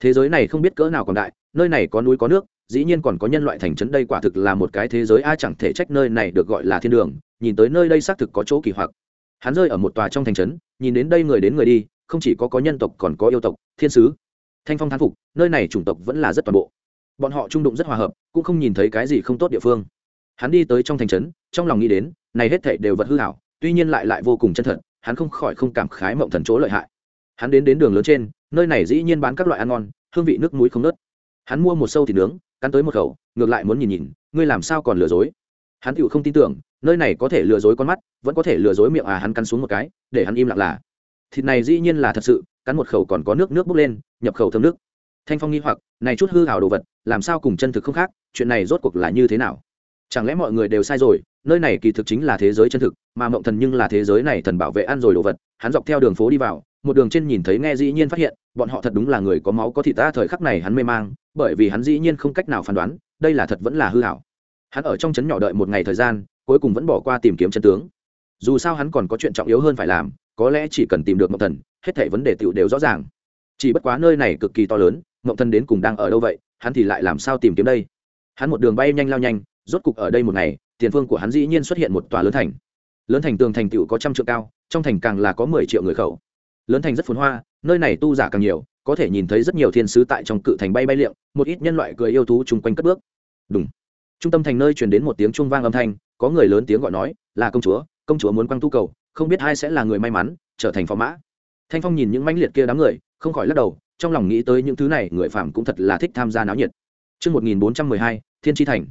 Thế giới này không biết cỡ nào còn đại, nơi này có núi có nước, dĩ nhiên còn có nhân loại thành trấn đây quả thực là một cái thế giới a chẳng thể trách nơi này được gọi là thiên đường, nhìn tới nơi đây xác thực có chỗ kỳ hoặc. Hắn rơi ở một tòa trong thành trấn, nhìn đến đây người đến người đi, không chỉ có có nhân tộc còn có yêu tộc, thiên sứ. Thanh phong thán phục, nơi này chủng tộc vẫn là rất toàn bộ bọn họ trung đụng rất hòa hợp, cũng không nhìn thấy cái gì không tốt địa phương. Hắn đi tới trong thành trấn, trong lòng nghĩ đến, này hết thảy đều vật hư hảo, tuy nhiên lại lại vô cùng chân thật, hắn không khỏi không cảm khái mộng thần chỗ lợi hại. Hắn đến đến đường lớn trên, nơi này dĩ nhiên bán các loại ăn ngon, hương vị nước muối không nớt. Hắn mua một sâu thịt nướng, cắn tới một khẩu, ngược lại muốn nhìn nhìn, ngươi làm sao còn lừa dối. Hắn tựu không tin tưởng, nơi này có thể lừa dối con mắt, vẫn có thể lừa dối miệng à hắn cắn xuống một cái, để hắn im lặng là. Thịt này dĩ nhiên là thật sự, cắn một khẩu còn có nước nước bốc lên, nhập khẩu thơm nước thanh phong nghi hoặc, này chút hư hào đồ vật, làm sao cùng chân thực không khác? Chuyện này rốt cuộc là như thế nào? Chẳng lẽ mọi người đều sai rồi? Nơi này kỳ thực chính là thế giới chân thực, mà mộng thần nhưng là thế giới này thần bảo vệ ăn rồi đồ vật. Hắn dọc theo đường phố đi vào, một đường trên nhìn thấy nghe dĩ nhiên phát hiện, bọn họ thật đúng là người có máu có thịt ta, thời khắc này hắn mê mang, bởi vì hắn dĩ nhiên không cách nào phán đoán, đây là thật vẫn là hư hảo hắn ở trong trấn nhỏ đợi một ngày thời gian, cuối cùng vẫn bỏ qua tìm kiếm chân tướng. Dù sao hắn còn có chuyện trọng yếu hơn phải làm, có lẽ chỉ cần tìm được mộng thần, hết thảy vấn đề tựu đều rõ ràng. Chỉ bất quá nơi này cực kỳ to lớn mộng thần đến cùng đang ở đâu vậy? Hắn thì lại làm sao tìm kiếm đây? Hắn một đường bay nhanh lao nhanh, rốt cục ở đây một ngày, tiền phương của hắn dĩ nhiên xuất hiện một tòa lớn thành. Lớn thành tường thành tựu có trăm triệu cao, trong thành càng là có mười triệu người khẩu. Lớn thành rất phồn hoa, nơi này tu giả càng nhiều, có thể nhìn thấy rất nhiều thiên sứ tại trong cự thành bay bay liệm một ít nhân loại cười yêu thú chung quanh cất bước. Đúng trung tâm thành nơi truyền đến một tiếng trung vang âm thanh, có người lớn tiếng gọi nói, là công chúa công chúa muốn quăng tu cầu, không biết ai sẽ là người may mắn, trở thành phò mã. Thanh phong nhìn những mãnh liệt kia đám người, không khỏi lắc đầu trong lòng nghĩ tới những thứ này người phạm cũng thật là thích tham gia náo nhiệt Trước 1412, Thiên Chi Thành.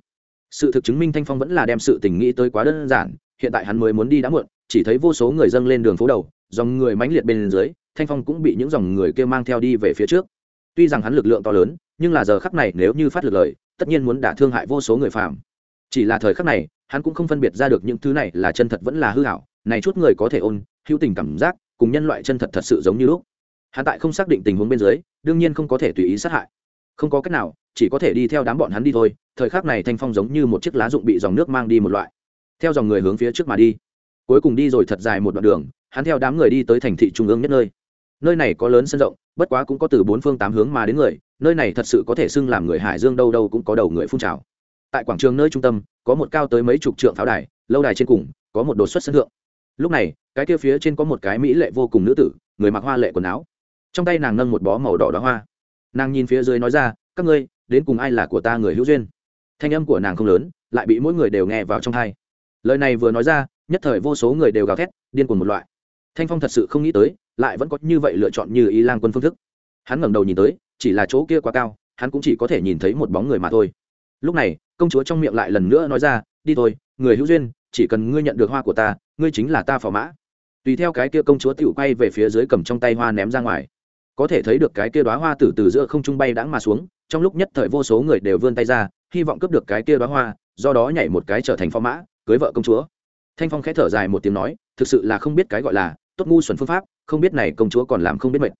Sự thực chứng minh Thanh Phong vẫn là đem sự tình nghĩ tới quá đơn giản, hiện tại hắn mới muốn đi đã muộn, chỉ thấy vô số người dâng lên đường phố đầu, dòng người mãnh liệt bên dưới, Thanh Phong cũng bị những dòng người kia mang theo đi về phía trước. Tuy rằng hắn lực lượng to lớn, nhưng là giờ khắc này nếu như phát lực lời, tất nhiên muốn đả thương hại vô số người phạm. Chỉ là thời khắc này, hắn cũng không phân biệt ra được những thứ này là chân thật vẫn là hư ảo, này chút người có thể ôn, hữu tình cảm giác, cùng nhân loại chân thật thật sự giống như lúc hắn tại không xác định tình huống bên dưới, đương nhiên không có thể tùy ý sát hại. Không có cách nào, chỉ có thể đi theo đám bọn hắn đi thôi, thời khắc này thanh phong giống như một chiếc lá rụng bị dòng nước mang đi một loại. Theo dòng người hướng phía trước mà đi. Cuối cùng đi rồi thật dài một đoạn đường, hắn theo đám người đi tới thành thị trung ương nhất nơi. Nơi này có lớn sân rộng, bất quá cũng có từ bốn phương tám hướng mà đến người, nơi này thật sự có thể xưng làm người hải dương đâu đâu cũng có đầu người phun trào. Tại quảng trường nơi trung tâm, có một cao tới mấy chục trượng pháo đài, lâu đài trên cùng, có một đột xuất sân thượng. Lúc này, cái kia phía trên có một cái mỹ lệ vô cùng nữ tử, người mặc hoa lệ quần áo trong tay nàng nâng một bó màu đỏ đó hoa. Nàng nhìn phía dưới nói ra, các ngươi, đến cùng ai là của ta người hữu duyên? Thanh âm của nàng không lớn, lại bị mỗi người đều nghe vào trong tai. Lời này vừa nói ra, nhất thời vô số người đều gào thét, điên cuồng một loại. Thanh phong thật sự không nghĩ tới, lại vẫn có như vậy lựa chọn như ý lang quân phương thức. Hắn ngẩng đầu nhìn tới, chỉ là chỗ kia quá cao, hắn cũng chỉ có thể nhìn thấy một bóng người mà thôi. Lúc này, công chúa trong miệng lại lần nữa nói ra, đi thôi, người hữu duyên, chỉ cần ngươi nhận được hoa của ta, ngươi chính là ta phò mã. Tùy theo cái kia công chúa tựu quay về phía dưới cầm trong tay hoa ném ra ngoài có thể thấy được cái kia đoá hoa từ từ giữa không trung bay đãng mà xuống, trong lúc nhất thời vô số người đều vươn tay ra, hy vọng cướp được cái kia đoá hoa, do đó nhảy một cái trở thành phó mã, cưới vợ công chúa. Thanh phong khẽ thở dài một tiếng nói, thực sự là không biết cái gọi là tốt ngu xuẩn phương pháp, không biết này công chúa còn làm không biết mệt.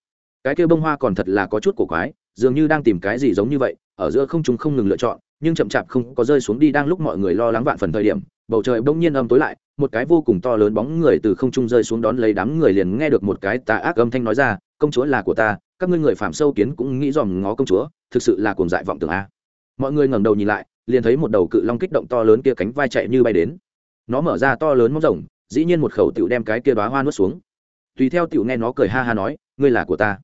Cái kia bông hoa còn thật là có chút cổ quái, dường như đang tìm cái gì giống như vậy, ở giữa không chúng không ngừng lựa chọn, nhưng chậm chạp không có rơi xuống đi đang lúc mọi người lo lắng vạn phần thời điểm bầu trời bỗng nhiên âm tối lại, một cái vô cùng to lớn bóng người từ không trung rơi xuống đón lấy đám người liền nghe được một cái tà ác âm thanh nói ra, công chúa là của ta, các ngươi người phạm sâu kiến cũng nghĩ dòm ngó công chúa, thực sự là cuồng dại vọng tưởng a. Mọi người ngẩng đầu nhìn lại, liền thấy một đầu cự long kích động to lớn kia cánh vai chạy như bay đến. Nó mở ra to lớn móng rồng, dĩ nhiên một khẩu tiểu đem cái kia đóa hoa nuốt xuống. Tùy theo tiểu nghe nó cười ha ha nói, ngươi là của ta.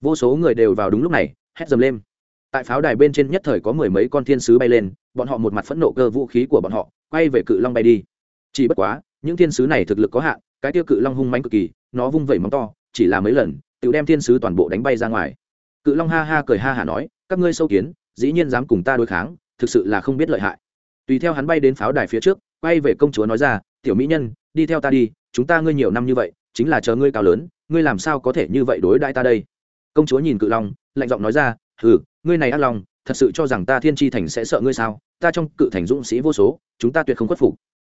Vô số người đều vào đúng lúc này, hét dầm lên. Tại pháo đài bên trên nhất thời có mười mấy con thiên sứ bay lên, bọn họ một mặt phẫn nộ cơ vũ khí của bọn họ quay về cự long bay đi. Chỉ bất quá, những thiên sứ này thực lực có hạn, cái tiêu cự long hung manh cực kỳ, nó vung vẩy móng to, chỉ là mấy lần tự đem thiên sứ toàn bộ đánh bay ra ngoài. Cự long ha ha cười ha hả nói, các ngươi sâu kiến, dĩ nhiên dám cùng ta đối kháng, thực sự là không biết lợi hại. Tùy theo hắn bay đến pháo đài phía trước, quay về công chúa nói ra, tiểu mỹ nhân, đi theo ta đi, chúng ta ngươi nhiều năm như vậy, chính là chờ ngươi cao lớn, ngươi làm sao có thể như vậy đối đãi ta đây? Công chúa nhìn cự long, lạnh giọng nói ra ừ ngươi này ác long, thật sự cho rằng ta thiên tri thành sẽ sợ ngươi sao? Ta trong cự thành dũng sĩ vô số, chúng ta tuyệt không khuất phục.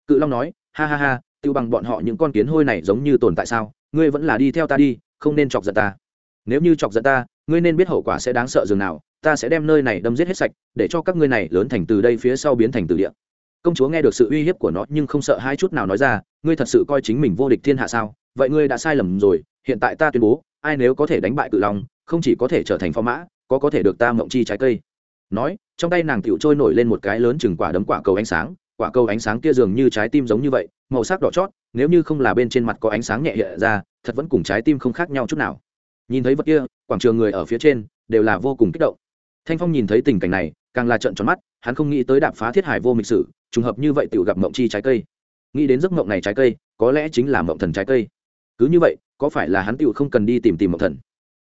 Cự long nói, ha ha ha, tiêu bằng bọn họ những con kiến hôi này giống như tồn tại sao? Ngươi vẫn là đi theo ta đi, không nên chọc giận ta. Nếu như chọc giận ta, ngươi nên biết hậu quả sẽ đáng sợ dường nào, ta sẽ đem nơi này đâm giết hết sạch, để cho các ngươi này lớn thành từ đây phía sau biến thành từ địa. Công chúa nghe được sự uy hiếp của nó nhưng không sợ hai chút nào nói ra, ngươi thật sự coi chính mình vô địch thiên hạ sao? Vậy ngươi đã sai lầm rồi, hiện tại ta tuyên bố, ai nếu có thể đánh bại cự long, không chỉ có thể trở thành phó mã, có có thể được ta mộng chi trái cây nói, trong tay nàng tiểu trôi nổi lên một cái lớn chừng quả đấm quả cầu ánh sáng, quả cầu ánh sáng kia dường như trái tim giống như vậy, màu sắc đỏ chót, nếu như không là bên trên mặt có ánh sáng nhẹ hiện ra, thật vẫn cùng trái tim không khác nhau chút nào. Nhìn thấy vật kia, quảng trường người ở phía trên đều là vô cùng kích động. Thanh phong nhìn thấy tình cảnh này, càng là trận tròn mắt, hắn không nghĩ tới đạp phá thiết hải vô mịch sử, trùng hợp như vậy tự gặp mộng chi trái cây. Nghĩ đến giấc mộng này trái cây, có lẽ chính là mộng thần trái cây. Cứ như vậy, có phải là hắn tựu không cần đi tìm tìm mộng thần?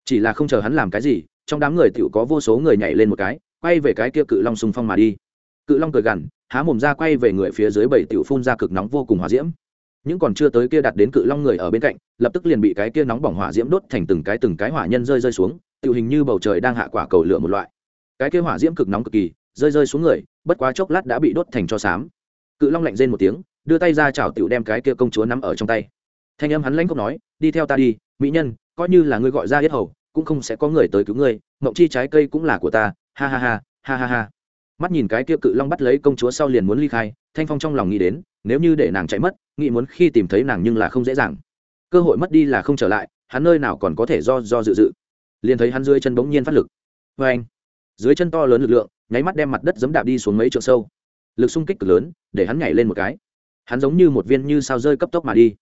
Chỉ là không chờ hắn làm cái gì, trong đám người tựu có vô số người nhảy lên một cái quay về cái kia cự long xung phong mà đi. Cự long cười gằn, há mồm ra quay về người phía dưới bảy tiểu phun ra cực nóng vô cùng hỏa diễm. Những còn chưa tới kia đặt đến cự long người ở bên cạnh, lập tức liền bị cái kia nóng bỏng hỏa diễm đốt thành từng cái từng cái hỏa nhân rơi rơi xuống tự hình như bầu trời đang hạ quả cầu lửa một loại. Cái kia hỏa diễm cực nóng cực kỳ, rơi rơi xuống người, bất quá chốc lát đã bị đốt thành cho xám. Cự long lạnh rên một tiếng, đưa tay ra chảo tiểu đem cái kia công chúa nắm ở trong tay. Thanh âm hắn lãnh cốc nói, đi theo ta đi, mỹ nhân, coi như là ngươi gọi ra hết hầu, cũng không sẽ có người tới cứu ngươi, mộng chi trái cây cũng là của ta ha ha ha ha ha ha. Mắt nhìn cái kia cự long bắt lấy công chúa sau liền muốn ly khai, thanh phong trong lòng nghĩ đến, nếu như để nàng chạy mất, nghĩ muốn khi tìm thấy nàng nhưng là không dễ dàng. Cơ hội mất đi là không trở lại, hắn nơi nào còn có thể do do dự dự. Liền thấy hắn dưới chân bỗng nhiên phát lực. Vê anh, dưới chân to lớn lực lượng, nháy mắt đem mặt đất giấm đạp đi xuống mấy trượng sâu. Lực xung kích cực lớn, để hắn nhảy lên một cái. Hắn giống như một viên như sao rơi cấp tốc mà đi.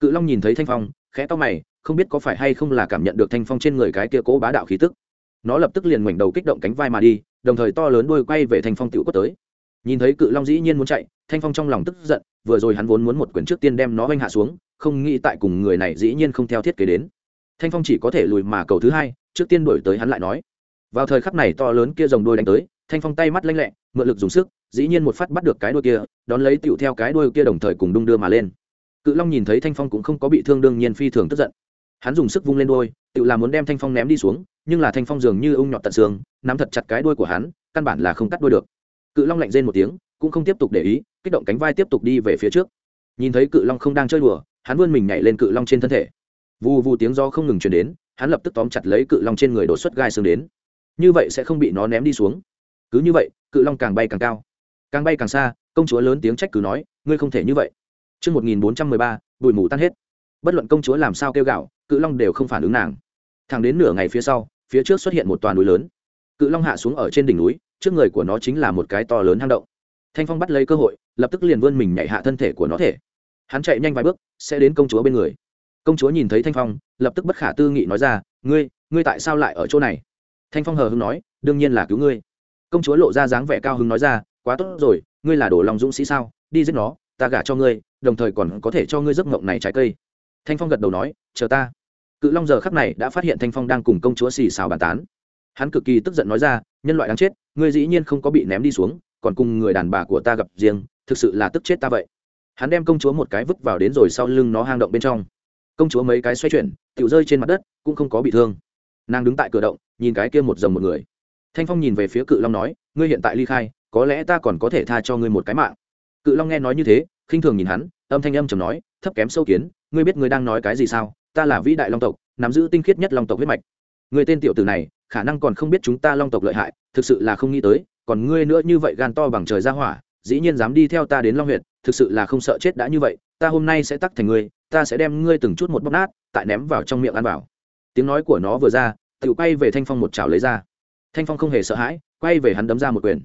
Cự long nhìn thấy thanh phong, khẽ to mày, không biết có phải hay không là cảm nhận được thanh phong trên người cái kia cố bá đạo khí tức nó lập tức liền ngoảnh đầu kích động cánh vai mà đi, đồng thời to lớn đôi quay về thanh phong tiểu quất tới. Nhìn thấy cự long dĩ nhiên muốn chạy, thanh phong trong lòng tức giận, vừa rồi hắn vốn muốn một quyển trước tiên đem nó oanh hạ xuống, không nghĩ tại cùng người này dĩ nhiên không theo thiết kế đến. Thanh phong chỉ có thể lùi mà cầu thứ hai, trước tiên đổi tới hắn lại nói. Vào thời khắc này to lớn kia dòng đôi đánh tới, thanh phong tay mắt lanh lẹ, mượn lực dùng sức, dĩ nhiên một phát bắt được cái đuôi kia, đón lấy tựu theo cái đuôi kia đồng thời cùng đung đưa mà lên. Cự long nhìn thấy thanh phong cũng không có bị thương đương nhiên phi thường tức giận. Hắn dùng sức vung lên đôi tựu là muốn đem thanh phong ném đi xuống nhưng là thanh phong dường như ung nhọt tận xương nắm thật chặt cái đuôi của hắn căn bản là không cắt đuôi được. Cự long lạnh rên một tiếng cũng không tiếp tục để ý kích động cánh vai tiếp tục đi về phía trước. Nhìn thấy cự long không đang chơi đùa hắn vươn mình nhảy lên cự long trên thân thể. Vù vù tiếng do không ngừng chuyển đến hắn lập tức tóm chặt lấy cự long trên người đột xuất gai xương đến. Như vậy sẽ không bị nó ném đi xuống. Cứ như vậy cự long càng bay càng cao. Càng bay càng xa công chúa lớn tiếng trách cứ nói ngươi không thể như vậy. Trước 1413, bụi mù tan hết. Bất luận công chúa làm sao kêu gạo, cự long đều không phản ứng nàng. Thẳng đến nửa ngày phía sau, phía trước xuất hiện một toàn núi lớn. Cự long hạ xuống ở trên đỉnh núi, trước người của nó chính là một cái to lớn hang động. Thanh Phong bắt lấy cơ hội, lập tức liền vươn mình nhảy hạ thân thể của nó thể. Hắn chạy nhanh vài bước, sẽ đến công chúa bên người. Công chúa nhìn thấy Thanh Phong, lập tức bất khả tư nghị nói ra, "Ngươi, ngươi tại sao lại ở chỗ này?" Thanh Phong hờ hững nói, "Đương nhiên là cứu ngươi." Công chúa lộ ra dáng vẻ cao hứng nói ra, "Quá tốt rồi, ngươi là đồ lòng dũng sĩ sao? Đi giết nó, ta gả cho ngươi, đồng thời còn có thể cho ngươi giấc mộng này trái cây thanh phong gật đầu nói chờ ta cự long giờ khắc này đã phát hiện thanh phong đang cùng công chúa xì xào bàn tán. Hắn cực kỳ tức giận nói ra, nhân loại đáng chết, ngươi dĩ nhiên không có bị ném đi xuống, còn cùng người đàn bà của ta gặp riêng, thực sự là tức chết ta vậy. Hắn đem công chúa một cái vứt vào đến rồi sau lưng nó hang động bên trong. Công chúa mấy cái xoay chuyển tự rơi trên mặt đất, cũng không có bị thương. Nàng đứng tại cửa động, nhìn cái kia một dòng một người. Thanh phong nhìn về phía cự long nói, ngươi hiện tại ly khai, có lẽ ta còn có thể tha cho ngươi một cái mạng. Cự long nghe nói như thế, khinh thường nhìn hắn, âm thanh âm chầm nói, thấp kém sâu kiến, ngươi biết ngươi đang nói cái gì sao? Ta là vĩ đại long tộc, nắm giữ tinh khiết nhất long tộc huyết mạch. Người tên tiểu tử này, khả năng còn không biết chúng ta long tộc lợi hại, thực sự là không nghĩ tới, còn ngươi nữa như vậy gan to bằng trời ra hỏa, dĩ nhiên dám đi theo ta đến long huyện thực sự là không sợ chết đã như vậy, ta hôm nay sẽ tắc thành ngươi, ta sẽ đem ngươi từng chút một bóc nát, tại ném vào trong miệng ăn vào. Tiếng nói của nó vừa ra tự quay về thanh phong một chảo lấy ra. Thanh phong không hề sợ hãi, quay về hắn đấm ra một quyền.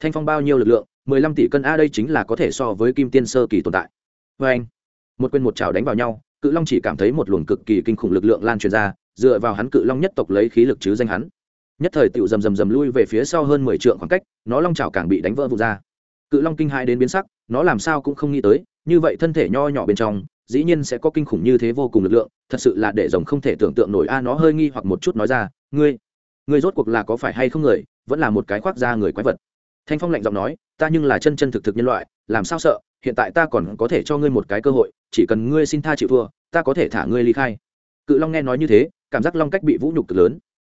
Thanh phong bao nhiêu lực lượng, mười lăm tỷ cân a, đây chính là có thể so với kim tiên sơ kỳ tồn tại. Vê anh một quyền một chảo đánh vào nhau cự long chỉ cảm thấy một luồng cực kỳ kinh khủng lực lượng lan truyền ra, dựa vào hắn cự long nhất tộc lấy khí lực chứ danh hắn. Nhất thời tựu rầm rầm rầm lui về phía sau hơn mười trượng khoảng cách, nó long chảo càng bị đánh vỡ vụt ra. Cự long kinh hai đến biến sắc, nó làm sao cũng không nghĩ tới, như vậy thân thể nho nhỏ bên trong, dĩ nhiên sẽ có kinh khủng như thế vô cùng lực lượng, thật sự là để rồng không thể tưởng tượng nổi. A, nó hơi nghi hoặc một chút nói ra, ngươi ngươi rốt cuộc là có phải hay không người, vẫn là một cái khoác da người quái vật? Thanh phong lạnh giọng nói, ta nhưng là chân chân thực thực nhân loại, làm sao sợ hiện tại ta còn có thể cho ngươi một cái cơ hội, chỉ cần ngươi xin tha chịu thua, ta có thể thả ngươi ly khai. Cự long nghe nói như thế, cảm giác long cách bị vũ nhục cực lớn.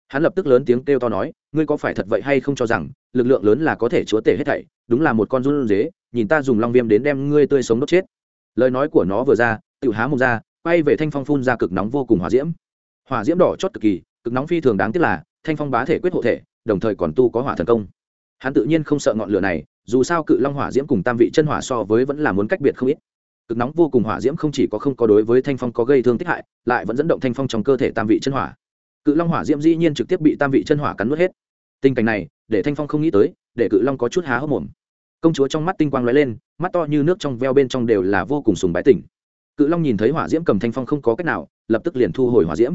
Hắn lập tức lớn tiếng kêu to nói, ngươi có phải thật vậy hay không cho rằng, lực lượng lớn là có thể chúa tể hết thảy, đúng là một con run dế, nhìn ta dùng long viêm đến đem ngươi tươi sống đốt chết. Lời nói của nó vừa ra tự há mồm ra, quay về thanh phong phun ra cực nóng vô cùng hỏa diễm. Hỏa diễm đỏ chót cực kỳ, cực nóng phi thường đáng tiếc là, thanh phong bá thể quyết hộ thể, đồng thời còn tu có hỏa thần công hắn tự nhiên không sợ ngọn lửa này, dù sao cự long hỏa diễm cùng tam vị chân hỏa so với vẫn là muốn cách biệt không ít. Cực nóng vô cùng hỏa diễm không chỉ có không có đối với thanh phong có gây thương tích hại, lại vẫn dẫn động thanh phong trong cơ thể tam vị chân hỏa. Cự long hỏa diễm dĩ nhiên trực tiếp bị tam vị chân hỏa cắn nuốt hết. Tình cảnh này, để thanh phong không nghĩ tới, để cự long có chút há hốc mồm. Công chúa trong mắt tinh quang lóe lên, mắt to như nước trong veo bên trong đều là vô cùng sùng bái tỉnh cự long nhìn thấy hỏa diễm cầm thanh phong không có cách nào, lập tức liền thu hồi hỏa diễm.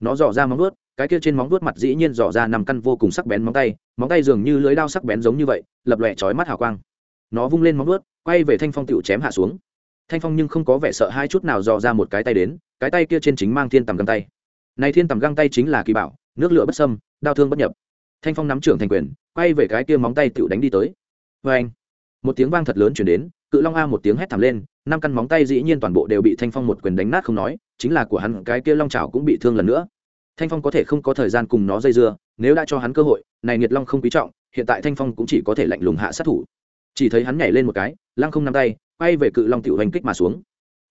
Nó dò ra móng ướt cái kia trên móng vuốt mặt dĩ nhiên dò ra năm căn vô cùng sắc bén móng tay móng tay dường như lưới đao sắc bén giống như vậy, lập lòe chói mắt hào quang. Nó vung lên móng vuốt, quay về thanh phong tựu chém hạ xuống. Thanh phong nhưng không có vẻ sợ hai chút nào dò ra một cái tay đến, cái tay kia trên chính mang thiên tầm găng tay. Này thiên tầm găng tay chính là kỳ bảo, nước lửa bất sâm đao thương bất nhập. Thanh phong nắm trưởng thành quyền, quay về cái kia móng tay tựu đánh đi tới. Vê anh một tiếng vang thật lớn chuyển đến, cự long a một tiếng hét thảm lên, năm căn móng tay dĩ nhiên toàn bộ đều bị thanh phong một quyền đánh nát không nói, chính là của hắn, cái kia long trào cũng bị thương lần nữa thanh phong có thể không có thời gian cùng nó dây dưa, nếu đã cho hắn cơ hội, này nghiệt long không quý trọng, hiện tại thanh phong cũng chỉ có thể lạnh lùng hạ sát thủ. Chỉ thấy hắn nhảy lên một cái, lăng không nắm tay, quay về cự long tiểu hành kích mà xuống.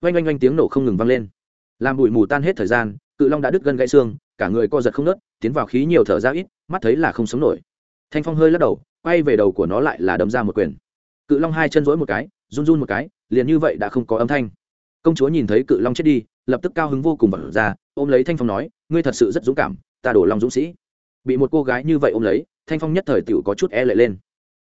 Oanh oanh oanh tiếng nổ không ngừng vang lên. Làm bụi mù tan hết thời gian, cự long đã đứt gân gãy xương, cả người co giật không nớt, tiến vào khí nhiều thở ra ít, mắt thấy là không sống nổi. Thanh phong hơi lắc đầu, quay về đầu của nó lại là đấm ra một quyền. Cự long hai chân rỗi một cái, run run một cái, liền như vậy đã không có âm thanh. Công chúa nhìn thấy cự long chết đi, lập tức cao hứng vô cùng bật ra, ôm lấy thanh phong nói ngươi thật sự rất dũng cảm, ta đổ lòng dũng sĩ. Bị một cô gái như vậy ôm lấy, thanh phong nhất thời t có chút e lệ lên.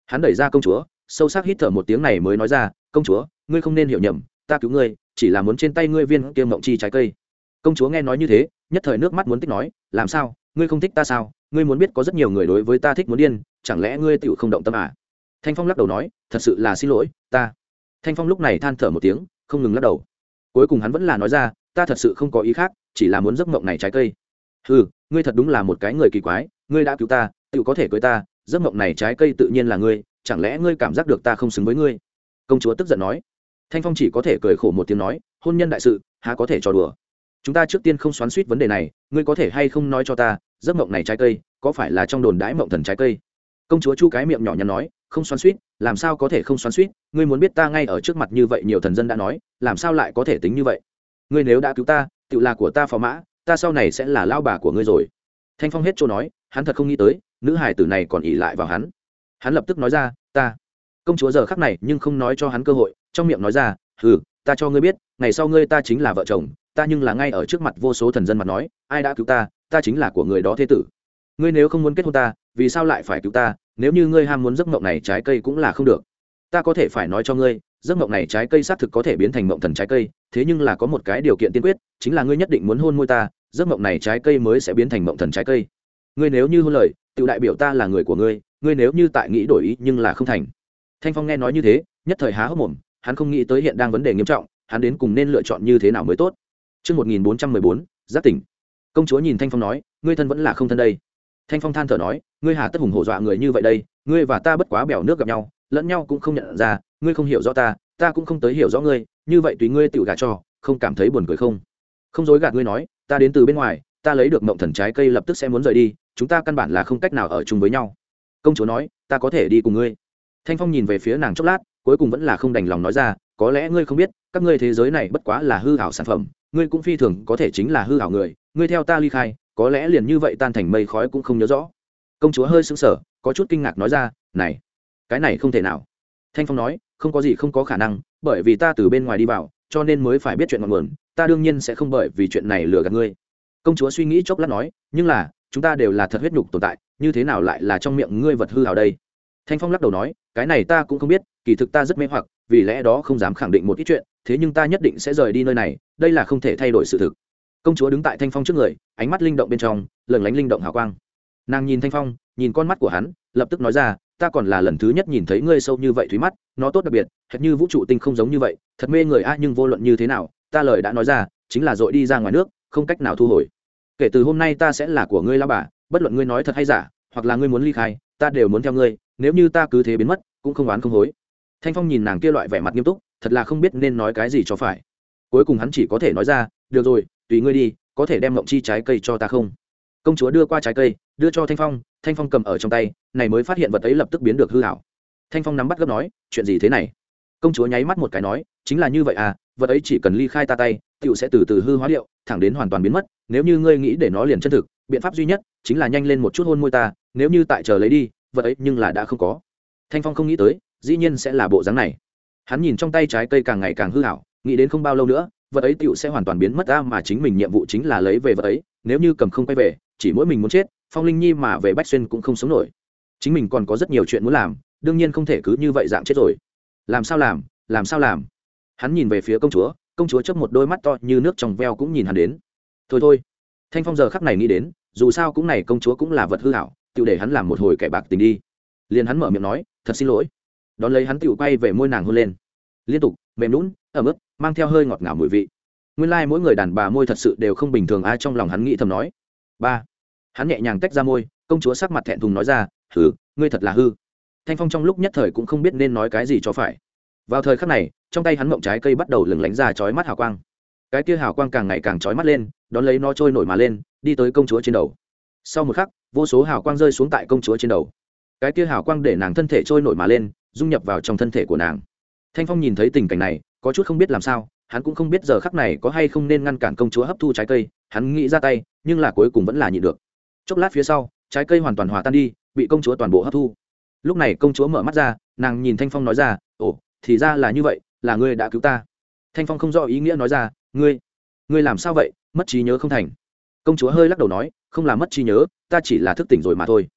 Hắn đẩy ra công chúa, sâu sắc hít thở một tiếng này mới nói ra, công chúa, ngươi không nên hiểu nhầm, ta cứu ngươi, chỉ là muốn trên tay ngươi viên kiêm mộng chi trái cây. Công chúa nghe nói như thế, nhất thời nước mắt muốn tích nói, làm sao, ngươi không thích ta sao? Ngươi muốn biết có rất nhiều người đối với ta thích muốn điên, chẳng lẽ ngươi tựu không động tâm à? Thanh phong lắc đầu nói, thật sự là xin lỗi, ta. Thanh phong lúc này than thở một tiếng, không ngừng lắc đầu. Cuối cùng hắn vẫn là nói ra, ta thật sự không có ý khác chỉ là muốn giấc mộng này trái cây. Ừ ngươi thật đúng là một cái người kỳ quái, ngươi đã cứu ta, tự có thể cưới ta, giấc mộng này trái cây tự nhiên là ngươi, chẳng lẽ ngươi cảm giác được ta không xứng với ngươi? Công chúa tức giận nói. Thanh phong chỉ có thể cười khổ một tiếng nói, hôn nhân đại sự, há có thể trò đùa? Chúng ta trước tiên không xoắn suýt vấn đề này, ngươi có thể hay không nói cho ta, giấc mộng này trái cây, có phải là trong đồn đãi mộng thần trái cây? Công chúa chu cái miệng nhỏ nhắn nói, không xoắn suýt, làm sao có thể không xoắn suýt? Ngươi muốn biết ta ngay ở trước mặt như vậy nhiều thần dân đã nói, làm sao lại có thể tính như vậy? Ngươi nếu đã cứu ta tự là của ta phò mã, ta sau này sẽ là lao bà của ngươi rồi. Thanh phong hết chỗ nói, hắn thật không nghĩ tới, nữ hải tử này còn ỉ lại vào hắn. Hắn lập tức nói ra, ta, công chúa giờ khắc này nhưng không nói cho hắn cơ hội, trong miệng nói ra ừ ta cho ngươi biết, ngày sau ngươi ta chính là vợ chồng, ta nhưng là ngay ở trước mặt vô số thần dân mặt nói, ai đã cứu ta ta chính là của người đó thế tử. Ngươi nếu không muốn kết hôn ta, vì sao lại phải cứu ta, nếu như ngươi ham muốn giấc mộng này trái cây cũng là không được. Ta có thể phải nói cho ngươi giấc mộng này trái cây xác thực có thể biến thành mộng thần trái cây thế nhưng là có một cái điều kiện tiên quyết chính là ngươi nhất định muốn hôn môi ta giấc mộng này trái cây mới sẽ biến thành mộng thần trái cây ngươi nếu như hôn lời tự đại biểu ta là người của ngươi ngươi nếu như tại nghĩ đổi ý nhưng là không thành thanh phong nghe nói như thế nhất thời há hốc mồm hắn không nghĩ tới hiện đang vấn đề nghiêm trọng hắn đến cùng nên lựa chọn như thế nào mới tốt Trước 1414, giác tỉnh. Công chúa nhìn Thanh Phong nói, ngươi thân vẫn là không thân đây. Thanh Phong than thở nói, ngươi hà tất hùng hổ dọa người như vậy đây, ngươi và ta bất quá bèo nước gặp nhau, lẫn nhau cũng không nhận ra, ngươi không hiểu rõ ta, ta cũng không tới hiểu rõ ngươi, như vậy tùy ngươi tự gả cho, không cảm thấy buồn cười không? Không dối gạt ngươi nói, ta đến từ bên ngoài, ta lấy được mộng thần trái cây lập tức sẽ muốn rời đi, chúng ta căn bản là không cách nào ở chung với nhau. Công chúa nói, ta có thể đi cùng ngươi. Thanh Phong nhìn về phía nàng chốc lát, cuối cùng vẫn là không đành lòng nói ra, có lẽ ngươi không biết, các ngươi thế giới này bất quá là hư ảo sản phẩm, ngươi cũng phi thường có thể chính là hư ảo người, ngươi theo ta ly khai, có lẽ liền như vậy tan thành mây khói cũng không nhớ rõ công chúa hơi sững sờ có chút kinh ngạc nói ra này cái này không thể nào thanh phong nói không có gì không có khả năng, bởi vì ta từ bên ngoài đi vào, cho nên mới phải biết chuyện ngọn nguồn, ta đương nhiên sẽ không bởi vì chuyện này lừa gạt ngươi. Công chúa suy nghĩ chốc lát nói, nhưng là, chúng ta đều là thật huyết nhục tồn tại, như thế nào lại là trong miệng ngươi vật hư hào đây? Thanh phong lắc đầu nói, cái này ta cũng không biết, kỳ thực ta rất mê hoặc, vì lẽ đó không dám khẳng định một ít chuyện, thế nhưng ta nhất định sẽ rời đi nơi này, đây là không thể thay đổi sự thực. Công chúa đứng tại thanh phong trước người, ánh mắt linh động bên trong lẩn lánh linh động hào quang. Nàng nhìn thanh phong, nhìn con mắt của hắn, lập tức nói ra ta còn là lần thứ nhất nhìn thấy ngươi sâu như vậy thúy mắt, nó tốt đặc biệt, hệt như vũ trụ tinh không giống như vậy, thật mê người a, nhưng vô luận như thế nào, ta lời đã nói ra, chính là dội đi ra ngoài nước, không cách nào thu hồi. Kể từ hôm nay ta sẽ là của ngươi lao bà, bất luận ngươi nói thật hay giả, hoặc là ngươi muốn ly khai, ta đều muốn theo ngươi, nếu như ta cứ thế biến mất, cũng không oán không hối. Thanh phong nhìn nàng kia loại vẻ mặt nghiêm túc, thật là không biết nên nói cái gì cho phải. Cuối cùng hắn chỉ có thể nói ra, được rồi, tùy ngươi đi, có thể đem mộng chi trái cây cho ta không? Công chúa đưa qua trái cây đưa cho thanh phong thanh phong cầm ở trong tay này mới phát hiện vật ấy lập tức biến được hư hảo. Thanh phong nắm bắt gấp nói chuyện gì thế này? Công chúa nháy mắt một cái nói chính là như vậy à vật ấy chỉ cần ly khai ta tay tựu sẽ từ từ hư hóa điệu, thẳng đến hoàn toàn biến mất nếu như ngươi nghĩ để nó liền chân thực biện pháp duy nhất chính là nhanh lên một chút hôn môi ta nếu như tại chờ lấy đi vật ấy nhưng là đã không có. Thanh phong không nghĩ tới dĩ nhiên sẽ là bộ dáng này. Hắn nhìn trong tay trái cây càng ngày càng hư hảo nghĩ đến không bao lâu nữa vật ấy tựu sẽ hoàn toàn biến mất ta mà chính mình nhiệm vụ chính là lấy về vật ấy nếu như cầm không quay về chỉ mỗi mình muốn chết phong linh nhi mà về bách xuyên cũng không sống nổi. Chính mình còn có rất nhiều chuyện muốn làm, đương nhiên không thể cứ như vậy dạng chết rồi. Làm sao làm làm sao làm? Hắn nhìn về phía công chúa công chúa chấp một đôi mắt to như nước trong veo cũng nhìn hắn đến. Thôi thôi. Thanh phong giờ khắc này nghĩ đến, dù sao cũng này công chúa cũng là vật hư hảo tự để hắn làm một hồi kẻ bạc tình đi. Liền hắn mở miệng nói, thật xin lỗi. Đón lấy hắn tự quay về môi nàng hôn lên. Liên tục, mềm lún ẩm ướt, mang theo hơi ngọt ngào mùi vị. Nguyên lai、like、mỗi người đàn bà môi thật sự đều không bình thường ai trong lòng hắn nghĩ thầm nói. Ba hắn nhẹ nhàng tách ra môi, công chúa sắc mặt thẹn thùng nói ra, hừ, ngươi thật là hư. Thanh phong trong lúc nhất thời cũng không biết nên nói cái gì cho phải. Vào thời khắc này, trong tay hắn mộng trái cây bắt đầu lừng lánh ra chói mắt hào quang. Cái kia hào quang càng ngày càng chói mắt lên, đón lấy nó trôi nổi mà lên, đi tới công chúa trên đầu. Sau một khắc, vô số hào quang rơi xuống tại công chúa trên đầu. Cái kia hào quang để nàng thân thể trôi nổi mà lên, dung nhập vào trong thân thể của nàng. Thanh phong nhìn thấy tình cảnh này, có chút không biết làm sao, hắn cũng không biết giờ khắc này có hay không nên ngăn cản công chúa hấp thu trái cây, hắn nghĩ ra tay, nhưng là cuối cùng vẫn là nhịn được chốc lát phía sau, trái cây hoàn toàn hòa tan đi, bị công chúa toàn bộ hấp thu. Lúc này công chúa mở mắt ra, nàng nhìn thanh phong nói ra, ồ, thì ra là như vậy, là ngươi đã cứu ta. Thanh phong không rõ ý nghĩa nói ra, ngươi ngươi làm sao vậy? Mất trí nhớ không thành. Công chúa hơi lắc đầu nói, không là mất trí nhớ, ta chỉ là thức tỉnh rồi mà thôi.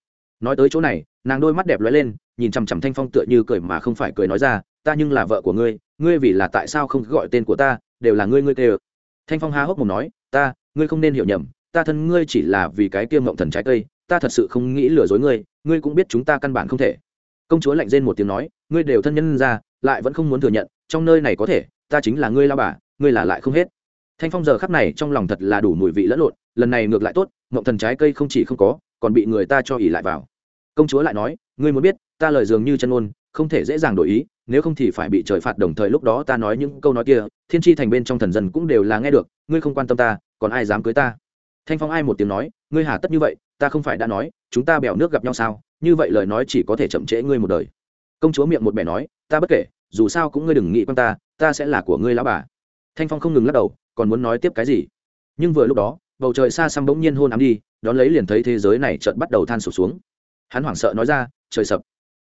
Nói tới chỗ này, nàng đôi mắt đẹp lóe lên, nhìn chằm chằm thanh phong tựa như cười mà không phải cười nói ra, ta nhưng là vợ của ngươi ngươi vì là tại sao không gọi tên của ta, đều là ngươi ngươi tê ờ thanh phong há hốc mồm nói, ta, ngươi không nên hiểu nhầm ta thân ngươi chỉ là vì cái kia mộng thần trái cây, ta thật sự không nghĩ lừa dối ngươi ngươi cũng biết chúng ta căn bản không thể. Công chúa lạnh rên một tiếng nói, ngươi đều thân nhân ra, lại vẫn không muốn thừa nhận, trong nơi này có thể, ta chính là ngươi lao bà, ngươi là lại không hết. Thanh phong giờ khắp này trong lòng thật là đủ mùi vị lẫn lộn, lần này ngược lại tốt, mộng thần trái cây không chỉ không có, còn bị người ta cho ỉ lại vào. Công chúa lại nói, ngươi muốn biết, ta lời dường như chân ôn không thể dễ dàng đổi ý, nếu không thì phải bị trời phạt đồng thời lúc đó ta nói những câu nói kia, thiên tri thành bên trong thần dân cũng đều là nghe được, ngươi không quan tâm ta, còn ai dám cưới ta? Thanh phong ai một tiếng nói, ngươi hà tất như vậy, ta không phải đã nói, chúng ta bèo nước gặp nhau sao? Như vậy lời nói chỉ có thể chậm trễ ngươi một đời. Công chúa miệng một bẻ nói, ta bất kể, dù sao cũng ngươi đừng nghĩ quan ta ta sẽ là của ngươi lão bà. Thanh phong không ngừng lắc đầu, còn muốn nói tiếp cái gì? Nhưng vừa lúc đó, bầu trời xa xăm bỗng nhiên hôn ám đi, đón lấy liền thấy thế giới này chợt bắt đầu than sụp xuống. Hắn hoảng sợ nói ra, trời sập.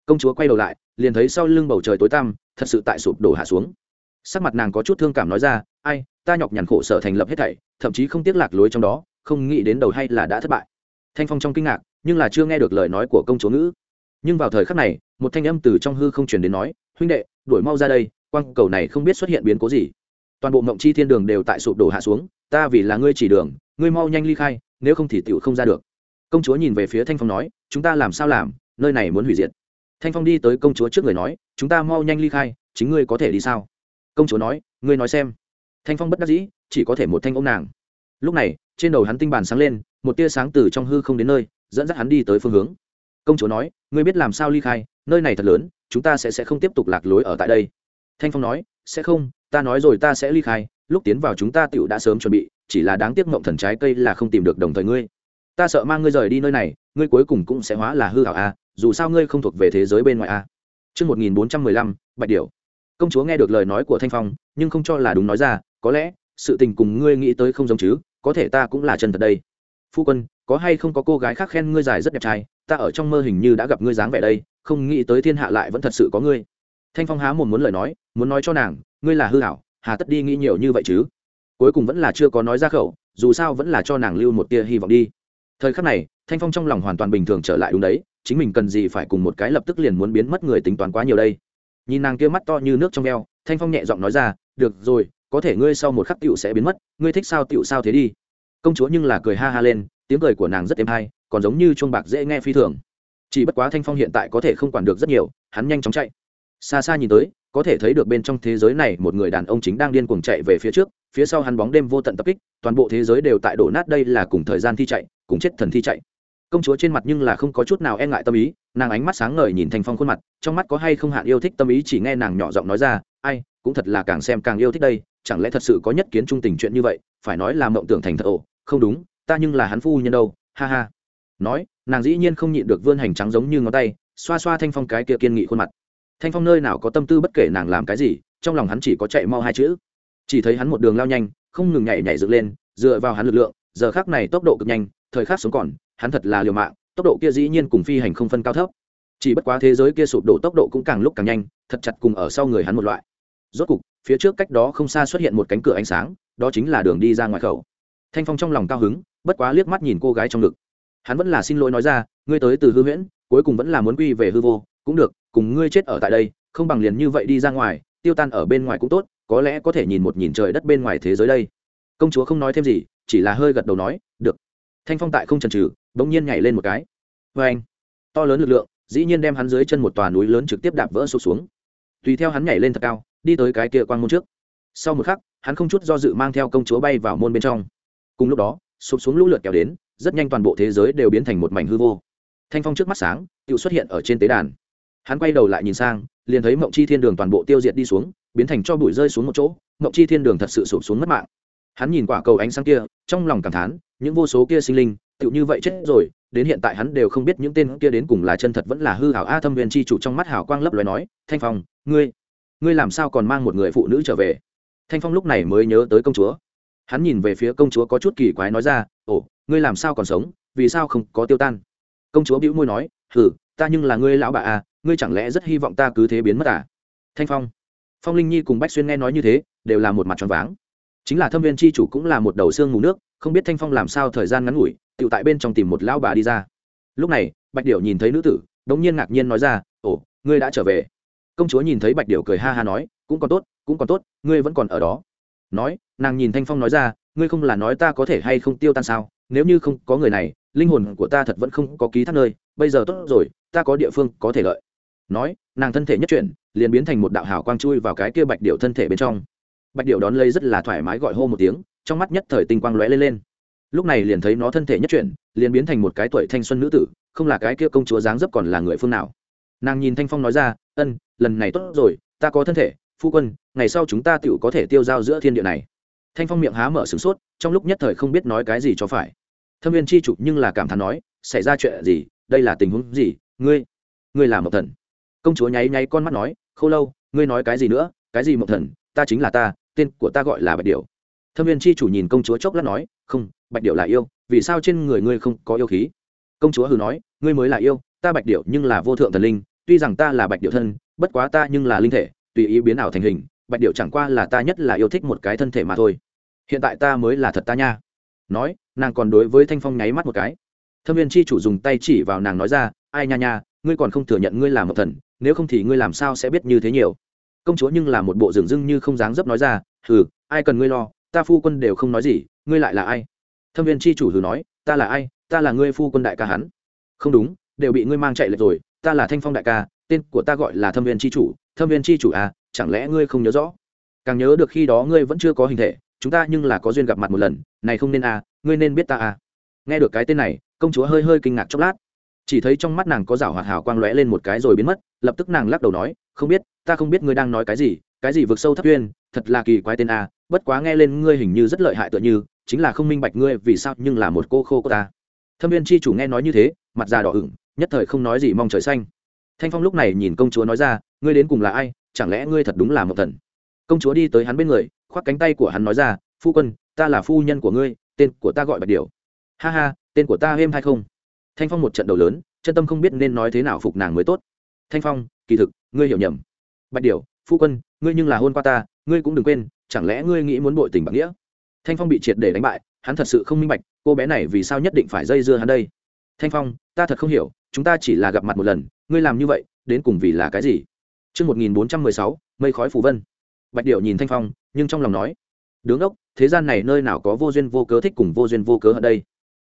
Công chúa quay đầu lại, liền thấy sau lưng bầu trời tối tăm, thật sự tại sụp đổ hạ xuống. Sắc mặt nàng có chút thương cảm nói ra, ai, ta nhọc nhằn khổ sở thành lập hết thảy, thậm chí không tiếc lạc lối trong đó không nghĩ đến đầu hay là đã thất bại. Thanh phong trong kinh ngạc, nhưng là chưa nghe được lời nói của công chúa ngữ. Nhưng vào thời khắc này, một thanh âm từ trong hư không truyền đến nói, huynh đệ, đuổi mau ra đây, quang cầu này không biết xuất hiện biến cố gì. Toàn bộ mộng chi thiên đường đều tại sụp đổ hạ xuống, ta vì là ngươi chỉ đường, ngươi mau nhanh ly khai, nếu không thì tựu không ra được. Công chúa nhìn về phía thanh phong nói, chúng ta làm sao làm, nơi này muốn hủy diệt. Thanh phong đi tới công chúa trước người nói, chúng ta mau nhanh ly khai, chính ngươi có thể đi sao? Công chúa nói, ngươi nói xem. Thanh phong bất đắc dĩ, chỉ có thể một thanh ông nàng. Lúc này trên đầu hắn tinh bàn sáng lên một tia sáng từ trong hư không đến nơi dẫn dắt hắn đi tới phương hướng. Công chúa nói ngươi biết làm sao ly khai nơi này thật lớn chúng ta sẽ sẽ không tiếp tục lạc lối ở tại đây. Thanh phong nói sẽ không ta nói rồi ta sẽ ly khai lúc tiến vào chúng ta tựu đã sớm chuẩn bị chỉ là đáng tiếc mộng thần trái cây là không tìm được đồng thời ngươi. Ta sợ mang ngươi rời đi nơi này ngươi cuối cùng cũng sẽ hóa là hư hảo a dù sao ngươi không thuộc về thế giới bên ngoài a. Trước 1415, Bạch Điểu. Công chúa nghe được lời nói của Thanh Phong, nhưng không cho là đúng nói ra, có lẽ, sự tình cùng ngươi nghĩ tới không giống chứ, có thể ta cũng là chân thật đây. Phu quân, có hay không có cô gái khác khen ngươi dài rất đẹp trai, ta ở trong mơ hình như đã gặp ngươi dáng vẻ đây, không nghĩ tới thiên hạ lại vẫn thật sự có ngươi. Thanh Phong há mồm muốn lời nói, muốn nói cho nàng, ngươi là hư ảo, hà tất đi nghĩ nhiều như vậy chứ? Cuối cùng vẫn là chưa có nói ra khẩu, dù sao vẫn là cho nàng lưu một tia hy vọng đi thời khắc này thanh phong trong lòng hoàn toàn bình thường trở lại đúng đấy chính mình cần gì phải cùng một cái lập tức liền muốn biến mất người tính toán quá nhiều đây nhìn nàng kia mắt to như nước trong veo thanh phong nhẹ giọng nói ra được rồi có thể ngươi sau một khắc tựu sẽ biến mất, ngươi thích sao tựu sao thế đi. Công chúa nhưng là cười ha ha lên, tiếng cười của nàng rất êm hay, còn giống như chuông bạc dễ nghe phi thường. Chỉ bất quá thanh phong hiện tại có thể không quản được rất nhiều, hắn nhanh chóng chạy. Xa xa nhìn tới, có thể thấy được bên trong thế giới này một người đàn ông chính đang điên cuồng chạy về phía trước, phía sau hắn bóng đêm vô tận tập kích, toàn bộ thế giới đều tại đổ nát đây là cùng thời gian thi chạy, cùng chết thần thi chạy. Công chúa trên mặt nhưng là không có chút nào e ngại tâm ý, nàng ánh mắt sáng ngời nhìn thanh phong khuôn mặt, trong mắt có hay không hạn yêu thích tâm ý chỉ nghe nàng nhỏ giọng nói ra, ai, cũng thật là càng xem càng yêu thích đây chẳng lẽ thật sự có nhất kiến trung tình chuyện như vậy, phải nói là mộng tưởng thành thật ồ, không đúng, ta nhưng là hắn phu nhân đâu, ha ha. Nói, nàng dĩ nhiên không nhịn được vươn hành trắng giống như ngón tay, xoa xoa thanh phong cái kia kiên nghị khuôn mặt. Thanh phong nơi nào có tâm tư bất kể nàng làm cái gì, trong lòng hắn chỉ có chạy mau hai chữ. Chỉ thấy hắn một đường lao nhanh, không ngừng nhảy nhảy dựng lên, dựa vào hắn lực lượng, giờ khác này tốc độ cực nhanh, thời khắc sống còn, hắn thật là liều mạng, tốc độ kia dĩ nhiên cùng phi hành không phân cao thấp. Chỉ bất quá thế giới kia sụp đổ tốc độ cũng càng lúc càng nhanh, thật chặt cùng ở sau người hắn một loại. Rốt cục phía trước cách đó không xa xuất hiện một cánh cửa ánh sáng, đó chính là đường đi ra ngoài khẩu. Thanh phong trong lòng cao hứng, bất quá liếc mắt nhìn cô gái trong ngực. Hắn vẫn là xin lỗi nói ra, ngươi tới từ hư huyễn, cuối cùng vẫn là muốn quy về hư vô, cũng được, cùng ngươi chết ở tại đây, không bằng liền như vậy đi ra ngoài, tiêu tan ở bên ngoài cũng tốt, có lẽ có thể nhìn một nhìn trời đất bên ngoài thế giới đây. Công chúa không nói thêm gì, chỉ là hơi gật đầu nói, được. Thanh phong tại không chần trừ bỗng nhiên nhảy lên một cái. Vê anh. To lớn lực lượng, dĩ nhiên đem hắn dưới chân một tòa núi lớn trực tiếp đạp vỡ sụp xuống. Tùy theo hắn nhảy lên thật cao đi tới cái kia quang môn trước. Sau một khắc, hắn không chút do dự mang theo công chúa bay vào môn bên trong. Cùng lúc đó, sụp xuống lũ lượt kéo đến, rất nhanh toàn bộ thế giới đều biến thành một mảnh hư vô. Thanh phong trước mắt sáng tự xuất hiện ở trên tế đàn. Hắn quay đầu lại nhìn sang, liền thấy mộng chi thiên đường toàn bộ tiêu diệt đi xuống, biến thành cho bụi rơi xuống một chỗ, mộng chi thiên đường thật sự sụp xuống mất mạng. Hắn nhìn quả cầu ánh sáng kia, trong lòng cảm thán, những vô số kia sinh linh tự như vậy chết rồi, đến hiện tại hắn đều không biết những tên kia đến cùng là chân thật vẫn là hư hảo a thâm viên chi chủ trong mắt hảo quang lấp loài nói, thanh phong, ngươi ngươi làm sao còn mang một người phụ nữ trở về? Thanh phong lúc này mới nhớ tới công chúa. Hắn nhìn về phía công chúa có chút kỳ quái nói ra, ồ, ngươi làm sao còn sống? Vì sao không có tiêu tan? Công chúa bĩu môi nói, hừ, ta nhưng là ngươi lão bà à ngươi chẳng lẽ rất hy vọng ta cứ thế biến mất à? Thanh phong phong linh nhi cùng bách xuyên nghe nói như thế, đều là một mặt tròn váng. Chính là thâm viên c h i chủ cũng là một đầu xương mù nước, không biết thanh phong làm sao thời gian ngắn ngủi tự tại bên trong tìm một lão bà đi ra. Lúc này, bạch điệu nhìn thấy nữ tử đ ỗ n g nhiên ngạc nhiên nói ra, ồ, ngươi đã trở về công chúa nhìn thấy bạch điệu cười ha ha nói, cũng còn tốt, cũng còn tốt, ngươi vẫn còn ở đó. Nói, nàng nhìn thanh phong nói ra, ngươi không là nói ta có thể hay không tiêu tan sao? Nếu như không có người này, linh hồn của ta thật vẫn không có ký thác nơi, bây giờ tốt rồi, ta có địa phương có thể lợi. Nói, nàng thân thể nhất chuyển, liền biến thành một đạo hào quang chui vào cái kia bạch điệu thân thể bên trong. Bạch điệu đón lấy rất là thoải mái gọi hô một tiếng, trong mắt nhất thời tinh quang lóe lên lên. Lúc này liền thấy nó thân thể nhất chuyển, liền biến thành một cái tuổi thanh xuân nữ tử, không là cái kia công chúa dáng dấp còn là người phương nào nàng nhìn thanh phong nói ra, ân, lần này tốt rồi, ta có thân thể, phu quân, ngày sau chúng ta tựu có thể tiêu dao giữa thiên địa này. Thanh phong miệng há mở sửng sốt, trong lúc nhất thời không biết nói cái gì cho phải. Thâm viên chi trục nhưng là cảm thán nói, xảy ra chuyện gì? Đây là tình huống gì? Ngươi ngươi là mộc thần. Công chúa nháy nháy con mắt nói khâu lâu, ngươi nói cái gì nữa? Cái gì mộc thần? Ta chính là ta, tên của ta gọi là bạch điệu thâm viên chi chủ nhìn công chúa chốc lát nói, không, bạch điệu là yêu, vì sao trên người ngươi không có yêu khí? Công chúa hừ nói, ngươi mới là yêu, ta bạch điệu nhưng là vô thượng thần linh tuy rằng ta là bạch điệu thân, bất quá ta nhưng là linh thể, tùy ý biến ảo thành hình, bạch điệu chẳng qua là ta nhất là yêu thích một cái thân thể mà thôi. Hiện tại ta mới là thật ta nha. Nói, nàng còn đối với thanh phong nháy mắt một cái. Thâm viên chi chủ dùng tay chỉ vào nàng nói ra, ai nha nha, ngươi còn không thừa nhận ngươi là một thần, nếu không thì ngươi làm sao sẽ biết như thế nhiều? Công chúa nhưng là một bộ dường dưng như không dáng dấp nói ra, hừ, ai cần ngươi lo, ta phu quân đều không nói gì, ngươi lại là ai? Thâm viên chi chủ hừ nói, ta là ai, ta là ngươi phu quân đại ca hắn. Không đúng, đều bị ngươi mang chạy lệch rồi ta là thanh phong đại ca, tên của ta gọi là thâm viên chi chủ. Thâm viên chi chủ à chẳng lẽ ngươi không nhớ rõ? Càng nhớ được khi đó ngươi vẫn chưa có hình thể, chúng ta nhưng là có duyên gặp mặt một lần, này không nên à ngươi nên biết ta à. Nghe được cái tên này, công chúa hơi hơi kinh ngạc chốc lát. Chỉ thấy trong mắt nàng có rảo hoạt hào quang lóe lên một cái rồi biến mất, lập tức nàng lắc đầu nói, không biết, ta không biết ngươi đang nói cái gì cái gì vực sâu thấp uyên, thật là kỳ quái tên a bất quá nghe lên ngươi hình như rất lợi hại tựa như, chính là không minh bạch ngươi vì sao nhưng là một cô khô cô ta. Thâm viên chi chủ nghe nói như thế, mặt già đỏ ửng nhất thời không nói gì mong trời xanh. Thanh phong lúc này nhìn công chúa nói ra, ngươi đến cùng là ai? Chẳng lẽ ngươi thật đúng là một thần? Công chúa đi tới hắn bên người, khoác cánh tay của hắn nói ra, phu quân, ta là phu nhân của ngươi, tên của ta gọi bạch điều ha ha, tên của ta êm hay không? Thanh phong một trận đầu lớn, chân tâm không biết nên nói thế nào phục nàng mới tốt. Thanh phong, kỳ thực, ngươi hiểu nhầm. Bạch điểu, phu quân, ngươi nhưng là hôn qua ta, ngươi cũng đừng quên, chẳng lẽ ngươi nghĩ muốn bội tình bạc nghĩa? Thanh phong bị triệt để đánh bại, hắn thật sự không minh bạch, cô bé này vì sao nhất định phải dây dưa hắn đây. Thanh phong, ta thật không hiểu chúng ta chỉ là gặp mặt một lần ngươi làm như vậy đến cùng vì là cái gì Trước 1416, mây khói phù vân. Bạch Điệu nhìn Thanh Phong, nhưng trong lòng nói: "Đứng đốc, thế gian này nơi nào có vô duyên vô cớ thích cùng vô duyên vô cớ ở đây?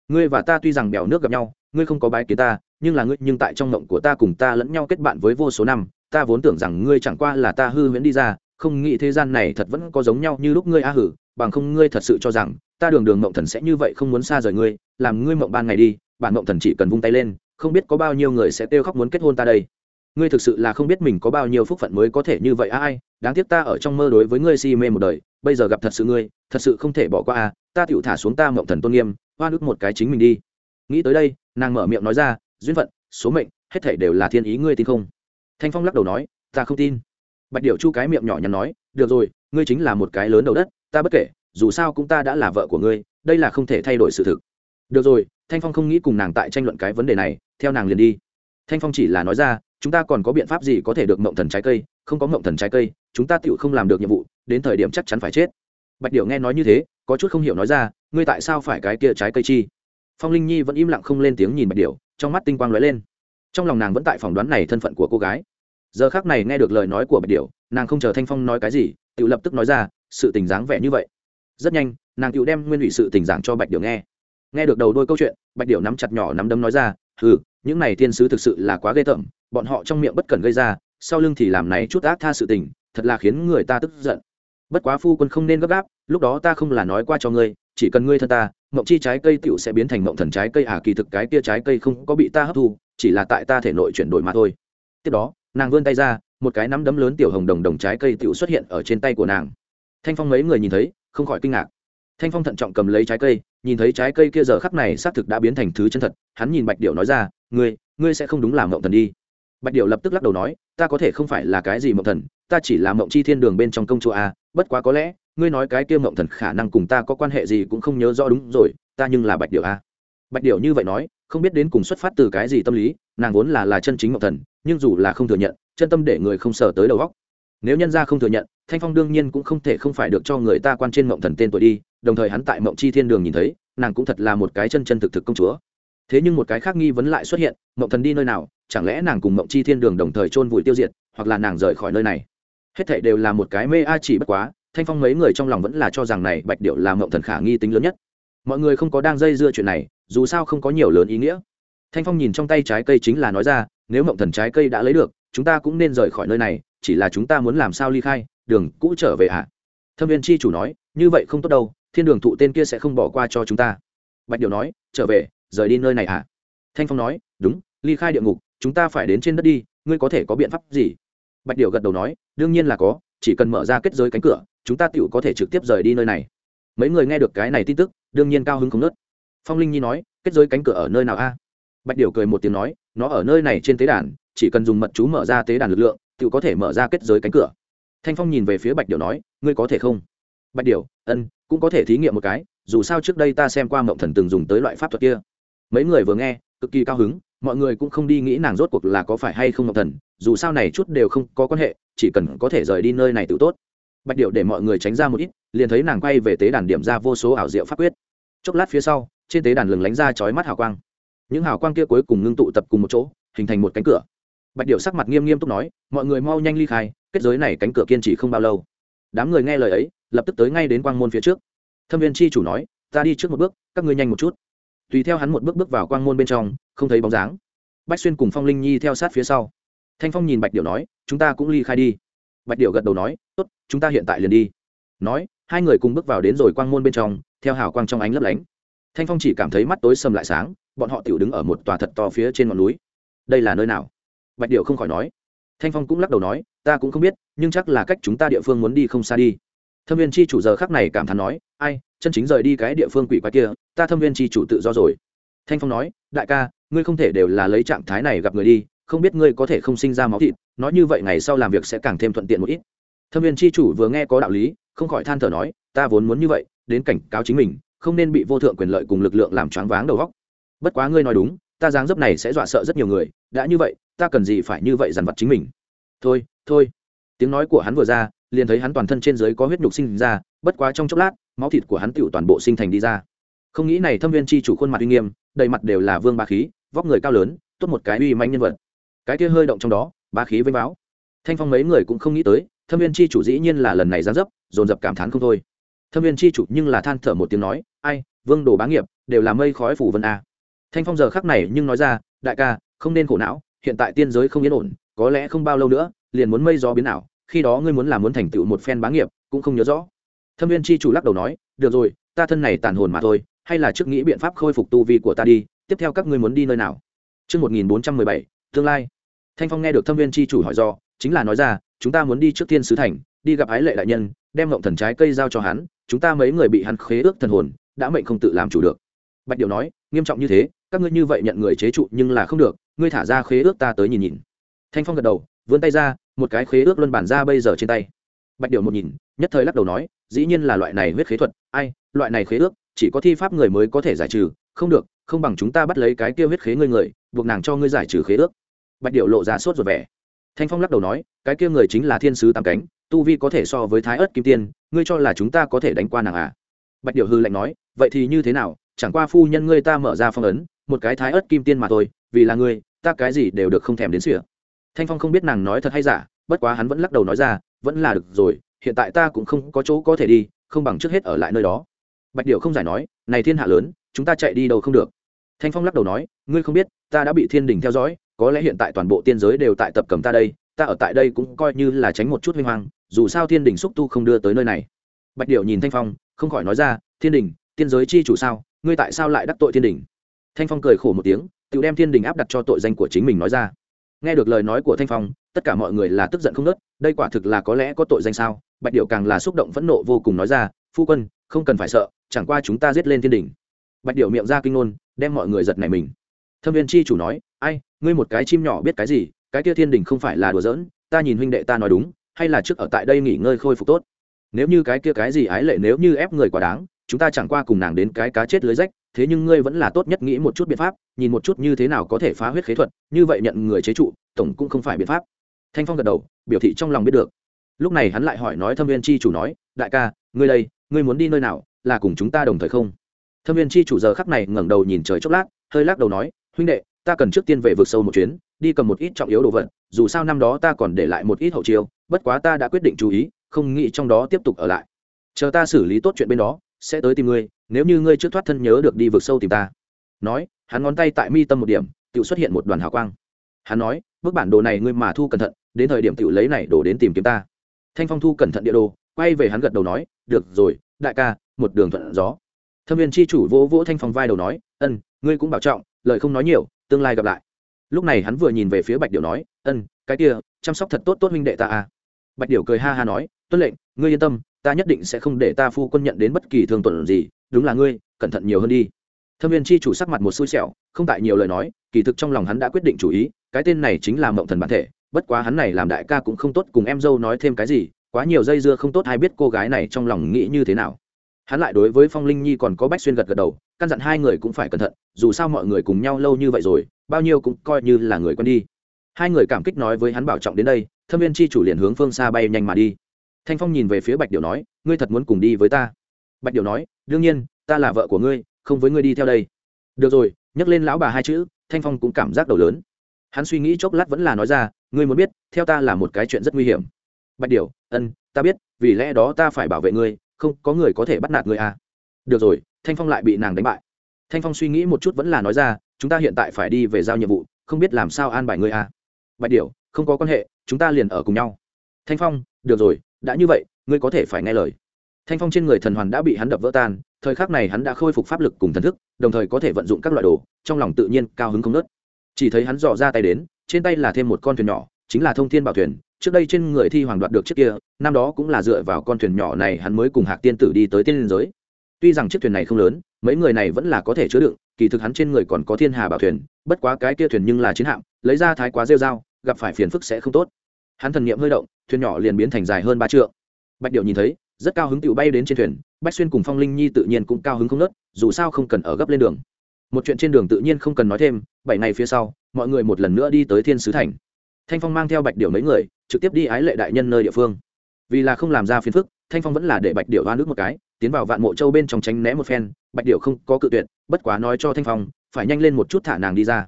Ngươi và ta tuy rằng bèo nước gặp nhau, ngươi không có bái kiến ta, nhưng là ngươi nhưng tại trong mộng của ta cùng ta lẫn nhau kết bạn với vô số năm, ta vốn tưởng rằng ngươi chẳng qua là ta hư huyễn đi ra không nghĩ thế gian này thật vẫn có giống nhau như lúc ngươi a hử bằng không ngươi thật sự cho rằng ta đường đường mộng thần sẽ như vậy không muốn xa rời ngươi làm ngươi mộng ban ngày đi bản mộng thần chỉ cần vung tay lên không biết có bao nhiêu người sẽ kêu khóc muốn kết hôn ta đây. Ngươi thực sự là không biết mình có bao nhiêu phúc phận mới có thể như vậy à, ai đáng tiếc ta ở trong mơ đối với ngươi si mê một đời bây giờ gặp thật sự ngươi thật sự không thể bỏ qua à ta tựu thả xuống ta mộng thần tôn nghiêm hoa ước một cái chính mình đi. Nghĩ tới đây nàng mở miệng nói ra duyên phận số mệnh hết thảy đều là thiên ý ngươi tin không? Thanh phong lắc đầu nói ta không tin. Bạch điệu chu cái miệng nhỏ nhắn nói được rồi ngươi chính là một cái lớn đầu đất ta bất kể dù sao cũng ta đã là vợ của ngươi đây là không thể thay đổi sự thực. Được rồi. Thanh phong không nghĩ cùng nàng tại tranh luận cái vấn đề này theo nàng liền đi. Thanh phong chỉ là nói ra, chúng ta còn có biện pháp gì có thể được mộng thần trái cây? Không có mộng thần trái cây, chúng ta tựu không làm được nhiệm vụ, đến thời điểm chắc chắn phải chết. Bạch điệu nghe nói như thế, có chút không hiểu nói ra, ngươi tại sao phải cái kia trái cây chi? Phong linh nhi vẫn im lặng không lên tiếng nhìn bạch điệu trong mắt tinh quang lóe lên. Trong lòng nàng vẫn tại phỏng đoán này thân phận của cô gái. Giờ khác này nghe được lời nói của bạch điệu nàng không chờ thanh phong nói cái gì tự lập tức nói ra, sự tình dáng vẻ như vậy. Rất nhanh, nàng tự đem nguyên ủy sự tình giảng cho bạch điệu nghe. Nghe được đầu đôi câu chuyện, bạch điệu nắm chặt nhỏ nắm đấm nói ra ừ những này thiên sứ thực sự là quá ghê tởm, bọn họ trong miệng bất cần gây ra, sau lưng thì làm này chút ác tha sự tình, thật là khiến người ta tức giận. Bất quá phu quân không nên gấp gáp, lúc đó ta không là nói qua cho ngươi, chỉ cần ngươi thân ta, mộng chi trái cây tựu sẽ biến thành mộng thần trái cây à kỳ thực cái kia trái cây không có bị ta hấp thu, chỉ là tại ta thể nội chuyển đổi mà thôi. Tiếp đó, nàng vươn tay ra, một cái nắm đấm lớn tiểu hồng đồng đồng trái cây tựu xuất hiện ở trên tay của nàng. Thanh phong mấy người nhìn thấy, không khỏi kinh ngạc. Thanh phong thận trọng cầm lấy trái cây nhìn thấy trái cây kia giờ khắp này xác thực đã biến thành thứ chân thật, hắn nhìn bạch điệu nói ra, ngươi ngươi sẽ không đúng làm mộng thần đi. Bạch điệu lập tức lắc đầu nói, ta có thể không phải là cái gì mộng thần, ta chỉ là mộng chi thiên đường bên trong công chúa a bất quá có lẽ, ngươi nói cái kia mộng thần khả năng cùng ta có quan hệ gì cũng không nhớ rõ đúng rồi, ta nhưng là bạch điệu a à. bạch điệu như vậy nói, không biết đến cùng xuất phát từ cái gì tâm lý, nàng vốn là là chân chính mộng thần, nhưng dù là không thừa nhận, chân tâm để người không sờ tới đầu góc nếu nhân gia không thừa nhận, thanh phong đương nhiên cũng không thể không phải được cho người ta quan trên mộng thần tên tuổi đi, đồng thời hắn tại mộng chi thiên đường nhìn thấy, nàng cũng thật là một cái chân chân thực thực công chúa. Thế nhưng một cái khác nghi vấn lại xuất hiện, mộng thần đi nơi nào, chẳng lẽ nàng cùng mộng chi thiên đường đồng thời chôn vùi tiêu diệt, hoặc là nàng rời khỏi nơi này? Hết thảy đều là một cái mê a chỉ bất quá, thanh phong mấy người trong lòng vẫn là cho rằng này bạch điệu là mộng thần khả nghi tính lớn nhất. Mọi người không có đang dây dưa chuyện này, dù sao không có nhiều lớn ý nghĩa. Thanh phong nhìn trong tay trái cây chính là nói ra, nếu mộng thần trái cây đã lấy được chúng ta cũng nên rời khỏi nơi này, chỉ là chúng ta muốn làm sao ly khai, đường cũ trở về ạ à? thâm viên chi chủ nói, như vậy không tốt đâu, thiên đường thụ tên kia sẽ không bỏ qua cho chúng ta. Bạch điều nói, trở về, rời đi nơi này ạ à? thanh phong nói, đúng, ly khai địa ngục, chúng ta phải đến trên đất đi, ngươi có thể có biện pháp gì? Bạch điều gật đầu nói, đương nhiên là có, chỉ cần mở ra kết giới cánh cửa, chúng ta tựu có thể trực tiếp rời đi nơi này. Mấy người nghe được cái này tin tức, đương nhiên cao hứng không nớt. Phong linh nhi nói, kết giới cánh cửa ở nơi nào a? Bạch điều cười một tiếng nói, nó ở nơi này trên tế đàn chỉ cần dùng mật chú mở ra tế đàn lực lượng, tự có thể mở ra kết giới cánh cửa. Thanh phong nhìn về phía bạch điểu nói, ngươi có thể không? Bạch điểu, ân, cũng có thể thí nghiệm một cái, dù sao trước đây ta xem qua mộng thần từng dùng tới loại pháp thuật kia. Mấy người vừa nghe, cực kỳ cao hứng, mọi người cũng không đi nghĩ nàng rốt cuộc là có phải hay không mộng thần, dù sao này chút đều không có quan hệ, chỉ cần có thể rời đi nơi này tự tốt. Bạch điệu để mọi người tránh ra một ít, liền thấy nàng quay về tế đàn điểm ra vô số ảo diệu pháp quyết. Chốc lát phía sau, trên tế đàn lừng lánh ra chói mắt hào quang. Những hào quang kia cuối cùng ngưng tụ tập cùng một chỗ, hình thành một cánh cửa bạch điệu sắc mặt nghiêm nghiêm túc nói, mọi người mau nhanh ly khai, kết giới này cánh cửa kiên trì không bao lâu. Đám người nghe lời ấy, lập tức tới ngay đến quang môn phía trước. Thâm viên chi chủ nói, ta đi trước một bước, các ngươi nhanh một chút. Tùy theo hắn một bước bước vào quang môn bên trong, không thấy bóng dáng. Bách xuyên cùng phong linh nhi theo sát phía sau. Thanh phong nhìn bạch điệu nói, chúng ta cũng ly khai đi. Bạch điệu gật đầu nói, tốt, chúng ta hiện tại liền đi. Nói, hai người cùng bước vào đến rồi quang môn bên trong, theo hào quang trong ánh lấp lánh. Thanh phong chỉ cảm thấy mắt tối sầm lại sáng, bọn họ tiểu đứng ở một tòa thật to phía trên ngọn núi. Đây là nơi nào? Bạch điệu không khỏi nói. Thanh phong cũng lắc đầu nói, ta cũng không biết, nhưng chắc là cách chúng ta địa phương muốn đi không xa đi. Thâm viên chi chủ giờ khắc này cảm thán nói, ai, chân chính rời đi cái địa phương quỷ quái kia, ta thâm viên chi chủ tự do rồi. Thanh phong nói, đại ca, ngươi không thể đều là lấy trạng thái này gặp người đi, không biết ngươi có thể không sinh ra máu thịt, nói như vậy ngày sau làm việc sẽ càng thêm thuận tiện một ít. Thâm viên chi chủ vừa nghe có đạo lý, không khỏi than thở nói, ta vốn muốn như vậy, đến cảnh cáo chính mình, không nên bị vô thượng quyền lợi cùng lực lượng làm choáng váng đầu góc bất quá ngươi nói đúng ta dáng dấp này sẽ dọa sợ rất nhiều người, đã như vậy, ta cần gì phải như vậy dằn vặt chính mình? Thôi thôi. Tiếng nói của hắn vừa ra, liền thấy hắn toàn thân trên dưới có huyết nhục sinh ra, bất quá trong chốc lát, máu thịt của hắn tựu toàn bộ sinh thành đi ra. Không nghĩ này thâm viên chi chủ khuôn mặt uy nghiêm, đầy mặt đều là vương ba khí, vóc người cao lớn, tốt một cái uy manh nhân vật. Cái kia hơi động trong đó ba khí vênh báo thanh phong mấy người cũng không nghĩ tới, thâm viên chi chủ dĩ nhiên là lần này gián dấp, dồn dập cảm thán không thôi. Thâm viên chi chủ nhưng là than thở một tiếng nói, ai, vương đồ bá nghiệp, đều là mây khói phủ vân a thanh phong giờ khắc này nhưng nói ra đại ca không nên khổ não hiện tại tiên giới không yên ổn có lẽ không bao lâu nữa liền muốn mây gió biến ảo khi đó ngươi muốn làm muốn thành tựu một phen bá nghiệp cũng không nhớ rõ thâm viên chi chủ lắc đầu nói được rồi ta thân này tàn hồn mà thôi hay là trước nghĩ biện pháp khôi phục tu vi của ta đi tiếp theo các ngươi muốn đi nơi nào Trước 1417, tương lai. Thanh Phong nghe được Thâm Viên chi chủ hỏi do, chính là nói ra, chúng ta muốn đi trước Thiên sứ thành, đi gặp ái lệ đại nhân, đem ngộng thần trái cây giao cho hắn, chúng ta mấy người bị hắn khế ước thần hồn, đã mệnh không tự làm chủ được. Bạch Điểu nói, nghiêm trọng như thế, các ngươi như vậy nhận người chế trụ nhưng là không được, ngươi thả ra khế ước ta tới nhìn nhìn. Thanh Phong gật đầu, vươn tay ra, một cái khế ước luân bản ra bây giờ trên tay. Bạch điệu một nhìn, nhất thời lắc đầu nói, dĩ nhiên là loại này huyết khế thuật, ai, loại này khế ước, chỉ có thi pháp người mới có thể giải trừ, không được, không bằng chúng ta bắt lấy cái kia huyết khế ngươi người, buộc nàng cho ngươi giải trừ khế ước bạch điệu lộ ra sốt rồi vẻ thanh phong lắc đầu nói cái kia người chính là thiên sứ tam cánh tu vi có thể so với thái ớt kim tiên ngươi cho là chúng ta có thể đánh qua nàng à bạch điệu hư lạnh nói vậy thì như thế nào chẳng qua phu nhân ngươi ta mở ra phong ấn một cái thái ớt kim tiên mà thôi, vì là ngươi, ta cái gì đều được không thèm đến sỉa thanh phong không biết nàng nói thật hay giả, bất quá hắn vẫn lắc đầu nói ra, vẫn là được rồi, hiện tại ta cũng không có chỗ có thể đi, không bằng trước hết ở lại nơi đó. Bạch điệu không giải nói, này thiên hạ lớn, chúng ta chạy đi đâu không được. Thanh phong lắc đầu nói, ngươi không biết, ta đã bị thiên đình theo dõi, có lẽ hiện tại toàn bộ tiên giới đều tại tập cầm ta đây, ta ở tại đây cũng coi như là tránh một chút huy hoàng. dù sao thiên đình xúc tu không đưa tới nơi này. Bạch điệu nhìn thanh phong, không khỏi nói ra, thiên đình, tiên giới chi chủ sao? Ngươi tại sao lại đắc tội thiên đình? Thanh phong cười khổ một tiếng, tự đem thiên đình áp đặt cho tội danh của chính mình nói ra. Nghe được lời nói của thanh phong, tất cả mọi người là tức giận không nớt, đây quả thực là có lẽ có tội danh sao? Bạch điệu càng là xúc động phẫn nộ vô cùng nói ra, phu quân, không cần phải sợ, chẳng qua chúng ta giết lên thiên đình. Bạch điệu miệng ra kinh ngôn, đem mọi người giật này mình. Thâm viên chi chủ nói, ai, ngươi một cái chim nhỏ biết cái gì? Cái kia thiên đình không phải là đùa giỡn, ta nhìn huynh đệ ta nói đúng, hay là trước ở tại đây nghỉ ngơi khôi phục tốt? Nếu như cái kia cái gì ái lệ, nếu như ép người quá đáng chúng ta chẳng qua cùng nàng đến cái cá chết lưới rách, thế nhưng ngươi vẫn là tốt nhất nghĩ một chút biện pháp, nhìn một chút như thế nào có thể phá huyết khế thuật, như vậy nhận người chế trụ, tổng cũng không phải biện pháp. Thanh phong gật đầu, biểu thị trong lòng biết được. Lúc này hắn lại hỏi nói thâm viên chi chủ nói, đại ca, ngươi đây, ngươi muốn đi nơi nào, là cùng chúng ta đồng thời không? Thâm viên chi chủ giờ khắc này ngẩng đầu nhìn trời chốc lát, hơi lắc đầu nói, huynh đệ, ta cần trước tiên về vực sâu một chuyến, đi cầm một ít trọng yếu đồ vật, dù sao năm đó ta còn để lại một ít hậu chiêu, bất quá ta đã quyết định chú ý, không nghĩ trong đó tiếp tục ở lại. Chờ ta xử lý tốt chuyện bên đó sẽ tới tìm ngươi, nếu như ngươi chưa thoát thân nhớ được đi vượt sâu tìm ta. Nói, hắn ngón tay tại mi tâm một điểm tự xuất hiện một đoàn hào quang. Hắn nói, bức bản đồ này ngươi mà thu cẩn thận, đến thời điểm tự lấy này đổ đến tìm kiếm ta. Thanh phong thu cẩn thận địa đồ, quay về hắn gật đầu nói, được rồi, đại ca, một đường thuận gió. Thâm viên chi chủ vỗ vỗ thanh phong vai đầu nói, ân, ngươi cũng bảo trọng, lời không nói nhiều, tương lai gặp lại. Lúc này hắn vừa nhìn về phía bạch điệu nói, ân, cái kia, chăm sóc thật tốt tốt huynh đệ ta à. Bạch điệu cười ha ha nói tuân lệnh, ngươi yên tâm, ta nhất định sẽ không để ta phu quân nhận đến bất kỳ thương tuần gì, đúng là ngươi, cẩn thận nhiều hơn đi. Thâm viên chi chủ sắc mặt một xui xẻo, không tại nhiều lời nói, kỳ thực trong lòng hắn đã quyết định chủ ý, cái tên này chính là mộng thần bản thể, bất quá hắn này làm đại ca cũng không tốt cùng em dâu nói thêm cái gì, quá nhiều dây dưa không tốt hay biết cô gái này trong lòng nghĩ như thế nào. Hắn lại đối với phong linh nhi còn có bách xuyên gật gật đầu, căn dặn hai người cũng phải cẩn thận, dù sao mọi người cùng nhau lâu như vậy rồi, bao nhiêu cũng coi như là người quen đi. Hai người cảm kích nói với hắn bảo trọng đến đây, thâm viên chi chủ liền hướng phương xa bay nhanh mà đi thanh phong nhìn về phía bạch điệu nói, ngươi thật muốn cùng đi với ta? Bạch điệu nói, đương nhiên, ta là vợ của ngươi, không với ngươi đi theo đây. Được rồi, nhắc lên lão bà hai chữ. Thanh phong cũng cảm giác đầu lớn. Hắn suy nghĩ chốc lát vẫn là nói ra, ngươi muốn biết, theo ta là một cái chuyện rất nguy hiểm. Bạch điệu ân, ta biết, vì lẽ đó ta phải bảo vệ ngươi, không, có người có thể bắt nạt ngươi à. được rồi. Thanh phong lại bị nàng đánh bại. Thanh phong suy nghĩ một chút vẫn là nói ra, chúng ta hiện tại phải đi về giao nhiệm vụ, không biết làm sao an bài ngươi à. bạch điệu không có quan hệ, chúng ta liền ở cùng nhau. Thanh phong, được rồi đã như vậy, ngươi có thể phải nghe lời. Thanh phong trên người thần hoàn đã bị hắn đập vỡ tan, thời khắc này hắn đã khôi phục pháp lực cùng thần thức, đồng thời có thể vận dụng các loại đồ, trong lòng tự nhiên cao hứng không nớt chỉ thấy hắn dò ra tay đến, trên tay là thêm một con thuyền nhỏ, chính là thông thiên bảo thuyền. Trước đây trên người thi hoàng đoạt được chiếc kia, năm đó cũng là dựa vào con thuyền nhỏ này hắn mới cùng hạc tiên tử đi tới tiên liên giới. Tuy rằng chiếc thuyền này không lớn, mấy người này vẫn là có thể chứa đựng, kỳ thực hắn trên người còn có thiên hà bảo thuyền, bất quá cái kia thuyền nhưng là chiến hạm, lấy ra thái quá rêu dao gặp phải phiền phức sẽ không tốt hắn thần niệm hơi động, thuyền nhỏ liền biến thành dài hơn ba trượng. Bạch điệu nhìn thấy, rất cao hứng tựu bay đến trên thuyền, bách xuyên cùng phong linh nhi tự nhiên cũng cao hứng không nớt, dù sao không cần ở gấp lên đường. Một chuyện trên đường tự nhiên không cần nói thêm, bảy ngày phía sau, mọi người một lần nữa đi tới thiên sứ thành. Thanh phong mang theo bạch điệu mấy người, trực tiếp đi ái lệ đại nhân nơi địa phương. Vì là không làm ra phiền phức, thanh phong vẫn là để bạch điệu hoa nước một cái, tiến vào vạn mộ châu bên trong tránh né một phen, bạch điệu không có cự tuyệt, bất quá nói cho thanh phong, phải nhanh lên một chút thả nàng đi ra.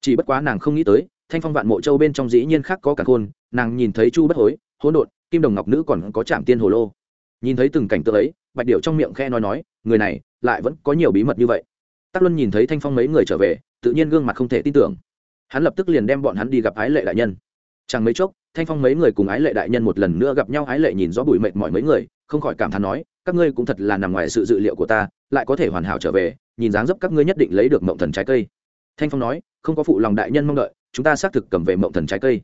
Chỉ bất quá nàng không nghĩ tới, thanh phong vạn mộ châu bên trong dĩ nhiên khác có cả khôn nàng nhìn thấy chu bất hối, hỗn độn, kim đồng ngọc nữ còn có trạm tiên hồ lô. Nhìn thấy từng cảnh tượng ấy, bạch điệu trong miệng khe nói nói, người này lại vẫn có nhiều bí mật như vậy. Tắc luân nhìn thấy thanh phong mấy người trở về, tự nhiên gương mặt không thể tin tưởng. Hắn lập tức liền đem bọn hắn đi gặp ái lệ đại nhân. Chẳng mấy chốc, thanh phong mấy người cùng ái lệ đại nhân một lần nữa gặp nhau, ái lệ nhìn rõ bụi mệt mọi mấy người, không khỏi cảm thán nói, các ngươi cũng thật là nằm ngoài sự dự liệu của ta, lại có thể hoàn hảo trở về, nhìn dáng dấp các ngươi nhất định lấy được mộng thần trái cây. Thanh phong nói, không có phụ lòng đại nhân mong đợi, chúng ta xác thực cầm về mộng thần trái cây.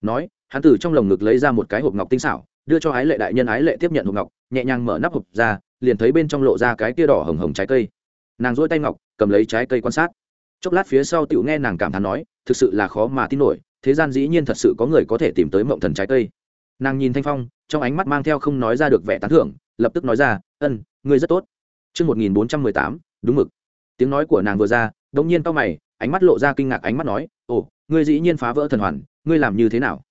Nói hắn từ trong lồng ngực lấy ra một cái hộp ngọc tinh xảo đưa cho ái lệ đại nhân ái lệ tiếp nhận hộp ngọc nhẹ nhàng mở nắp hộp ra liền thấy bên trong lộ ra cái tia đỏ hồng hồng trái cây nàng dỗi tay ngọc cầm lấy trái cây quan sát chốc lát phía sau tựu nghe nàng cảm thán nói thực sự là khó mà tin nổi thế gian dĩ nhiên thật sự có người có thể tìm tới mộng thần trái cây nàng nhìn thanh phong trong ánh mắt mang theo không nói ra được vẻ tán thưởng lập tức nói ra ân ngươi rất tốt Trước 1418, đúng mực. Tiếng nói của nàng vừa ra, đống nhiên cau mày, ánh mắt lộ ra kinh ngạc ánh mắt nói, "Ồ, ngươi dĩ nhiên phá vỡ thần hoàn, ngươi làm như thế nào?"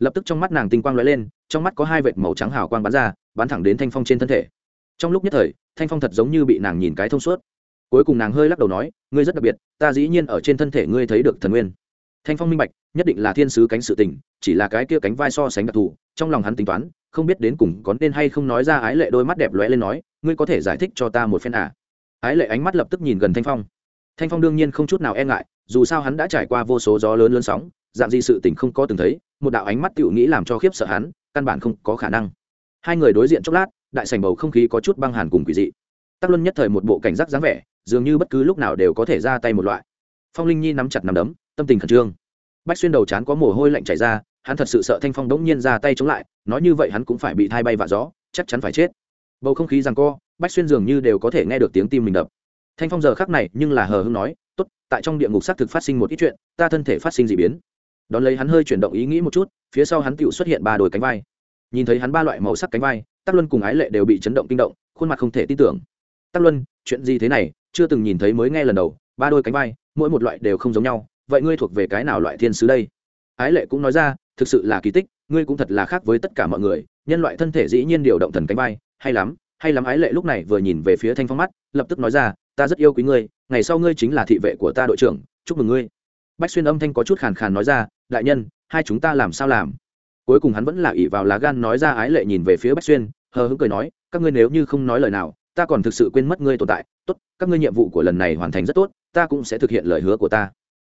Lập tức trong mắt nàng tinh quang lóe lên, trong mắt có hai vệt màu trắng hào quang bắn ra, bắn thẳng đến Thanh Phong trên thân thể. Trong lúc nhất thời, Thanh Phong thật giống như bị nàng nhìn cái thông suốt. Cuối cùng nàng hơi lắc đầu nói, "Ngươi rất đặc biệt, ta dĩ nhiên ở trên thân thể ngươi thấy được thần nguyên." Thanh Phong minh bạch, nhất định là thiên sứ cánh sự tình, chỉ là cái kia cánh vai so sánh đặc thù, trong lòng hắn tính toán, không biết đến cùng có nên hay không nói ra ái lệ đôi mắt đẹp lóe lên nói ngươi có thể giải thích cho ta một phen à ái lệ ánh mắt lập tức nhìn gần thanh phong thanh phong đương nhiên không chút nào e ngại dù sao hắn đã trải qua vô số gió lớn lớn sóng dạng gì sự tình không có từng thấy một đạo ánh mắt tiểu nghĩ làm cho khiếp sợ hắn, căn bản không có khả năng. Hai người đối diện chốc lát, đại sảnh bầu không khí có chút băng hàn cùng quỷ dị. Tắc luân nhất thời một bộ cảnh giác dáng vẻ, dường như bất cứ lúc nào đều có thể ra tay một loại. Phong linh nhi nắm chặt nắm đấm, tâm tình khẩn trương. Bách xuyên đầu chán có mồ hôi lạnh chảy ra, hắn thật sự sợ thanh phong đống nhiên ra tay chống lại, nói như vậy hắn cũng phải bị thay bay vạ gió, chắc chắn phải chết. Bầu không khí giằng co, bách xuyên dường như đều có thể nghe được tiếng tim mình đập. Thanh phong giờ khắc này nhưng là hờ hững nói, tốt, tại trong địa ngục xác thực phát sinh một ít chuyện, ta thân thể phát sinh dị biến đón lấy hắn hơi chuyển động ý nghĩ một chút, phía sau hắn tựu xuất hiện ba đồi cánh vai. Nhìn thấy hắn ba loại màu sắc cánh vai, tắc luân cùng ái lệ đều bị chấn động kinh động, khuôn mặt không thể tin tưởng. Tắc luân, chuyện gì thế này? Chưa từng nhìn thấy mới nghe lần đầu, ba đôi cánh vai, mỗi một loại đều không giống nhau, vậy ngươi thuộc về cái nào loại thiên sứ đây? Ái lệ cũng nói ra, thực sự là kỳ tích, ngươi cũng thật là khác với tất cả mọi người, nhân loại thân thể dĩ nhiên điều động thần cánh vai, hay lắm hay lắm. Ái lệ lúc này vừa nhìn về phía thanh phong mắt, lập tức nói ra, ta rất yêu quý ngươi, ngày sau ngươi chính là thị vệ của ta đội trưởng, chúc mừng ngươi. Bách xuyên âm thanh có chút khàn khàn nói ra đại nhân, hai chúng ta làm sao làm? Cuối cùng hắn vẫn là ỉ vào lá gan nói ra ái lệ nhìn về phía bách xuyên, hờ hững cười nói, các ngươi nếu như không nói lời nào, ta còn thực sự quên mất ngươi tồn tại. Tốt, các ngươi nhiệm vụ của lần này hoàn thành rất tốt, ta cũng sẽ thực hiện lời hứa của ta.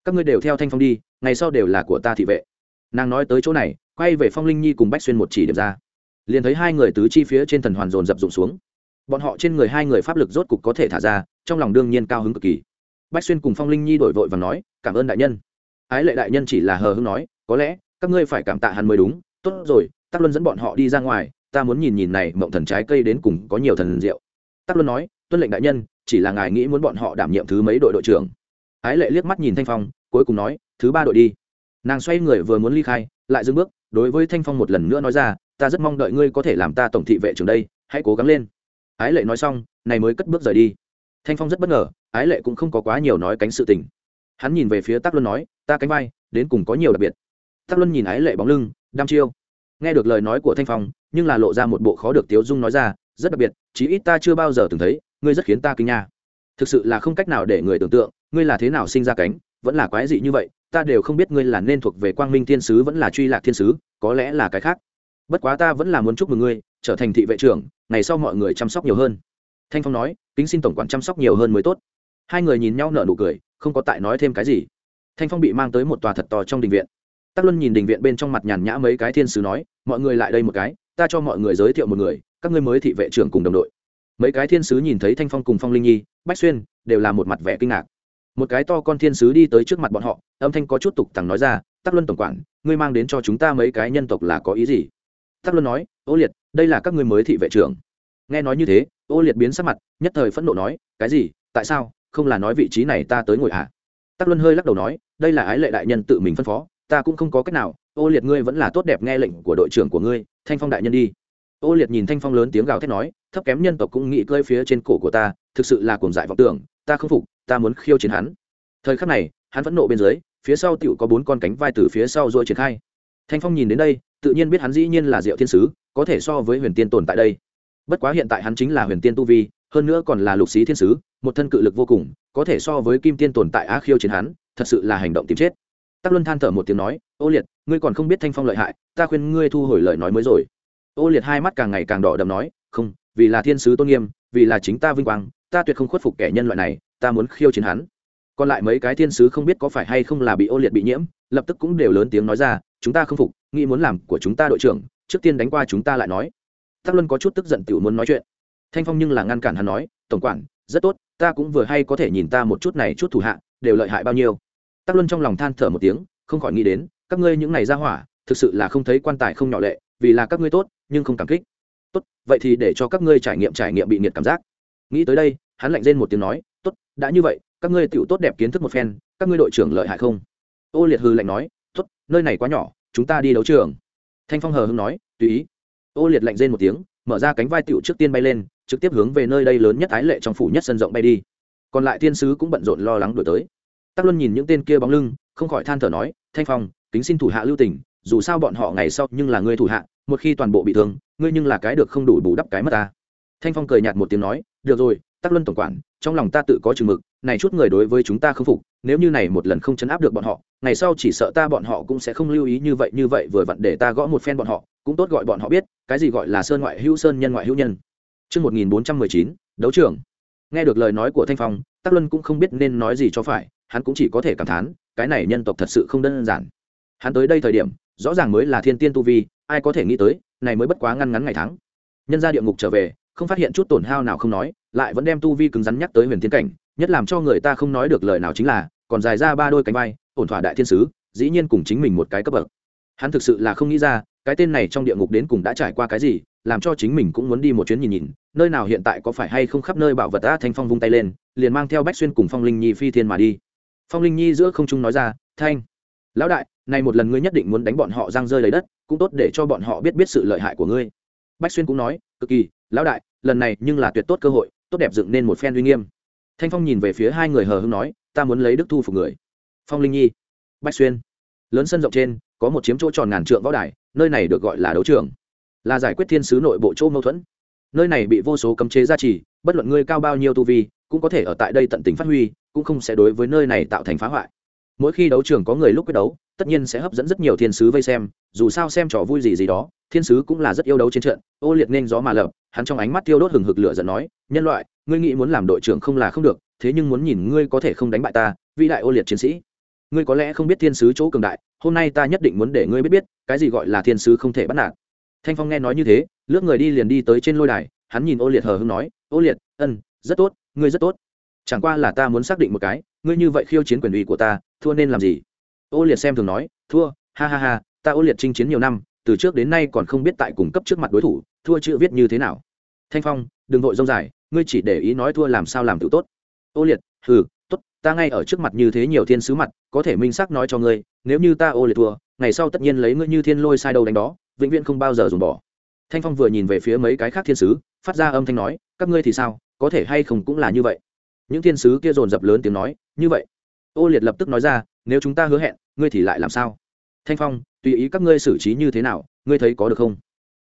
Các ngươi đều theo thanh phong đi, ngày sau đều là của ta thị vệ. Nàng nói tới chỗ này, quay về phong linh nhi cùng bách xuyên một chỉ điểm ra. Liền thấy hai người tứ chi phía trên thần hoàn dồn dập rụng xuống. Bọn họ trên người hai người pháp lực rốt cục có thể thả ra, trong lòng đương nhiên cao hứng cực kỳ. Bách xuyên cùng phong linh nhi đổi vội và nói, cảm ơn đại nhân ái lệ đại nhân chỉ là hờ hững nói, có lẽ, các ngươi phải cảm tạ hắn mới đúng. Tốt rồi, tắc luân dẫn bọn họ đi ra ngoài, ta muốn nhìn nhìn này mộng thần trái cây đến cùng có nhiều thần rượu tắc luân nói, tuân lệnh đại nhân, chỉ là ngài nghĩ muốn bọn họ đảm nhiệm thứ mấy đội đội trưởng? Ái lệ liếc mắt nhìn thanh phong, cuối cùng nói, thứ ba đội đi. Nàng xoay người vừa muốn ly khai, lại dừng bước, đối với thanh phong một lần nữa nói ra, ta rất mong đợi ngươi có thể làm ta tổng thị vệ trưởng đây, hãy cố gắng lên. Ái lệ nói xong, này mới cất bước rời đi. Thanh phong rất bất ngờ, ái lệ cũng không có quá nhiều nói cánh sự tình hắn nhìn về phía tắc luân nói, ta cánh vai, đến cùng có nhiều đặc biệt. Tắc luân nhìn ái lệ bóng lưng, đăm chiêu. Nghe được lời nói của thanh phong, nhưng là lộ ra một bộ khó được tiếu dung nói ra, rất đặc biệt, chí ít ta chưa bao giờ từng thấy, ngươi rất khiến ta kinh nha. Thực sự là không cách nào để người tưởng tượng, ngươi là thế nào sinh ra cánh, vẫn là quái dị như vậy, ta đều không biết ngươi là nên thuộc về quang minh thiên sứ vẫn là truy lạc thiên sứ, có lẽ là cái khác. Bất quá ta vẫn là muốn chúc mừng ngươi, trở thành thị vệ trưởng, ngày sau mọi người chăm sóc nhiều hơn. Thanh phong nói, kính xin tổng quản chăm sóc nhiều hơn mới tốt. Hai người nhìn nhau nở nụ cười không có tại nói thêm cái gì. Thanh phong bị mang tới một tòa thật to trong đình viện. Tắc luân nhìn đình viện bên trong mặt nhàn nhã mấy cái thiên sứ nói, mọi người lại đây một cái, ta cho mọi người giới thiệu một người, các ngươi mới thị vệ trưởng cùng đồng đội. Mấy cái thiên sứ nhìn thấy thanh phong cùng phong linh nhi, bách xuyên đều là một mặt vẻ kinh ngạc. Một cái to con thiên sứ đi tới trước mặt bọn họ, âm thanh có chút tục tằng nói ra, tắc luân tổng quản, ngươi mang đến cho chúng ta mấy cái nhân tộc là có ý gì? Tắc luân nói, ô liệt, đây là các ngươi mới thị vệ trưởng. Nghe nói như thế, ô liệt biến sắc mặt, nhất thời phẫn nộ nói, cái gì? Tại sao? Không là nói vị trí này ta tới ngồi à? Tắc luân hơi lắc đầu nói, đây là ái lệ đại nhân tự mình phân phó, ta cũng không có cách nào, ô liệt ngươi vẫn là tốt đẹp nghe lệnh của đội trưởng của ngươi, thanh phong đại nhân đi. Ô liệt nhìn thanh phong lớn tiếng gào thét nói, thấp kém nhân tộc cũng nghĩ cơi phía trên cổ của ta, thực sự là cuồng dại vọng tưởng, ta không phục, ta muốn khiêu chiến hắn. Thời khắc này, hắn vẫn nộ bên dưới, phía sau tựu có bốn con cánh vai từ phía sau rồi triển khai. Thanh phong nhìn đến đây, tự nhiên biết hắn dĩ nhiên là diệu thiên sứ, có thể so với huyền tiên tồn tại đây. Bất quá hiện tại hắn chính là huyền tiên tu vi, hơn nữa còn là lục sĩ thiên sứ một thân cự lực vô cùng, có thể so với kim tiên tồn tại á khiêu chiến hắn, thật sự là hành động tìm chết. Tắc luân than thở một tiếng nói, ô liệt, ngươi còn không biết thanh phong lợi hại, ta khuyên ngươi thu hồi lời nói mới rồi. Ô liệt hai mắt càng ngày càng đỏ đầm nói, không, vì là thiên sứ tôn nghiêm, vì là chính ta vinh quang, ta tuyệt không khuất phục kẻ nhân loại này, ta muốn khiêu chiến hắn. Còn lại mấy cái thiên sứ không biết có phải hay không là bị ô liệt bị nhiễm, lập tức cũng đều lớn tiếng nói ra, chúng ta không phục, nghĩ muốn làm của chúng ta đội trưởng, trước tiên đánh qua chúng ta lại nói. Tắc luân có chút tức giận tiểu muốn nói chuyện. Thanh phong nhưng là ngăn cản hắn nói, tổng quản rất tốt, ta cũng vừa hay có thể nhìn ta một chút này chút thủ hạ, đều lợi hại bao nhiêu. Tắc luân trong lòng than thở một tiếng, không khỏi nghĩ đến, các ngươi những này ra hỏa, thực sự là không thấy quan tài không nhỏ lệ, vì là các ngươi tốt, nhưng không cảm kích. Tốt, vậy thì để cho các ngươi trải nghiệm trải nghiệm bị nghiệt cảm giác. Nghĩ tới đây, hắn lạnh rên một tiếng nói, tốt, đã như vậy, các ngươi tựu tốt đẹp kiến thức một phen, các ngươi đội trưởng lợi hại không? Ô liệt hư lạnh nói, tốt, nơi này quá nhỏ, chúng ta đi đấu trường. Thanh phong hờ hưng nói, tùy ý. Ô liệt lạnh rên một tiếng, mở ra cánh vai tựu trước tiên bay lên trực tiếp hướng về nơi đây lớn nhất ái lệ trong phủ nhất sân rộng bay đi. Còn lại thiên sứ cũng bận rộn lo lắng đổi tới. Tắc luân nhìn những tên kia bóng lưng, không khỏi than thở nói, thanh phong, kính xin thủ hạ lưu tỉnh dù sao bọn họ ngày sau nhưng là ngươi thủ hạ, một khi toàn bộ bị thương, ngươi nhưng là cái được không đủ bù đắp cái mất ta. Thanh phong cười nhạt một tiếng nói, được rồi, tắc luân tổng quản, trong lòng ta tự có chừng mực, này chút người đối với chúng ta không phục, nếu như này một lần không chấn áp được bọn họ, ngày sau chỉ sợ ta bọn họ cũng sẽ không lưu ý như vậy như vậy vừa vặn để ta gõ một phen bọn họ, cũng tốt gọi bọn họ biết, cái gì gọi là sơn ngoại hữu sơn, nhân ngoại hữu nhân. Trước 1419, đấu trưởng. Nghe được lời nói của Thanh Phong, Tắc Luân cũng không biết nên nói gì cho phải, hắn cũng chỉ có thể cảm thán, cái này nhân tộc thật sự không đơn giản. Hắn tới đây thời điểm, rõ ràng mới là thiên tiên tu vi, ai có thể nghĩ tới, này mới bất quá ngăn ngắn ngày tháng. Nhân ra địa ngục trở về, không phát hiện chút tổn hao nào không nói, lại vẫn đem tu vi cứng rắn nhắc tới huyền thiên cảnh, nhất làm cho người ta không nói được lời nào chính là, còn dài ra ba đôi cánh vai, ổn thỏa đại thiên sứ, dĩ nhiên cùng chính mình một cái cấp bậc. Hắn thực sự là không nghĩ ra, cái tên này trong địa ngục đến cùng đã trải qua cái gì, làm cho chính mình cũng muốn đi một chuyến nhìn nhìn, nơi nào hiện tại có phải hay không khắp nơi bảo vật a thanh phong vung tay lên liền mang theo bách xuyên cùng phong linh nhi phi thiên mà đi. Phong linh nhi giữa không trung nói ra thanh lão đại này một lần ngươi nhất định muốn đánh bọn họ giang rơi lấy đất cũng tốt để cho bọn họ biết biết sự lợi hại của ngươi. Bách xuyên cũng nói cực kỳ lão đại lần này nhưng là tuyệt tốt cơ hội tốt đẹp dựng nên một phen uy nghiêm. Thanh phong nhìn về phía hai người hờ hưng nói ta muốn lấy đức thu phục người. Phong linh nhi bách xuyên lớn sân rộng trên có một chiếm chỗ tròn ngàn trượng võ đài nơi này được gọi là đấu trường, là giải quyết thiên sứ nội bộ chỗ mâu thuẫn. Nơi này bị vô số cấm chế gia trì, bất luận ngươi cao bao nhiêu tu vi, cũng có thể ở tại đây tận tình phát huy, cũng không sẽ đối với nơi này tạo thành phá hoại. Mỗi khi đấu trường có người lúc quyết đấu, tất nhiên sẽ hấp dẫn rất nhiều thiên sứ vây xem, dù sao xem trò vui gì gì đó, thiên sứ cũng là rất yêu đấu chiến trận, ô liệt nên gió mà lợp hắn trong ánh mắt tiêu đốt hừng hực lửa giận nói, nhân loại, ngươi nghĩ muốn làm đội trưởng không là không được, thế nhưng muốn nhìn ngươi có thể không đánh bại ta, vĩ đại ô liệt chiến sĩ ngươi có lẽ không biết thiên sứ chỗ cường đại, hôm nay ta nhất định muốn để ngươi biết biết, cái gì gọi là thiên sứ không thể bắt nạt. Thanh phong nghe nói như thế, lướt người đi liền đi tới trên lôi đài, hắn nhìn ô liệt hờ hưng nói, ô liệt, ân, rất tốt, ngươi rất tốt. Chẳng qua là ta muốn xác định một cái, ngươi như vậy khiêu chiến quyền uy của ta, thua nên làm gì? Ô liệt xem thường nói, thua, ha ha ha, ta ô liệt chinh chiến nhiều năm, từ trước đến nay còn không biết tại cùng cấp trước mặt đối thủ, thua chữ viết như thế nào. Thanh phong, đừng vội rông dài, ngươi chỉ để ý nói thua làm sao làm tự tốt. Ô liệt, hừ ta ngay ở trước mặt như thế nhiều thiên sứ mặt, có thể minh xác nói cho ngươi, nếu như ta ô liệt thua, ngày sau tất nhiên lấy ngươi như thiên lôi sai đầu đánh đó, vĩnh viễn không bao giờ dùng bỏ. Thanh phong vừa nhìn về phía mấy cái khác thiên sứ, phát ra âm thanh nói, các ngươi thì sao, có thể hay không cũng là như vậy. Những thiên sứ kia dồn dập lớn tiếng nói, như vậy. Ô liệt lập tức nói ra, nếu chúng ta hứa hẹn, ngươi thì lại làm sao? Thanh phong, tùy ý các ngươi xử trí như thế nào, ngươi thấy có được không?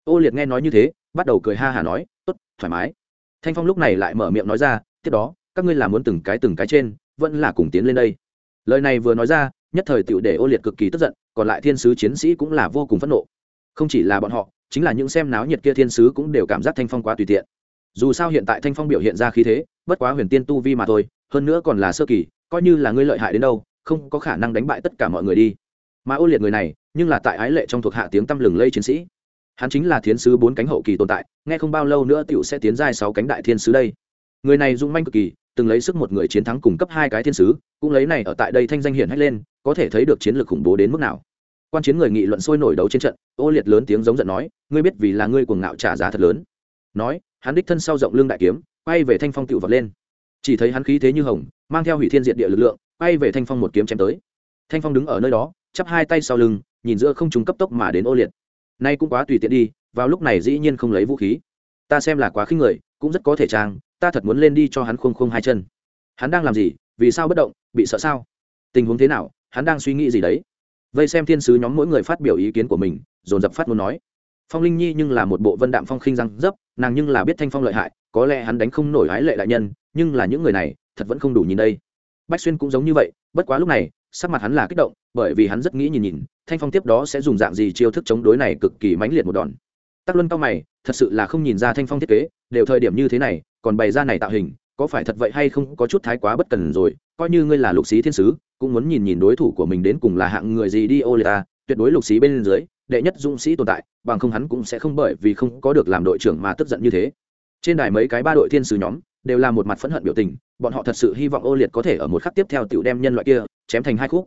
Ô liệt nghe nói như thế, bắt đầu cười ha hả nói, tốt, thoải mái. Thanh phong lúc này lại mở miệng nói ra, tiếp đó, các ngươi làm muốn từng cái từng cái trên vẫn là cùng tiến lên đây. Lời này vừa nói ra, nhất thời tựu để ô liệt cực kỳ tức giận, còn lại thiên sứ chiến sĩ cũng là vô cùng phẫn nộ. Không chỉ là bọn họ, chính là những xem náo nhiệt kia thiên sứ cũng đều cảm giác thanh phong quá tùy tiện. Dù sao hiện tại thanh phong biểu hiện ra khí thế, bất quá huyền tiên tu vi mà thôi, hơn nữa còn là sơ kỳ, coi như là ngươi lợi hại đến đâu, không có khả năng đánh bại tất cả mọi người đi. Mà ô liệt người này, nhưng là tại ái lệ trong thuộc hạ tiếng tăm lừng lây chiến sĩ. Hắn chính là thiên sứ bốn cánh hậu kỳ tồn tại, nghe không bao lâu nữa t i ể u sẽ tiến ra sáu cánh đại thiên sứ đây. Người này dung manh cực kỳ từng lấy sức một người chiến thắng cùng cấp hai cái thiên sứ, cũng lấy này ở tại đây thanh danh hiển hách lên, có thể thấy được chiến lược khủng bố đến mức nào. Quan chiến người nghị luận sôi nổi đấu trên trận, ô liệt lớn tiếng giống giận nói, ngươi biết vì là ngươi cuồng ngạo trả giá thật lớn. Nói, hắn đích thân sau rộng lưng đại kiếm, quay về thanh phong tựu vật lên. Chỉ thấy hắn khí thế như hồng, mang theo hủy thiên diện địa lực lượng, quay về thanh phong một kiếm chém tới. Thanh phong đứng ở nơi đó, chắp hai tay sau lưng, nhìn giữa không chúng cấp tốc mà đến ô liệt. Nay cũng quá tùy tiện đi, vào lúc này dĩ nhiên không lấy vũ khí. Ta xem là quá khinh người, cũng rất có thể trang ta thật muốn lên đi cho hắn khung khung hai chân. Hắn đang làm gì? Vì sao bất động? Bị sợ sao? Tình huống thế nào? Hắn đang suy nghĩ gì đấy? Vây xem thiên sứ nhóm mỗi người phát biểu ý kiến của mình, dồn dập phát muốn nói. Phong linh nhi nhưng là một bộ vân đạm phong khinh răng dấp, nàng nhưng là biết thanh phong lợi hại, có lẽ hắn đánh không nổi hái lệ đại nhân, nhưng là những người này, thật vẫn không đủ nhìn đây. Bách xuyên cũng giống như vậy, bất quá lúc này, sắc mặt hắn là kích động, bởi vì hắn rất nghĩ nhìn nhìn, thanh phong tiếp đó sẽ dùng dạng gì chiêu thức chống đối này cực kỳ mãnh liệt một đòn. Tắc luân cao mày, thật sự là không nhìn ra thanh phong thiết kế, đều thời điểm như thế này còn bày ra này tạo hình, có phải thật vậy hay không có chút thái quá bất cần rồi, coi như ngươi là lục sĩ thiên sứ, cũng muốn nhìn nhìn đối thủ của mình đến cùng là hạng người gì đi, ô lê ta, tuyệt đối lục sĩ bên dưới, đệ nhất dũng sĩ tồn tại, bằng không hắn cũng sẽ không bởi vì không có được làm đội trưởng mà tức giận như thế. Trên đài mấy cái ba đội thiên sứ nhóm, đều là một mặt phẫn hận biểu tình, bọn họ thật sự hy vọng ô liệt có thể ở một khắc tiếp theo tiểu đem nhân loại kia chém thành hai khúc.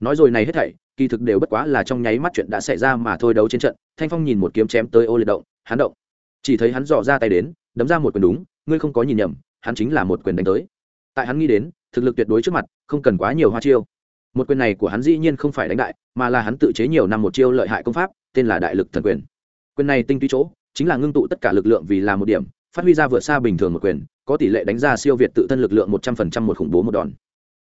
Nói rồi này hết thảy, kỳ thực đều bất quá là trong nháy mắt chuyện đã xảy ra mà thôi đấu trên trận, thanh phong nhìn một kiếm chém tới ô liệt động, hắn động. Chỉ thấy hắn dò ra tay đến, đấm ra một quyền đúng ngươi không có nhìn nhầm, hắn chính là một quyền đánh tới. Tại hắn nghĩ đến, thực lực tuyệt đối trước mặt, không cần quá nhiều hoa chiêu. Một quyền này của hắn dĩ nhiên không phải đánh đại, mà là hắn tự chế nhiều năm một chiêu lợi hại công pháp, tên là đại lực thần quyền. Quyền này tinh túy chỗ, chính là ngưng tụ tất cả lực lượng vì là một điểm, phát huy ra vượt xa bình thường một quyền, có tỷ lệ đánh ra siêu việt tự thân lực lượng một trăm phần trăm một khủng bố một đòn.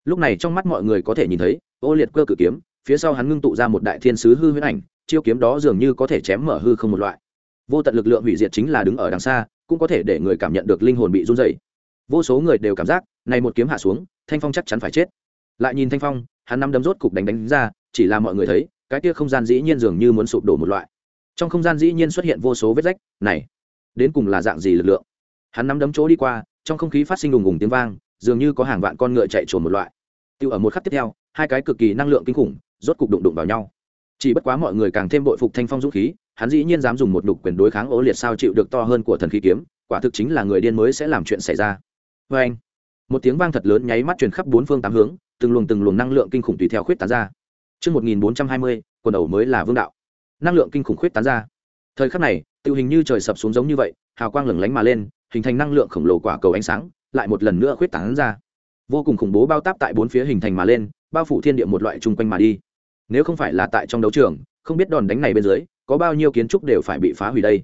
Lúc này trong mắt mọi người có thể nhìn thấy, ô liệt cơ cự kiếm, phía sau hắn ngưng tụ ra một đại thiên sứ hư huyễn ảnh, chiêu kiếm đó dường như có thể chém mở hư không một loại. Vô tận lực lượng hủy diệt chính là đứng ở đằng xa cũng có thể để người cảm nhận được linh hồn bị run dày vô số người đều cảm giác, này một kiếm hạ xuống, thanh phong chắc chắn phải chết. Lại nhìn thanh phong, hắn năm đấm rốt cục đánh đánh ra, chỉ là mọi người thấy, cái kia không gian dĩ nhiên dường như muốn sụp đổ một loại. Trong không gian dĩ nhiên xuất hiện vô số vết rách, này, đến cùng là dạng gì lực lượng? Hắn nắm đấm chỗ đi qua, trong không khí phát sinh đùng ùng tiếng vang, dường như có hàng vạn con ngựa chạy trồn một loại. Tiêu ở một khắc tiếp theo, hai cái cực kỳ năng lượng kinh khủng, rốt cục đụng đụng vào nhau. Chỉ bất quá mọi người càng thêm bội phục thanh phong dũng khí hắn dĩ nhiên dám dùng một đục quyền đối kháng ố liệt sao chịu được to hơn của thần khí kiếm quả thực chính là người điên mới sẽ làm chuyện xảy ra vê anh một tiếng vang thật lớn nháy mắt truyền khắp bốn phương tám hướng từng luồng từng luồng năng lượng kinh khủng tùy theo khuyết tán ra Trước 1420, quần ẩu mới là vương đạo. Năng lượng kinh khủng khuyết tán ra. Thời khắc này, tiêu hình như trời sập xuống giống như vậy, hào quang lửng lánh mà lên, hình thành năng lượng khổng lồ quả cầu ánh sáng, lại một lần nữa khuyết tán ra. Vô cùng khủng bố bao táp tại bốn phía hình thành mà lên, bao phủ thiên địa một loại chung quanh mà đi. Nếu không phải là tại trong đấu trường, không biết đòn đánh này bên dưới, có bao nhiêu kiến trúc đều phải bị phá hủy đây.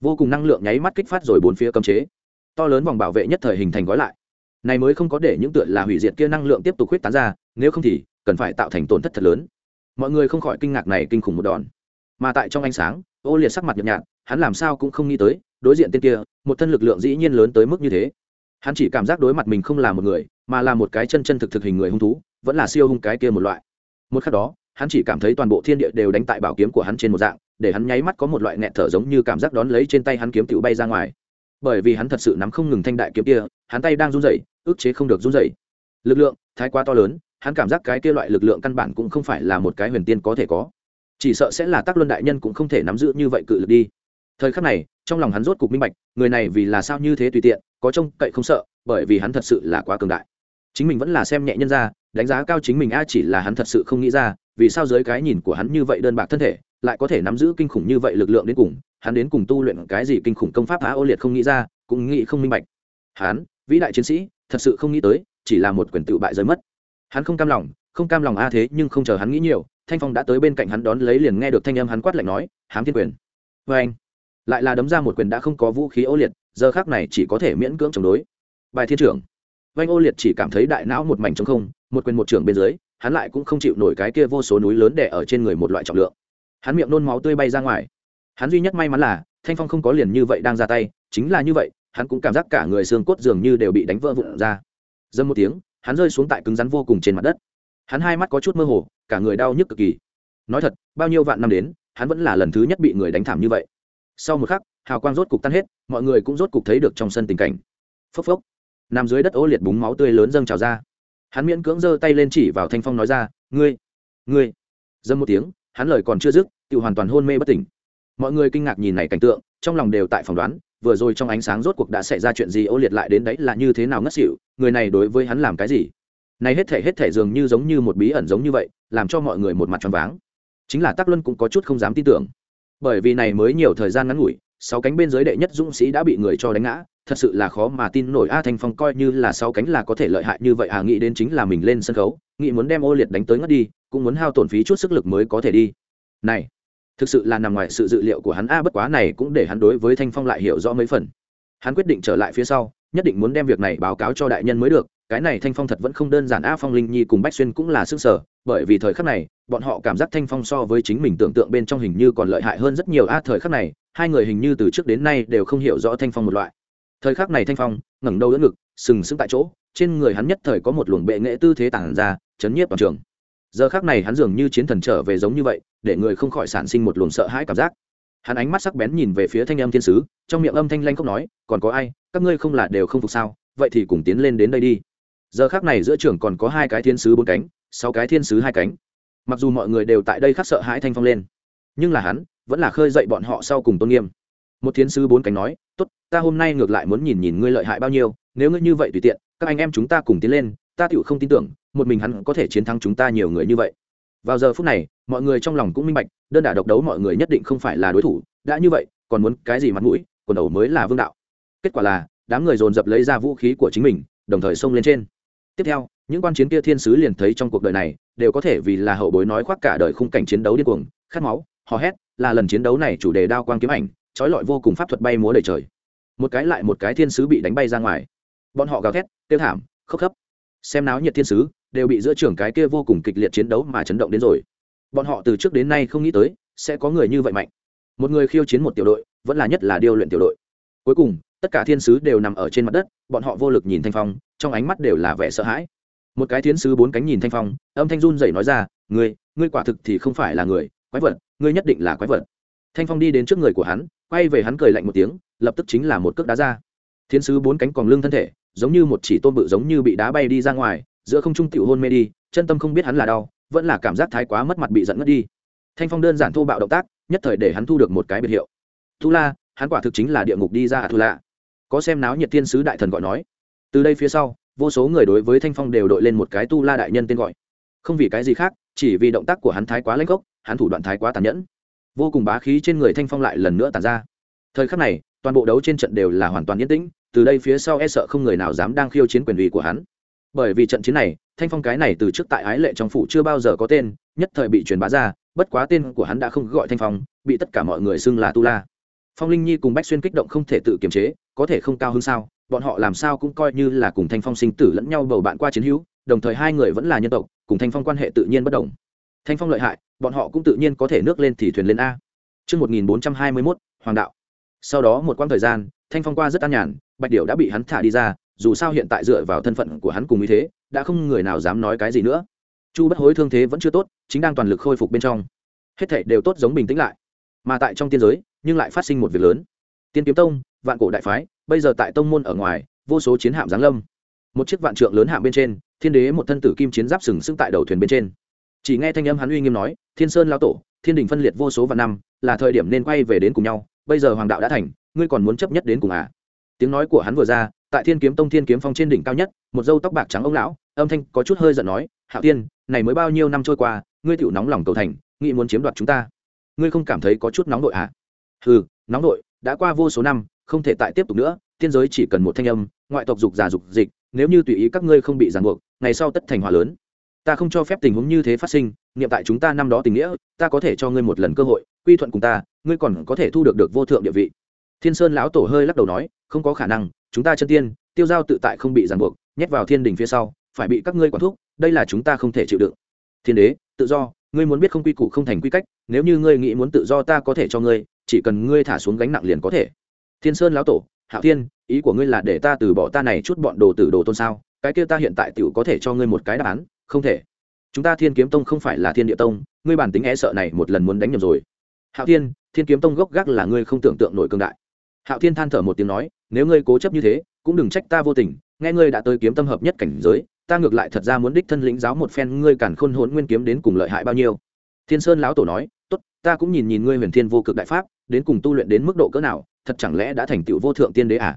Vô cùng năng lượng nháy mắt kích phát rồi bốn phía cấm chế. To lớn vòng bảo vệ nhất thời hình thành gói lại. Này mới không có để những tựa là hủy diệt kia năng lượng tiếp tục huyết tán ra, nếu không thì cần phải tạo thành tổn thất thật lớn. Mọi người không khỏi kinh ngạc này kinh khủng một đòn. Mà tại trong ánh sáng, ô liệt sắc mặt nhợt nhạt, hắn làm sao cũng không nghĩ tới, đối diện tên kia, một thân lực lượng dĩ nhiên lớn tới mức như thế. Hắn chỉ cảm giác đối mặt mình không là một người, mà là một cái chân chân thực thực hình người hung thú, vẫn là siêu hung cái kia một loại. Một khắc đó hắn chỉ cảm thấy toàn bộ thiên địa đều đánh tại bảo kiếm của hắn trên một dạng, để hắn nháy mắt có một loại nghẹt thở giống như cảm giác đón lấy trên tay hắn kiếm tự bay ra ngoài. Bởi vì hắn thật sự nắm không ngừng thanh đại kiếm kia, hắn tay đang run rẩy, ức chế không được run rẩy. Lực lượng, thái quá to lớn, hắn cảm giác cái kia loại lực lượng căn bản cũng không phải là một cái huyền tiên có thể có. Chỉ sợ sẽ là tác luân đại nhân cũng không thể nắm giữ như vậy cự lực đi. Thời khắc này, trong lòng hắn rốt cục minh bạch, người này vì là sao như thế tùy tiện, có trông cậy không sợ, bởi vì hắn thật sự là quá cường đại chính mình vẫn là xem nhẹ nhân ra, đánh giá cao chính mình a chỉ là hắn thật sự không nghĩ ra, vì sao dưới cái nhìn của hắn như vậy đơn bạc thân thể, lại có thể nắm giữ kinh khủng như vậy lực lượng đến cùng, hắn đến cùng tu luyện cái gì kinh khủng công pháp á ô liệt không nghĩ ra, cũng nghĩ không minh bạch. Hắn, vĩ đại chiến sĩ, thật sự không nghĩ tới, chỉ là một quyền tự bại rơi mất. Hắn không cam lòng, không cam lòng a thế nhưng không chờ hắn nghĩ nhiều, thanh phong đã tới bên cạnh hắn đón lấy liền nghe được thanh âm hắn quát lạnh nói, hám thiên quyền. Vê anh, lại là đấm ra một quyền đã không có vũ khí ô liệt, giờ khác này chỉ có thể miễn cưỡng chống đối. Bài thiên trưởng vanh ô liệt chỉ cảm thấy đại não một mảnh trống không, một quyền một trưởng bên dưới, hắn lại cũng không chịu nổi cái kia vô số núi lớn đẻ ở trên người một loại trọng lượng. Hắn miệng nôn máu tươi bay ra ngoài. Hắn duy nhất may mắn là, thanh phong không có liền như vậy đang ra tay, chính là như vậy, hắn cũng cảm giác cả người xương cốt dường như đều bị đánh vỡ vụn ra. Dâm một tiếng, hắn rơi xuống tại cứng rắn vô cùng trên mặt đất. Hắn hai mắt có chút mơ hồ, cả người đau nhức cực kỳ. Nói thật, bao nhiêu vạn năm đến, hắn vẫn là lần thứ nhất bị người đánh thảm như vậy. Sau một khắc, hào quang rốt cục tan hết, mọi người cũng rốt cục thấy được trong sân tình cảnh. Phốc phốc nằm dưới đất ô liệt búng máu tươi lớn dâng trào ra. Hắn miễn cưỡng giơ tay lên chỉ vào thanh phong nói ra, ngươi ngươi. Dâm một tiếng, hắn lời còn chưa dứt, tự hoàn toàn hôn mê bất tỉnh. Mọi người kinh ngạc nhìn này cảnh tượng, trong lòng đều tại phỏng đoán, vừa rồi trong ánh sáng rốt cuộc đã xảy ra chuyện gì, ô liệt lại đến đấy là như thế nào ngất xỉu, người này đối với hắn làm cái gì? Này hết thể hết thể dường như giống như một bí ẩn giống như vậy, làm cho mọi người một mặt tròn váng. Chính là tắc luân cũng có chút không dám tin tưởng. Bởi vì này mới nhiều thời gian ngắn ngủi sáu cánh bên dưới đệ nhất dũng sĩ đã bị người cho đánh ngã, thật sự là khó mà tin nổi. A thanh phong coi như là sáu cánh là có thể lợi hại như vậy à nghĩ đến chính là mình lên sân khấu, nghĩ muốn đem ô liệt đánh tới ngất đi, cũng muốn hao tổn phí chút sức lực mới có thể đi. Này, thực sự là nằm ngoài sự dự liệu của hắn. A, bất quá này cũng để hắn đối với thanh phong lại hiểu rõ mấy phần. Hắn quyết định trở lại phía sau, nhất định muốn đem việc này báo cáo cho đại nhân mới được. Cái này thanh phong thật vẫn không đơn giản. A phong linh nhi cùng bách xuyên cũng là sức sở, bởi vì thời khắc này bọn họ cảm giác thanh phong so với chính mình tưởng tượng bên trong hình như còn lợi hại hơn rất nhiều. A, thời khắc này, hai người hình như từ trước đến nay đều không hiểu rõ thanh phong một loại. Thời khắc này thanh phong, ngẩng đầu đỡ ngực, sừng sững tại chỗ, trên người hắn nhất thời có một luồng bệ nghệ tư thế tản ra, chấn nhiếp toàn trường. Giờ khác này hắn dường như chiến thần trở về giống như vậy, để người không khỏi sản sinh một luồng sợ hãi cảm giác. Hắn ánh mắt sắc bén nhìn về phía thanh âm thiên sứ, trong miệng âm thanh lanh không nói, còn có ai? Các ngươi không là đều không phục sao? Vậy thì cùng tiến lên đến đây đi. Giờ khác này giữa trường còn có hai cái thiên sứ bốn cánh, sáu cái thiên sứ hai cánh mặc dù mọi người đều tại đây khắc sợ hãi thanh phong lên, nhưng là hắn vẫn là khơi dậy bọn họ sau cùng tôn nghiêm. Một thiến sứ bốn cánh nói, tốt, ta hôm nay ngược lại muốn nhìn nhìn ngươi lợi hại bao nhiêu, nếu ngươi như vậy tùy tiện, các anh em chúng ta cùng tiến lên, ta tựu không tin tưởng, một mình hắn có thể chiến thắng chúng ta nhiều người như vậy. Vào giờ phút này, mọi người trong lòng cũng minh bạch, đơn đả độc đấu mọi người nhất định không phải là đối thủ, đã như vậy, còn muốn cái gì mặt mũi, quần đầu mới là vương đạo. Kết quả là, đám người dồn dập lấy ra vũ khí của chính mình, đồng thời xông lên trên. Tiếp theo những quan chiến kia thiên sứ liền thấy trong cuộc đời này, đều có thể vì là hậu bối nói khoác cả đời khung cảnh chiến đấu điên cuồng, khát máu, hò hét, là lần chiến đấu này chủ đề đao quang kiếm ảnh, trói lọi vô cùng pháp thuật bay múa đầy trời. Một cái lại một cái thiên sứ bị đánh bay ra ngoài. Bọn họ gào thét tiêu thảm khốc khấp. Xem náo nhiệt thiên sứ, đều bị giữa trường cái kia vô cùng kịch liệt chiến đấu mà chấn động đến rồi. Bọn họ từ trước đến nay không nghĩ tới, sẽ có người như vậy mạnh. Một người khiêu chiến một tiểu đội, vẫn là nhất là điêu luyện tiểu đội. Cuối cùng, tất cả thiên sứ đều nằm ở trên mặt đất, bọn họ vô lực nhìn thanh phong, trong ánh mắt đều là vẻ sợ hãi một cái thiến sứ bốn cánh nhìn thanh phong, âm thanh run dậy nói ra, ngươi ngươi quả thực thì không phải là người, quái vật, ngươi nhất định là quái vật. Thanh phong đi đến trước người của hắn, quay về hắn cười lạnh một tiếng, lập tức chính là một cước đá ra. Thiến sứ bốn cánh còn lưng thân thể, giống như một chỉ tôm bự giống như bị đá bay đi ra ngoài, giữa không trung tiểu hôn mê đi, chân tâm không biết hắn là đau, vẫn là cảm giác thái quá mất mặt bị giận ngất đi. Thanh phong đơn giản thô bạo động tác, nhất thời để hắn thu được một cái biệt hiệu. Thu la, hắn quả thực chính là địa ngục đi ra à thu lạ có xem náo nhiệt thiên sứ đại thần gọi nói. Từ đây phía sau vô số người đối với thanh phong đều đội lên một cái tu la đại nhân tên gọi. Không vì cái gì khác, chỉ vì động tác của hắn thái quá lãnh gốc, hắn thủ đoạn thái quá tàn nhẫn. Vô cùng bá khí trên người thanh phong lại lần nữa tàn ra. Thời khắc này, toàn bộ đấu trên trận đều là hoàn toàn yên tĩnh, từ đây phía sau e sợ không người nào dám đang khiêu chiến quyền uy của hắn. Bởi vì trận chiến này, thanh phong cái này từ trước tại ái lệ trong phủ chưa bao giờ có tên, nhất thời bị truyền bá ra, bất quá tên của hắn đã không gọi thanh phong, bị tất cả mọi người xưng là tu la. Phong linh nhi cùng bách xuyên kích động không thể tự kiềm chế, có thể không cao hơn sao? Bọn họ làm sao cũng coi như là cùng thanh phong sinh tử lẫn nhau bầu bạn qua chiến hữu đồng thời hai người vẫn là nhân tộc cùng thanh phong quan hệ tự nhiên bất đồng thanh phong lợi hại bọn họ cũng tự nhiên có thể nước lên thì thuyền lên a Trước 1421, Hoàng đạo. Sau đó một quãng thời gian, Thanh Phong qua rất an nhàn, Bạch Điểu đã bị hắn thả đi ra, dù sao hiện tại dựa vào thân phận của hắn cùng như thế, đã không người nào dám nói cái gì nữa. Chu Bất Hối thương thế vẫn chưa tốt, chính đang toàn lực khôi phục bên trong. Hết thảy đều tốt giống bình tĩnh lại. Mà tại trong tiên giới, nhưng lại phát sinh một việc lớn. Tiên Kiếm Tông, Vạn Cổ đại phái, bây giờ tại tông môn ở ngoài, vô số chiến hạm giáng lâm. Một chiếc vạn trượng lớn hạm bên trên, Thiên Đế một thân tử kim chiến giáp sừng sững tại đầu thuyền bên trên. Chỉ nghe thanh âm hắn uy nghiêm nói thiên sơn lao tổ thiên đình phân liệt vô số vạn năm là thời điểm nên quay về đến cùng nhau bây giờ hoàng đạo đã thành ngươi còn muốn chấp nhất đến cùng à? Tiếng nói của hắn vừa ra tại thiên kiếm tông thiên kiếm phong trên đỉnh cao nhất một dâu tóc bạc trắng ông lão âm thanh có chút hơi giận nói hạo tiên này mới bao nhiêu năm trôi qua ngươi tựu nóng lòng cầu thành nghĩ muốn chiếm đoạt chúng ta. Ngươi không cảm thấy có chút nóng đội à? Ừ nóng đội đã qua vô số năm không thể tại tiếp tục nữa, tiên giới chỉ cần một thanh âm, ngoại tộc dục giả dục dịch, nếu như tùy ý các ngươi không bị ràng buộc, ngày sau tất thành hòa lớn. Ta không cho phép tình huống như thế phát sinh, niệm tại chúng ta năm đó tình nghĩa, ta có thể cho ngươi một lần cơ hội, quy thuận cùng ta, ngươi còn có thể thu được được vô thượng địa vị. Thiên sơn lão tổ hơi lắc đầu nói, không có khả năng, chúng ta chân tiên, tiêu giao tự tại không bị ràng buộc, nhét vào thiên đình phía sau, phải bị các ngươi quản thúc, đây là chúng ta không thể chịu đựng. Thiên đế, tự do, ngươi muốn biết không quy củ không thành quy cách, nếu như ngươi nghĩ muốn tự do ta có thể cho ngươi, chỉ cần ngươi thả xuống gánh nặng liền có thể thiên sơn lão tổ hạ thiên, ý của ngươi là để ta từ bỏ ta này chút bọn đồ tử đồ tôn sao? Cái kia ta hiện tại tựu có thể cho ngươi một cái đáp án, không thể. Chúng ta thiên kiếm tông không phải là thiên địa tông, ngươi bản tính e sợ này một lần muốn đánh nhầm rồi. Hạo thiên thiên kiếm tông gốc gác là ngươi không tưởng tượng nổi cương đại. Hạo thiên than thở một tiếng nói, nếu ngươi cố chấp như thế, cũng đừng trách ta vô tình, nghe ngươi đã tới kiếm tâm hợp nhất cảnh giới, ta ngược lại thật ra muốn đích thân lĩnh giáo một phen ngươi cản khôn hồn nguyên kiếm đến cùng lợi hại bao nhiêu. Thiên sơn lão tổ nói, tốt, ta cũng nhìn nhìn ngươi huyền thiên vô cực đại pháp, đến cùng tu luyện đến mức độ cỡ nào thật chẳng lẽ đã thành tựu vô thượng tiên đế à?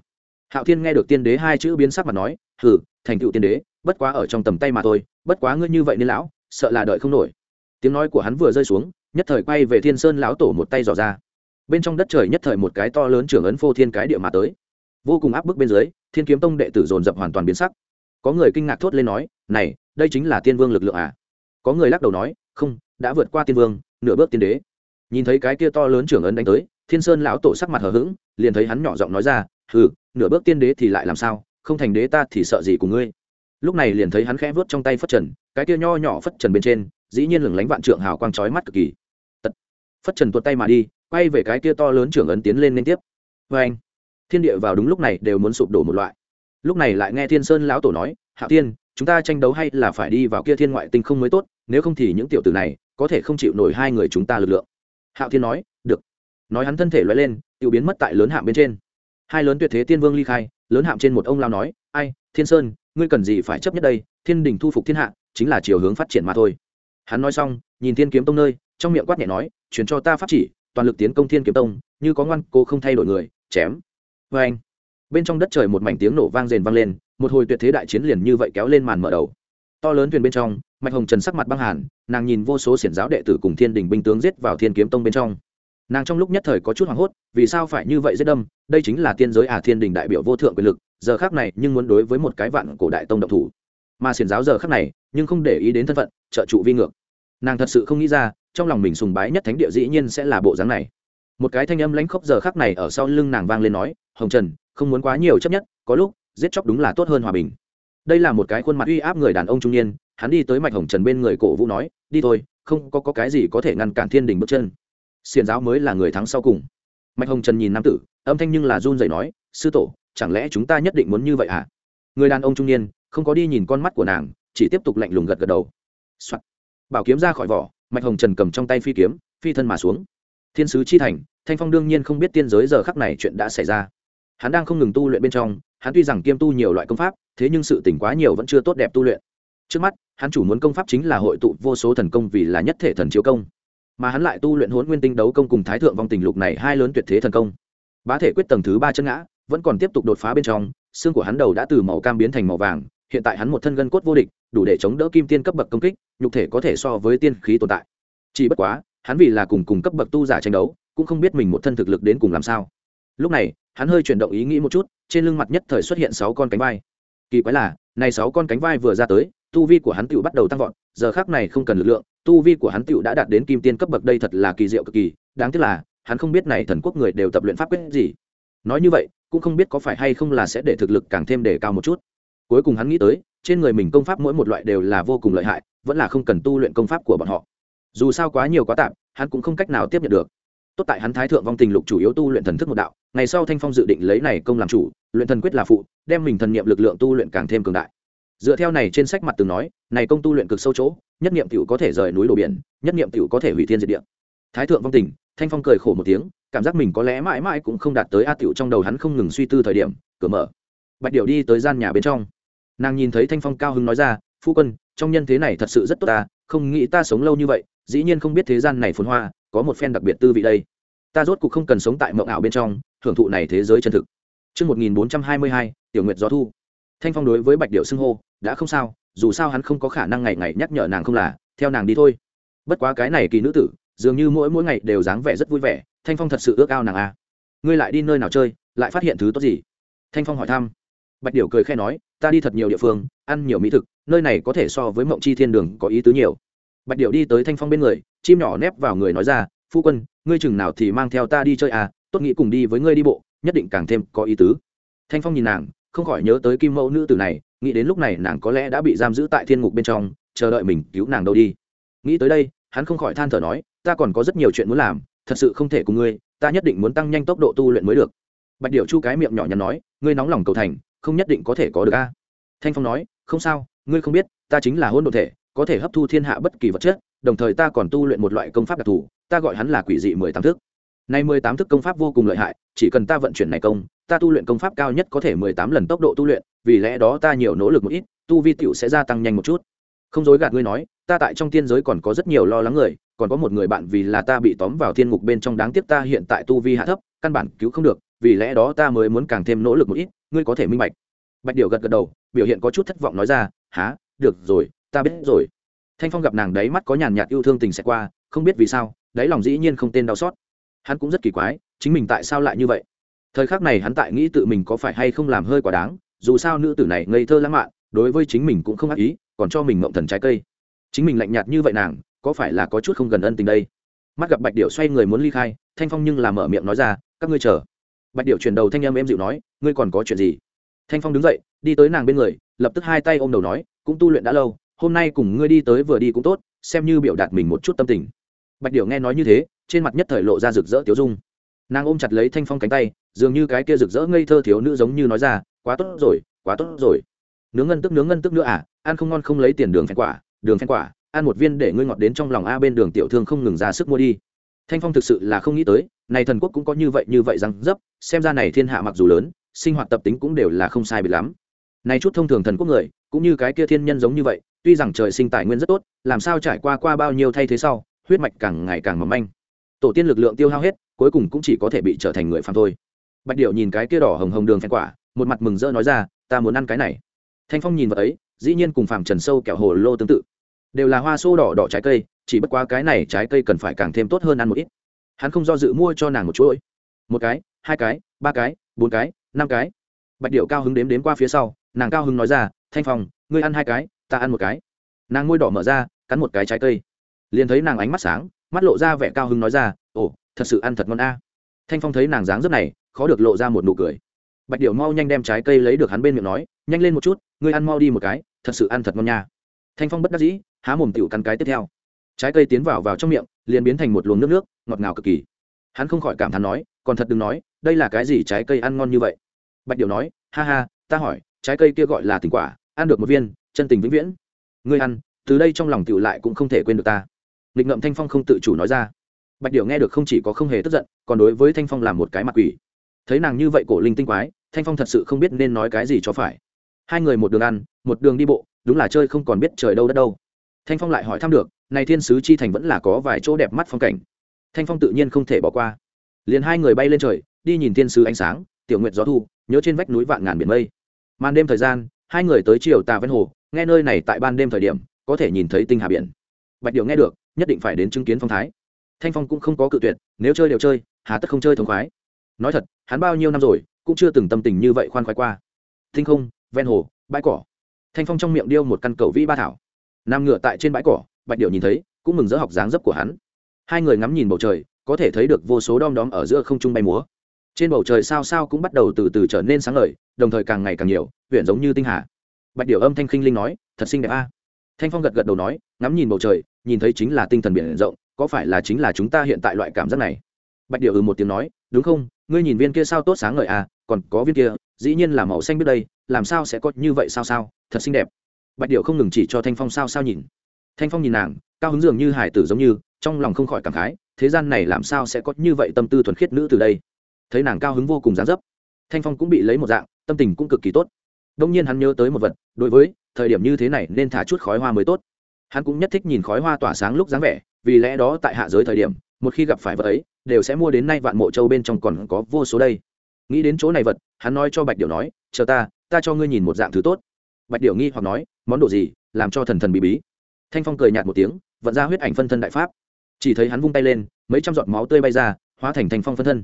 Hạo thiên nghe được tiên đế hai chữ biến sắc mà nói, hừ, thành tựu tiên đế, bất quá ở trong tầm tay mà thôi, bất quá ngươi như vậy nên lão, sợ là đợi không nổi. Tiếng nói của hắn vừa rơi xuống, nhất thời quay về thiên sơn lão tổ một tay dò ra. Bên trong đất trời nhất thời một cái to lớn trưởng ấn phô thiên cái địa mà tới. Vô cùng áp bức bên dưới, thiên kiếm tông đệ tử dồn dập hoàn toàn biến sắc. Có người kinh ngạc thốt lên nói, này, đây chính là tiên vương lực lượng à? Có người lắc đầu nói, không, đã vượt qua tiên vương, nửa bước tiên đế. Nhìn thấy cái kia to lớn trưởng ấn đánh tới thiên sơn lão tổ sắc mặt hờ hững liền thấy hắn nhỏ giọng nói ra hừ, nửa bước tiên đế thì lại làm sao? Không thành đế ta thì sợ gì của ngươi? Lúc này liền thấy hắn khẽ vớt trong tay phất trần cái kia nho nhỏ phất trần bên trên dĩ nhiên lửng lánh vạn trượng hào quang trói mắt cực kỳ. Tật. phất trần tuột tay mà đi quay về cái kia to lớn trưởng ấn tiến lên liên tiếp. Vê anh thiên địa vào đúng lúc này đều muốn sụp đổ một loại. Lúc này lại nghe thiên sơn lão tổ nói hạ thiên chúng ta tranh đấu hay là phải đi vào kia thiên ngoại tinh không mới tốt nếu không thì những tiểu tử này có thể không chịu nổi hai người chúng ta lực lượng. Hạo thiên nói được nói hắn thân thể loại lên tự biến mất tại lớn hạm bên trên. Hai lớn tuyệt thế tiên vương ly khai, lớn hạm trên một ông lao nói, ai, thiên sơn, ngươi cần gì phải chấp nhất đây? Thiên đình thu phục thiên hạ, chính là chiều hướng phát triển mà thôi. Hắn nói xong, nhìn thiên kiếm tông nơi, trong miệng quát nhẹ nói chuyển cho ta pháp chỉ, toàn lực tiến công thiên kiếm tông, như có ngoan cô không thay đổi người, chém. Vê anh bên trong đất trời một mảnh tiếng nổ vang rền vang lên, một hồi tuyệt thế đại chiến liền như vậy kéo lên màn mở đầu. To lớn thuyền bên trong, mạch hồng trần sắc mặt băng hàn, nàng nhìn vô số xiển giáo đệ tử cùng thiên đình binh tướng giết vào thiên kiếm tông bên trong nàng trong lúc nhất thời có chút hoảng hốt vì sao phải như vậy giết đâm? Đây chính là tiên giới à thiên đình đại biểu vô thượng quyền lực giờ khác này nhưng muốn đối với một cái vạn cổ đại tông động thủ. Mà xiển giáo giờ khác này nhưng không để ý đến thân phận trợ trụ vi ngược. Nàng thật sự không nghĩ ra trong lòng mình sùng bái nhất thánh địa dĩ nhiên sẽ là bộ dáng này. Một cái thanh âm lãnh khốc giờ khác này ở sau lưng nàng vang lên nói hồng trần không muốn quá nhiều chấp nhất có lúc giết chóc đúng là tốt hơn hòa bình. Đây là một cái khuôn mặt uy áp người đàn ông trung niên hắn đi tới mạch hồng trần bên người cổ vũ nói đi thôi không có, có cái gì có thể ngăn cản thiên đình bước chân xiền giáo mới là người thắng sau cùng. Mạch hồng trần nhìn nam tử, âm thanh nhưng là run dậy nói, sư tổ, chẳng lẽ chúng ta nhất định muốn như vậy à người đàn ông trung niên, không có đi nhìn con mắt của nàng, chỉ tiếp tục lạnh lùng gật gật đầu、Soạn. bảo kiếm ra khỏi vỏ, mạch hồng trần cầm trong tay phi kiếm, phi thân mà xuống. Thiên sứ chi thành, thanh phong đương nhiên không biết tiên giới giờ khắc này chuyện đã xảy ra. Hắn đang không ngừng tu luyện bên trong, hắn tuy rằng kiêm tu nhiều loại công pháp, thế nhưng sự tỉnh quá nhiều vẫn chưa tốt đẹp tu luyện. Trước mắt, hắn chủ muốn công pháp chính là hội tụ vô số thần công vì là nhất thể thần chiếu công mà hắn lại tu luyện hốn nguyên tinh đấu công cùng thái thượng vong tình lục này hai lớn tuyệt thế thần công. Bá thể quyết tầng thứ ba chân ngã, vẫn còn tiếp tục đột phá bên trong, xương của hắn đầu đã từ màu cam biến thành màu vàng, hiện tại hắn một thân gân cốt vô địch, đủ để chống đỡ kim tiên cấp bậc công kích, nhục thể có thể so với tiên khí tồn tại. Chỉ bất quá, hắn vì là cùng cùng cấp bậc tu giả tranh đấu, cũng không biết mình một thân thực lực đến cùng làm sao. Lúc này, hắn hơi chuyển động ý nghĩ một chút, trên lưng mặt nhất thời xuất hiện sáu con cánh vai. Kỳ quái là, này sáu con cánh vai vừa ra tới, tu vi của hắn tựu bắt đầu tăng vọt, giờ khác này không cần lực lượng tu vi của hắn tựu đã đạt đến kim tiên cấp bậc đây thật là kỳ diệu cực kỳ, đáng tiếc là, hắn không biết này thần quốc người đều tập luyện pháp quyết gì. Nói như vậy, cũng không biết có phải hay không là sẽ để thực lực càng thêm đề cao một chút. Cuối cùng hắn nghĩ tới, trên người mình công pháp mỗi một loại đều là vô cùng lợi hại, vẫn là không cần tu luyện công pháp của bọn họ. Dù sao quá nhiều quá tạm, hắn cũng không cách nào tiếp nhận được. Tốt tại hắn thái thượng vong tình lục chủ yếu tu luyện thần thức một đạo, ngày sau thanh phong dự định lấy này công làm chủ, luyện thần quyết là phụ, đem mình thần niệm lực lượng tu luyện càng thêm cường đại dựa theo này trên sách mặt từng nói này công tu luyện cực sâu chỗ nhất niệm tiểu có thể rời núi đổ biển nhất niệm tiểu có thể hủy thiên diệt địa. Thái thượng vong tình thanh phong cười khổ một tiếng cảm giác mình có lẽ mãi mãi cũng không đạt tới a tiểu trong đầu hắn không ngừng suy tư thời điểm cửa mở. Bạch điệu đi tới gian nhà bên trong. Nàng nhìn thấy thanh phong cao hứng nói ra phu quân trong nhân thế này thật sự rất tốt ta không nghĩ ta sống lâu như vậy dĩ nhiên không biết thế gian này phồn hoa có một phen đặc biệt tư vị đây. Ta rốt cuộc không cần sống tại mộng ảo bên trong hưởng thụ này thế giới chân thực. Trước 1422, tiểu nguyệt gió thu. Thanh Phong đối với Bạch Điệu xưng hô, đã không sao, dù sao hắn không có khả năng ngày ngày nhắc nhở nàng không là, theo nàng đi thôi. Bất quá cái này kỳ nữ tử, dường như mỗi mỗi ngày đều dáng vẻ rất vui vẻ, Thanh Phong thật sự ước ao nàng à. Ngươi lại đi nơi nào chơi, lại phát hiện thứ tốt gì? Thanh Phong hỏi thăm. Bạch Điệu cười khẽ nói, ta đi thật nhiều địa phương, ăn nhiều mỹ thực, nơi này có thể so với Mộng Chi Thiên Đường có ý tứ nhiều. Bạch Điệu đi tới Thanh Phong bên người, chim nhỏ nép vào người nói ra, phu quân, ngươi chừng nào thì mang theo ta đi chơi à, tốt nghĩ cùng đi với ngươi đi bộ, nhất định càng thêm có ý tứ thanh phong nhìn nàng không khỏi nhớ tới kim mẫu nữ tử này, nghĩ đến lúc này nàng có lẽ đã bị giam giữ tại thiên ngục bên trong, chờ đợi mình cứu nàng đâu đi. Nghĩ tới đây, hắn không khỏi than thở nói, ta còn có rất nhiều chuyện muốn làm, thật sự không thể cùng ngươi, ta nhất định muốn tăng nhanh tốc độ tu luyện mới được. Bạch điệu chu cái miệng nhỏ nhắn nói, ngươi nóng lòng cầu thành, không nhất định có thể có được a. Thanh phong nói, không sao, ngươi không biết, ta chính là hôn đ ộ thể, có thể hấp thu thiên hạ bất kỳ vật chất, đồng thời ta còn tu luyện một loại công pháp đặc thù, ta gọi hắn là quỷ dị mười tám thước nay mười tám thức công pháp vô cùng lợi hại, chỉ cần ta vận chuyển này công, ta tu luyện công pháp cao nhất có thể mười tám lần tốc độ tu luyện, vì lẽ đó ta nhiều nỗ lực một ít, tu vi tiểu sẽ gia tăng nhanh một chút. Không dối gạt ngươi nói, ta tại trong tiên giới còn có rất nhiều lo lắng người, còn có một người bạn vì là ta bị tóm vào thiên ngục bên trong đáng tiếc ta hiện tại tu vi hạ thấp, căn bản cứu không được, vì lẽ đó ta mới muốn càng thêm nỗ lực một ít, ngươi có thể minh bạch. Bạch Điểu gật gật đầu, biểu hiện có chút thất vọng nói ra há được rồi, ta biết rồi. Thanh phong gặp nàng đấy mắt có nhàn nhạt yêu thương tình sẽ qua, không biết vì sao, đáy lòng dĩ nhiên không tên đau xót hắn cũng rất kỳ quái, chính mình tại sao lại như vậy? Thời khắc này hắn tại nghĩ tự mình có phải hay không làm hơi quá đáng, dù sao nữ tử này ngây thơ lãng mạn, đối với chính mình cũng không ác ý, còn cho mình mộng thần trái cây. Chính mình lạnh nhạt như vậy nàng, có phải là có chút không gần ân tình đây? Mắt gặp bạch điệu xoay người muốn ly khai, thanh phong nhưng làm mở miệng nói ra, các ngươi chờ. Bạch điệu chuyển đầu thanh em em dịu nói, ngươi còn có chuyện gì? Thanh phong đứng dậy, đi tới nàng bên người, lập tức hai tay ôm đầu nói, cũng tu luyện đã lâu, hôm nay cùng ngươi đi tới vừa đi cũng tốt, xem như biểu đạt mình một chút tâm tình. Bạch điệu nghe nói như thế trên mặt nhất thời lộ ra rực rỡ tiếu dung. Nàng ôm chặt lấy thanh phong cánh tay, dường như cái kia rực rỡ ngây thơ thiếu nữ giống như nói ra, quá tốt rồi, quá tốt rồi. Nướng ngân tức, nướng ngân tức nữa à ăn không ngon không lấy tiền đường phèn quả, đường phèn quả, ăn một viên để ngươi ngọt đến trong lòng a bên đường tiểu thương không ngừng ra sức mua đi. Thanh phong thực sự là không nghĩ tới, này thần quốc cũng có như vậy như vậy rằng dấp, xem ra này thiên hạ mặc dù lớn, sinh hoạt tập tính cũng đều là không sai bị lắm. Này chút thông thường thần quốc người, cũng như cái kia thiên nhân giống như vậy, tuy rằng trời sinh tài nguyên rất tốt, làm sao trải qua qua bao nhiêu thay thế sau, huyết mạch càng ngày càng mỏng manh tổ tiên lực lượng tiêu hao hết, cuối cùng cũng chỉ có thể bị trở thành người phàm thôi. Bạch điệu nhìn cái kia đỏ hồng hồng đường phèn quả, một mặt mừng rỡ nói ra, ta muốn ăn cái này. Thanh phong nhìn vào ấy, dĩ nhiên cùng phàm trần sâu kẹo hồ lô tương tự. Đều là hoa sô đỏ đỏ trái cây, chỉ bất quá cái này trái cây cần phải càng thêm tốt hơn ăn một ít. Hắn không do dự mua cho nàng một chuỗi. Một cái, hai cái, ba cái, bốn cái, năm cái. Bạch điệu cao hứng đếm đếm qua phía sau, nàng cao hứng nói ra, thanh phong, ngươi ăn hai cái, ta ăn một cái. Nàng môi đỏ mở ra, cắn một cái trái cây. Liền thấy nàng ánh mắt sáng mắt lộ ra vẻ cao hứng nói ra, ồ, thật sự ăn thật ngon a. Thanh phong thấy nàng dáng rất này, khó được lộ ra một nụ cười. Bạch điệu mau nhanh đem trái cây lấy được hắn bên miệng nói, nhanh lên một chút, ngươi ăn mau đi một cái, thật sự ăn thật ngon nha. Thanh phong bất đắc dĩ, há mồm tiểu cắn cái tiếp theo. Trái cây tiến vào vào trong miệng, liền biến thành một luồng nước nước, ngọt ngào cực kỳ. Hắn không khỏi cảm thán nói, còn thật đừng nói, đây là cái gì trái cây ăn ngon như vậy? Bạch điệu nói, ha ha, ta hỏi, trái cây kia gọi là tình quả, ăn được một viên, chân tình vĩnh viễn. Ngươi ăn, từ đây trong lòng tựu lại cũng không thể quên được ta nghịch ngậm thanh phong không tự chủ nói ra. Bạch điệu nghe được không chỉ có không hề tức giận, còn đối với thanh phong làm một cái mặt quỷ. Thấy nàng như vậy cổ linh tinh quái, thanh phong thật sự không biết nên nói cái gì cho phải. Hai người một đường ăn, một đường đi bộ, đúng là chơi không còn biết trời đâu đất đâu. Thanh phong lại hỏi thăm được, này thiên sứ chi thành vẫn là có vài chỗ đẹp mắt phong cảnh. Thanh phong tự nhiên không thể bỏ qua. Liền hai người bay lên trời, đi nhìn thiên sứ ánh sáng, tiểu nguyện gió thu, nhớ trên vách núi vạn ngàn biển mây. Màn đêm thời gian, hai người tới chiều tà ven hồ, nghe nơi này tại ban đêm thời điểm, có thể nhìn thấy tinh hà biển. Bạch điệu nghe được nhất định phải đến chứng kiến phong thái. Thanh phong cũng không có cự tuyệt, nếu chơi đều chơi, hà tất không chơi thống khoái. Nói thật, hắn bao nhiêu năm rồi, cũng chưa từng tâm tình như vậy khoan khoái qua. Thinh không, ven hồ, bãi cỏ. Thanh phong trong miệng điêu một căn cầu vĩ ba thảo. Nằm ngựa tại trên bãi cỏ, bạch điệu nhìn thấy, cũng mừng rỡ học dáng dấp của hắn. Hai người ngắm nhìn bầu trời, có thể thấy được vô số đom đóm ở giữa không trung bay múa. Trên bầu trời sao sao cũng bắt đầu từ từ trở nên sáng ngời, đồng thời càng ngày càng nhiều huyện giống như tinh hà. Bạch điệu âm thanh khinh linh nói, thật xinh đẹp a thanh phong gật gật đầu nói, ngắm nhìn bầu trời, nhìn thấy chính là tinh thần biển rộng, có phải là chính là chúng ta hiện tại loại cảm giác này? Bạch điệu ừ một tiếng nói, đúng không? Ngươi nhìn viên kia sao tốt sáng ngời à còn có viên kia, dĩ nhiên là màu xanh biết đây, làm sao sẽ có như vậy sao sao, thật xinh đẹp. Bạch điệu không ngừng chỉ cho thanh phong sao sao nhìn. Thanh phong nhìn nàng, cao hứng dường như hải tử giống như, trong lòng không khỏi cảm khái, thế gian này làm sao sẽ có như vậy tâm tư thuần khiết nữ từ đây? Thấy nàng cao hứng vô cùng dán dấp, thanh phong cũng bị lấy một dạng, tâm tình cũng cực kỳ tốt. Đông nhiên hắn nhớ tới một vật, đối với thời điểm như thế này nên thả chút khói hoa mới tốt. Hắn cũng nhất thích nhìn khói hoa tỏa sáng lúc dáng vẻ, vì lẽ đó tại hạ giới thời điểm, một khi gặp phải vật ấy, đều sẽ mua đến nay vạn mộ châu bên trong còn có vô số đây. Nghĩ đến chỗ này vật, hắn nói cho bạch điệu nói, chờ ta ta cho ngươi nhìn một dạng thứ tốt. Bạch điệu nghi hoặc nói, món đồ gì, làm cho thần thần bí bí? Thanh phong cười nhạt một tiếng, vận ra huyết ảnh phân thân đại pháp. Chỉ thấy hắn vung tay lên, mấy trăm giọt máu tươi bay ra, hóa thành thanh phong phân thân.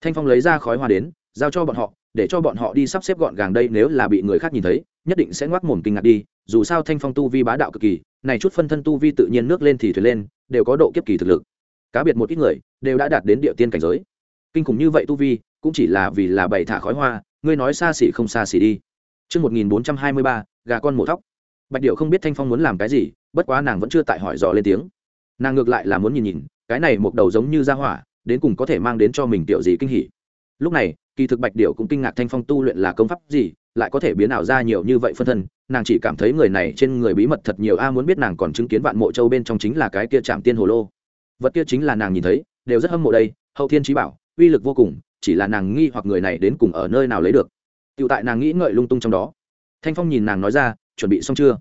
Thanh phong lấy ra khói hoa đến giao cho bọn họ để cho bọn họ đi sắp xếp gọn gàng đây nếu là bị người khác nhìn thấy nhất định sẽ ngoác mồm kinh ngạc đi dù sao thanh phong tu vi bá đạo cực kỳ này chút phân thân tu vi tự nhiên nước lên thì thuyền lên đều có độ kiếp kỳ thực lực cá biệt một ít người đều đã đạt đến địa tiên cảnh giới kinh khủng như vậy tu vi cũng chỉ là vì là bày thả khói hoa ngươi nói xa xỉ không xa xỉ đi Trước 1423, gà con mổ thóc. Bạch Điệu không biết Thanh Phong muốn làm cái gì, bất quá nàng vẫn chưa tại hỏi dò lên tiếng. Nàng ngược lại là muốn nhìn nhìn, cái này một đầu giống như ra hỏa, đến cùng có thể mang đến cho mình tiểu gì kinh hỉ. Lúc này, kỳ thực Bạch Điệu cũng kinh ngạc Thanh Phong tu luyện là công pháp gì, lại có thể biến ảo ra nhiều như vậy phân thân, nàng chỉ cảm thấy người này trên người bí mật thật nhiều a muốn biết nàng còn chứng kiến vạn mộ châu bên trong chính là cái kia chạm Tiên Hồ Lô. Vật kia chính là nàng nhìn thấy, đều rất hâm mộ đây, Hậu Thiên Chí Bảo, uy lực vô cùng, chỉ là nàng nghi hoặc người này đến cùng ở nơi nào lấy được. Tựu tại nàng nghĩ ngợi lung tung trong đó. Thanh phong nhìn nàng nói ra chuẩn bị xong chưa?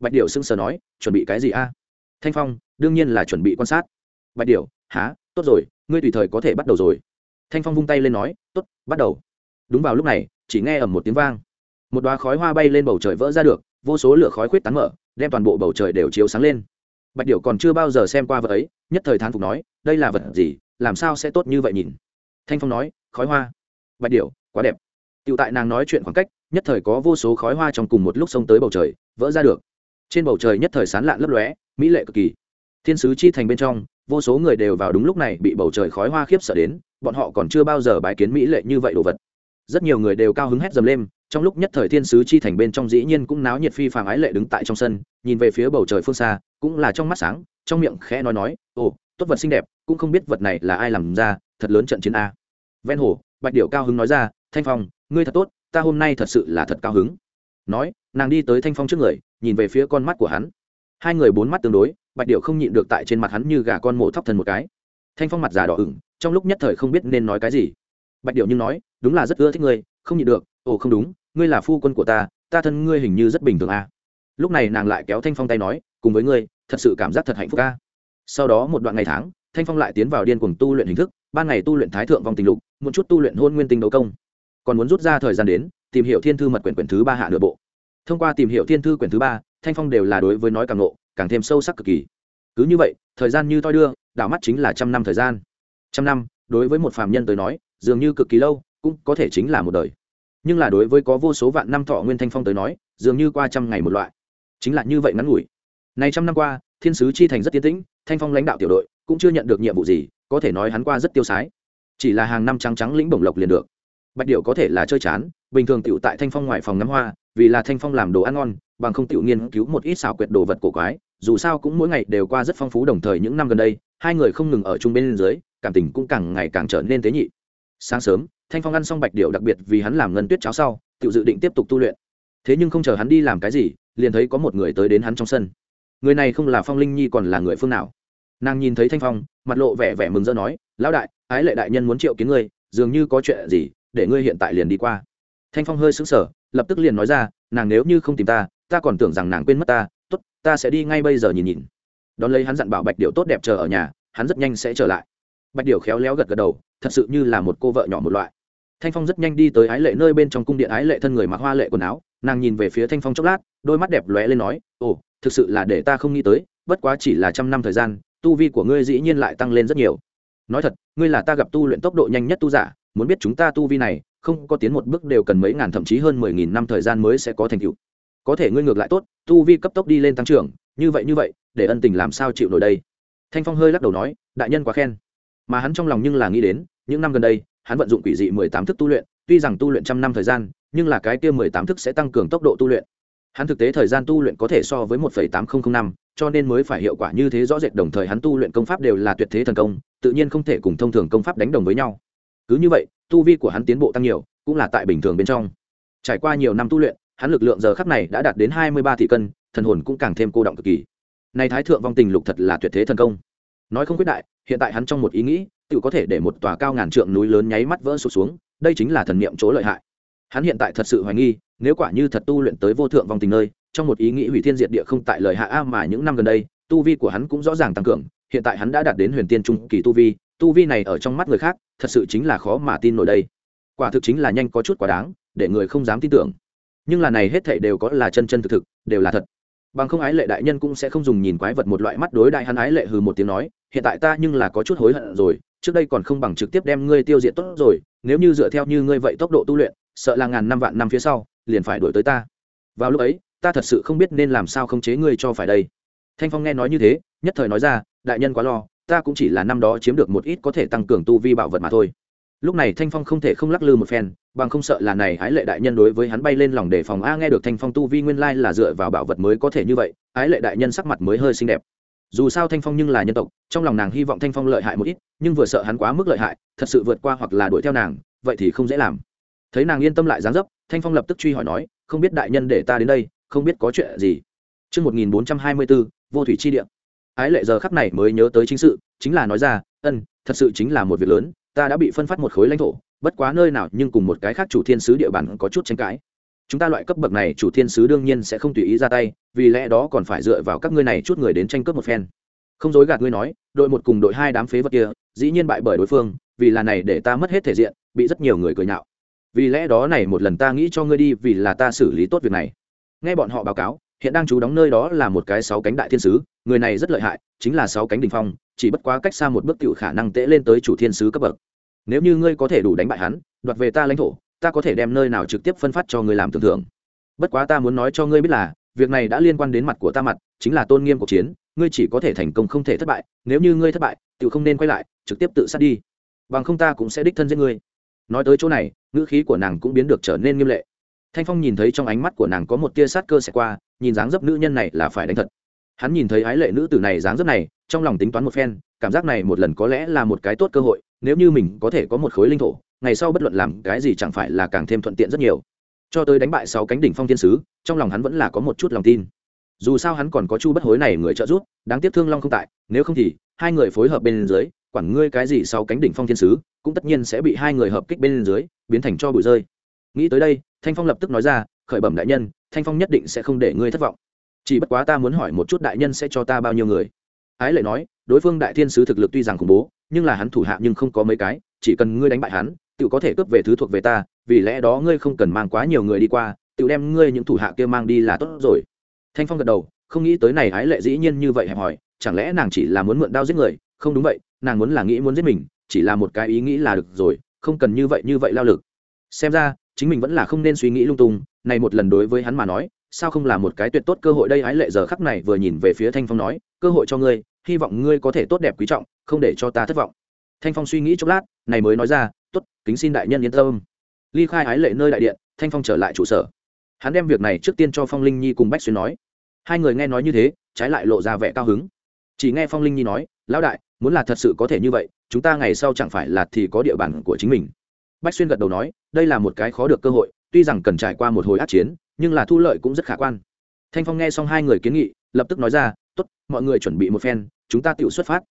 Bạch điệu sững sờ nói chuẩn bị cái gì a? Thanh phong đương nhiên là chuẩn bị quan sát. Bạch điệu há tốt rồi ngươi tùy thời có thể bắt đầu rồi thanh phong vung tay lên nói, tốt, bắt đầu. Đúng vào lúc này, chỉ nghe ầm một tiếng vang. Một đoá khói hoa bay lên bầu trời vỡ ra được, vô số lửa khói khuyết tán mở, đem toàn bộ bầu trời đều chiếu sáng lên. Bạch điệu còn chưa bao giờ xem qua vật ấy, nhất thời thán phục nói, đây là vật gì, làm sao sẽ tốt như vậy nhìn? Thanh phong nói, khói hoa. Bạch điệu quá đẹp. Tựu tại nàng nói chuyện khoảng cách, nhất thời có vô số khói hoa trong cùng một lúc xông tới bầu trời, vỡ ra được. Trên bầu trời nhất thời sán lạn lấp lóe, mỹ lệ cực kỳ. Thiên sứ chi thành bên trong, vô số người đều vào đúng lúc này bị bầu trời khói hoa khiếp sợ đến bọn họ còn chưa bao giờ bái kiến mỹ lệ như vậy đồ vật. Rất nhiều người đều cao hứng hét dầm lên, trong lúc nhất thời thiên sứ chi thành bên trong dĩ nhiên cũng náo nhiệt phi phàm ái lệ đứng tại trong sân, nhìn về phía bầu trời phương xa, cũng là trong mắt sáng, trong miệng khẽ nói nói, ồ, tốt vật xinh đẹp, cũng không biết vật này là ai làm ra, thật lớn trận chiến a. Ven hồ, bạch điệu cao hứng nói ra, thanh phong, ngươi thật tốt, ta hôm nay thật sự là thật cao hứng. Nói, nàng đi tới thanh phong trước người, nhìn về phía con mắt của hắn. Hai người bốn mắt tương đối, bạch điệu không nhịn được tại trên mặt hắn như gà con mổ thóc thần một cái. Thanh phong mặt già đỏ ửng trong lúc nhất thời không biết nên nói cái gì. Bạch điệu nhưng nói, đúng là rất ưa thích ngươi, không nhịn được. Ồ, không đúng, ngươi là phu quân của ta ta thân ngươi hình như rất bình thường à. lúc này nàng lại kéo thanh phong tay nói, cùng với ngươi, thật sự cảm giác thật hạnh phúc à. sau đó một đoạn ngày tháng, thanh phong lại tiến vào điên cuồng tu luyện hình thức, ban ngày tu luyện thái thượng vòng tình lục, một chút tu luyện hôn nguyên tinh đấu công. Còn muốn rút ra thời gian đến, tìm hiểu thiên thư mật quyển quyển thứ ba hạ nửa bộ. Thông qua tìm hiểu thiên thư quyển thứ ba, thanh phong đều là đối với nói càng nộ càng thêm sâu sắc cực kỳ. Cứ như vậy, thời gian như toi đưa, đảo mắt chính là trăm năm thời gian trăm năm, đối với một phàm nhân tới nói, dường như cực kỳ lâu, cũng có thể chính là một đời. Nhưng là đối với có vô số vạn năm thọ nguyên thanh phong tới nói, dường như qua trăm ngày một loại. Chính là như vậy ngắn ngủi. Này trăm năm qua, thiên sứ chi thành rất tiến tĩnh, thanh phong lãnh đạo tiểu đội cũng chưa nhận được nhiệm vụ gì, có thể nói hắn qua rất tiêu sái. Chỉ là hàng năm trắng trắng lĩnh bổng lộc liền được. Bạch điệu có thể là chơi chán, bình thường tiểu tại thanh phong ngoài phòng ngắm hoa, vì là thanh phong làm đồ ăn ngon, bằng không tiểu nghiên cứu một ít xào quyệt đồ vật cổ quái, dù sao cũng mỗi ngày đều qua rất phong phú đồng thời những năm gần đây, hai người không ngừng ở chung bên dưới cảm tình cũng càng ngày càng trở nên tế nhị. Sáng sớm, thanh phong ăn xong bạch điệu đặc biệt vì hắn làm ngân tuyết cháo sau tự dự định tiếp tục tu luyện. Thế nhưng không chờ hắn đi làm cái gì, liền thấy có một người tới đến hắn trong sân. Người này không là phong linh nhi còn là người phương nào? Nàng nhìn thấy thanh phong, mặt lộ vẻ vẻ mừng rỡ nói, lão đại, ái lệ đại nhân muốn triệu kiến ngươi, dường như có chuyện gì, để ngươi hiện tại liền đi qua. Thanh phong hơi sững sờ, lập tức liền nói ra, nàng nếu như không tìm ta ta còn tưởng rằng nàng quên mất ta, tốt, ta sẽ đi ngay bây giờ nhìn nhìn. Đón lấy hắn dặn bảo bạch điệu tốt đẹp chờ ở nhà, hắn rất nhanh sẽ trở lại bạch điểu khéo léo gật gật đầu, thật sự như là một cô vợ nhỏ một loại. Thanh phong rất nhanh đi tới ái lệ nơi bên trong cung điện, ái lệ thân người mặc hoa lệ quần áo, nàng nhìn về phía thanh phong chốc lát, đôi mắt đẹp lóe lên nói, ồ, thực sự là để ta không nghĩ tới, bất quá chỉ là trăm năm thời gian, tu vi của ngươi dĩ nhiên lại tăng lên rất nhiều. Nói thật, ngươi là ta gặp tu luyện tốc độ nhanh nhất tu giả, muốn biết chúng ta tu vi này, không có tiến một bước đều cần mấy ngàn thậm chí hơn mười nghìn năm thời gian mới sẽ có thành tựu. Có thể ngươi ngược lại tốt, tu vi cấp tốc đi lên tăng trưởng, như vậy như vậy, để ân tình làm sao chịu nổi đây? Thanh phong hơi lắc đầu nói, đại nhân quá khen mà hắn trong lòng nhưng là nghĩ đến, những năm gần đây, hắn vận dụng quỷ dị mười tám thức tu luyện, tuy rằng tu luyện trăm năm thời gian, nhưng là cái kia mười tám thức sẽ tăng cường tốc độ tu luyện. Hắn thực tế thời gian tu luyện có thể so với một tám nghìn năm, cho nên mới phải hiệu quả như thế rõ rệt, đồng thời hắn tu luyện công pháp đều là tuyệt thế thần công, tự nhiên không thể cùng thông thường công pháp đánh đồng với nhau. Cứ như vậy, tu vi của hắn tiến bộ tăng nhiều, cũng là tại bình thường bên trong. Trải qua nhiều năm tu luyện, hắn lực lượng giờ khắc này đã đạt đến hai mươi ba thị cân, thần hồn cũng càng thêm cô động cực kỳ. Nay thái thượng vong tình lục thật là tuyệt thế thần công nói không quyết đại, hiện tại hắn trong một ý nghĩ, tự có thể để một tòa cao ngàn trượng núi lớn nháy mắt vỡ sụt xuống, đây chính là thần niệm chỗ lợi hại. Hắn hiện tại thật sự hoài nghi, nếu quả như thật tu luyện tới vô thượng vong tình nơi, trong một ý nghĩ hủy thiên diệt địa không tại lời hạ a mà những năm gần đây, tu vi của hắn cũng rõ ràng tăng cường, hiện tại hắn đã đạt đến huyền tiên trung kỳ tu vi tu vi này ở trong mắt người khác, thật sự chính là khó mà tin nổi đây. Quả thực chính là nhanh có chút quá đáng, để người không dám tin tưởng. Nhưng là này hết thảy đều có là chân chân thực thực, đều là thật bằng không ái lệ đại nhân cũng sẽ không dùng nhìn quái vật một loại mắt đối đại hắn ái lệ hừ một tiếng nói, hiện tại ta nhưng là có chút hối hận rồi, trước đây còn không bằng trực tiếp đem ngươi tiêu diệt tốt rồi, nếu như dựa theo như ngươi vậy tốc độ tu luyện, sợ là ngàn năm vạn năm phía sau, liền phải đuổi tới ta. Vào lúc ấy, ta thật sự không biết nên làm sao khống chế ngươi cho phải đây. Thanh phong nghe nói như thế, nhất thời nói ra, đại nhân quá lo, ta cũng chỉ là năm đó chiếm được một ít có thể tăng cường tu vi bảo vật mà thôi lúc này thanh phong không thể không lắc lư một phen bằng không sợ là này ái lệ đại nhân đối với hắn bay lên lòng đề phòng. A nghe được thanh phong tu vi nguyên lai là dựa vào bảo vật mới có thể như vậy ái lệ đại nhân sắc mặt mới hơi xinh đẹp. Dù sao thanh phong nhưng là nhân tộc trong lòng nàng hy vọng thanh phong lợi hại một ít nhưng vừa sợ hắn quá mức lợi hại thật sự vượt qua hoặc là đuổi theo nàng vậy thì không dễ làm. Thấy nàng yên tâm lại dáng dấp thanh phong lập tức truy hỏi nói không biết đại nhân để ta đến đây không biết có chuyện gì? Trước 1424, vô thủy chi địa. Ái lệ giờ khắc này mới nhớ tới chính sự, chính là nói ra, ân, thật sự chính là một việc lớn, ta đã bị phân phát một khối lãnh thổ, bất quá nơi nào nhưng cùng một cái khác chủ thiên sứ địa bàn có chút tranh cãi. Chúng ta loại cấp bậc này chủ thiên sứ đương nhiên sẽ không tùy ý ra tay, vì lẽ đó còn phải dựa vào các ngươi này chút người đến tranh cướp một phen. Không dối gạt ngươi nói, đội một cùng đội hai đám phế vật kia, dĩ nhiên bại bởi đối phương, vì là này để ta mất hết thể diện, bị rất nhiều người cười nhạo. Vì lẽ đó này một lần ta nghĩ cho ngươi đi vì là ta xử lý tốt việc này nghe bọn họ báo cáo hiện đang trú đóng nơi đó là một cái sáu cánh đại thiên sứ người này rất lợi hại chính là sáu cánh đình phong chỉ bất quá cách xa một bước cựu khả năng tễ lên tới chủ thiên sứ cấp bậc. Nếu như ngươi có thể đủ đánh bại hắn, đoạt về ta lãnh thổ, ta có thể đem nơi nào trực tiếp phân phát cho ngươi làm tưởng thưởng. Bất quá ta muốn nói cho ngươi biết là, việc này đã liên quan đến mặt của ta mặt, chính là tôn nghiêm cuộc chiến, ngươi chỉ có thể thành công không thể thất bại, nếu như ngươi thất bại tự không nên quay lại, trực tiếp tự sát đi. Bằng không ta cũng sẽ đích thân giết ngươi. Nói tới chỗ này, ngữ khí của nàng cũng biến được trở nên nghiêm lệ. Thanh phong nhìn thấy trong ánh mắt của nàng có một tia sát cơ xẹt qua, nhìn dáng dấp nữ nhân này là phải đánh thật hắn nhìn thấy ái lệ nữ tử này dáng dấp này, trong lòng tính toán một phen, cảm giác này một lần có lẽ là một cái tốt cơ hội, nếu như mình có thể có một khối linh thổ, ngày sau bất luận làm cái gì chẳng phải là càng thêm thuận tiện rất nhiều. Cho tới đánh bại sáu cánh đỉnh phong thiên sứ, trong lòng hắn vẫn là có một chút lòng tin. Dù sao hắn còn có chu bất hối này người trợ giúp, đáng tiếc thương long không tại, nếu không thì, hai người phối hợp bên dưới, quản ngươi cái gì sau cánh đỉnh phong thiên sứ, cũng tất nhiên sẽ bị hai người hợp kích bên dưới, biến thành cho bụi rơi. Nghĩ tới đây, thanh phong lập tức nói ra, khởi bẩm đại nhân, thanh phong nhất định sẽ không để ngươi thất vọng chỉ bất quá ta muốn hỏi một chút đại nhân sẽ cho ta bao nhiêu người? Ái lệ nói, đối phương đại thiên sứ thực lực tuy rằng khủng bố, nhưng là hắn thủ hạ nhưng không có mấy cái, chỉ cần ngươi đánh bại hắn tự có thể cướp về thứ thuộc về ta, vì lẽ đó ngươi không cần mang quá nhiều người đi qua tự đem ngươi những thủ hạ kia mang đi là tốt rồi. Thanh phong gật đầu, không nghĩ tới này ái lệ dĩ nhiên như vậy hẹp hỏi chẳng lẽ nàng chỉ là muốn mượn đao giết người? Không đúng vậy, nàng muốn là nghĩ muốn giết mình, chỉ là một cái ý nghĩ là được rồi, không cần như vậy như vậy lao lực. Xem ra, chính mình vẫn là không nên suy nghĩ lung tung, này một lần đối với hắn mà nói sao không là một cái tuyệt tốt cơ hội đây ái lệ giờ khắc này vừa nhìn về phía thanh phong nói, cơ hội cho ngươi, hy vọng ngươi có thể tốt đẹp quý trọng, không để cho ta thất vọng. Thanh phong suy nghĩ chốc lát, này mới nói ra, tốt, kính xin đại nhân yên tâm. Ly khai ái lệ nơi đại điện, thanh phong trở lại trụ sở. Hắn đem việc này trước tiên cho phong linh nhi cùng bách xuyên nói. Hai người nghe nói như thế, trái lại lộ ra vẻ cao hứng. Chỉ nghe phong linh nhi nói, lão đại, muốn là thật sự có thể như vậy, chúng ta ngày sau chẳng phải là thì có địa bàn của chính mình. Bách xuyên gật đầu nói, đây là một cái khó được cơ hội, tuy rằng cần trải qua một hồi át chiến nhưng là thu lợi cũng rất khả quan. Thanh phong nghe xong hai người kiến nghị, lập tức nói ra, tốt, mọi người chuẩn bị một phen, chúng ta tự xuất phát.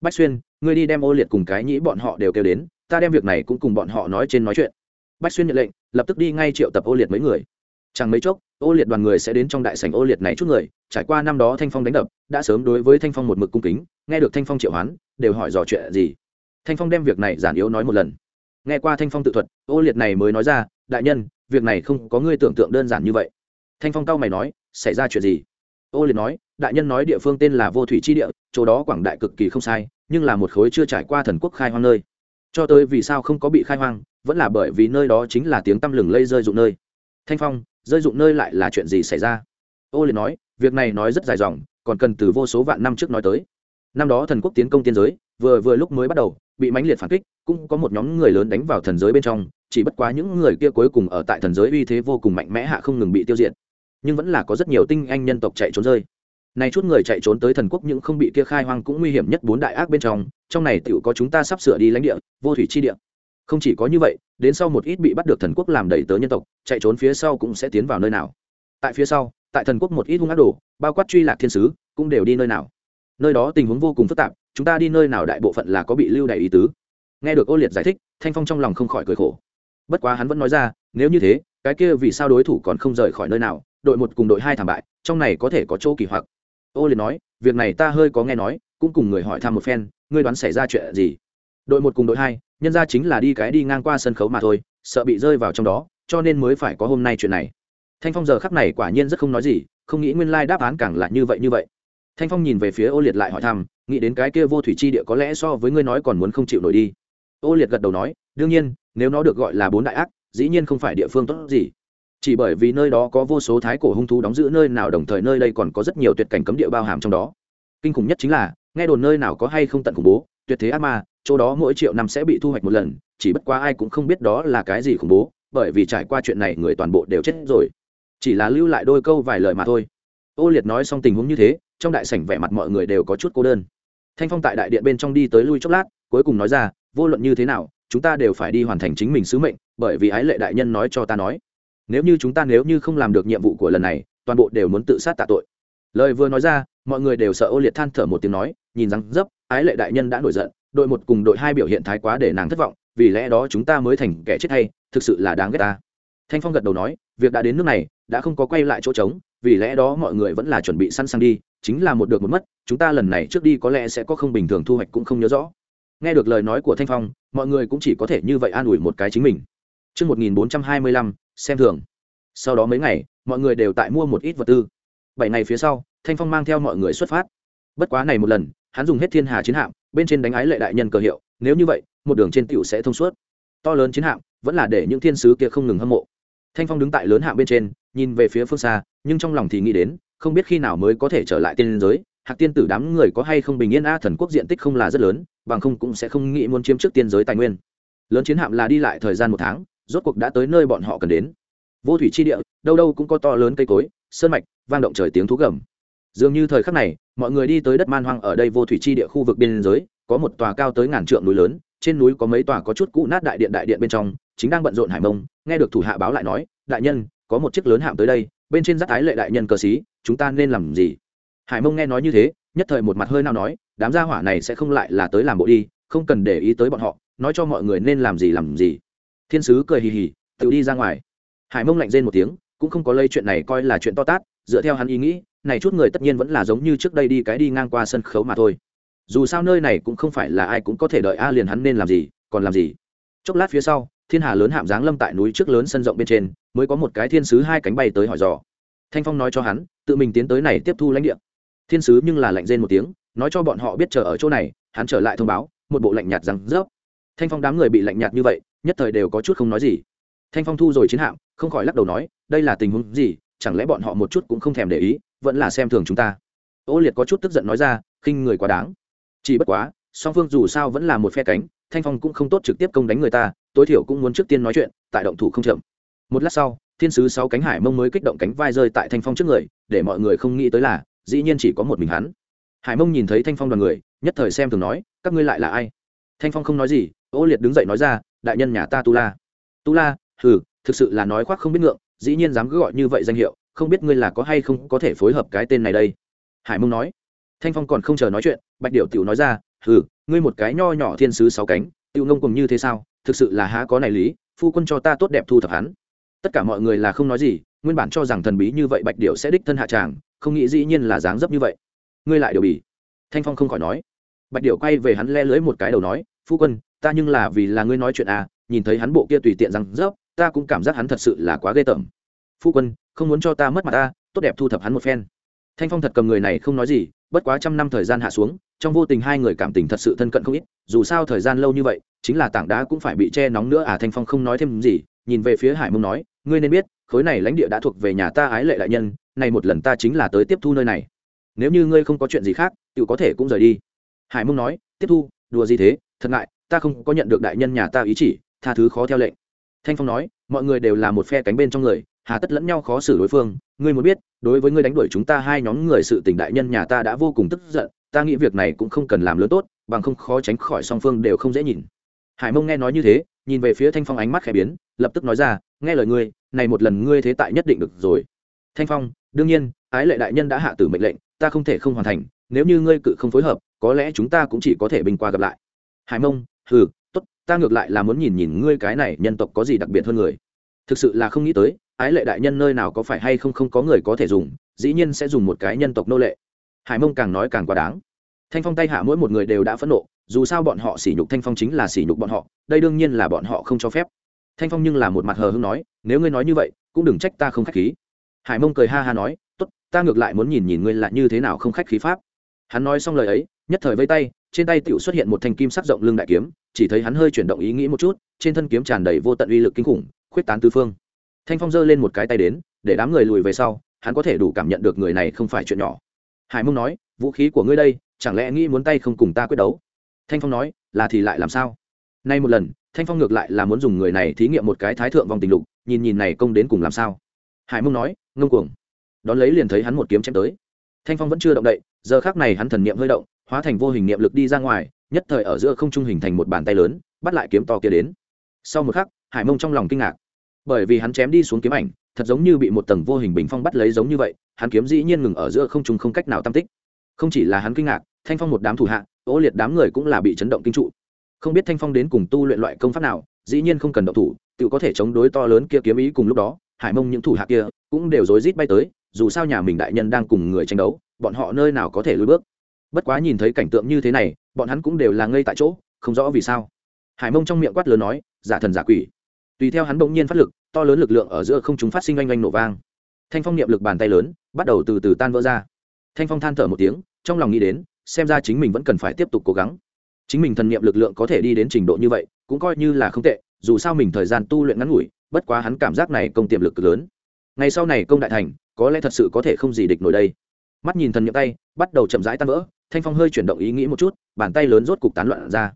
Bách xuyên, ngươi đi đem ô liệt cùng cái nhĩ bọn họ đều kêu đến, ta đem việc này cũng cùng bọn họ nói trên nói chuyện. Bách xuyên nhận lệnh, lập tức đi ngay triệu tập ô liệt mấy người. Chẳng mấy chốc, ô liệt đoàn người sẽ đến trong đại sảnh ô liệt này chút người, trải qua năm đó thanh phong đánh đập, đã sớm đối với thanh phong một mực cung kính, nghe được thanh phong triệu hoán, đều hỏi dò chuyện gì. Thanh phong đem việc này giản yếu nói một lần. Nghe qua thanh phong tự thuật, ô liệt này mới nói ra, đại nhân việc này không có ngươi tưởng tượng đơn giản như vậy. Thanh phong cao mày nói, xảy ra chuyện gì? Ô liệt nói, đại nhân nói địa phương tên là vô thủy chi địa, chỗ đó quảng đại cực kỳ không sai, nhưng là một khối chưa trải qua thần quốc khai hoang nơi. Cho tới vì sao không có bị khai hoang, vẫn là bởi vì nơi đó chính là tiếng tăm lừng lây rơi dụng nơi. Thanh phong, rơi dụng nơi lại là chuyện gì xảy ra? Ô liệt nói, việc này nói rất dài dòng, còn cần từ vô số vạn năm trước nói tới. Năm đó thần quốc tiến công tiên giới, vừa vừa lúc mới bắt đầu, bị mãnh liệt phản kích, cũng có một nhóm người lớn đánh vào thần giới bên trong chỉ bất quá những người kia cuối cùng ở tại thần giới uy thế vô cùng mạnh mẽ hạ không ngừng bị tiêu diệt. Nhưng vẫn là có rất nhiều tinh anh nhân tộc chạy trốn rơi. Này chút người chạy trốn tới thần quốc những không bị kia khai hoang cũng nguy hiểm nhất bốn đại ác bên trong trong này tựu có chúng ta sắp sửa đi lãnh địa, vô thủy chi địa. Không chỉ có như vậy, đến sau một ít bị bắt được thần quốc làm đẩy tớ nhân tộc, chạy trốn phía sau cũng sẽ tiến vào nơi nào. Tại phía sau, tại thần quốc một ít hung ác đồ, bao quát truy lạc thiên sứ, cũng đều đi nơi nào. Nơi đó tình huống vô cùng phức tạp, chúng ta đi nơi nào đại bộ phận là có bị lưu đày ý tứ. Nghe được ô liệt giải thích, thanh phong trong lòng không khỏi cười khổ bất quá hắn vẫn nói ra, nếu như thế, cái kia vì sao đối thủ còn không rời khỏi nơi nào, đội một cùng đội hai thảm bại, trong này có thể có chỗ kỳ hoặc. Ô liệt nói, việc này ta hơi có nghe nói, cũng cùng người hỏi thăm một phen, ngươi đoán xảy ra chuyện gì? Đội một cùng đội hai, nhân ra chính là đi cái đi ngang qua sân khấu mà thôi, sợ bị rơi vào trong đó, cho nên mới phải có hôm nay chuyện này. Thanh phong giờ khắc này quả nhiên rất không nói gì, không nghĩ nguyên lai đáp án càng là như vậy như vậy. Thanh phong nhìn về phía ô liệt lại hỏi thăm, nghĩ đến cái kia vô thủy chi địa có lẽ so với ngươi nói còn muốn không chịu nổi đi. Ô liệt gật đầu nói, đương nhiên nếu nó được gọi là bốn đại ác, dĩ nhiên không phải địa phương tốt gì. Chỉ bởi vì nơi đó có vô số thái cổ hung thú đóng giữ nơi nào đồng thời nơi đây còn có rất nhiều tuyệt cảnh cấm địa bao hàm trong đó. Kinh khủng nhất chính là, nghe đồn nơi nào có hay không tận khủng bố, tuyệt thế ác ma, chỗ đó mỗi triệu năm sẽ bị thu hoạch một lần, chỉ bất quá ai cũng không biết đó là cái gì khủng bố, bởi vì trải qua chuyện này người toàn bộ đều chết rồi. Chỉ là lưu lại đôi câu vài lời mà thôi. Ô liệt nói xong tình huống như thế, trong đại sảnh vẻ mặt mọi người đều có chút cô đơn. Thanh phong tại đại điện bên trong đi tới lui chốc lát, cuối cùng nói ra, vô luận như thế nào chúng ta đều phải đi hoàn thành chính mình sứ mệnh, bởi vì ái lệ đại nhân nói cho ta nói. Nếu như chúng ta nếu như không làm được nhiệm vụ của lần này, toàn bộ đều muốn tự sát tạ tội. Lời vừa nói ra, mọi người đều sợ ô liệt than thở một tiếng nói, nhìn rằng dấp, ái lệ đại nhân đã nổi giận, đội một cùng đội hai biểu hiện thái quá để nàng thất vọng, vì lẽ đó chúng ta mới thành kẻ chết hay, thực sự là đáng ghét ta. Thanh phong gật đầu nói, việc đã đến nước này, đã không có quay lại chỗ trống, vì lẽ đó mọi người vẫn là chuẩn bị sẵn sàng đi, chính là một được một mất, chúng ta lần này trước đi có lẽ sẽ có không bình thường thu hoạch cũng không nhớ rõ nghe được lời nói của thanh phong mọi người cũng chỉ có thể như vậy an ủi một cái chính mình Trước 1425, xem thường. Sau đó mấy ngày, mọi người đều tại mua một ít vật tư. Bảy ngày phía sau, Thanh Phong mang theo mọi người xuất phát. Bất quá này một lần, hắn dùng hết thiên hà chiến hạm, bên trên đánh ái lệ đại nhân cờ hiệu, nếu như vậy, một đường trên tiểu sẽ thông suốt. To lớn chiến hạm, vẫn là để những thiên sứ kia không ngừng hâm mộ. Thanh Phong đứng tại lớn hạm bên trên, nhìn về phía phương xa, nhưng trong lòng thì nghĩ đến, không biết khi nào mới có thể trở lại tiên giới, hạc tiên tử đám người có hay không bình yên? A, thần quốc diện tích không là rất lớn, bằng không cũng sẽ không nghĩ muốn chiếm trước tiên giới tài nguyên. Lớn chiến hạm là đi lại thời gian một tháng, rốt cuộc đã tới nơi bọn họ cần đến. Vô thủy chi địa, đâu đâu cũng có to lớn cây cối, sơn mạch, vang động trời tiếng thú gầm. Dường như thời khắc này, mọi người đi tới đất man hoang ở đây vô thủy chi địa khu vực biên giới, có một tòa cao tới ngàn trượng núi lớn, trên núi có mấy tòa có chút cũ nát đại điện đại điện bên trong, chính đang bận rộn hải mông, nghe được thủ hạ báo lại nói, đại nhân, có một chiếc lớn hạm tới đây, bên trên giáp ái lệ đại nhân cờ xí, chúng ta nên làm gì? Hải mông nghe nói như thế, nhất thời một mặt hơi nào nói, đám gia hỏa này sẽ không lại là tới làm bộ đi, không cần để ý tới bọn họ, nói cho mọi người nên làm gì làm gì. Thiên sứ cười hì hì, tự đi ra ngoài. Hải mông lạnh rên một tiếng, cũng không có lây chuyện này coi là chuyện to tát, dựa theo hắn ý nghĩ, này chút người tất nhiên vẫn là giống như trước đây đi cái đi ngang qua sân khấu mà thôi. Dù sao nơi này cũng không phải là ai cũng có thể đợi a à liền hắn nên làm gì, còn làm gì. Chốc lát phía sau, thiên hà lớn hạm giáng lâm tại núi trước lớn sân rộng bên trên, mới có một cái thiên sứ hai cánh bay tới hỏi dò. Thanh phong nói cho hắn, tự mình tiến tới này tiếp thu lãnh địa thiên sứ nhưng là lạnh rên một tiếng, nói cho bọn họ biết chờ ở chỗ này, hắn trở lại thông báo, một bộ lạnh nhạt rằng, rớp. Thanh phong đám người bị lạnh nhạt như vậy, nhất thời đều có chút không nói gì. Thanh phong thu rồi chiến hạm, không khỏi lắc đầu nói, đây là tình huống gì, chẳng lẽ bọn họ một chút cũng không thèm để ý, vẫn là xem thường chúng ta? Ô liệt có chút tức giận nói ra, khinh người quá đáng. Chỉ bất quá, song phương dù sao vẫn là một phe cánh, thanh phong cũng không tốt trực tiếp công đánh người ta, tối thiểu cũng muốn trước tiên nói chuyện, tại động thủ không chậm. Một lát sau, thiên sứ sáu cánh hải mông mới kích động cánh vai rơi tại thanh phong trước người, để mọi người không nghĩ tới là dĩ nhiên chỉ có một mình hắn. Hải mông nhìn thấy thanh phong đoàn người, nhất thời xem thường nói, các ngươi lại là ai? Thanh phong không nói gì, ô liệt đứng dậy nói ra, đại nhân nhà ta tu la. Tu la? Hừ, thực sự là nói khoác không biết ngượng, dĩ nhiên dám cứ gọi như vậy danh hiệu, không biết ngươi là có hay không có thể phối hợp cái tên này đây? Hải mông nói. Thanh phong còn không chờ nói chuyện, bạch điệu tiểu nói ra, hừ, ngươi một cái nho nhỏ thiên sứ sáu cánh, tiểu ngông cùng như thế sao? Thực sự là há có này lý, phu quân cho ta tốt đẹp thu thập hắn tất cả mọi người là không nói gì, nguyên bản cho rằng thần bí như vậy bạch điệu sẽ đích thân hạ tràng, không nghĩ dĩ nhiên là dáng dấp như vậy. Ngươi lại điều bỉ thanh phong không khỏi nói. Bạch điệu quay về hắn le lưới một cái đầu nói, phu quân, ta nhưng là vì là ngươi nói chuyện à nhìn thấy hắn bộ kia tùy tiện rằng dốc ta cũng cảm giác hắn thật sự là quá ghê tởm. Phu quân, không muốn cho ta mất mặt ta, tốt đẹp thu thập hắn một phen. Thanh phong thật cầm người này không nói gì, bất quá trăm năm thời gian hạ xuống, trong vô tình hai người cảm tình thật sự thân cận không ít, dù sao thời gian lâu như vậy, chính là tảng đá cũng phải bị che nóng nữa à thanh phong không nói thêm gì nhìn về phía hải mông nói, ngươi nên biết, khối này lãnh địa đã thuộc về nhà ta ái lệ đại nhân này một lần ta chính là tới tiếp thu nơi này. Nếu như ngươi không có chuyện gì khác tự có thể cũng rời đi. Hải mông nói, tiếp thu, đùa gì thế, thật ngại, ta không có nhận được đại nhân nhà ta ý chỉ, tha thứ khó theo lệnh. Thanh phong nói, mọi người đều là một phe cánh bên trong người, hà tất lẫn nhau khó xử đối phương. Ngươi muốn biết, đối với ngươi đánh đuổi chúng ta hai nhóm người sự tình đại nhân nhà ta đã vô cùng tức giận, ta nghĩ việc này cũng không cần làm lớn tốt, bằng không khó tránh khỏi song phương đều không dễ nhìn. Hải mông nghe nói như thế nhìn về phía thanh phong ánh mắt khẽ biến, lập tức nói ra, nghe lời ngươi, này một lần ngươi thế tại nhất định được rồi. Thanh phong, đương nhiên, ái lệ đại nhân đã hạ tử mệnh lệnh, ta không thể không hoàn thành, nếu như ngươi cự không phối hợp, có lẽ chúng ta cũng chỉ có thể bình qua gặp lại. Hải mông, hừ, tốt, ta ngược lại là muốn nhìn nhìn ngươi cái này nhân tộc có gì đặc biệt hơn người. Thực sự là không nghĩ tới, ái lệ đại nhân nơi nào có phải hay không không có người có thể dùng, dĩ nhiên sẽ dùng một cái nhân tộc nô lệ. Hải mông càng nói càng quá đáng. Thanh phong tay hạ mỗi một người đều đã phẫn nộ dù sao bọn họ sỉ nhục thanh phong chính là sỉ nhục bọn họ, đây đương nhiên là bọn họ không cho phép. Thanh phong nhưng là một mặt hờ hưng nói, nếu ngươi nói như vậy, cũng đừng trách ta không khách khí. Hải mông cười ha ha nói, tốt, ta ngược lại muốn nhìn nhìn ngươi là như thế nào không khách khí pháp. Hắn nói xong lời ấy, nhất thời vây tay, trên tay tựu xuất hiện một thanh kim sắc rộng lưng đại kiếm, chỉ thấy hắn hơi chuyển động ý nghĩ một chút, trên thân kiếm tràn đầy vô tận uy lực kinh khủng, khuyết tán tứ phương. Thanh phong giơ lên một cái tay đến, để đám người lùi về sau, hắn có thể đủ cảm nhận được người này không phải chuyện nhỏ. Hải mông nói, vũ khí của ngươi đây, chẳng lẽ nghĩ muốn tay không cùng ta quyết đấu? Thanh phong nói, là thì lại làm sao? Nay một lần, thanh phong ngược lại là muốn dùng người này thí nghiệm một cái thái thượng vòng tình lục, nhìn nhìn này công đến cùng làm sao. Hải mông nói, ngông cuồng. Đón lấy liền thấy hắn một kiếm chém tới. Thanh phong vẫn chưa động đậy, giờ khác này hắn thần niệm hơi động, hóa thành vô hình niệm lực đi ra ngoài, nhất thời ở giữa không trung hình thành một bàn tay lớn, bắt lại kiếm to kia đến. Sau một khắc, hải mông trong lòng kinh ngạc. Bởi vì hắn chém đi xuống kiếm ảnh, thật giống như bị một tầng vô hình bình phong bắt lấy giống như vậy, hắn kiếm dĩ nhiên ngừng ở giữa không trung không cách nào tam tích. Không chỉ là hắn kinh ngạc thanh phong một đám thủ hạ, ô liệt đám người cũng là bị chấn động kinh trụ. Không biết thanh phong đến cùng tu luyện loại công pháp nào, dĩ nhiên không cần động thủ, tự có thể chống đối to lớn kia kiếm ý cùng lúc đó, hải mông những thủ hạ kia cũng đều rối rít bay tới, dù sao nhà mình đại nhân đang cùng người tranh đấu, bọn họ nơi nào có thể lùi bước. Bất quá nhìn thấy cảnh tượng như thế này, bọn hắn cũng đều là ngây tại chỗ, không rõ vì sao. Hải mông trong miệng quát lớn nói, giả thần giả quỷ. Tùy theo hắn bỗng nhiên phát lực, to lớn lực lượng ở giữa không chúng phát sinh oanh oanh nổ vang. Thanh phong niệm lực bàn tay lớn, bắt đầu từ từ tan vỡ ra. Thanh phong than thở một tiếng, trong lòng nghĩ đến xem ra chính mình vẫn cần phải tiếp tục cố gắng. Chính mình thần niệm lực lượng có thể đi đến trình độ như vậy, cũng coi như là không tệ, dù sao mình thời gian tu luyện ngắn ngủi, bất quá hắn cảm giác này công tiềm lực cực lớn. Ngày sau này công đại thành, có lẽ thật sự có thể không gì địch nổi đây. Mắt nhìn thần niệm tay, bắt đầu chậm rãi tan vỡ, thanh phong hơi chuyển động ý nghĩ một chút, bàn tay lớn rốt cục tán loạn ra.